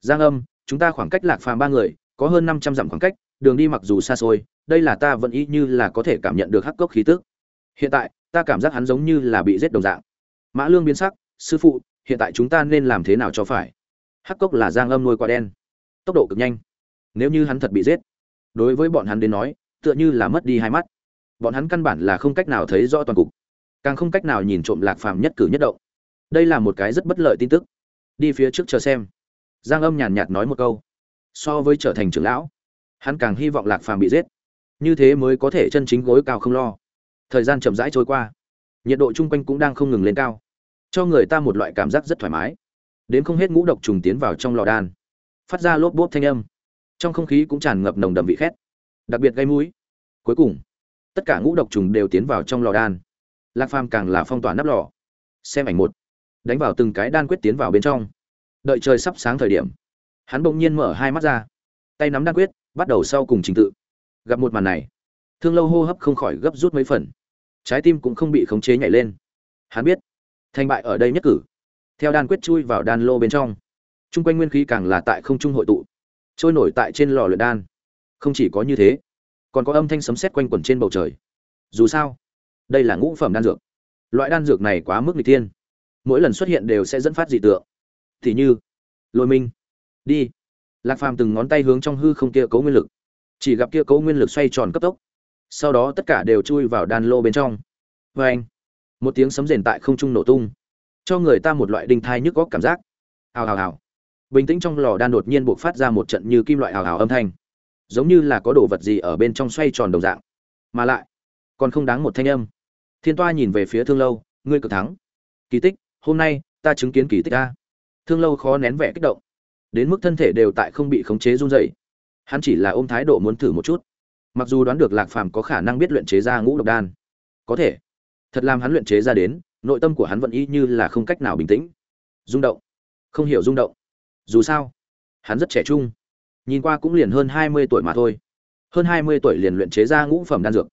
Giang âm, chúng ta khoảng cách lạc phàm ba người, có hơn năm trăm dặm khoảng cách, đường đi mặc dù xa xôi, đây là ta vẫn y như là có thể cảm nhận được hắc cốc khí tức. Hiện tại, ta cảm giác hắn giống như là bị giết đồng dạng. Mã lương biến sắc, sư phụ, hiện tại chúng ta nên làm thế nào cho phải? Hắc cốc là giang âm nuôi quả đen. Tốc độ cực nhanh. Nếu như hắn thật bị giết, đối với bọn hắn đến nói, tựa như là mất đi hai mắt. Bọn hắn căn bản là không cách nào thấy rõ toàn cục càng không cách nào nhìn trộm lạc phàm nhất cử nhất động. Đây là một cái rất bất lợi tin tức. Đi phía trước chờ xem. Giang âm nhàn nhạt nói một câu. So với trở thành trưởng lão, hắn càng hy vọng lạc phàm bị giết. Như thế mới có thể chân chính gối cao không lo. Thời gian chậm rãi trôi qua. Nhiệt độ chung quanh cũng đang không ngừng lên cao. Cho người ta một loại cảm giác rất thoải mái. Đến không hết ngũ độc trùng tiến vào trong lò đan. Phát ra lốp bốp thanh âm. Trong không khí cũng tràn ngập nồng đậm vị khét. Đặc biệt gây mũi. Cuối cùng, tất cả ngũ độc trùng đều tiến vào trong lò đan lạc phàm càng là phong tỏa nắp lò. Xem ảnh một. Đánh vào từng cái đan quyết tiến vào bên trong. Đợi trời sắp sáng thời điểm, hắn bỗng nhiên mở hai mắt ra. Tay nắm đan quyết, bắt đầu sau cùng trình tự. Gặp một màn này, thương lâu hô hấp không khỏi gấp rút mấy phần. Trái tim cũng không bị khống chế nhảy lên. Hắn biết, thành bại ở đây nhất cử. Theo đan quyết chui vào đan lô bên trong, chung quanh nguyên khí càng là tại không trung hội tụ, trôi nổi tại trên lò luyện đan. Không chỉ có như thế, còn có âm thanh sấm sét quanh quẩn trên bầu trời. Dù sao đây là ngũ phẩm đan dược. Loại đan dược này quá mức n g tiên mỗi lần xuất hiện đều sẽ dẫn phát dị tượng. Thì như, lôi minh. Đi. Lạc phàm từng ngón tay hướng trong hư không kia cấu nguyên lực. Chỉ gặp kia cấu nguyên lực xoay tròn cấp tốc. Sau đó tất cả đều chui vào đan lô bên trong. Vê anh, một tiếng sấm rền tại không trung nổ tung. Cho người ta một loại đinh thai nhức góc cảm giác. Hào hào hào. Bình tĩnh trong lò đan đột nhiên buộc phát ra một trận như kim loại hào hào âm thanh. Giống như là có đồ vật gì ở bên trong xoay tròn đồng dạng. Mà lại, còn không đáng một thanh âm thiên toa nhìn về phía thương lâu, ngươi cực thắng. Kỳ tích, hôm nay ta chứng kiến kỳ tích ta thương lâu khó nén vẻ kích động. Đến mức thân thể đều tại không bị khống chế run rẩy. Hắn chỉ là ôm thái độ muốn thử một chút. Mặc dù đoán được lạc phàm có khả năng biết luyện chế ra ngũ độc đan. Có thể. Thật làm hắn luyện chế ra đến, nội tâm của hắn vẫn y như là không cách nào bình tĩnh. Rung động. Không hiểu rung động. Dù sao, hắn rất trẻ trung. Nhìn qua cũng liền hơn hai mươi tuổi mà thôi. Hơn hai mươi tuổi liền luyện chế ra ngũ phẩm đan dược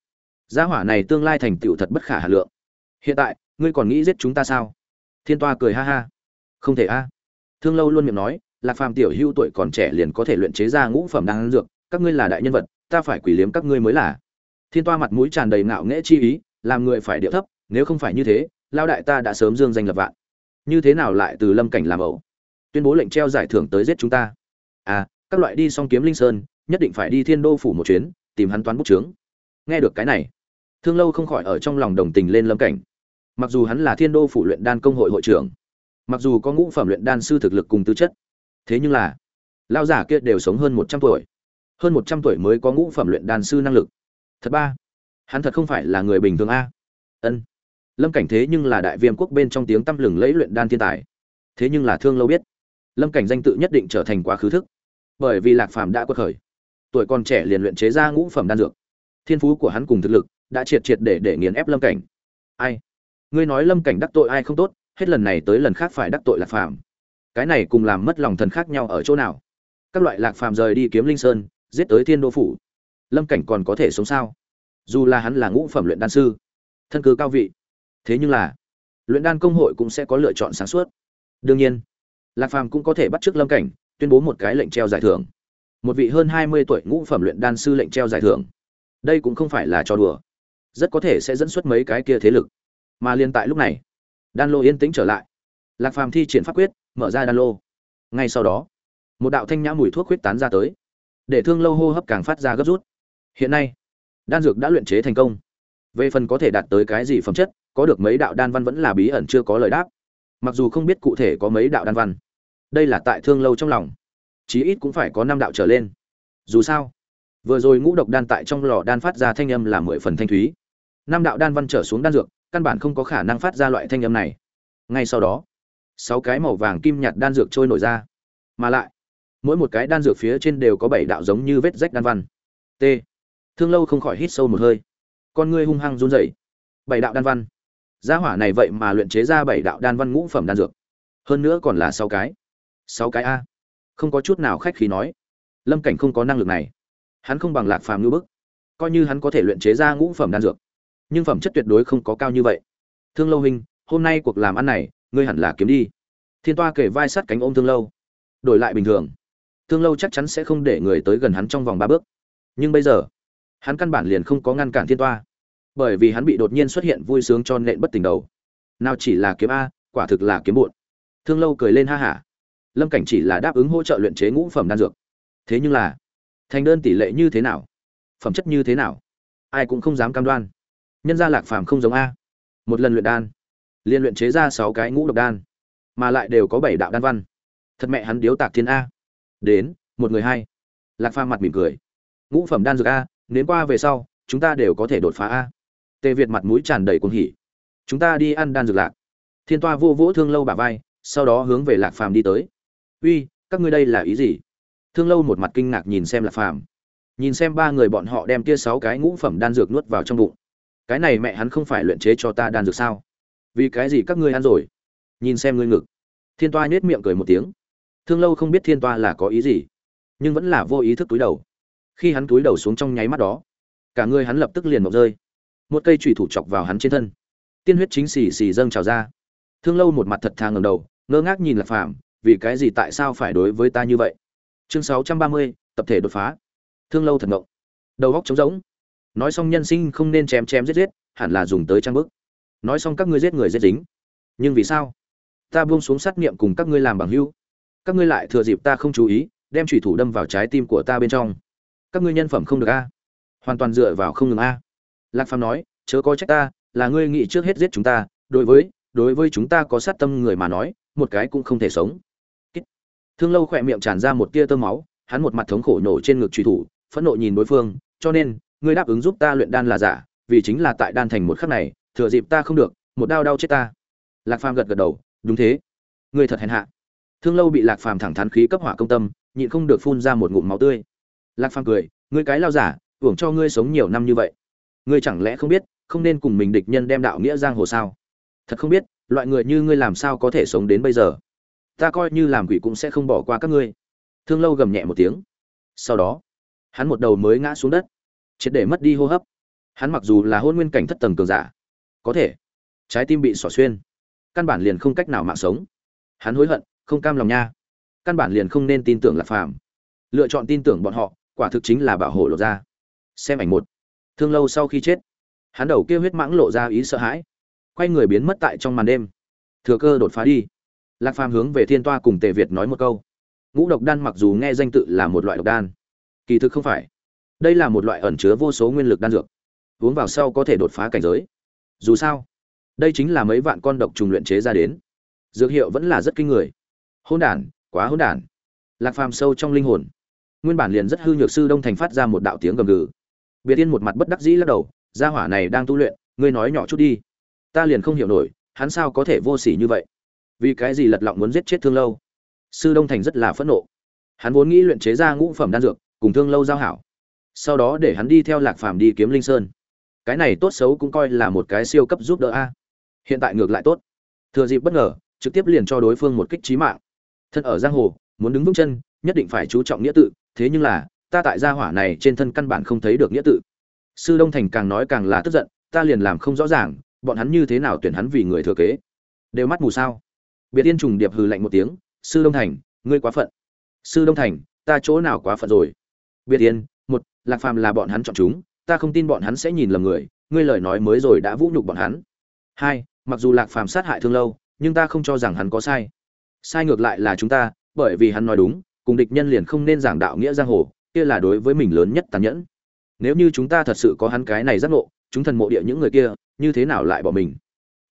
gia hỏa này tương lai thành tựu thật bất khả hà lượng. Hiện tại, ngươi còn nghĩ giết chúng ta sao? Thiên toa cười ha ha. Không thể a. Thương lâu luôn miệng nói, lạc phàm tiểu hưu tuổi còn trẻ liền có thể luyện chế ra ngũ phẩm đan dược, các ngươi là đại nhân vật, ta phải quỷ liếm các ngươi mới là. Thiên toa mặt mũi tràn đầy ngạo nghễ chi ý, làm người phải điệu thấp, nếu không phải như thế lao đại ta đã sớm dương danh lập vạn. Như thế nào lại từ lâm cảnh làm ẩu? Tuyên bố lệnh treo giải thưởng tới giết chúng ta. À các loại đi xong kiếm linh sơn, nhất định phải đi thiên đô phủ một chuyến, tìm hắn toán bút trướng nghe được cái này thương lâu không khỏi ở trong lòng đồng tình lên lâm cảnh. Mặc dù hắn là thiên đô phủ luyện đan công hội hội trưởng, mặc dù có ngũ phẩm luyện đan sư thực lực cùng tư chất, thế nhưng là lao giả kia đều sống hơn một trăm tuổi. Hơn một trăm tuổi mới có ngũ phẩm luyện đan sư năng lực. Thật ba, hắn thật không phải là người bình thường a. Ân. Lâm cảnh thế nhưng là đại viêm quốc bên trong tiếng tăm lừng lẫy luyện đan thiên tài. Thế nhưng là thương lâu biết, lâm cảnh danh tự nhất định trở thành quá khứ thức. Bởi vì lạc phàm đã quật khởi, tuổi còn trẻ liền luyện chế ra ngũ phẩm đan dược. Thiên phú của hắn cùng thực lực đã triệt triệt để để nghiền ép lâm cảnh. Ai? Ngươi nói lâm cảnh đắc tội ai không tốt, hết lần này tới lần khác phải đắc tội lạc phàm. Cái này cùng làm mất lòng thần khác nhau ở chỗ nào? Các loại lạc phàm rời đi kiếm linh sơn, giết tới thiên đô phủ. Lâm cảnh còn có thể sống sao? Dù là hắn là ngũ phẩm luyện đan sư, thân cư cao vị. Thế nhưng là, luyện đan công hội cũng sẽ có lựa chọn sáng suốt. Đương nhiên, lạc phàm cũng có thể bắt t r ư ớ c lâm cảnh, tuyên bố một cái lệnh treo giải thưởng. Một vị hơn hai mươi tuổi ngũ phẩm luyện đan sư lệnh treo giải thưởng. Đây cũng không phải là trò đùa rất có thể sẽ dẫn xuất mấy cái kia thế lực. Mà liên tại lúc này, đan lô yên tĩnh trở lại. Lạc phàm thi triển pháp quyết, mở ra đan lô. Ngay sau đó, một đạo thanh nhã mùi thuốc huyết tán ra tới, để thương lâu hô hấp càng phát ra gấp rút. Hiện nay, đan dược đã luyện chế thành công. Về phần có thể đạt tới cái gì phẩm chất, có được mấy đạo đan văn vẫn là bí ẩn chưa có lời đáp. Mặc dù không biết cụ thể có mấy đạo đan văn, đây là tại thương lâu trong lòng. Chí ít cũng phải có năm đạo trở lên. Dù sao, vừa rồi ngũ độc đan tại trong lò đan phát ra thanh âm là mười phần thanh thúy năm đạo đan văn trở xuống đan dược, căn bản không có khả năng phát ra loại thanh âm này. Ngay sau đó, sáu cái màu vàng kim nhạt đan dược trôi nổi ra. Mà lại, mỗi một cái đan dược phía trên đều có bảy đạo giống như vết rách đan văn. T. Thương lâu không khỏi hít sâu một hơi. Con ngươi hung hăng run rẩy. Bảy đạo đan văn. Gia hỏa này vậy mà luyện chế ra bảy đạo đan văn ngũ phẩm đan dược. Hơn nữa còn là sáu cái. Sáu cái a. Không có chút nào khách khí nói. Lâm cảnh không có năng lực này. Hắn không bằng lạc phàm ngữ bức. Coi như hắn có thể luyện chế ra ngũ phẩm đan dược nhưng phẩm chất tuyệt đối không có cao như vậy. Thương lâu hình hôm nay cuộc làm ăn này, ngươi hẳn là kiếm đi. Thiên toa kể vai sát cánh ôm thương lâu. Đổi lại bình thường, thương lâu chắc chắn sẽ không để người tới gần hắn trong vòng ba bước. Nhưng bây giờ, hắn căn bản liền không có ngăn cản thiên toa. Bởi vì hắn bị đột nhiên xuất hiện vui sướng cho nện bất tỉnh đầu. Nào chỉ là kiếm a, quả thực là kiếm bụn thương lâu cười lên ha hả. Lâm cảnh chỉ là đáp ứng hỗ trợ luyện chế ngũ phẩm đan dược. Thế nhưng là, thành đơn tỷ lệ như thế nào? Phẩm chất như thế nào? Ai cũng không dám cam đoan nhân gia lạc phàm không giống a. Một lần luyện đan, liên luyện chế ra sáu cái ngũ độc đan, mà lại đều có bảy đạo đan văn. Thật mẹ hắn điếu tạc thiên a. Đến, một người hai. Lạc phàm mặt mỉm cười. Ngũ phẩm đan dược a đến qua về sau, chúng ta đều có thể đột phá a. Tề việt mặt mũi tràn đầy cuồng hỉ. Chúng ta đi ăn đan dược lạc. Thiên toa vô vỗ thương lâu bả vai, sau đó hướng về lạc phàm đi tới. Uy, các ngươi đây là ý gì? Thương lâu một mặt kinh ngạc nhìn xem lạc phàm. Nhìn xem ba người bọn họ đem tia sáu cái ngũ phẩm đan dược nuốt vào trong bụng cái này mẹ hắn không phải luyện chế cho ta đan dược sao? Vì cái gì các ngươi ăn rồi? Nhìn xem ngươi ngực. Thiên toa nhếch miệng cười một tiếng. Thương lâu không biết thiên toa là có ý gì, nhưng vẫn là vô ý thức túi đầu. Khi hắn túi đầu xuống trong nháy mắt đó, cả người hắn lập tức liền mọc rơi. Một cây chùy thủ chọc vào hắn trên thân. Tiên huyết chính xì xì dâng trào ra. Thương lâu một mặt thật thà ngầm đầu, ngơ ngác nhìn lạc phàm, vì cái gì tại sao phải đối với ta như vậy? Chương sáu trăm ba mươi, tập thể đột phá. Thương lâu thật ngộng. Đầu góc trống rỗng nói xong nhân sinh không nên chém chém giết giết, hẳn là dùng tới trang bức. Nói xong các ngươi giết người giết dính. Nhưng vì sao? Ta buông xuống sát niệm cùng các ngươi làm bằng hữu. Các ngươi lại thừa dịp ta không chú ý, đem chủy thủ đâm vào trái tim của ta bên trong. Các ngươi nhân phẩm không được a. Hoàn toàn dựa vào không ngừng a. Lạc phàm nói, chớ có trách ta, là ngươi nghĩ trước hết giết chúng ta, đối với đối với chúng ta có sát tâm người mà nói, một cái cũng không thể sống. Thương lâu khỏe miệng tràn ra một tia tơ máu, hắn một mặt thống khổ nổ trên ngực truy thủ, phẫn nộ nhìn đối phương, cho nên ngươi đáp ứng giúp ta luyện đan là giả, vì chính là tại đan thành một khắc này, thừa dịp ta không được, một đao đau chết ta. Lạc phàm gật gật đầu, đúng thế. Ngươi thật hèn hạ. Thương lâu bị lạc phàm thẳng thắn khí cấp hỏa công tâm, nhịn không được phun ra một ngụm máu tươi. Lạc phàm cười, ngươi cái lao giả, hưởng cho ngươi sống nhiều năm như vậy. Ngươi chẳng lẽ không biết, không nên cùng mình địch nhân đem đạo nghĩa giang hồ sao? Thật không biết, loại người như ngươi làm sao có thể sống đến bây giờ? Ta coi như làm quỷ cũng sẽ không bỏ qua các ngươi. Thương lâu gầm nhẹ một tiếng. Sau đó, hắn một đầu mới ngã xuống đất triệt để mất đi hô hấp. Hắn mặc dù là hôn nguyên cảnh thất tầng cường giả, có thể trái tim bị xỏ xuyên, căn bản liền không cách nào mạng sống. Hắn hối hận, không cam lòng nha. Căn bản liền không nên tin tưởng lạc phàm. Lựa chọn tin tưởng bọn họ, quả thực chính là bảo hộ lộ ra xem ảnh một. Thương lâu sau khi chết, hắn đầu kia huyết mãng lộ ra ý sợ hãi, quay người biến mất tại trong màn đêm. Thừa cơ đột phá đi. Lạc phàm hướng về thiên toa cùng tề việt nói một câu. Ngũ độc đan mặc dù nghe danh tự là một loại độc đan, kỳ thực không phải đây là một loại ẩn chứa vô số nguyên lực đan dược. Uống vào sau có thể đột phá cảnh giới. Dù sao, đây chính là mấy vạn con độc trùng luyện chế ra đến. Dược hiệu vẫn là rất kinh người. Hôn đản, quá hôn đản. Lạc phàm sâu trong linh hồn. Nguyên bản liền rất hư nhược sư đông thành phát ra một đạo tiếng gầm gừ. Biệt tiên một mặt bất đắc dĩ lắc đầu, gia hỏa này đang tu luyện, ngươi nói nhỏ chút đi. Ta liền không hiểu nổi, hắn sao có thể vô sỉ như vậy? Vì cái gì lật lọng muốn giết chết thương lâu? Sư đông thành rất là phẫn nộ. Hắn vốn nghĩ luyện chế ra ngũ phẩm đan dược, cùng thương lâu giao hảo sau đó để hắn đi theo lạc phàm đi kiếm linh sơn. Cái này tốt xấu cũng coi là một cái siêu cấp giúp đỡ a. Hiện tại ngược lại tốt. Thừa dịp bất ngờ, trực tiếp liền cho đối phương một kích trí mạng. Thân ở giang hồ, muốn đứng vững chân, nhất định phải chú trọng nghĩa tự, thế nhưng là, ta tại gia hỏa này trên thân căn bản không thấy được nghĩa tự. Sư đông thành càng nói càng là tức giận, ta liền làm không rõ ràng, bọn hắn như thế nào tuyển hắn vì người thừa kế. Đều mắt mù sao? Biệt tiên trùng điệp hừ lạnh một tiếng, sư đông thành, ngươi quá phận. Sư đông thành, ta chỗ nào quá phận rồi? Biệt tiên lạc phàm là bọn hắn chọn chúng, ta không tin bọn hắn sẽ nhìn lầm người, ngươi lời nói mới rồi đã vũ nhục bọn hắn. Hai, mặc dù lạc phàm sát hại thương lâu, nhưng ta không cho rằng hắn có sai. Sai ngược lại là chúng ta, bởi vì hắn nói đúng, cùng địch nhân liền không nên giảng đạo nghĩa giang hồ, kia là đối với mình lớn nhất tàn nhẫn. Nếu như chúng ta thật sự có hắn cái này giác ngộ, chúng thần mộ địa những người kia, như thế nào lại bỏ mình?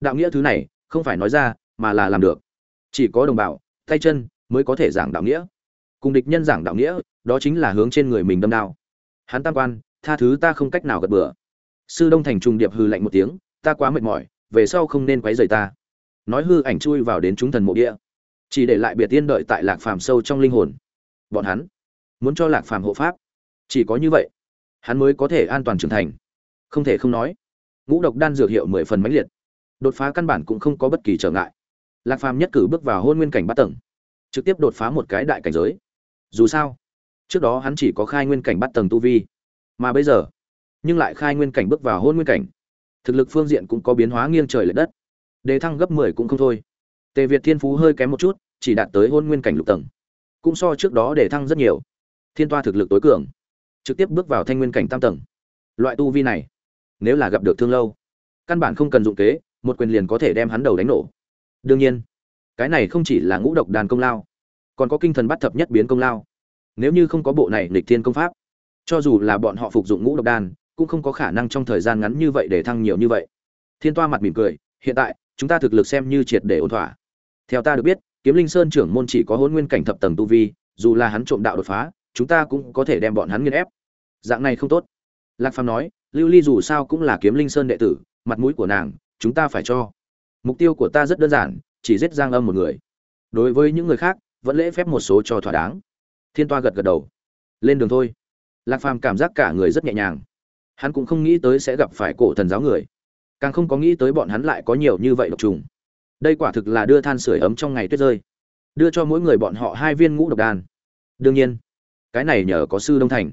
Đạo nghĩa thứ này, không phải nói ra, mà là làm được. Chỉ có đồng bào, tay chân, mới có thể giảng đạo nghĩa. Cùng địch nhân giảng đạo nghĩa, đó chính là hướng trên người mình đâm đao hắn tam quan, tha thứ ta không cách nào gật bừa. Sư đông thành trùng điệp hư lạnh một tiếng, ta quá mệt mỏi, về sau không nên quấy rầy ta. Nói hư ảnh chui vào đến chúng thần mộ địa. Chỉ để lại biệt tiên đợi tại lạc phàm sâu trong linh hồn. Bọn hắn muốn cho lạc phàm hộ pháp. Chỉ có như vậy, hắn mới có thể an toàn trưởng thành. Không thể không nói, ngũ độc đan dược hiệu mười phần mãnh liệt. Đột phá căn bản cũng không có bất kỳ trở ngại. Lạc phàm nhất cử bước vào hôn nguyên cảnh bát tầng, trực tiếp đột phá một cái đại cảnh giới. Dù sao trước đó hắn chỉ có khai nguyên cảnh bắt tầng tu vi, mà bây giờ, nhưng lại khai nguyên cảnh bước vào hôn nguyên cảnh. Thực lực phương diện cũng có biến hóa nghiêng trời l ệ đất. Đề thăng gấp mười cũng không thôi. Tề việt thiên phú hơi kém một chút, chỉ đạt tới hôn nguyên cảnh lục tầng. Cũng so trước đó đề thăng rất nhiều. Thiên toa thực lực tối cường. Trực tiếp bước vào thanh nguyên cảnh tam tầng. Loại tu vi này, nếu là gặp được thương lâu, căn bản không cần dụng kế, một quyền liền có thể đem hắn đầu đánh nổ. Đương nhiên, cái này không chỉ là ngũ độc đàn công lao, còn có kinh thần bắt thập nhất biến công lao nếu như không có bộ này lịch thiên công pháp, cho dù là bọn họ phục dụng ngũ độc đan, cũng không có khả năng trong thời gian ngắn như vậy để thăng nhiều như vậy. Thiên toa mặt mỉm cười, hiện tại, chúng ta thực lực xem như triệt để ổn thỏa. Theo ta được biết, kiếm linh sơn trưởng môn chỉ có hôn nguyên cảnh thập tầng tu vi, dù là hắn trộm đạo đột phá, chúng ta cũng có thể đem bọn hắn nghiên ép. Dạng này không tốt. Lạc phàm nói, lưu ly dù sao cũng là kiếm linh sơn đệ tử, mặt mũi của nàng, chúng ta phải cho. Mục tiêu của ta rất đơn giản, chỉ giết giang âm một người. Đối với những người khác, vẫn lễ phép một số cho thỏa đáng thiên toa gật gật đầu. Lên đường thôi. Lạc phàm cảm giác cả người rất nhẹ nhàng. Hắn cũng không nghĩ tới sẽ gặp phải cổ thần giáo người. Càng không có nghĩ tới bọn hắn lại có nhiều như vậy độc trùng. Đây quả thực là đưa than sửa ấm trong ngày tuyết rơi. Đưa cho mỗi người bọn họ hai viên ngũ độc đan. Đương nhiên, cái này nhờ có sư đông thành.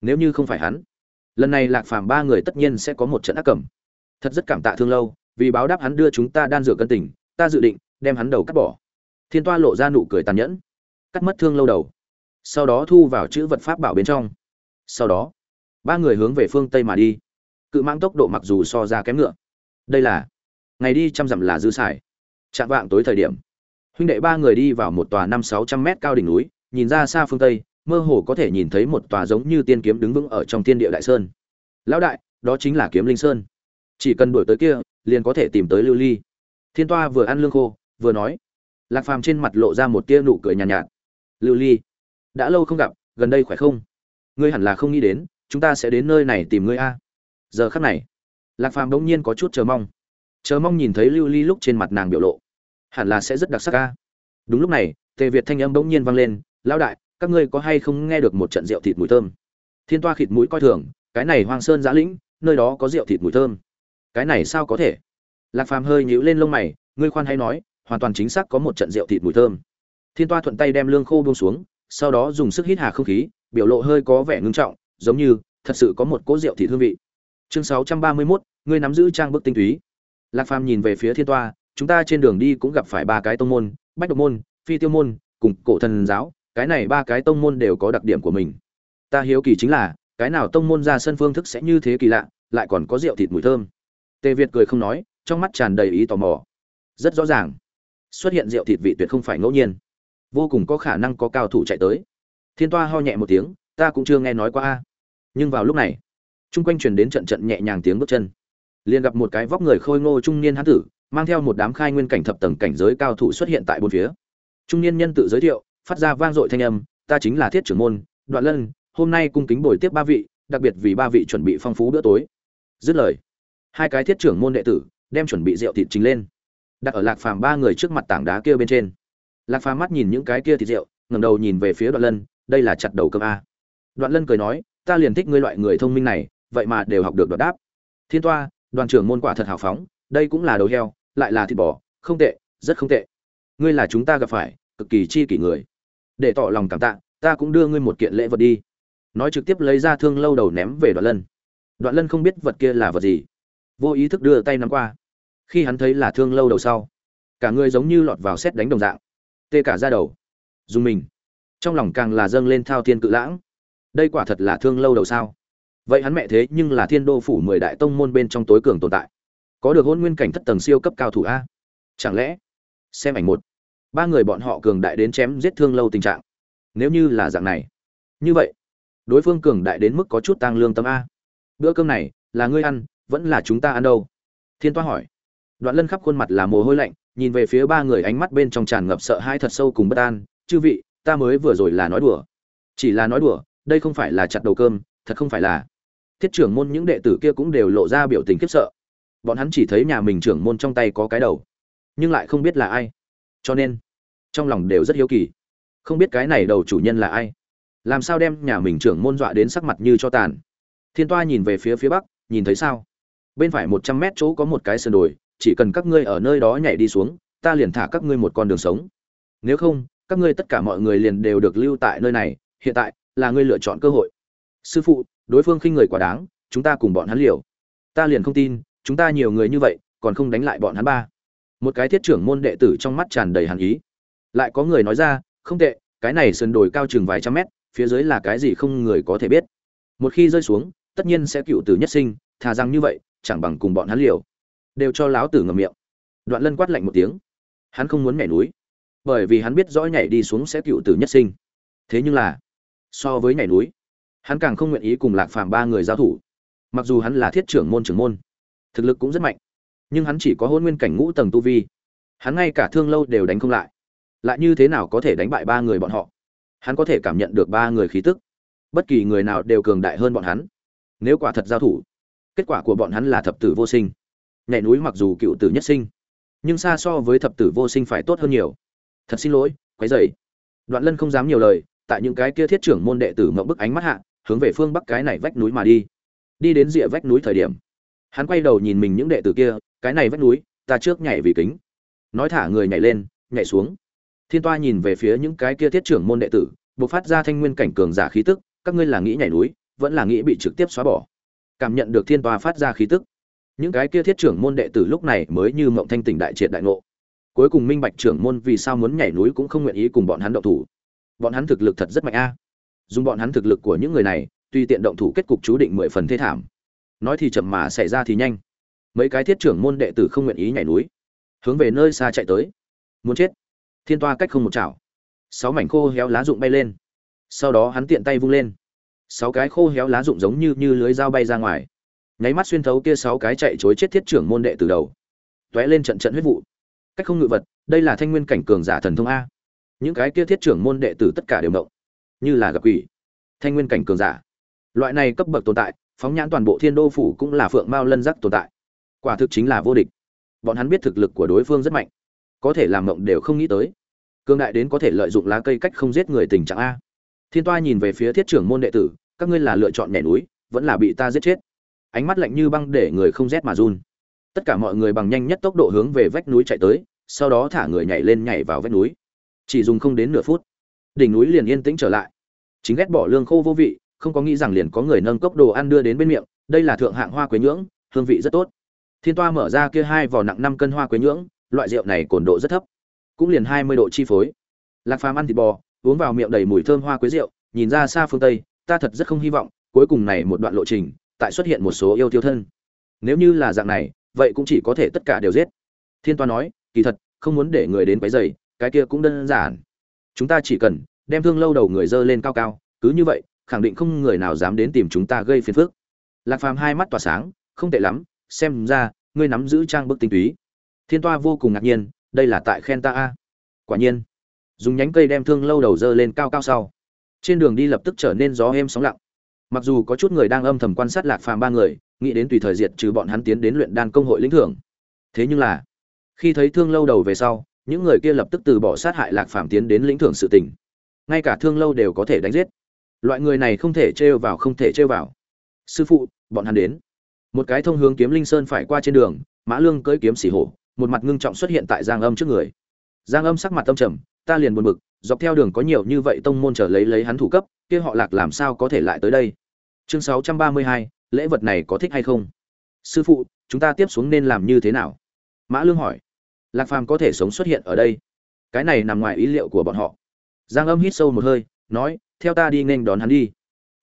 Nếu như không phải hắn, lần này lạc phàm ba người tất nhiên sẽ có một trận ác cẩm thật rất cảm tạ thương lâu, vì báo đáp hắn đưa chúng ta đan dược cân tình, ta dự định đem hắn đầu cắt bỏ. Thiên toa lộ ra nụ cười tàn nhẫn, cắt mất thương lâu đầu sau đó thu vào chữ vật pháp bảo bên trong. Sau đó ba người hướng về phương tây mà đi. Cự mãng tốc độ mặc dù so ra kém ngựa. Đây là ngày đi trăm dặm là dư xài chạm vạng tối thời điểm huynh đệ ba người đi vào một tòa năm sáu trăm mét cao đỉnh núi nhìn ra xa phương tây mơ hồ có thể nhìn thấy một tòa giống như tiên kiếm đứng vững ở trong thiên địa đại sơn. Lão đại đó chính là kiếm linh sơn. Chỉ cần đuổi tới kia liền có thể tìm tới lưu ly. Thiên toa vừa ăn lương khô vừa nói. Lạc phàm trên mặt lộ ra một tia nụ cười nhàn nhạt, nhạt. Lưu ly đã lâu không gặp, gần đây khỏe không? Ngươi hẳn là không nghĩ đến, chúng ta sẽ đến nơi này tìm ngươi a. Giờ khắc này, lạc phàm bỗng nhiên có chút chờ mong. Chờ mong nhìn thấy lưu ly lúc trên mặt nàng biểu lộ. Hẳn là sẽ rất đặc sắc a. Đúng lúc này, tề việt thanh âm bỗng nhiên vang lên, lão đại, các ngươi có hay không nghe được một trận rượu thịt mùi thơm? Thiên toa khịt mũi coi thường, cái này hoang sơn giã lĩnh, nơi đó có rượu thịt mùi thơm. Cái này sao có thể? Lạc phàm hơi nhíu lên lông mày, ngươi khoan hay nói, hoàn toàn chính xác có một trận rượu thịt mùi thơm. Thiên toa thuận tay đem lương khô buông xuống sau đó dùng sức hít hà không khí biểu lộ hơi có vẻ ngưng trọng giống như thật sự có một cỗ rượu thịt hương vị. Chương sáu trăm ba mươi 631, ngươi nắm giữ trang bức tinh túy. Lạc phàm nhìn về phía thiên toa chúng ta trên đường đi cũng gặp phải ba cái tông môn bách độc môn phi tiêu môn cùng cổ thần giáo cái này ba cái tông môn đều có đặc điểm của mình. Ta hiếu kỳ chính là cái nào tông môn ra sân phương thức sẽ như thế kỳ lạ lại còn có rượu thịt mùi thơm. Tề việt cười không nói trong mắt tràn đầy ý tò mò. Rất rõ ràng xuất hiện rượu thịt vị tuyệt không phải ngẫu nhiên vô cùng có khả năng có cao thủ chạy tới. Thiên toa ho nhẹ một tiếng, ta cũng chưa nghe nói qua a. Nhưng vào lúc này, chung quanh truyền đến trận trận nhẹ nhàng tiếng bước chân. Liền gặp một cái vóc người khôi ngô trung niên hán tử, mang theo một đám khai nguyên cảnh thập tầng cảnh giới cao thủ xuất hiện tại bốn phía. Trung niên nhân tự giới thiệu, phát ra vang dội thanh âm, ta chính là thiết trưởng môn, đoạn lân, hôm nay cung kính bồi tiếp ba vị, đặc biệt vì ba vị chuẩn bị phong phú bữa tối. Dứt lời, hai cái thiết trưởng môn đệ tử đem chuẩn bị rượu thịt chính lên. Đặt ở lạc phàm ba người trước mặt tảng đá kia bên trên lạc phàm mắt nhìn những cái kia thịt rượu, ngẩng đầu nhìn về phía đoạn lân, đây là chặt đầu cơm a. Đoạn lân cười nói, ta liền thích ngươi loại người thông minh này, vậy mà đều học được đoạt đáp. Thiên toa, đoàn trưởng môn quả thật hào phóng, đây cũng là đầu heo, lại là thịt bò, không tệ, rất không tệ. Ngươi là chúng ta gặp phải, cực kỳ chi kỷ người. Để tỏ lòng cảm tạ, ta cũng đưa ngươi một kiện lễ vật đi. Nói trực tiếp lấy ra thương lâu đầu ném về đoạn lân. Đoạn lân không biết vật kia là vật gì. Vô ý thức đưa tay nắm qua. Khi hắn thấy là thương lâu đầu sau, cả người giống như lọt vào xét đánh đồng dạng tê cả ra đầu. Dùng mình. Trong lòng càng là dâng lên thao thiên cự lãng. Đây quả thật là thương lâu đầu sao. Vậy hắn mẹ thế nhưng là thiên đô phủ mười đại tông môn bên trong tối cường tồn tại. Có được hôn nguyên cảnh thất tầng siêu cấp cao thủ a? Chẳng lẽ, xem ảnh một. Ba người bọn họ cường đại đến chém giết thương lâu tình trạng. Nếu như là dạng này, như vậy, đối phương cường đại đến mức có chút tăng lương tâm a. Bữa cơm này, là ngươi ăn, vẫn là chúng ta ăn đâu? Thiên toa hỏi đoạn lân khắp khuôn mặt là mồ hôi lạnh, nhìn về phía ba người ánh mắt bên trong tràn ngập sợ hãi thật sâu cùng bất an. Chư vị, ta mới vừa rồi là nói đùa. Chỉ là nói đùa, đây không phải là chặt đầu cơm, thật không phải là. Thiết trưởng môn những đệ tử kia cũng đều lộ ra biểu tình khiếp sợ. Bọn hắn chỉ thấy nhà mình trưởng môn trong tay có cái đầu, nhưng lại không biết là ai. Cho nên, trong lòng đều rất hiếu kỳ. Không biết cái này đầu chủ nhân là ai? Làm sao đem nhà mình trưởng môn dọa đến sắc mặt như cho tàn? Thiên toa nhìn về phía phía bắc, nhìn thấy sao? Bên phải một trăm mét chỗ có một cái sườn đồi chỉ cần các ngươi ở nơi đó nhảy đi xuống, ta liền thả các ngươi một con đường sống. Nếu không, các ngươi tất cả mọi người liền đều được lưu tại nơi này, hiện tại là ngươi lựa chọn cơ hội. Sư phụ, đối phương khinh người quá đáng, chúng ta cùng bọn hắn liều. Ta liền không tin, chúng ta nhiều người như vậy, còn không đánh lại bọn hắn ba. Một cái thiết trưởng môn đệ tử trong mắt tràn đầy hàn ý. Lại có người nói ra, không tệ, cái này sườn đồi cao chừng vài trăm mét, phía dưới là cái gì không người có thể biết. Một khi rơi xuống, tất nhiên sẽ cựu tử nhất sinh, thà rằng như vậy, chẳng bằng cùng bọn hắn liều đều cho láo tử ngậm miệng. Đoạn lân quát lạnh một tiếng. Hắn không muốn nhảy núi, bởi vì hắn biết rõ nhảy đi xuống sẽ cựu tử nhất sinh. Thế nhưng là, so với nhảy núi, hắn càng không nguyện ý cùng lạc phàm ba người giao thủ. Mặc dù hắn là thiết trưởng môn trưởng môn, thực lực cũng rất mạnh, nhưng hắn chỉ có hôn nguyên cảnh ngũ tầng tu vi. Hắn ngay cả thương lâu đều đánh không lại. Lại như thế nào có thể đánh bại ba người bọn họ? Hắn có thể cảm nhận được ba người khí tức. Bất kỳ người nào đều cường đại hơn bọn hắn. Nếu quả thật giao thủ, kết quả của bọn hắn là thập tử vô sinh nhảy núi mặc dù cựu tử nhất sinh, nhưng xa so với thập tử vô sinh phải tốt hơn nhiều. Thật xin lỗi, quấy dày đoạn lân không dám nhiều lời, tại những cái kia thiết trưởng môn đệ tử mộng bức ánh mắt hạ, hướng về phương bắc cái này vách núi mà đi. Đi đến rìa vách núi thời điểm, hắn quay đầu nhìn mình những đệ tử kia, cái này vách núi, ta trước nhảy vì kính. Nói thả người nhảy lên, nhảy xuống. Thiên toa nhìn về phía những cái kia thiết trưởng môn đệ tử buộc phát ra thanh nguyên cảnh cường giả khí tức, các ngươi là nghĩ nhảy núi, vẫn là nghĩ bị trực tiếp xóa bỏ. Cảm nhận được thiên toa phát ra khí tức những cái kia thiết trưởng môn đệ tử lúc này mới như mộng thanh tỉnh đại triệt đại ngộ. Cuối cùng minh bạch trưởng môn vì sao muốn nhảy núi cũng không nguyện ý cùng bọn hắn động thủ. Bọn hắn thực lực thật rất mạnh a. Dùng bọn hắn thực lực của những người này tuy tiện động thủ kết cục chú định mười phần thế thảm. Nói thì chậm mà xảy ra thì nhanh. Mấy cái thiết trưởng môn đệ tử không nguyện ý nhảy núi. Hướng về nơi xa chạy tới. Muốn chết. Thiên toa cách không một chảo. Sáu mảnh khô héo lá rụng bay lên. Sau đó hắn tiện tay vung lên. Sáu cái khô héo lá rụng giống như như lưới dao bay ra ngoài nháy mắt xuyên thấu kia sáu cái chạy chối chết thiết trưởng môn đệ từ đầu. Tóe lên trận trận huyết vụ. Cách không ngự vật, đây là thanh nguyên cảnh cường giả thần thông a. Những cái kia thiết trưởng môn đệ tử tất cả đều động. Như là gặp quỷ. Thanh nguyên cảnh cường giả. Loại này cấp bậc tồn tại, phóng nhãn toàn bộ thiên đô phủ cũng là phượng mao lân giác tồn tại. Quả thực chính là vô địch. Bọn hắn biết thực lực của đối phương rất mạnh. Có thể làm mộng đều không nghĩ tới. Cương đại đến có thể lợi dụng lá cây cách không giết người tình trạng a. Thiên toa nhìn về phía thiết trưởng môn đệ tử, các ngươi là lựa chọn nhảy núi, vẫn là bị ta giết chết ánh mắt lạnh như băng để người không rét mà run. Tất cả mọi người bằng nhanh nhất tốc độ hướng về vách núi chạy tới, sau đó thả người nhảy lên nhảy vào vách núi. Chỉ dùng không đến nửa phút, đỉnh núi liền yên tĩnh trở lại. Chính ghét bỏ lương khô vô vị, không có nghĩ rằng liền có người nâng cốc đồ ăn đưa đến bên miệng, đây là thượng hạng hoa quế nhưỡng, hương vị rất tốt. Thiên toa mở ra kia hai vỏ nặng năm cân hoa quế nhưỡng, loại rượu này cồn độ rất thấp, cũng liền hai mươi độ chi phối. Lạc phàm ăn thịt bò, uống vào miệng đầy mùi thơm hoa quế rượu, nhìn ra xa phương tây, ta thật rất không hy vọng, cuối cùng này một đoạn lộ trình tại xuất hiện một số yêu tiêu thân. Nếu như là dạng này, vậy cũng chỉ có thể tất cả đều giết. Thiên toa nói, kỳ thật, không muốn để người đến quấy rầy, cái kia cũng đơn giản. Chúng ta chỉ cần đem thương lâu đầu người dơ lên cao cao, cứ như vậy, khẳng định không người nào dám đến tìm chúng ta gây phiền phức. Lạc phàm hai mắt tỏa sáng, không tệ lắm, xem ra, ngươi nắm giữ trang bức tinh túy. Thiên toa vô cùng ngạc nhiên, đây là tại khen ta a. Quả nhiên, dùng nhánh cây đem thương lâu đầu dơ lên cao cao sau. Trên đường đi lập tức trở nên gió êm sóng lặng mặc dù có chút người đang âm thầm quan sát lạc phàm ba người, nghĩ đến tùy thời diệt trừ bọn hắn tiến đến luyện đan công hội lĩnh thưởng. Thế nhưng là, khi thấy thương lâu đầu về sau, những người kia lập tức từ bỏ sát hại lạc phàm tiến đến lĩnh thưởng sự tình. Ngay cả thương lâu đều có thể đánh giết. Loại người này không thể trêu vào, không thể trêu vào. Sư phụ, bọn hắn đến. Một cái thông hướng kiếm linh sơn phải qua trên đường, mã lương cưỡi kiếm xỉ hổ, một mặt ngưng trọng xuất hiện tại giang âm trước người. Giang âm sắc mặt tâm trầm ta liền buồn bực, dọc theo đường có nhiều như vậy tông môn trở lấy lấy hắn thủ cấp, kia họ lạc làm sao có thể lại tới đây? Chương sáu trăm ba mươi hai, lễ vật này có thích hay không? Sư phụ, chúng ta tiếp xuống nên làm như thế nào? Mã lương hỏi. Lạc phàm có thể sống xuất hiện ở đây. Cái này nằm ngoài ý liệu của bọn họ. Giang âm hít sâu một hơi, nói, theo ta đi nên đón hắn đi.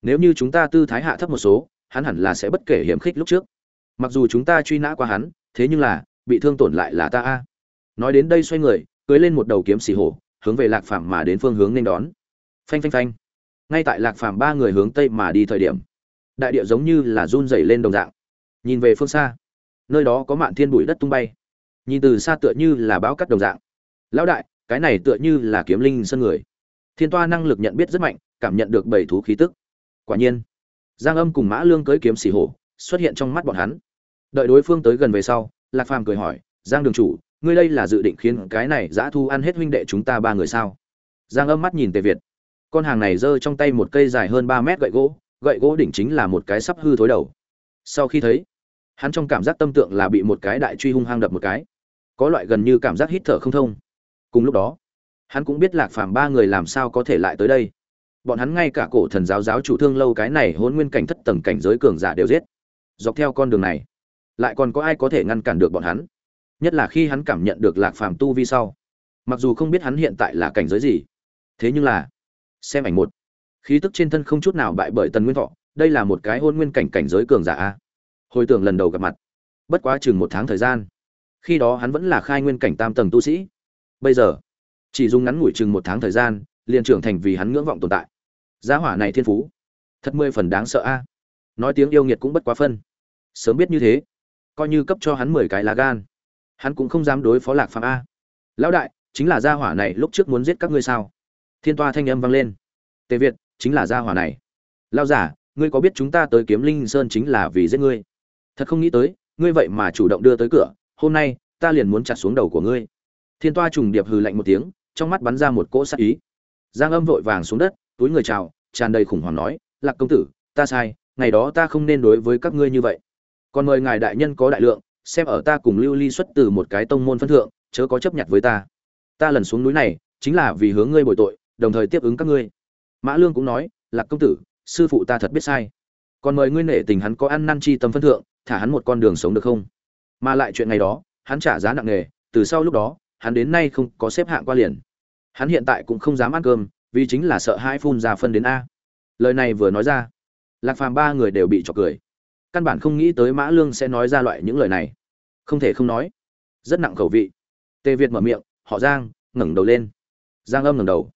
Nếu như chúng ta tư thái hạ thấp một số, hắn hẳn là sẽ bất kể hiểm khích lúc trước. Mặc dù chúng ta truy nã qua hắn, thế nhưng là, bị thương tổn lại là ta a. Nói đến đây xoay người, cưới lên một đầu kiếm xì hổ hướng về lạc phàm mà đến phương hướng nên đón. Phanh phanh phanh. Ngay tại lạc phàm ba người hướng tây mà đi thời điểm, đại địa giống như là run rẩy lên đồng dạng. Nhìn về phương xa, nơi đó có mạn thiên bụi đất tung bay. Nhìn từ xa tựa như là bão cắt đồng dạng. Lão đại, cái này tựa như là kiếm linh sân người. Thiên toa năng lực nhận biết rất mạnh, cảm nhận được bảy thú khí tức. Quả nhiên, giang âm cùng mã lương cưới kiếm xì hổ xuất hiện trong mắt bọn hắn. Đợi đối phương tới gần về sau, lạc phàm cười hỏi, giang đường chủ ngươi đây là dự định khiến cái này dã thu ăn hết huynh đệ chúng ta ba người sao? Giang âm mắt nhìn tề việt. Con hàng này giơ trong tay một cây dài hơn ba mét gậy gỗ gậy gỗ đỉnh chính là một cái sắp hư thối đầu. Sau khi thấy, hắn trong cảm giác tâm tượng là bị một cái đại truy hung hăng đập một cái. Có loại gần như cảm giác hít thở không thông. Cùng lúc đó, hắn cũng biết lạc phàm ba người làm sao có thể lại tới đây. Bọn hắn ngay cả cổ thần giáo giáo chủ thương lâu cái này hôn nguyên cảnh thất tầng cảnh giới cường giả đều giết. Dọc theo con đường này, lại còn có ai có thể ngăn cản được bọn hắn? Nhất là khi hắn cảm nhận được lạc phàm tu vi sau. Mặc dù không biết hắn hiện tại là cảnh giới gì, thế nhưng là, xem ảnh một. Khí tức trên thân không chút nào bại bởi tần nguyên thọ, đây là một cái hôn nguyên cảnh cảnh giới cường giả a. Hồi tưởng lần đầu gặp mặt, bất quá chừng một tháng thời gian, khi đó hắn vẫn là khai nguyên cảnh tam tầng tu sĩ. Bây giờ, chỉ dùng ngắn ngủi chừng một tháng thời gian, liền trưởng thành vì hắn ngưỡng vọng tồn tại. Gia hỏa này thiên phú, thật mười phần đáng sợ a. Nói tiếng yêu nghiệt cũng bất quá phân. Sớm biết như thế, coi như cấp cho hắn mười cái lá gan hắn cũng không dám đối phó lạc phàm a. Lão đại, chính là gia hỏa này lúc trước muốn giết các ngươi sao? Thiên toa thanh âm vang lên. Tề việt, chính là gia hỏa này. Lao giả, ngươi có biết chúng ta tới kiếm linh sơn chính là vì giết ngươi? Thật không nghĩ tới, ngươi vậy mà chủ động đưa tới cửa, hôm nay, ta liền muốn chặt xuống đầu của ngươi. Thiên toa trùng điệp hừ lạnh một tiếng, trong mắt bắn ra một cỗ sát ý. Giang âm vội vàng xuống đất, túi người chào, tràn đầy khủng hoảng nói, lạc công tử, ta sai, ngày đó ta không nên đối với các ngươi như vậy. Còn mời ngài đại nhân có đại lượng xem ở ta cùng lưu ly xuất từ một cái tông môn phân thượng, chớ có chấp nhận với ta. Ta lần xuống núi này, chính là vì hướng ngươi bồi tội, đồng thời tiếp ứng các ngươi. Mã lương cũng nói, lạc công tử, sư phụ ta thật biết sai. Còn mời ngươi nể tình hắn có ăn năn chi tâm phân thượng, thả hắn một con đường sống được không? Mà lại chuyện ngày đó, hắn trả giá nặng nề, từ sau lúc đó, hắn đến nay không có xếp hạng qua liền. Hắn hiện tại cũng không dám ăn cơm, vì chính là sợ hai phun ra phân đến a. Lời này vừa nói ra, lạc phàm ba người đều bị trọc cười căn bản không nghĩ tới mã lương sẽ nói ra loại những lời này. Không thể không nói, rất nặng khẩu vị. Tề việt mở miệng, họ giang, ngẩng đầu lên. Giang âm ngẩng đầu.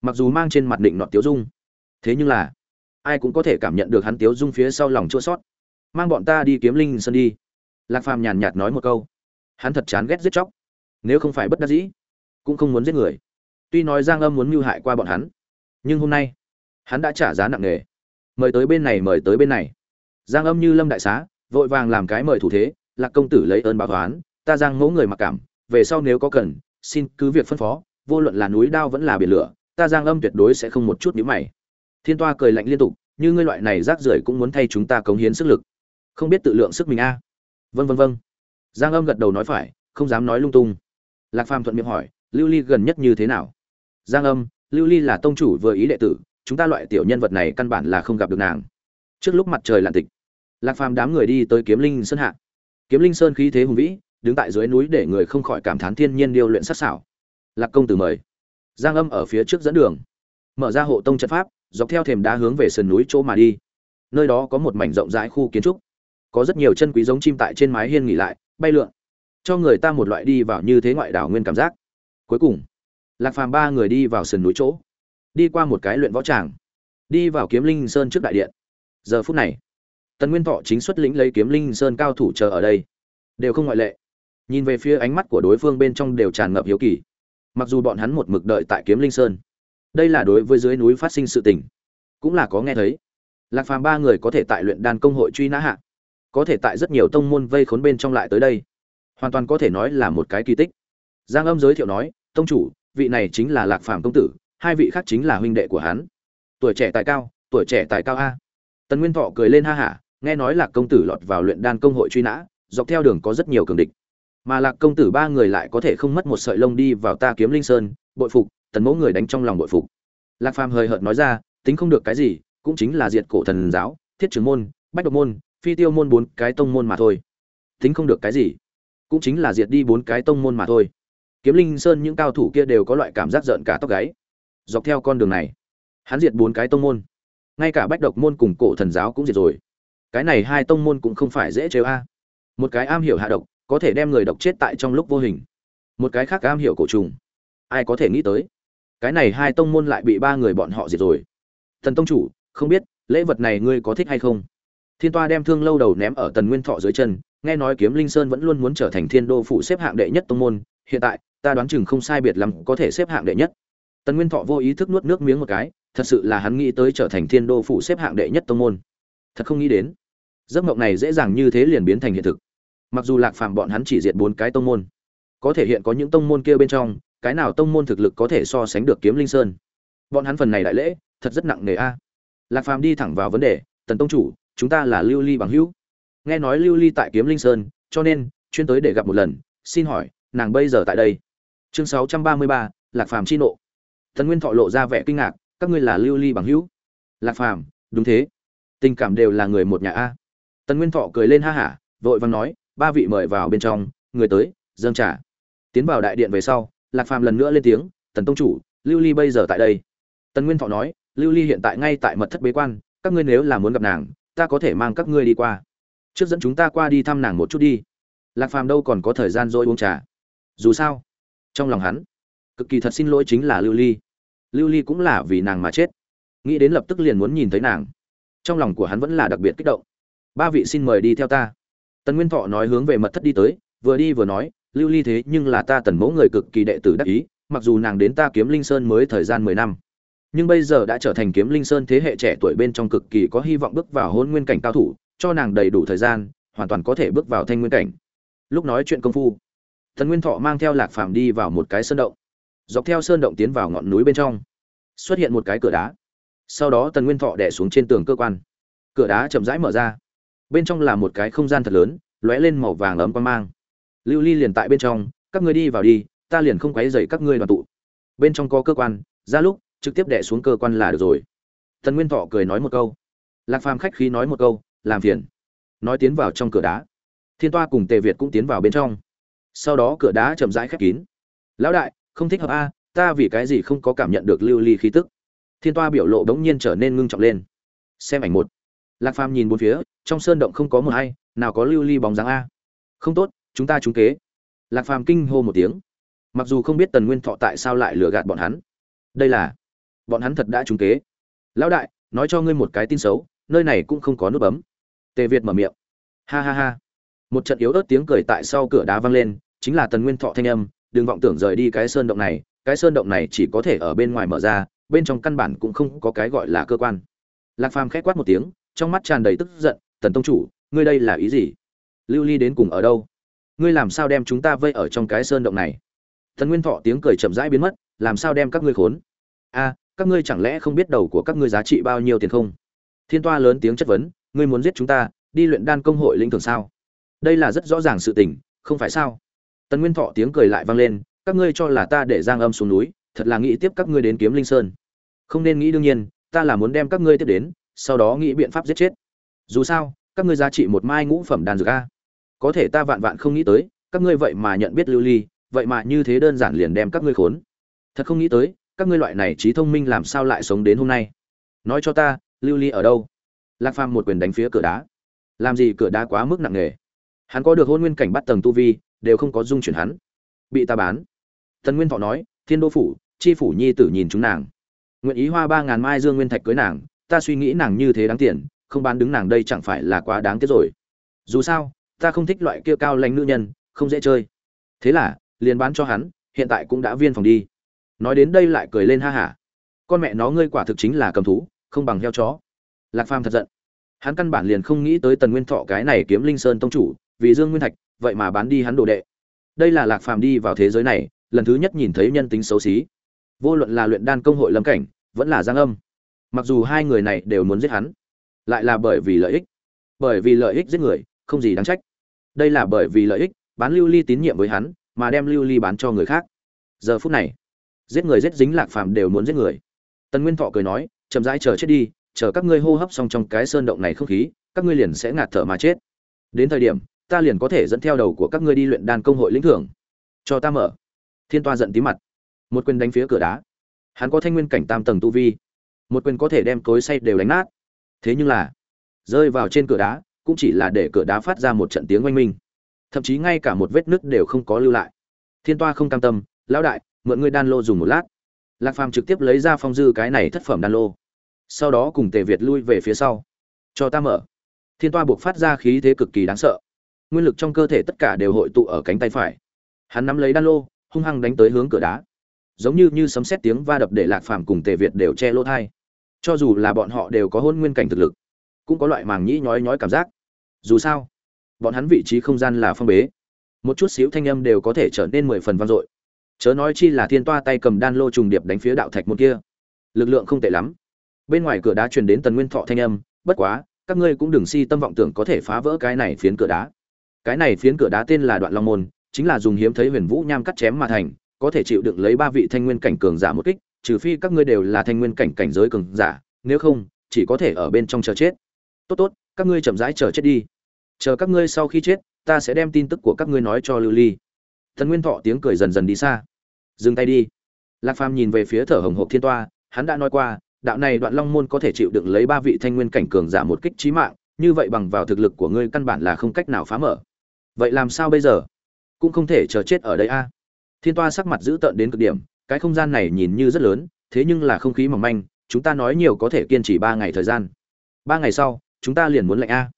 Mặc dù mang trên mặt định nọt tiếu dung, thế nhưng là, ai cũng có thể cảm nhận được hắn tiếu dung phía sau lòng chua sót. Mang bọn ta đi kiếm linh sơn đi. Lạc phàm nhàn nhạt nói một câu. Hắn thật chán ghét giết chóc. Nếu không phải bất đắc dĩ, cũng không muốn giết người. Tuy nói giang âm muốn mưu hại qua bọn hắn, nhưng hôm nay, hắn đã trả giá nặng nề. Mời tới bên này, mời tới bên này giang âm như lâm đại xá, vội vàng làm cái mời thủ thế, lạc công tử lấy ơn báo toán, ta giang ngỗ người mặc cảm, về sau nếu có cần, xin cứ việc phân phó, vô luận là núi đao vẫn là biển lửa, ta giang âm tuyệt đối sẽ không một chút nhíu mày. Thiên toa cười lạnh liên tục, như ngươi loại này rác rưởi cũng muốn thay chúng ta cống hiến sức lực, không biết tự lượng sức mình a. À. vân vân vân giang âm gật đầu nói phải, không dám nói lung tung. Lạc phàm thuận miệng hỏi, lưu ly gần nhất như thế nào? Giang âm, lưu ly là tông chủ vừa ý đệ tử, chúng ta loại tiểu nhân vật này căn bản là không gặp được nàng. Trước lúc mặt trời lặn tịch lạc phàm đám người đi tới kiếm linh sơn hạ. Kiếm linh sơn khí thế hùng vĩ, đứng tại dưới núi để người không khỏi cảm thán thiên nhiên điêu luyện sắc sảo. lạc công tử mời. Giang âm ở phía trước dẫn đường. Mở ra hộ tông trận pháp, dọc theo thềm đá hướng về sườn núi chỗ mà đi. Nơi đó có một mảnh rộng rãi khu kiến trúc. Có rất nhiều chân quý giống chim tại trên mái hiên nghỉ lại, bay lượn. Cho người ta một loại đi vào như thế ngoại đảo nguyên cảm giác. Cuối cùng, lạc phàm ba người đi vào sườn núi chỗ. Đi qua một cái luyện võ tràng. Đi vào kiếm linh sơn trước đại điện. Giờ phút này tần nguyên thọ chính xuất lĩnh lấy kiếm linh sơn cao thủ chờ ở đây. Đều không ngoại lệ. Nhìn về phía ánh mắt của đối phương bên trong đều tràn ngập hiếu kỳ. Mặc dù bọn hắn một mực đợi tại kiếm linh sơn, đây là đối với dưới núi phát sinh sự tình, cũng là có nghe thấy. Lạc phàm ba người có thể tại luyện đan công hội truy nã hạ, có thể tại rất nhiều tông môn vây khốn bên trong lại tới đây, hoàn toàn có thể nói là một cái kỳ tích. Giang âm giới thiệu nói, tông chủ, vị này chính là lạc phàm công tử, hai vị khác chính là huynh đệ của hắn. Tuổi trẻ tài cao, tuổi trẻ tài cao a. Tần nguyên thọ cười lên ha hả nghe nói lạc công tử lọt vào luyện đan công hội truy nã, dọc theo đường có rất nhiều cường địch. Mà lạc công tử ba người lại có thể không mất một sợi lông đi vào ta kiếm linh sơn, bội phục, tần mẫu người đánh trong lòng bội phục. Lạc phàm hời hợt nói ra, tính không được cái gì, cũng chính là diệt cổ thần giáo, thiết trưởng môn, bách độc môn, phi tiêu môn bốn cái tông môn mà thôi. Tính không được cái gì, cũng chính là diệt đi bốn cái tông môn mà thôi. Kiếm linh sơn những cao thủ kia đều có loại cảm giác giận cả tóc gáy. Dọc theo con đường này, hắn diệt bốn cái tông môn. Ngay cả bách độc môn cùng cổ thần giáo cũng diệt rồi cái này hai tông môn cũng không phải dễ chơi a. Một cái am hiểu hạ độc, có thể đem người độc chết tại trong lúc vô hình. Một cái khác am hiểu cổ trùng. Ai có thể nghĩ tới? Cái này hai tông môn lại bị ba người bọn họ diệt rồi. Thần tông chủ, không biết, lễ vật này ngươi có thích hay không? Thiên toa đem thương lâu đầu ném ở tần nguyên thọ dưới chân, nghe nói kiếm linh sơn vẫn luôn muốn trở thành thiên đô phụ xếp hạng đệ nhất tông môn, hiện tại, ta đoán chừng không sai biệt lắm có thể xếp hạng đệ nhất. Tần nguyên thọ vô ý thức nuốt nước miếng một cái, thật sự là hắn nghĩ tới trở thành thiên đô phụ xếp hạng đệ nhất tông môn. Thật không nghĩ đến giấc mộng này dễ dàng như thế liền biến thành hiện thực. Mặc dù lạc phàm bọn hắn chỉ diệt bốn cái tông môn, có thể hiện có những tông môn kia bên trong, cái nào tông môn thực lực có thể so sánh được kiếm linh sơn? Bọn hắn phần này đại lễ, thật rất nặng nề a. Lạc phàm đi thẳng vào vấn đề, tần tông chủ, chúng ta là lưu ly bằng hữu. Nghe nói lưu ly tại kiếm linh sơn, cho nên, chuyên tới để gặp một lần, xin hỏi, nàng bây giờ tại đây? Chương sáu trăm ba mươi ba, lạc phàm chi nộ. Thần nguyên thọ lộ ra vẻ kinh ngạc, các ngươi là lưu ly bằng hữu? Lạc phàm, đúng thế. Tình cảm đều là người một nhà a tần nguyên thọ cười lên ha hả, vội vàng nói, ba vị mời vào bên trong, người tới, dâng trà. Tiến vào đại điện về sau, lạc phàm lần nữa lên tiếng, tần tông chủ, lưu ly bây giờ tại đây. Tần nguyên thọ nói, lưu ly hiện tại ngay tại mật thất bế quan, các ngươi nếu là muốn gặp nàng, ta có thể mang các ngươi đi qua. Trước dẫn chúng ta qua đi thăm nàng một chút đi. Lạc phàm đâu còn có thời gian dỗi uống trà. Dù sao, trong lòng hắn, cực kỳ thật xin lỗi chính là lưu ly. Lưu ly cũng là vì nàng mà chết. Nghĩ đến lập tức liền muốn nhìn thấy nàng. Trong lòng của hắn vẫn là đặc biệt kích động ba vị xin mời đi theo ta. Tần nguyên thọ nói hướng về mật thất đi tới, vừa đi vừa nói, lưu ly thế nhưng là ta tần mẫu người cực kỳ đệ tử đắc ý, mặc dù nàng đến ta kiếm linh sơn mới thời gian mười năm, nhưng bây giờ đã trở thành kiếm linh sơn thế hệ trẻ tuổi bên trong cực kỳ có hy vọng bước vào hôn nguyên cảnh cao thủ, cho nàng đầy đủ thời gian, hoàn toàn có thể bước vào thanh nguyên cảnh. Lúc nói chuyện công phu thần nguyên thọ mang theo lạc phàm đi vào một cái sơn động. Dọc theo sơn động tiến vào ngọn núi bên trong, xuất hiện một cái cửa đá. Sau đó tần nguyên thọ đẻ xuống trên tường cơ quan. Cửa đá chậm rãi mở ra bên trong là một cái không gian thật lớn, lóe lên màu vàng ấm quan mang. Lưu ly liền tại bên trong, các ngươi đi vào đi, ta liền không quấy dày các ngươi đoàn tụ. Bên trong có cơ quan, ra lúc, trực tiếp đẻ xuống cơ quan là được rồi. Tần nguyên thọ cười nói một câu. Lạc phàm khách khí nói một câu, làm phiền. Nói tiến vào trong cửa đá. Thiên toa cùng tề việt cũng tiến vào bên trong. Sau đó cửa đá chậm rãi khép kín. Lão đại, không thích hợp a, ta vì cái gì không có cảm nhận được lưu ly khí tức? Thiên toa biểu lộ bỗng nhiên trở nên ngưng trọng lên. Xem ảnh một lạc phàm nhìn bốn phía, trong sơn động không có một ai, nào có lưu ly bóng dáng a. Không tốt, chúng ta trúng kế. Lạc phàm kinh hô một tiếng. Mặc dù không biết tần nguyên thọ tại sao lại lừa gạt bọn hắn. Đây là, bọn hắn thật đã trúng kế. Lão đại, nói cho ngươi một cái tin xấu, nơi này cũng không có nút bấm. Tề việt mở miệng. Ha ha ha. Một trận yếu ớt tiếng cười tại sau cửa đá vang lên, chính là tần nguyên thọ thanh âm, đừng vọng tưởng rời đi cái sơn động này, cái sơn động này chỉ có thể ở bên ngoài mở ra, bên trong căn bản cũng không có cái gọi là cơ quan. Lạc phàm khẽ quát một tiếng trong mắt tràn đầy tức giận, tần tông chủ, ngươi đây là ý gì? Lưu ly đến cùng ở đâu? Ngươi làm sao đem chúng ta vây ở trong cái sơn động này? Thần nguyên thọ tiếng cười chậm rãi biến mất, làm sao đem các ngươi khốn? A, các ngươi chẳng lẽ không biết đầu của các ngươi giá trị bao nhiêu tiền không? Thiên toa lớn tiếng chất vấn, ngươi muốn giết chúng ta, đi luyện đan công hội linh thường sao? Đây là rất rõ ràng sự tình, không phải sao? Tần nguyên thọ tiếng cười lại vang lên, các ngươi cho là ta để giang âm xuống núi, thật là nghĩ tiếp các ngươi đến kiếm linh sơn. Không nên nghĩ đương nhiên, ta là muốn đem các ngươi tiếp đến sau đó nghĩ biện pháp giết chết. Dù sao, các ngươi giá trị một mai ngũ phẩm đan dược a. Có thể ta vạn vạn không nghĩ tới, các ngươi vậy mà nhận biết lưu ly, vậy mà như thế đơn giản liền đem các ngươi khốn. Thật không nghĩ tới, các ngươi loại này trí thông minh làm sao lại sống đến hôm nay. Nói cho ta, lưu ly ở đâu? Lạc phàm một quyền đánh phía cửa đá. Làm gì cửa đá quá mức nặng nề? Hắn có được hôn nguyên cảnh bắt tầng tu vi, đều không có dung chuyển hắn. Bị ta bán. Tần nguyên thọ nói, thiên đô phủ, chi phủ nhi tử nhìn chúng nàng. Nguyện ý hoa ba ngàn mai dương nguyên thạch cưới nàng ta suy nghĩ nàng như thế đáng tiền, không bán đứng nàng đây chẳng phải là quá đáng tiếc rồi. Dù sao, ta không thích loại kia cao lãnh nữ nhân, không dễ chơi. Thế là, liền bán cho hắn, hiện tại cũng đã viên phòng đi. Nói đến đây lại cười lên ha hả. Con mẹ nó ngươi quả thực chính là cầm thú, không bằng heo chó. Lạc phàm thật giận. Hắn căn bản liền không nghĩ tới tần nguyên thọ cái này kiếm linh sơn tông chủ, vì dương nguyên thạch, vậy mà bán đi hắn đồ đệ. Đây là lạc phàm đi vào thế giới này, lần thứ nhất nhìn thấy nhân tính xấu xí. Vô luận là luyện đan công hội lâm cảnh, vẫn là giang âm mặc dù hai người này đều muốn giết hắn, lại là bởi vì lợi ích. Bởi vì lợi ích giết người, không gì đáng trách. Đây là bởi vì lợi ích, bán lưu ly tín nhiệm với hắn, mà đem lưu ly bán cho người khác. Giờ phút này, giết người giết dính lạc phàm đều muốn giết người. Tần nguyên thọ cười nói, chậm rãi chờ chết đi, chờ các ngươi hô hấp xong trong cái sơn động này không khí, các ngươi liền sẽ ngạt thở mà chết. Đến thời điểm, ta liền có thể dẫn theo đầu của các ngươi đi luyện đan công hội lĩnh thưởng. Cho ta mở. Thiên toa giận tí mặt, một quyền đánh phía cửa đá. Hắn có thanh nguyên cảnh tam tầng tu vi một quyền có thể đem cối say đều đánh nát. Thế nhưng là, rơi vào trên cửa đá, cũng chỉ là để cửa đá phát ra một trận tiếng oanh minh. Thậm chí ngay cả một vết nứt đều không có lưu lại. Thiên toa không cam tâm, lão đại, mượn ngươi đan lô dùng một lát. Lạc phàm trực tiếp lấy ra phong dư cái này thất phẩm đan lô. Sau đó cùng tề việt lui về phía sau. Cho ta mở. Thiên toa buộc phát ra khí thế cực kỳ đáng sợ. Nguyên lực trong cơ thể tất cả đều hội tụ ở cánh tay phải. Hắn nắm lấy đan lô, hung hăng đánh tới hướng cửa đá giống như như sấm sét tiếng va đập để lạc phàm cùng tề việt đều che lỗ thai. Cho dù là bọn họ đều có hôn nguyên cảnh thực lực, cũng có loại màng nhĩ nhói nhói cảm giác. Dù sao, bọn hắn vị trí không gian là phong bế. Một chút xíu thanh âm đều có thể trở nên mười phần vang dội. Chớ nói chi là thiên toa tay cầm đan lô trùng điệp đánh phía đạo thạch một kia. Lực lượng không tệ lắm. Bên ngoài cửa đá truyền đến tần nguyên thọ thanh âm, bất quá, các ngươi cũng đừng si tâm vọng tưởng có thể phá vỡ cái này phiến cửa đá. Cái này phiến cửa đá tên là đoạn long môn, chính là dùng hiếm thấy huyền vũ nham cắt chém mà thành có thể chịu đựng lấy ba vị thanh nguyên cảnh cường giả một kích, trừ phi các ngươi đều là thanh nguyên cảnh cảnh giới cường giả, nếu không, chỉ có thể ở bên trong chờ chết. Tốt tốt, các ngươi chậm rãi chờ chết đi. Chờ các ngươi sau khi chết, ta sẽ đem tin tức của các ngươi nói cho lưu ly. Thần nguyên thọ tiếng cười dần dần đi xa. Dừng tay đi. Lạc phàm nhìn về phía thở hồng hộc thiên toa, hắn đã nói qua, đạo này đoạn long môn có thể chịu đựng lấy ba vị thanh nguyên cảnh cường giả một kích chí mạng, như vậy bằng vào thực lực của ngươi căn bản là không cách nào phá mở. Vậy làm sao bây giờ? Cũng không thể chờ chết ở đây a thiên toa sắc mặt dữ tợn đến cực điểm, cái không gian này nhìn như rất lớn, thế nhưng là không khí mỏng manh, chúng ta nói nhiều có thể kiên trì ba ngày thời gian. Ba ngày sau, chúng ta liền muốn lệnh a.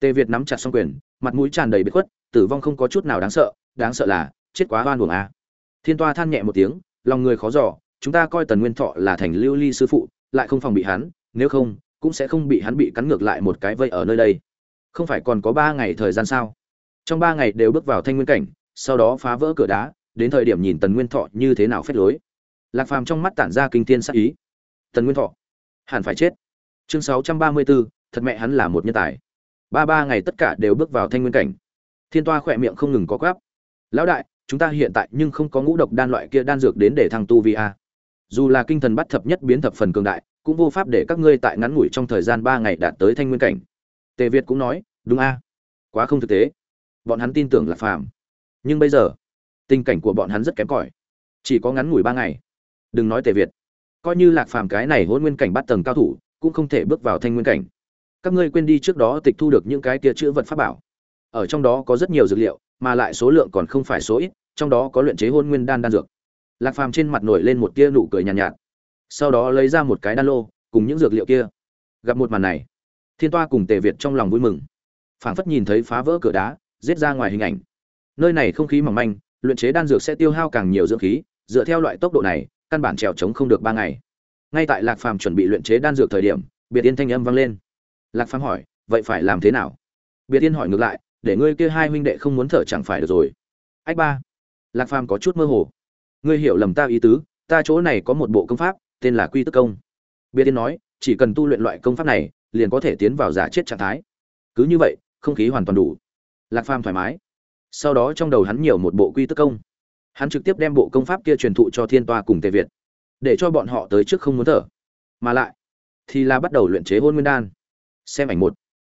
Tề việt nắm chặt xong quyền, mặt mũi tràn đầy bị khuất, tử vong không có chút nào đáng sợ đáng sợ là, chết quá oan uổng a. Thiên toa than nhẹ một tiếng, lòng người khó dò, chúng ta coi tần nguyên thọ là thành lưu ly sư phụ, lại không phòng bị hắn, nếu không, cũng sẽ không bị hắn bị cắn ngược lại một cái vây ở nơi đây. Không phải còn có ba ngày thời gian sao? Trong ba ngày đều bước vào thanh nguyên cảnh, sau đó phá vỡ cửa đá đến thời điểm nhìn tần nguyên thọ như thế nào phép lối. Lạc phàm trong mắt tản ra kinh thiên sắc ý. Tần nguyên thọ, hẳn phải chết. Chương sáu trăm ba mươi bốn thật mẹ hắn là một nhân tài. Ba ba ngày tất cả đều bước vào thanh nguyên cảnh. Thiên toa khỏe miệng không ngừng có quáp lão đại, chúng ta hiện tại nhưng không có ngũ độc đan loại kia đan dược đến để thăng tu vi a dù là kinh thần bắt thập nhất biến thập phần cường đại, cũng vô pháp để các ngươi tại ngắn ngủi trong thời gian ba ngày đạt tới thanh nguyên cảnh. Tề việt cũng nói, đúng a quá không thực tế. Bọn hắn tin tưởng là phàm. Nhưng bây giờ tình cảnh của bọn hắn rất kém cỏi. Chỉ có ngắn ngủi ba ngày. Đừng nói tề việt. Coi như lạc phàm cái này hôn nguyên cảnh bắt tầng cao thủ cũng không thể bước vào thanh nguyên cảnh. Các ngươi quên đi trước đó tịch thu được những cái kia chữ vật pháp bảo. Ở trong đó có rất nhiều dược liệu mà lại số lượng còn không phải số ít trong đó có luyện chế hôn nguyên đan đan dược. Lạc phàm trên mặt nổi lên một tia nụ cười nhàn nhạt, nhạt. Sau đó lấy ra một cái đan lô cùng những dược liệu kia. Gặp một màn này thiên toa cùng tề việt trong lòng vui mừng. Phảng phất nhìn thấy phá vỡ cửa đá giết ra ngoài hình ảnh. Nơi này không khí mỏng manh luyện chế đan dược sẽ tiêu hao càng nhiều dưỡng khí, dựa theo loại tốc độ này, căn bản trèo trống không được ba ngày. Ngay tại lạc phàm chuẩn bị luyện chế đan dược thời điểm, biệt yên thanh âm vang lên. Lạc phàm hỏi, vậy phải làm thế nào? Biệt yên hỏi ngược lại, để ngươi kia hai huynh đệ không muốn thở chẳng phải được rồi. Ách ba. Lạc phàm có chút mơ hồ. Ngươi hiểu lầm ta ý tứ, ta chỗ này có một bộ công pháp, tên là quy tức công. Biệt yên nói, chỉ cần tu luyện loại công pháp này, liền có thể tiến vào giả chết trạng thái. Cứ như vậy, không khí hoàn toàn đủ. Lạc phàm thoải mái sau đó trong đầu hắn nhiều một bộ quy tức công. Hắn trực tiếp đem bộ công pháp kia truyền thụ cho thiên toa cùng tề việt, để cho bọn họ tới trước không muốn thở. Mà lại, thì là bắt đầu luyện chế hôn nguyên đan. Xem ảnh một.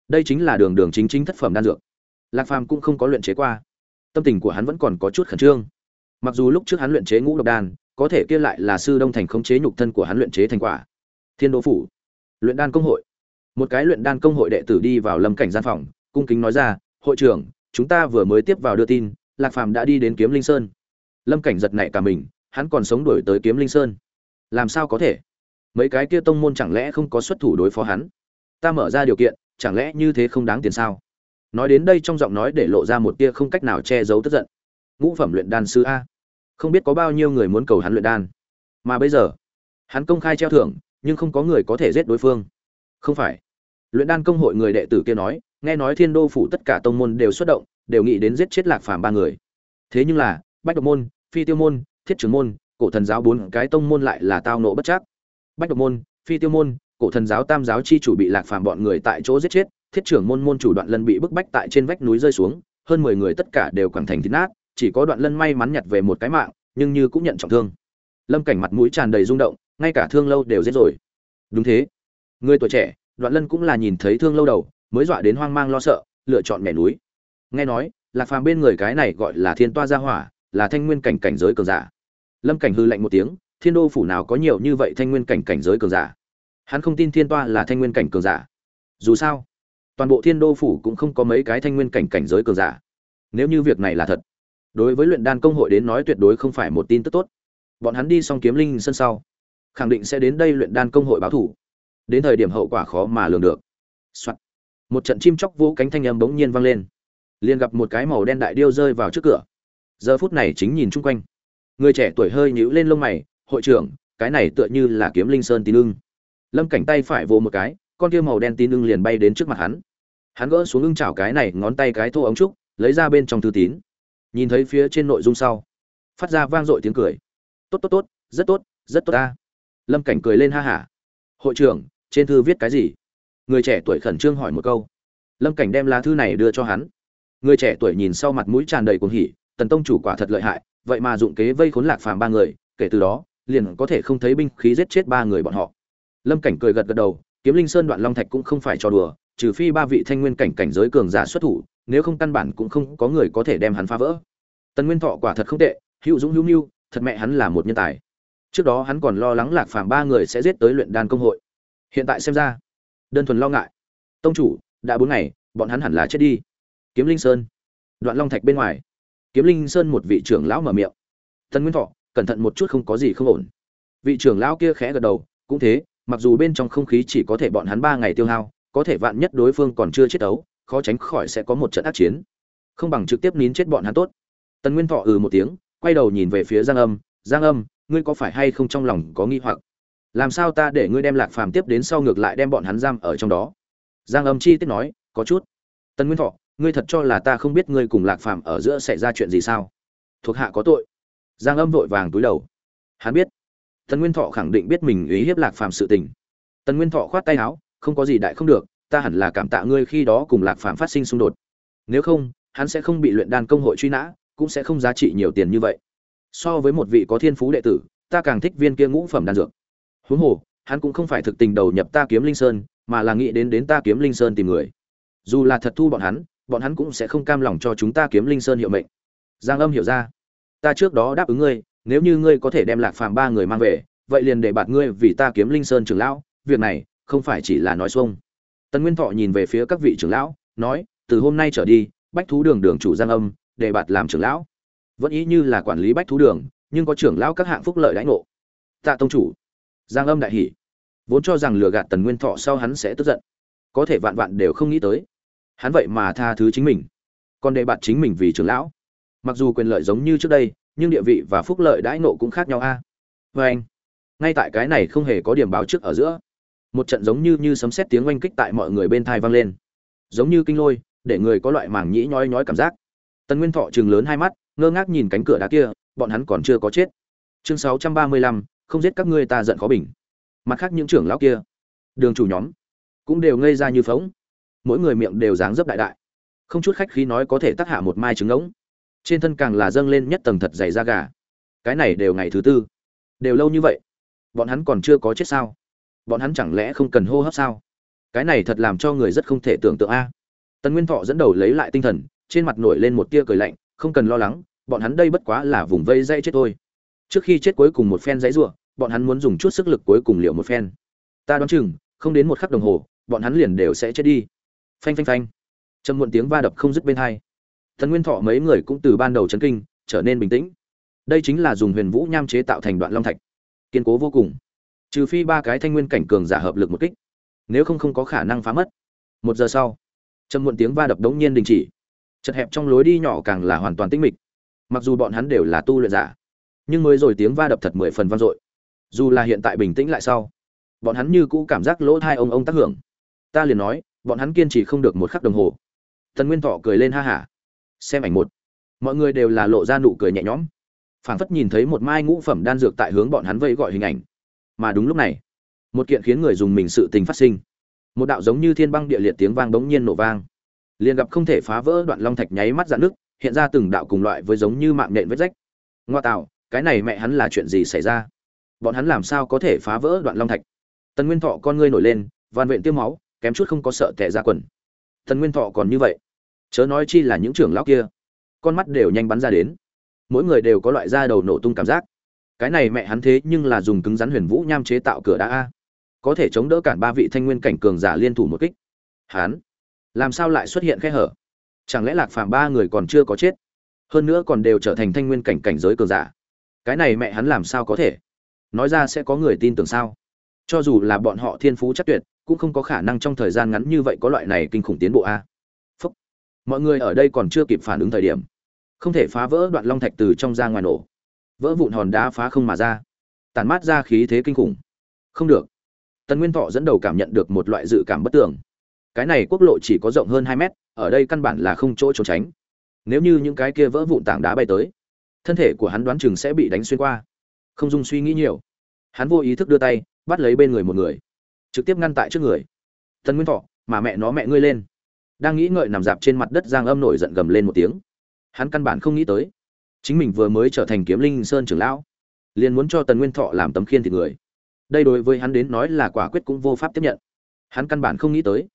Đây chính là đường đường chính chính thất phẩm đan dược. Lạc phàm cũng không có luyện chế qua. Tâm tình của hắn vẫn còn có chút khẩn trương. Mặc dù lúc trước hắn luyện chế ngũ độc đan, có thể kia lại là sư đông thành khống chế nhục thân của hắn luyện chế thành quả. Thiên đô phủ, luyện đan công hội. Một cái luyện đan công hội đệ tử đi vào lâm cảnh gian phòng, cung kính nói ra, hội trưởng chúng ta vừa mới tiếp vào đưa tin, lạc phàm đã đi đến kiếm linh sơn. Lâm cảnh giật nảy cả mình, hắn còn sống đổi tới kiếm linh sơn. Làm sao có thể? Mấy cái kia tông môn chẳng lẽ không có xuất thủ đối phó hắn? Ta mở ra điều kiện, chẳng lẽ như thế không đáng tiền sao? Nói đến đây trong giọng nói để lộ ra một tia không cách nào che giấu tức giận. Ngũ phẩm luyện đan sư a. Không biết có bao nhiêu người muốn cầu hắn luyện đan. Mà bây giờ, hắn công khai treo thưởng, nhưng không có người có thể giết đối phương. Không phải. Luyện đan công hội người đệ tử kia nói nghe nói thiên đô phủ tất cả tông môn đều xuất động, đều nghĩ đến giết chết lạc phàm ba người. Thế nhưng là, bách độc môn, phi tiêu môn, thiết trưởng môn, cổ thần giáo bốn cái tông môn lại là tao nộ bất chắc. Bách độc môn, phi tiêu môn, cổ thần giáo tam giáo chi chủ bị lạc phàm bọn người tại chỗ giết chết, thiết trưởng môn môn chủ đoạn lân bị bức bách tại trên vách núi rơi xuống, hơn mười người tất cả đều quẳng thành thịt nát, chỉ có đoạn lân may mắn nhặt về một cái mạng, nhưng như cũng nhận trọng thương. Lâm cảnh mặt mũi tràn đầy rung động, ngay cả thương lâu đều giết rồi. Đúng thế. Người tuổi trẻ, đoạn lân cũng là nhìn thấy thương lâu đầu mới dọa đến hoang mang lo sợ, lựa chọn nhảy núi. Nghe nói, lạc phàm bên người cái này gọi là thiên toa gia hỏa, là thanh nguyên cảnh cảnh giới cường giả. Lâm cảnh hư lạnh một tiếng, thiên đô phủ nào có nhiều như vậy thanh nguyên cảnh cảnh giới cường giả? Hắn không tin thiên toa là thanh nguyên cảnh cường giả. Dù sao, toàn bộ thiên đô phủ cũng không có mấy cái thanh nguyên cảnh cảnh giới cường giả. Nếu như việc này là thật, đối với luyện đan công hội đến nói tuyệt đối không phải một tin tức tốt. Bọn hắn đi xong kiếm linh sân sau, khẳng định sẽ đến đây luyện đan công hội báo thủ. Đến thời điểm hậu quả khó mà lường được、Soạn một trận chim chóc vỗ cánh thanh âm bỗng nhiên vang lên. Liền gặp một cái màu đen đại điêu rơi vào trước cửa. Giờ phút này chính nhìn chung quanh. Người trẻ tuổi hơi nhíu lên lông mày, hội trưởng, cái này tựa như là kiếm linh sơn tín ưng. Lâm cảnh tay phải vỗ một cái, con kia màu đen tín ưng liền bay đến trước mặt hắn. Hắn gỡ xuống ưng chảo cái này, ngón tay cái thô ống trúc, lấy ra bên trong thư tín. Nhìn thấy phía trên nội dung sau, phát ra vang dội tiếng cười. Tốt tốt tốt, rất tốt rất tốt ta. Lâm cảnh cười lên ha hả. Hội trưởng, trên thư viết cái gì? Người trẻ tuổi khẩn trương hỏi một câu. Lâm cảnh đem lá thư này đưa cho hắn. Người trẻ tuổi nhìn sau mặt mũi tràn đầy cuồng hỉ, tần tông chủ quả thật lợi hại, vậy mà dụng kế vây khốn lạc phàm ba người, kể từ đó, liền có thể không thấy binh khí giết chết ba người bọn họ. Lâm cảnh cười gật gật đầu, kiếm linh sơn đoạn long thạch cũng không phải cho đùa, trừ phi ba vị thanh nguyên cảnh cảnh giới cường giả xuất thủ, nếu không căn bản cũng không có người có thể đem hắn phá vỡ. Tần nguyên thọ quả thật không tệ, hữu dũng hữu mưu, thật mẹ hắn là một nhân tài. Trước đó hắn còn lo lắng lạc phàm ba người sẽ giết tới luyện đan công hội. Hiện tại xem ra đơn thuần lo ngại. Tông chủ, đã bốn ngày, bọn hắn hẳn là chết đi. Kiếm linh sơn. Đoạn long thạch bên ngoài. Kiếm linh sơn một vị trưởng lão mở miệng. Tần nguyên thọ, cẩn thận một chút không có gì không ổn. Vị trưởng lão kia khẽ gật đầu, cũng thế, mặc dù bên trong không khí chỉ có thể bọn hắn ba ngày tiêu hao, có thể vạn nhất đối phương còn chưa chết đấu, khó tránh khỏi sẽ có một trận ác chiến. Không bằng trực tiếp nín chết bọn hắn tốt. Tần nguyên thọ ừ một tiếng, quay đầu nhìn về phía giang âm. Giang âm, ngươi có phải hay không trong lòng có nghi hoặc? Làm sao ta để ngươi đem lạc phàm tiếp đến sau ngược lại đem bọn hắn giam ở trong đó? Giang âm chi tiết nói, có chút. Tần nguyên thọ, ngươi thật cho là ta không biết ngươi cùng lạc phàm ở giữa xảy ra chuyện gì sao? Thuộc hạ có tội. Giang âm vội vàng túi đầu. Hắn biết. Tần nguyên thọ khẳng định biết mình ý hiếp lạc phàm sự tình. Tần nguyên thọ khoát tay áo, không có gì đại không được, ta hẳn là cảm tạ ngươi khi đó cùng lạc phàm phát sinh xung đột. Nếu không, hắn sẽ không bị luyện đan công hội truy nã, cũng sẽ không giá trị nhiều tiền như vậy. So với một vị có thiên phú đệ tử, ta càng thích viên kia ngũ phẩm đan dược huống hồ, hắn cũng không phải thực tình đầu nhập ta kiếm linh sơn, mà là nghĩ đến đến ta kiếm linh sơn tìm người. Dù là thật thu bọn hắn bọn hắn cũng sẽ không cam lòng cho chúng ta kiếm linh sơn hiệu mệnh. Giang âm hiểu ra. Ta trước đó đáp ứng ngươi, nếu như ngươi có thể đem lạc phàm ba người mang về, vậy liền để bạt ngươi vì ta kiếm linh sơn trưởng lão, việc này không phải chỉ là nói xuông. Tần nguyên thọ nhìn về phía các vị trưởng lão, nói, từ hôm nay trở đi, bách thú đường đường chủ giang âm, để bạt làm trưởng lão. Vẫn ý như là quản lý bách thú đường, nhưng có trưởng lão các hạng phúc lợi đãi ngộ. Tạ tông chủ giang âm đại hỷ vốn cho rằng lừa gạt tần nguyên thọ sau hắn sẽ tức giận. Có thể vạn vạn đều không nghĩ tới. Hắn vậy mà tha thứ chính mình. Còn đề bạt chính mình vì trưởng lão. Mặc dù quyền lợi giống như trước đây, nhưng địa vị và phúc lợi đãi nộ cũng khác nhau a. À? vê anh, ngay tại cái này không hề có điểm báo trước ở giữa, một trận giống như như sấm sét tiếng oanh kích tại mọi người bên thai vang lên. Giống như kinh lôi, để người có loại màng nhĩ nhói nhói cảm giác. Tần nguyên thọ chừng lớn hai mắt, ngơ ngác nhìn cánh cửa đá kia, bọn hắn còn chưa có chết. Chương sáu trăm ba mươi lăm không giết các ngươi ta giận khó bình. Mặt khác những trưởng lão kia, đường chủ nhóm, cũng đều ngây ra như phóng mỗi người miệng đều dáng dấp đại đại. Không chút khách khí nói có thể tác hạ một mai trứng ngỗng. Trên thân càng là dâng lên nhất tầng thật dày da gà. Cái này đều ngày thứ tư. Đều lâu như vậy. Bọn hắn còn chưa có chết sao? Bọn hắn chẳng lẽ không cần hô hấp sao? Cái này thật làm cho người rất không thể tưởng tượng a. Tần nguyên thọ dẫn đầu lấy lại tinh thần, trên mặt nổi lên một tia cười lạnh, không cần lo lắng, bọn hắn đây bất quá là vùng vây dây chết thôi trước khi chết cuối cùng một phen dãy rủa bọn hắn muốn dùng chút sức lực cuối cùng liệu một phen. Ta đoán chừng, không đến một khắc đồng hồ, bọn hắn liền đều sẽ chết đi. Phanh phanh phanh. Trầm muộn tiếng va đập không dứt bên hai. Thần nguyên thọ mấy người cũng từ ban đầu chấn kinh, trở nên bình tĩnh. Đây chính là dùng huyền vũ nham chế tạo thành đoạn long thạch. Kiên cố vô cùng. Trừ phi ba cái thanh nguyên cảnh cường giả hợp lực một kích. Nếu không không có khả năng phá mất. Một giờ sau, trầm muộn tiếng va đập đống nhiên đình chỉ. Chật hẹp trong lối đi nhỏ càng là hoàn toàn tĩnh mịch. Mặc dù bọn hắn đều là tu luyện giả nhưng mới rồi tiếng va đập thật mười phần vang dội. Dù là hiện tại bình tĩnh lại sau, bọn hắn như cũ cảm giác lỗ thai ông ông tác hưởng. Ta liền nói, bọn hắn kiên trì không được một khắc đồng hồ. Tần nguyên thọ cười lên ha hả. Xem ảnh một. Mọi người đều là lộ ra nụ cười nhẹ nhõm. Phảng phất nhìn thấy một mai ngũ phẩm đan dược tại hướng bọn hắn vây gọi hình ảnh. Mà đúng lúc này, một kiện khiến người dùng mình sự tình phát sinh. Một đạo giống như thiên băng địa liệt tiếng vang bỗng nhiên nổ vang. Liền gặp không thể phá vỡ đoạn long thạch nháy mắt dạn nước hiện ra từng đạo cùng loại với giống như mạng nhện vết rách. Ngoa tạo cái này mẹ hắn là chuyện gì xảy ra? Bọn hắn làm sao có thể phá vỡ đoạn long thạch? Tần nguyên thọ con ngươi nổi lên van vện tiêu máu, kém chút không có sợ tệ ra quần. Tần nguyên thọ còn như vậy, chớ nói chi là những trưởng lão kia, con mắt đều nhanh bắn ra đến. Mỗi người đều có loại da đầu nổ tung cảm giác. Cái này mẹ hắn thế nhưng là dùng cứng rắn huyền vũ nham chế tạo cửa đá a. Có thể chống đỡ cản ba vị thanh nguyên cảnh cường giả liên thủ một kích. Hắn, làm sao lại xuất hiện khe hở? Chẳng lẽ lạc phàm ba người còn chưa có chết? Hơn nữa còn đều trở thành thanh nguyên cảnh cảnh giới cường giả cái này mẹ hắn làm sao có thể? Nói ra sẽ có người tin tưởng sao? Cho dù là bọn họ thiên phú chắc tuyệt, cũng không có khả năng trong thời gian ngắn như vậy có loại này kinh khủng tiến bộ a. Phúc. mọi người ở đây còn chưa kịp phản ứng thời điểm, không thể phá vỡ đoạn long thạch từ trong ra ngoài nổ. Vỡ vụn hòn đá phá không mà ra. Tàn mát ra khí thế kinh khủng. Không được. Tần nguyên thọ dẫn đầu cảm nhận được một loại dự cảm bất tường. Cái này quốc lộ chỉ có rộng hơn hai mét, ở đây căn bản là không chỗ trốn tránh. Nếu như những cái kia vỡ vụn tảng đá bay tới thân thể của hắn đoán chừng sẽ bị đánh xuyên qua. Không dung suy nghĩ nhiều. Hắn vô ý thức đưa tay, bắt lấy bên người một người. Trực tiếp ngăn tại trước người. Tần nguyên thọ, mà mẹ nó mẹ ngươi lên. Đang nghĩ ngợi nằm dạp trên mặt đất giang âm nổi giận gầm lên một tiếng. Hắn căn bản không nghĩ tới. Chính mình vừa mới trở thành kiếm linh sơn trưởng lão, liền muốn cho tần nguyên thọ làm tấm khiên thịt người. Đây đối với hắn đến nói là quả quyết cũng vô pháp tiếp nhận. Hắn căn bản không nghĩ tới.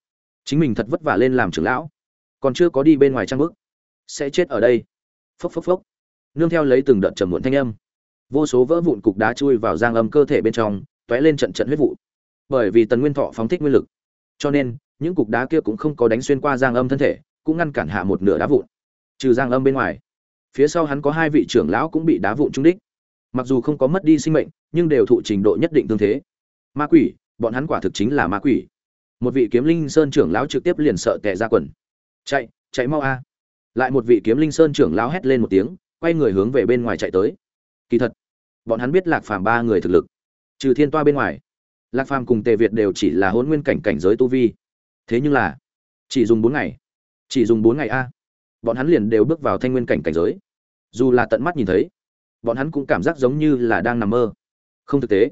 Chính mình thật vất vả lên làm trưởng lão. Còn chưa có đi bên ngoài trang bức. Sẽ chết ở đây. Phốc phốc phốc nương theo lấy từng đợt trầm muộn thanh âm. Vô số vỡ vụn cục đá chui vào giang âm cơ thể bên trong t ó é lên trận trận huyết vụ. Bởi vì tần nguyên thọ phóng thích nguyên lực, cho nên, những cục đá kia cũng không có đánh xuyên qua giang âm thân thể, cũng ngăn cản hạ một nửa đá vụn. Trừ giang âm bên ngoài, phía sau hắn có hai vị trưởng lão cũng bị đá vụn trúng đích. Mặc dù không có mất đi sinh mệnh, nhưng đều thụ trình độ nhất định tương thế. Ma quỷ, bọn hắn quả thực chính là ma quỷ. Một vị kiếm linh sơn trưởng lão trực tiếp liền sợ tệ ra quần. Chạy chạy mau a. Lại một vị kiếm linh sơn trưởng lão hét lên một tiếng quay người hướng về bên ngoài chạy tới. Kỳ thật, bọn hắn biết lạc phàm ba người thực lực. Trừ thiên toa bên ngoài, lạc phàm cùng tề việt đều chỉ là hôn nguyên cảnh cảnh giới tu vi. Thế nhưng là, chỉ dùng bốn ngày. Chỉ dùng bốn ngày a, bọn hắn liền đều bước vào thanh nguyên cảnh cảnh giới. Dù là tận mắt nhìn thấy, bọn hắn cũng cảm giác giống như là đang nằm mơ. Không thực tế.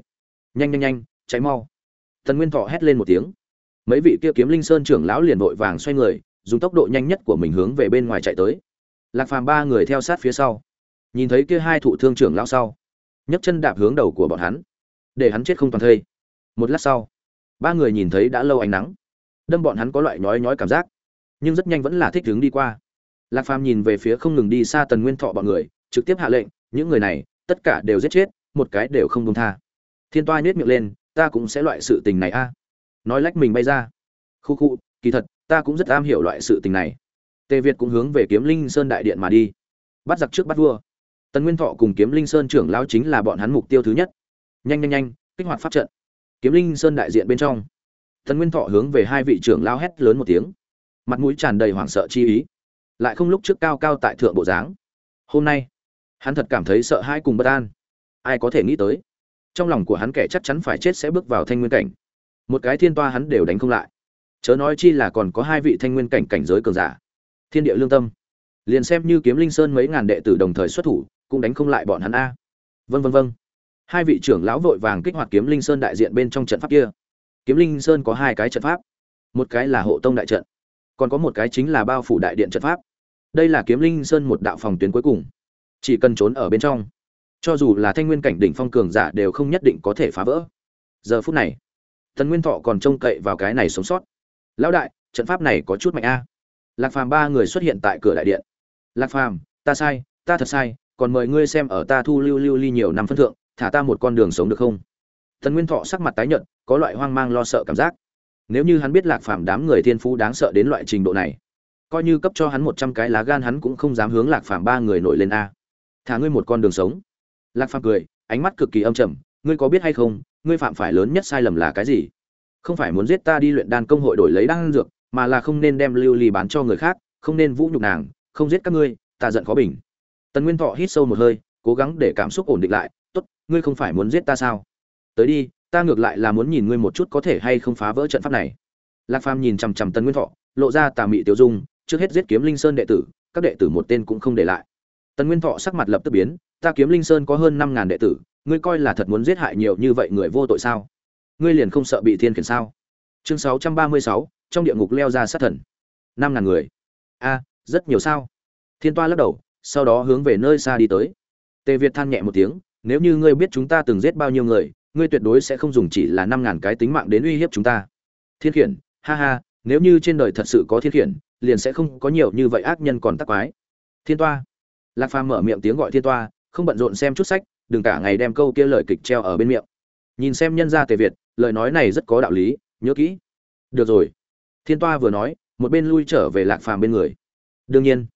Nhanh nhanh nhanh cháy mau. Tần nguyên thọ hét lên một tiếng. Mấy vị kia kiếm linh sơn trưởng lão liền vội vàng xoay người, dùng tốc độ nhanh nhất của mình hướng về bên ngoài chạy tới lạc phàm ba người theo sát phía sau. Nhìn thấy kia hai thụ thương trưởng lão sau, nhấc chân đạp hướng đầu của bọn hắn, để hắn chết không toàn thây. Một lát sau, ba người nhìn thấy đã lâu ánh nắng, đâm bọn hắn có loại nhói nhói cảm giác, nhưng rất nhanh vẫn là thích hướng đi qua. Lạc phàm nhìn về phía không ngừng đi xa tần nguyên thọ bọn người, trực tiếp hạ lệnh, những người này, tất cả đều giết chết, một cái đều không công tha. Thiên toa nhét miệng lên, ta cũng sẽ loại sự tình này a. Nói lách mình bay ra. Khu khu, kỳ thật, ta cũng rất am hiểu loại sự tình này tề việt cũng hướng về kiếm linh sơn đại điện mà đi. Bắt giặc trước bắt vua. Tần nguyên thọ cùng kiếm linh sơn trưởng lão chính là bọn hắn mục tiêu thứ nhất. Nhanh nhanh nhanh, kích hoạt pháp trận. Kiếm linh sơn đại diện bên trong. Tần nguyên thọ hướng về hai vị trưởng lão hét lớn một tiếng. Mặt mũi tràn đầy hoảng sợ chi ý. Lại không lúc trước cao cao tại thượng bộ dáng. Hôm nay, hắn thật cảm thấy sợ hãi cùng bất an. Ai có thể nghĩ tới? Trong lòng của hắn kẻ chắc chắn phải chết sẽ bước vào thanh nguyên cảnh. Một cái thiên toa hắn đều đánh không lại. Chớ nói chi là còn có hai vị thanh nguyên cảnh cảnh giới cường giả thiên địa lương tâm. Liền xem như kiếm linh sơn mấy ngàn đệ tử đồng thời xuất thủ, cũng đánh không lại bọn hắn a. Vân vân vân hai vị trưởng lão vội vàng kích hoạt kiếm linh sơn đại diện bên trong trận pháp kia. Kiếm linh sơn có hai cái trận pháp. Một cái là hộ tông đại trận, còn có một cái chính là bao phủ đại điện trận pháp. Đây là kiếm linh sơn một đạo phòng tuyến cuối cùng, chỉ cần trốn ở bên trong. Cho dù là thanh nguyên cảnh đỉnh phong cường giả đều không nhất định có thể phá vỡ. Giờ phút này, tần nguyên thọ còn trông cậy vào cái này sống sót. Lão đại, trận pháp này có chút mạnh a lạc phàm ba người xuất hiện tại cửa đại điện. Lạc phàm, ta sai, ta thật sai, còn mời ngươi xem ở ta thu lưu lưu ly nhiều năm phân thượng, thả ta một con đường sống được không? Tần nguyên thọ sắc mặt tái nhợt, có loại hoang mang lo sợ cảm giác. Nếu như hắn biết lạc phàm đám người thiên phú đáng sợ đến loại trình độ này, coi như cấp cho hắn một trăm cái lá gan hắn cũng không dám hướng lạc phàm ba người nổi lên a. Thả ngươi một con đường sống. Lạc phàm cười, ánh mắt cực kỳ âm trầm, ngươi có biết hay không, ngươi phạm phải lớn nhất sai lầm là cái gì? Không phải muốn giết ta đi luyện đan công hội đổi lấy đan dược mà là không nên đem lưu ly bán cho người khác, không nên vũ nhục nàng, không giết các ngươi, ta giận khó bình. Tần nguyên thọ hít sâu một hơi, cố gắng để cảm xúc ổn định lại, tốt, ngươi không phải muốn giết ta sao? Tới đi, ta ngược lại là muốn nhìn ngươi một chút có thể hay không phá vỡ trận pháp này. Lạc phàm nhìn chằm chằm tần nguyên thọ, lộ ra tà mị tiêu dung, trước hết giết kiếm linh sơn đệ tử, các đệ tử một tên cũng không để lại. Tần nguyên thọ sắc mặt lập tức biến, ta kiếm linh sơn có hơn năm ngàn đệ tử, ngươi coi là thật muốn giết hại nhiều như vậy người vô tội sao? Ngươi liền không sợ bị thiên khiển sao? Chương sáu trăm ba mươi sáu trong địa ngục leo ra sát thần. Năm ngàn người. A, rất nhiều sao? Thiên toa lắc đầu, sau đó hướng về nơi xa đi tới. Tề việt than nhẹ một tiếng, nếu như ngươi biết chúng ta từng giết bao nhiêu người, ngươi tuyệt đối sẽ không dùng chỉ là năm ngàn cái tính mạng đến uy hiếp chúng ta. Thiên khiển, ha ha, nếu như trên đời thật sự có thiên khiển, liền sẽ không có nhiều như vậy ác nhân còn tắc quái. Thiên toa. Lạc phàm mở miệng tiếng gọi thiên toa, không bận rộn xem chút sách, đừng cả ngày đem câu kia lời kịch treo ở bên miệng. Nhìn xem nhân gia tề việt, lời nói này rất có đạo lý, nhớ kỹ. Được rồi thiên toa vừa nói, một bên lui trở về lạc phàm bên người. Đương nhiên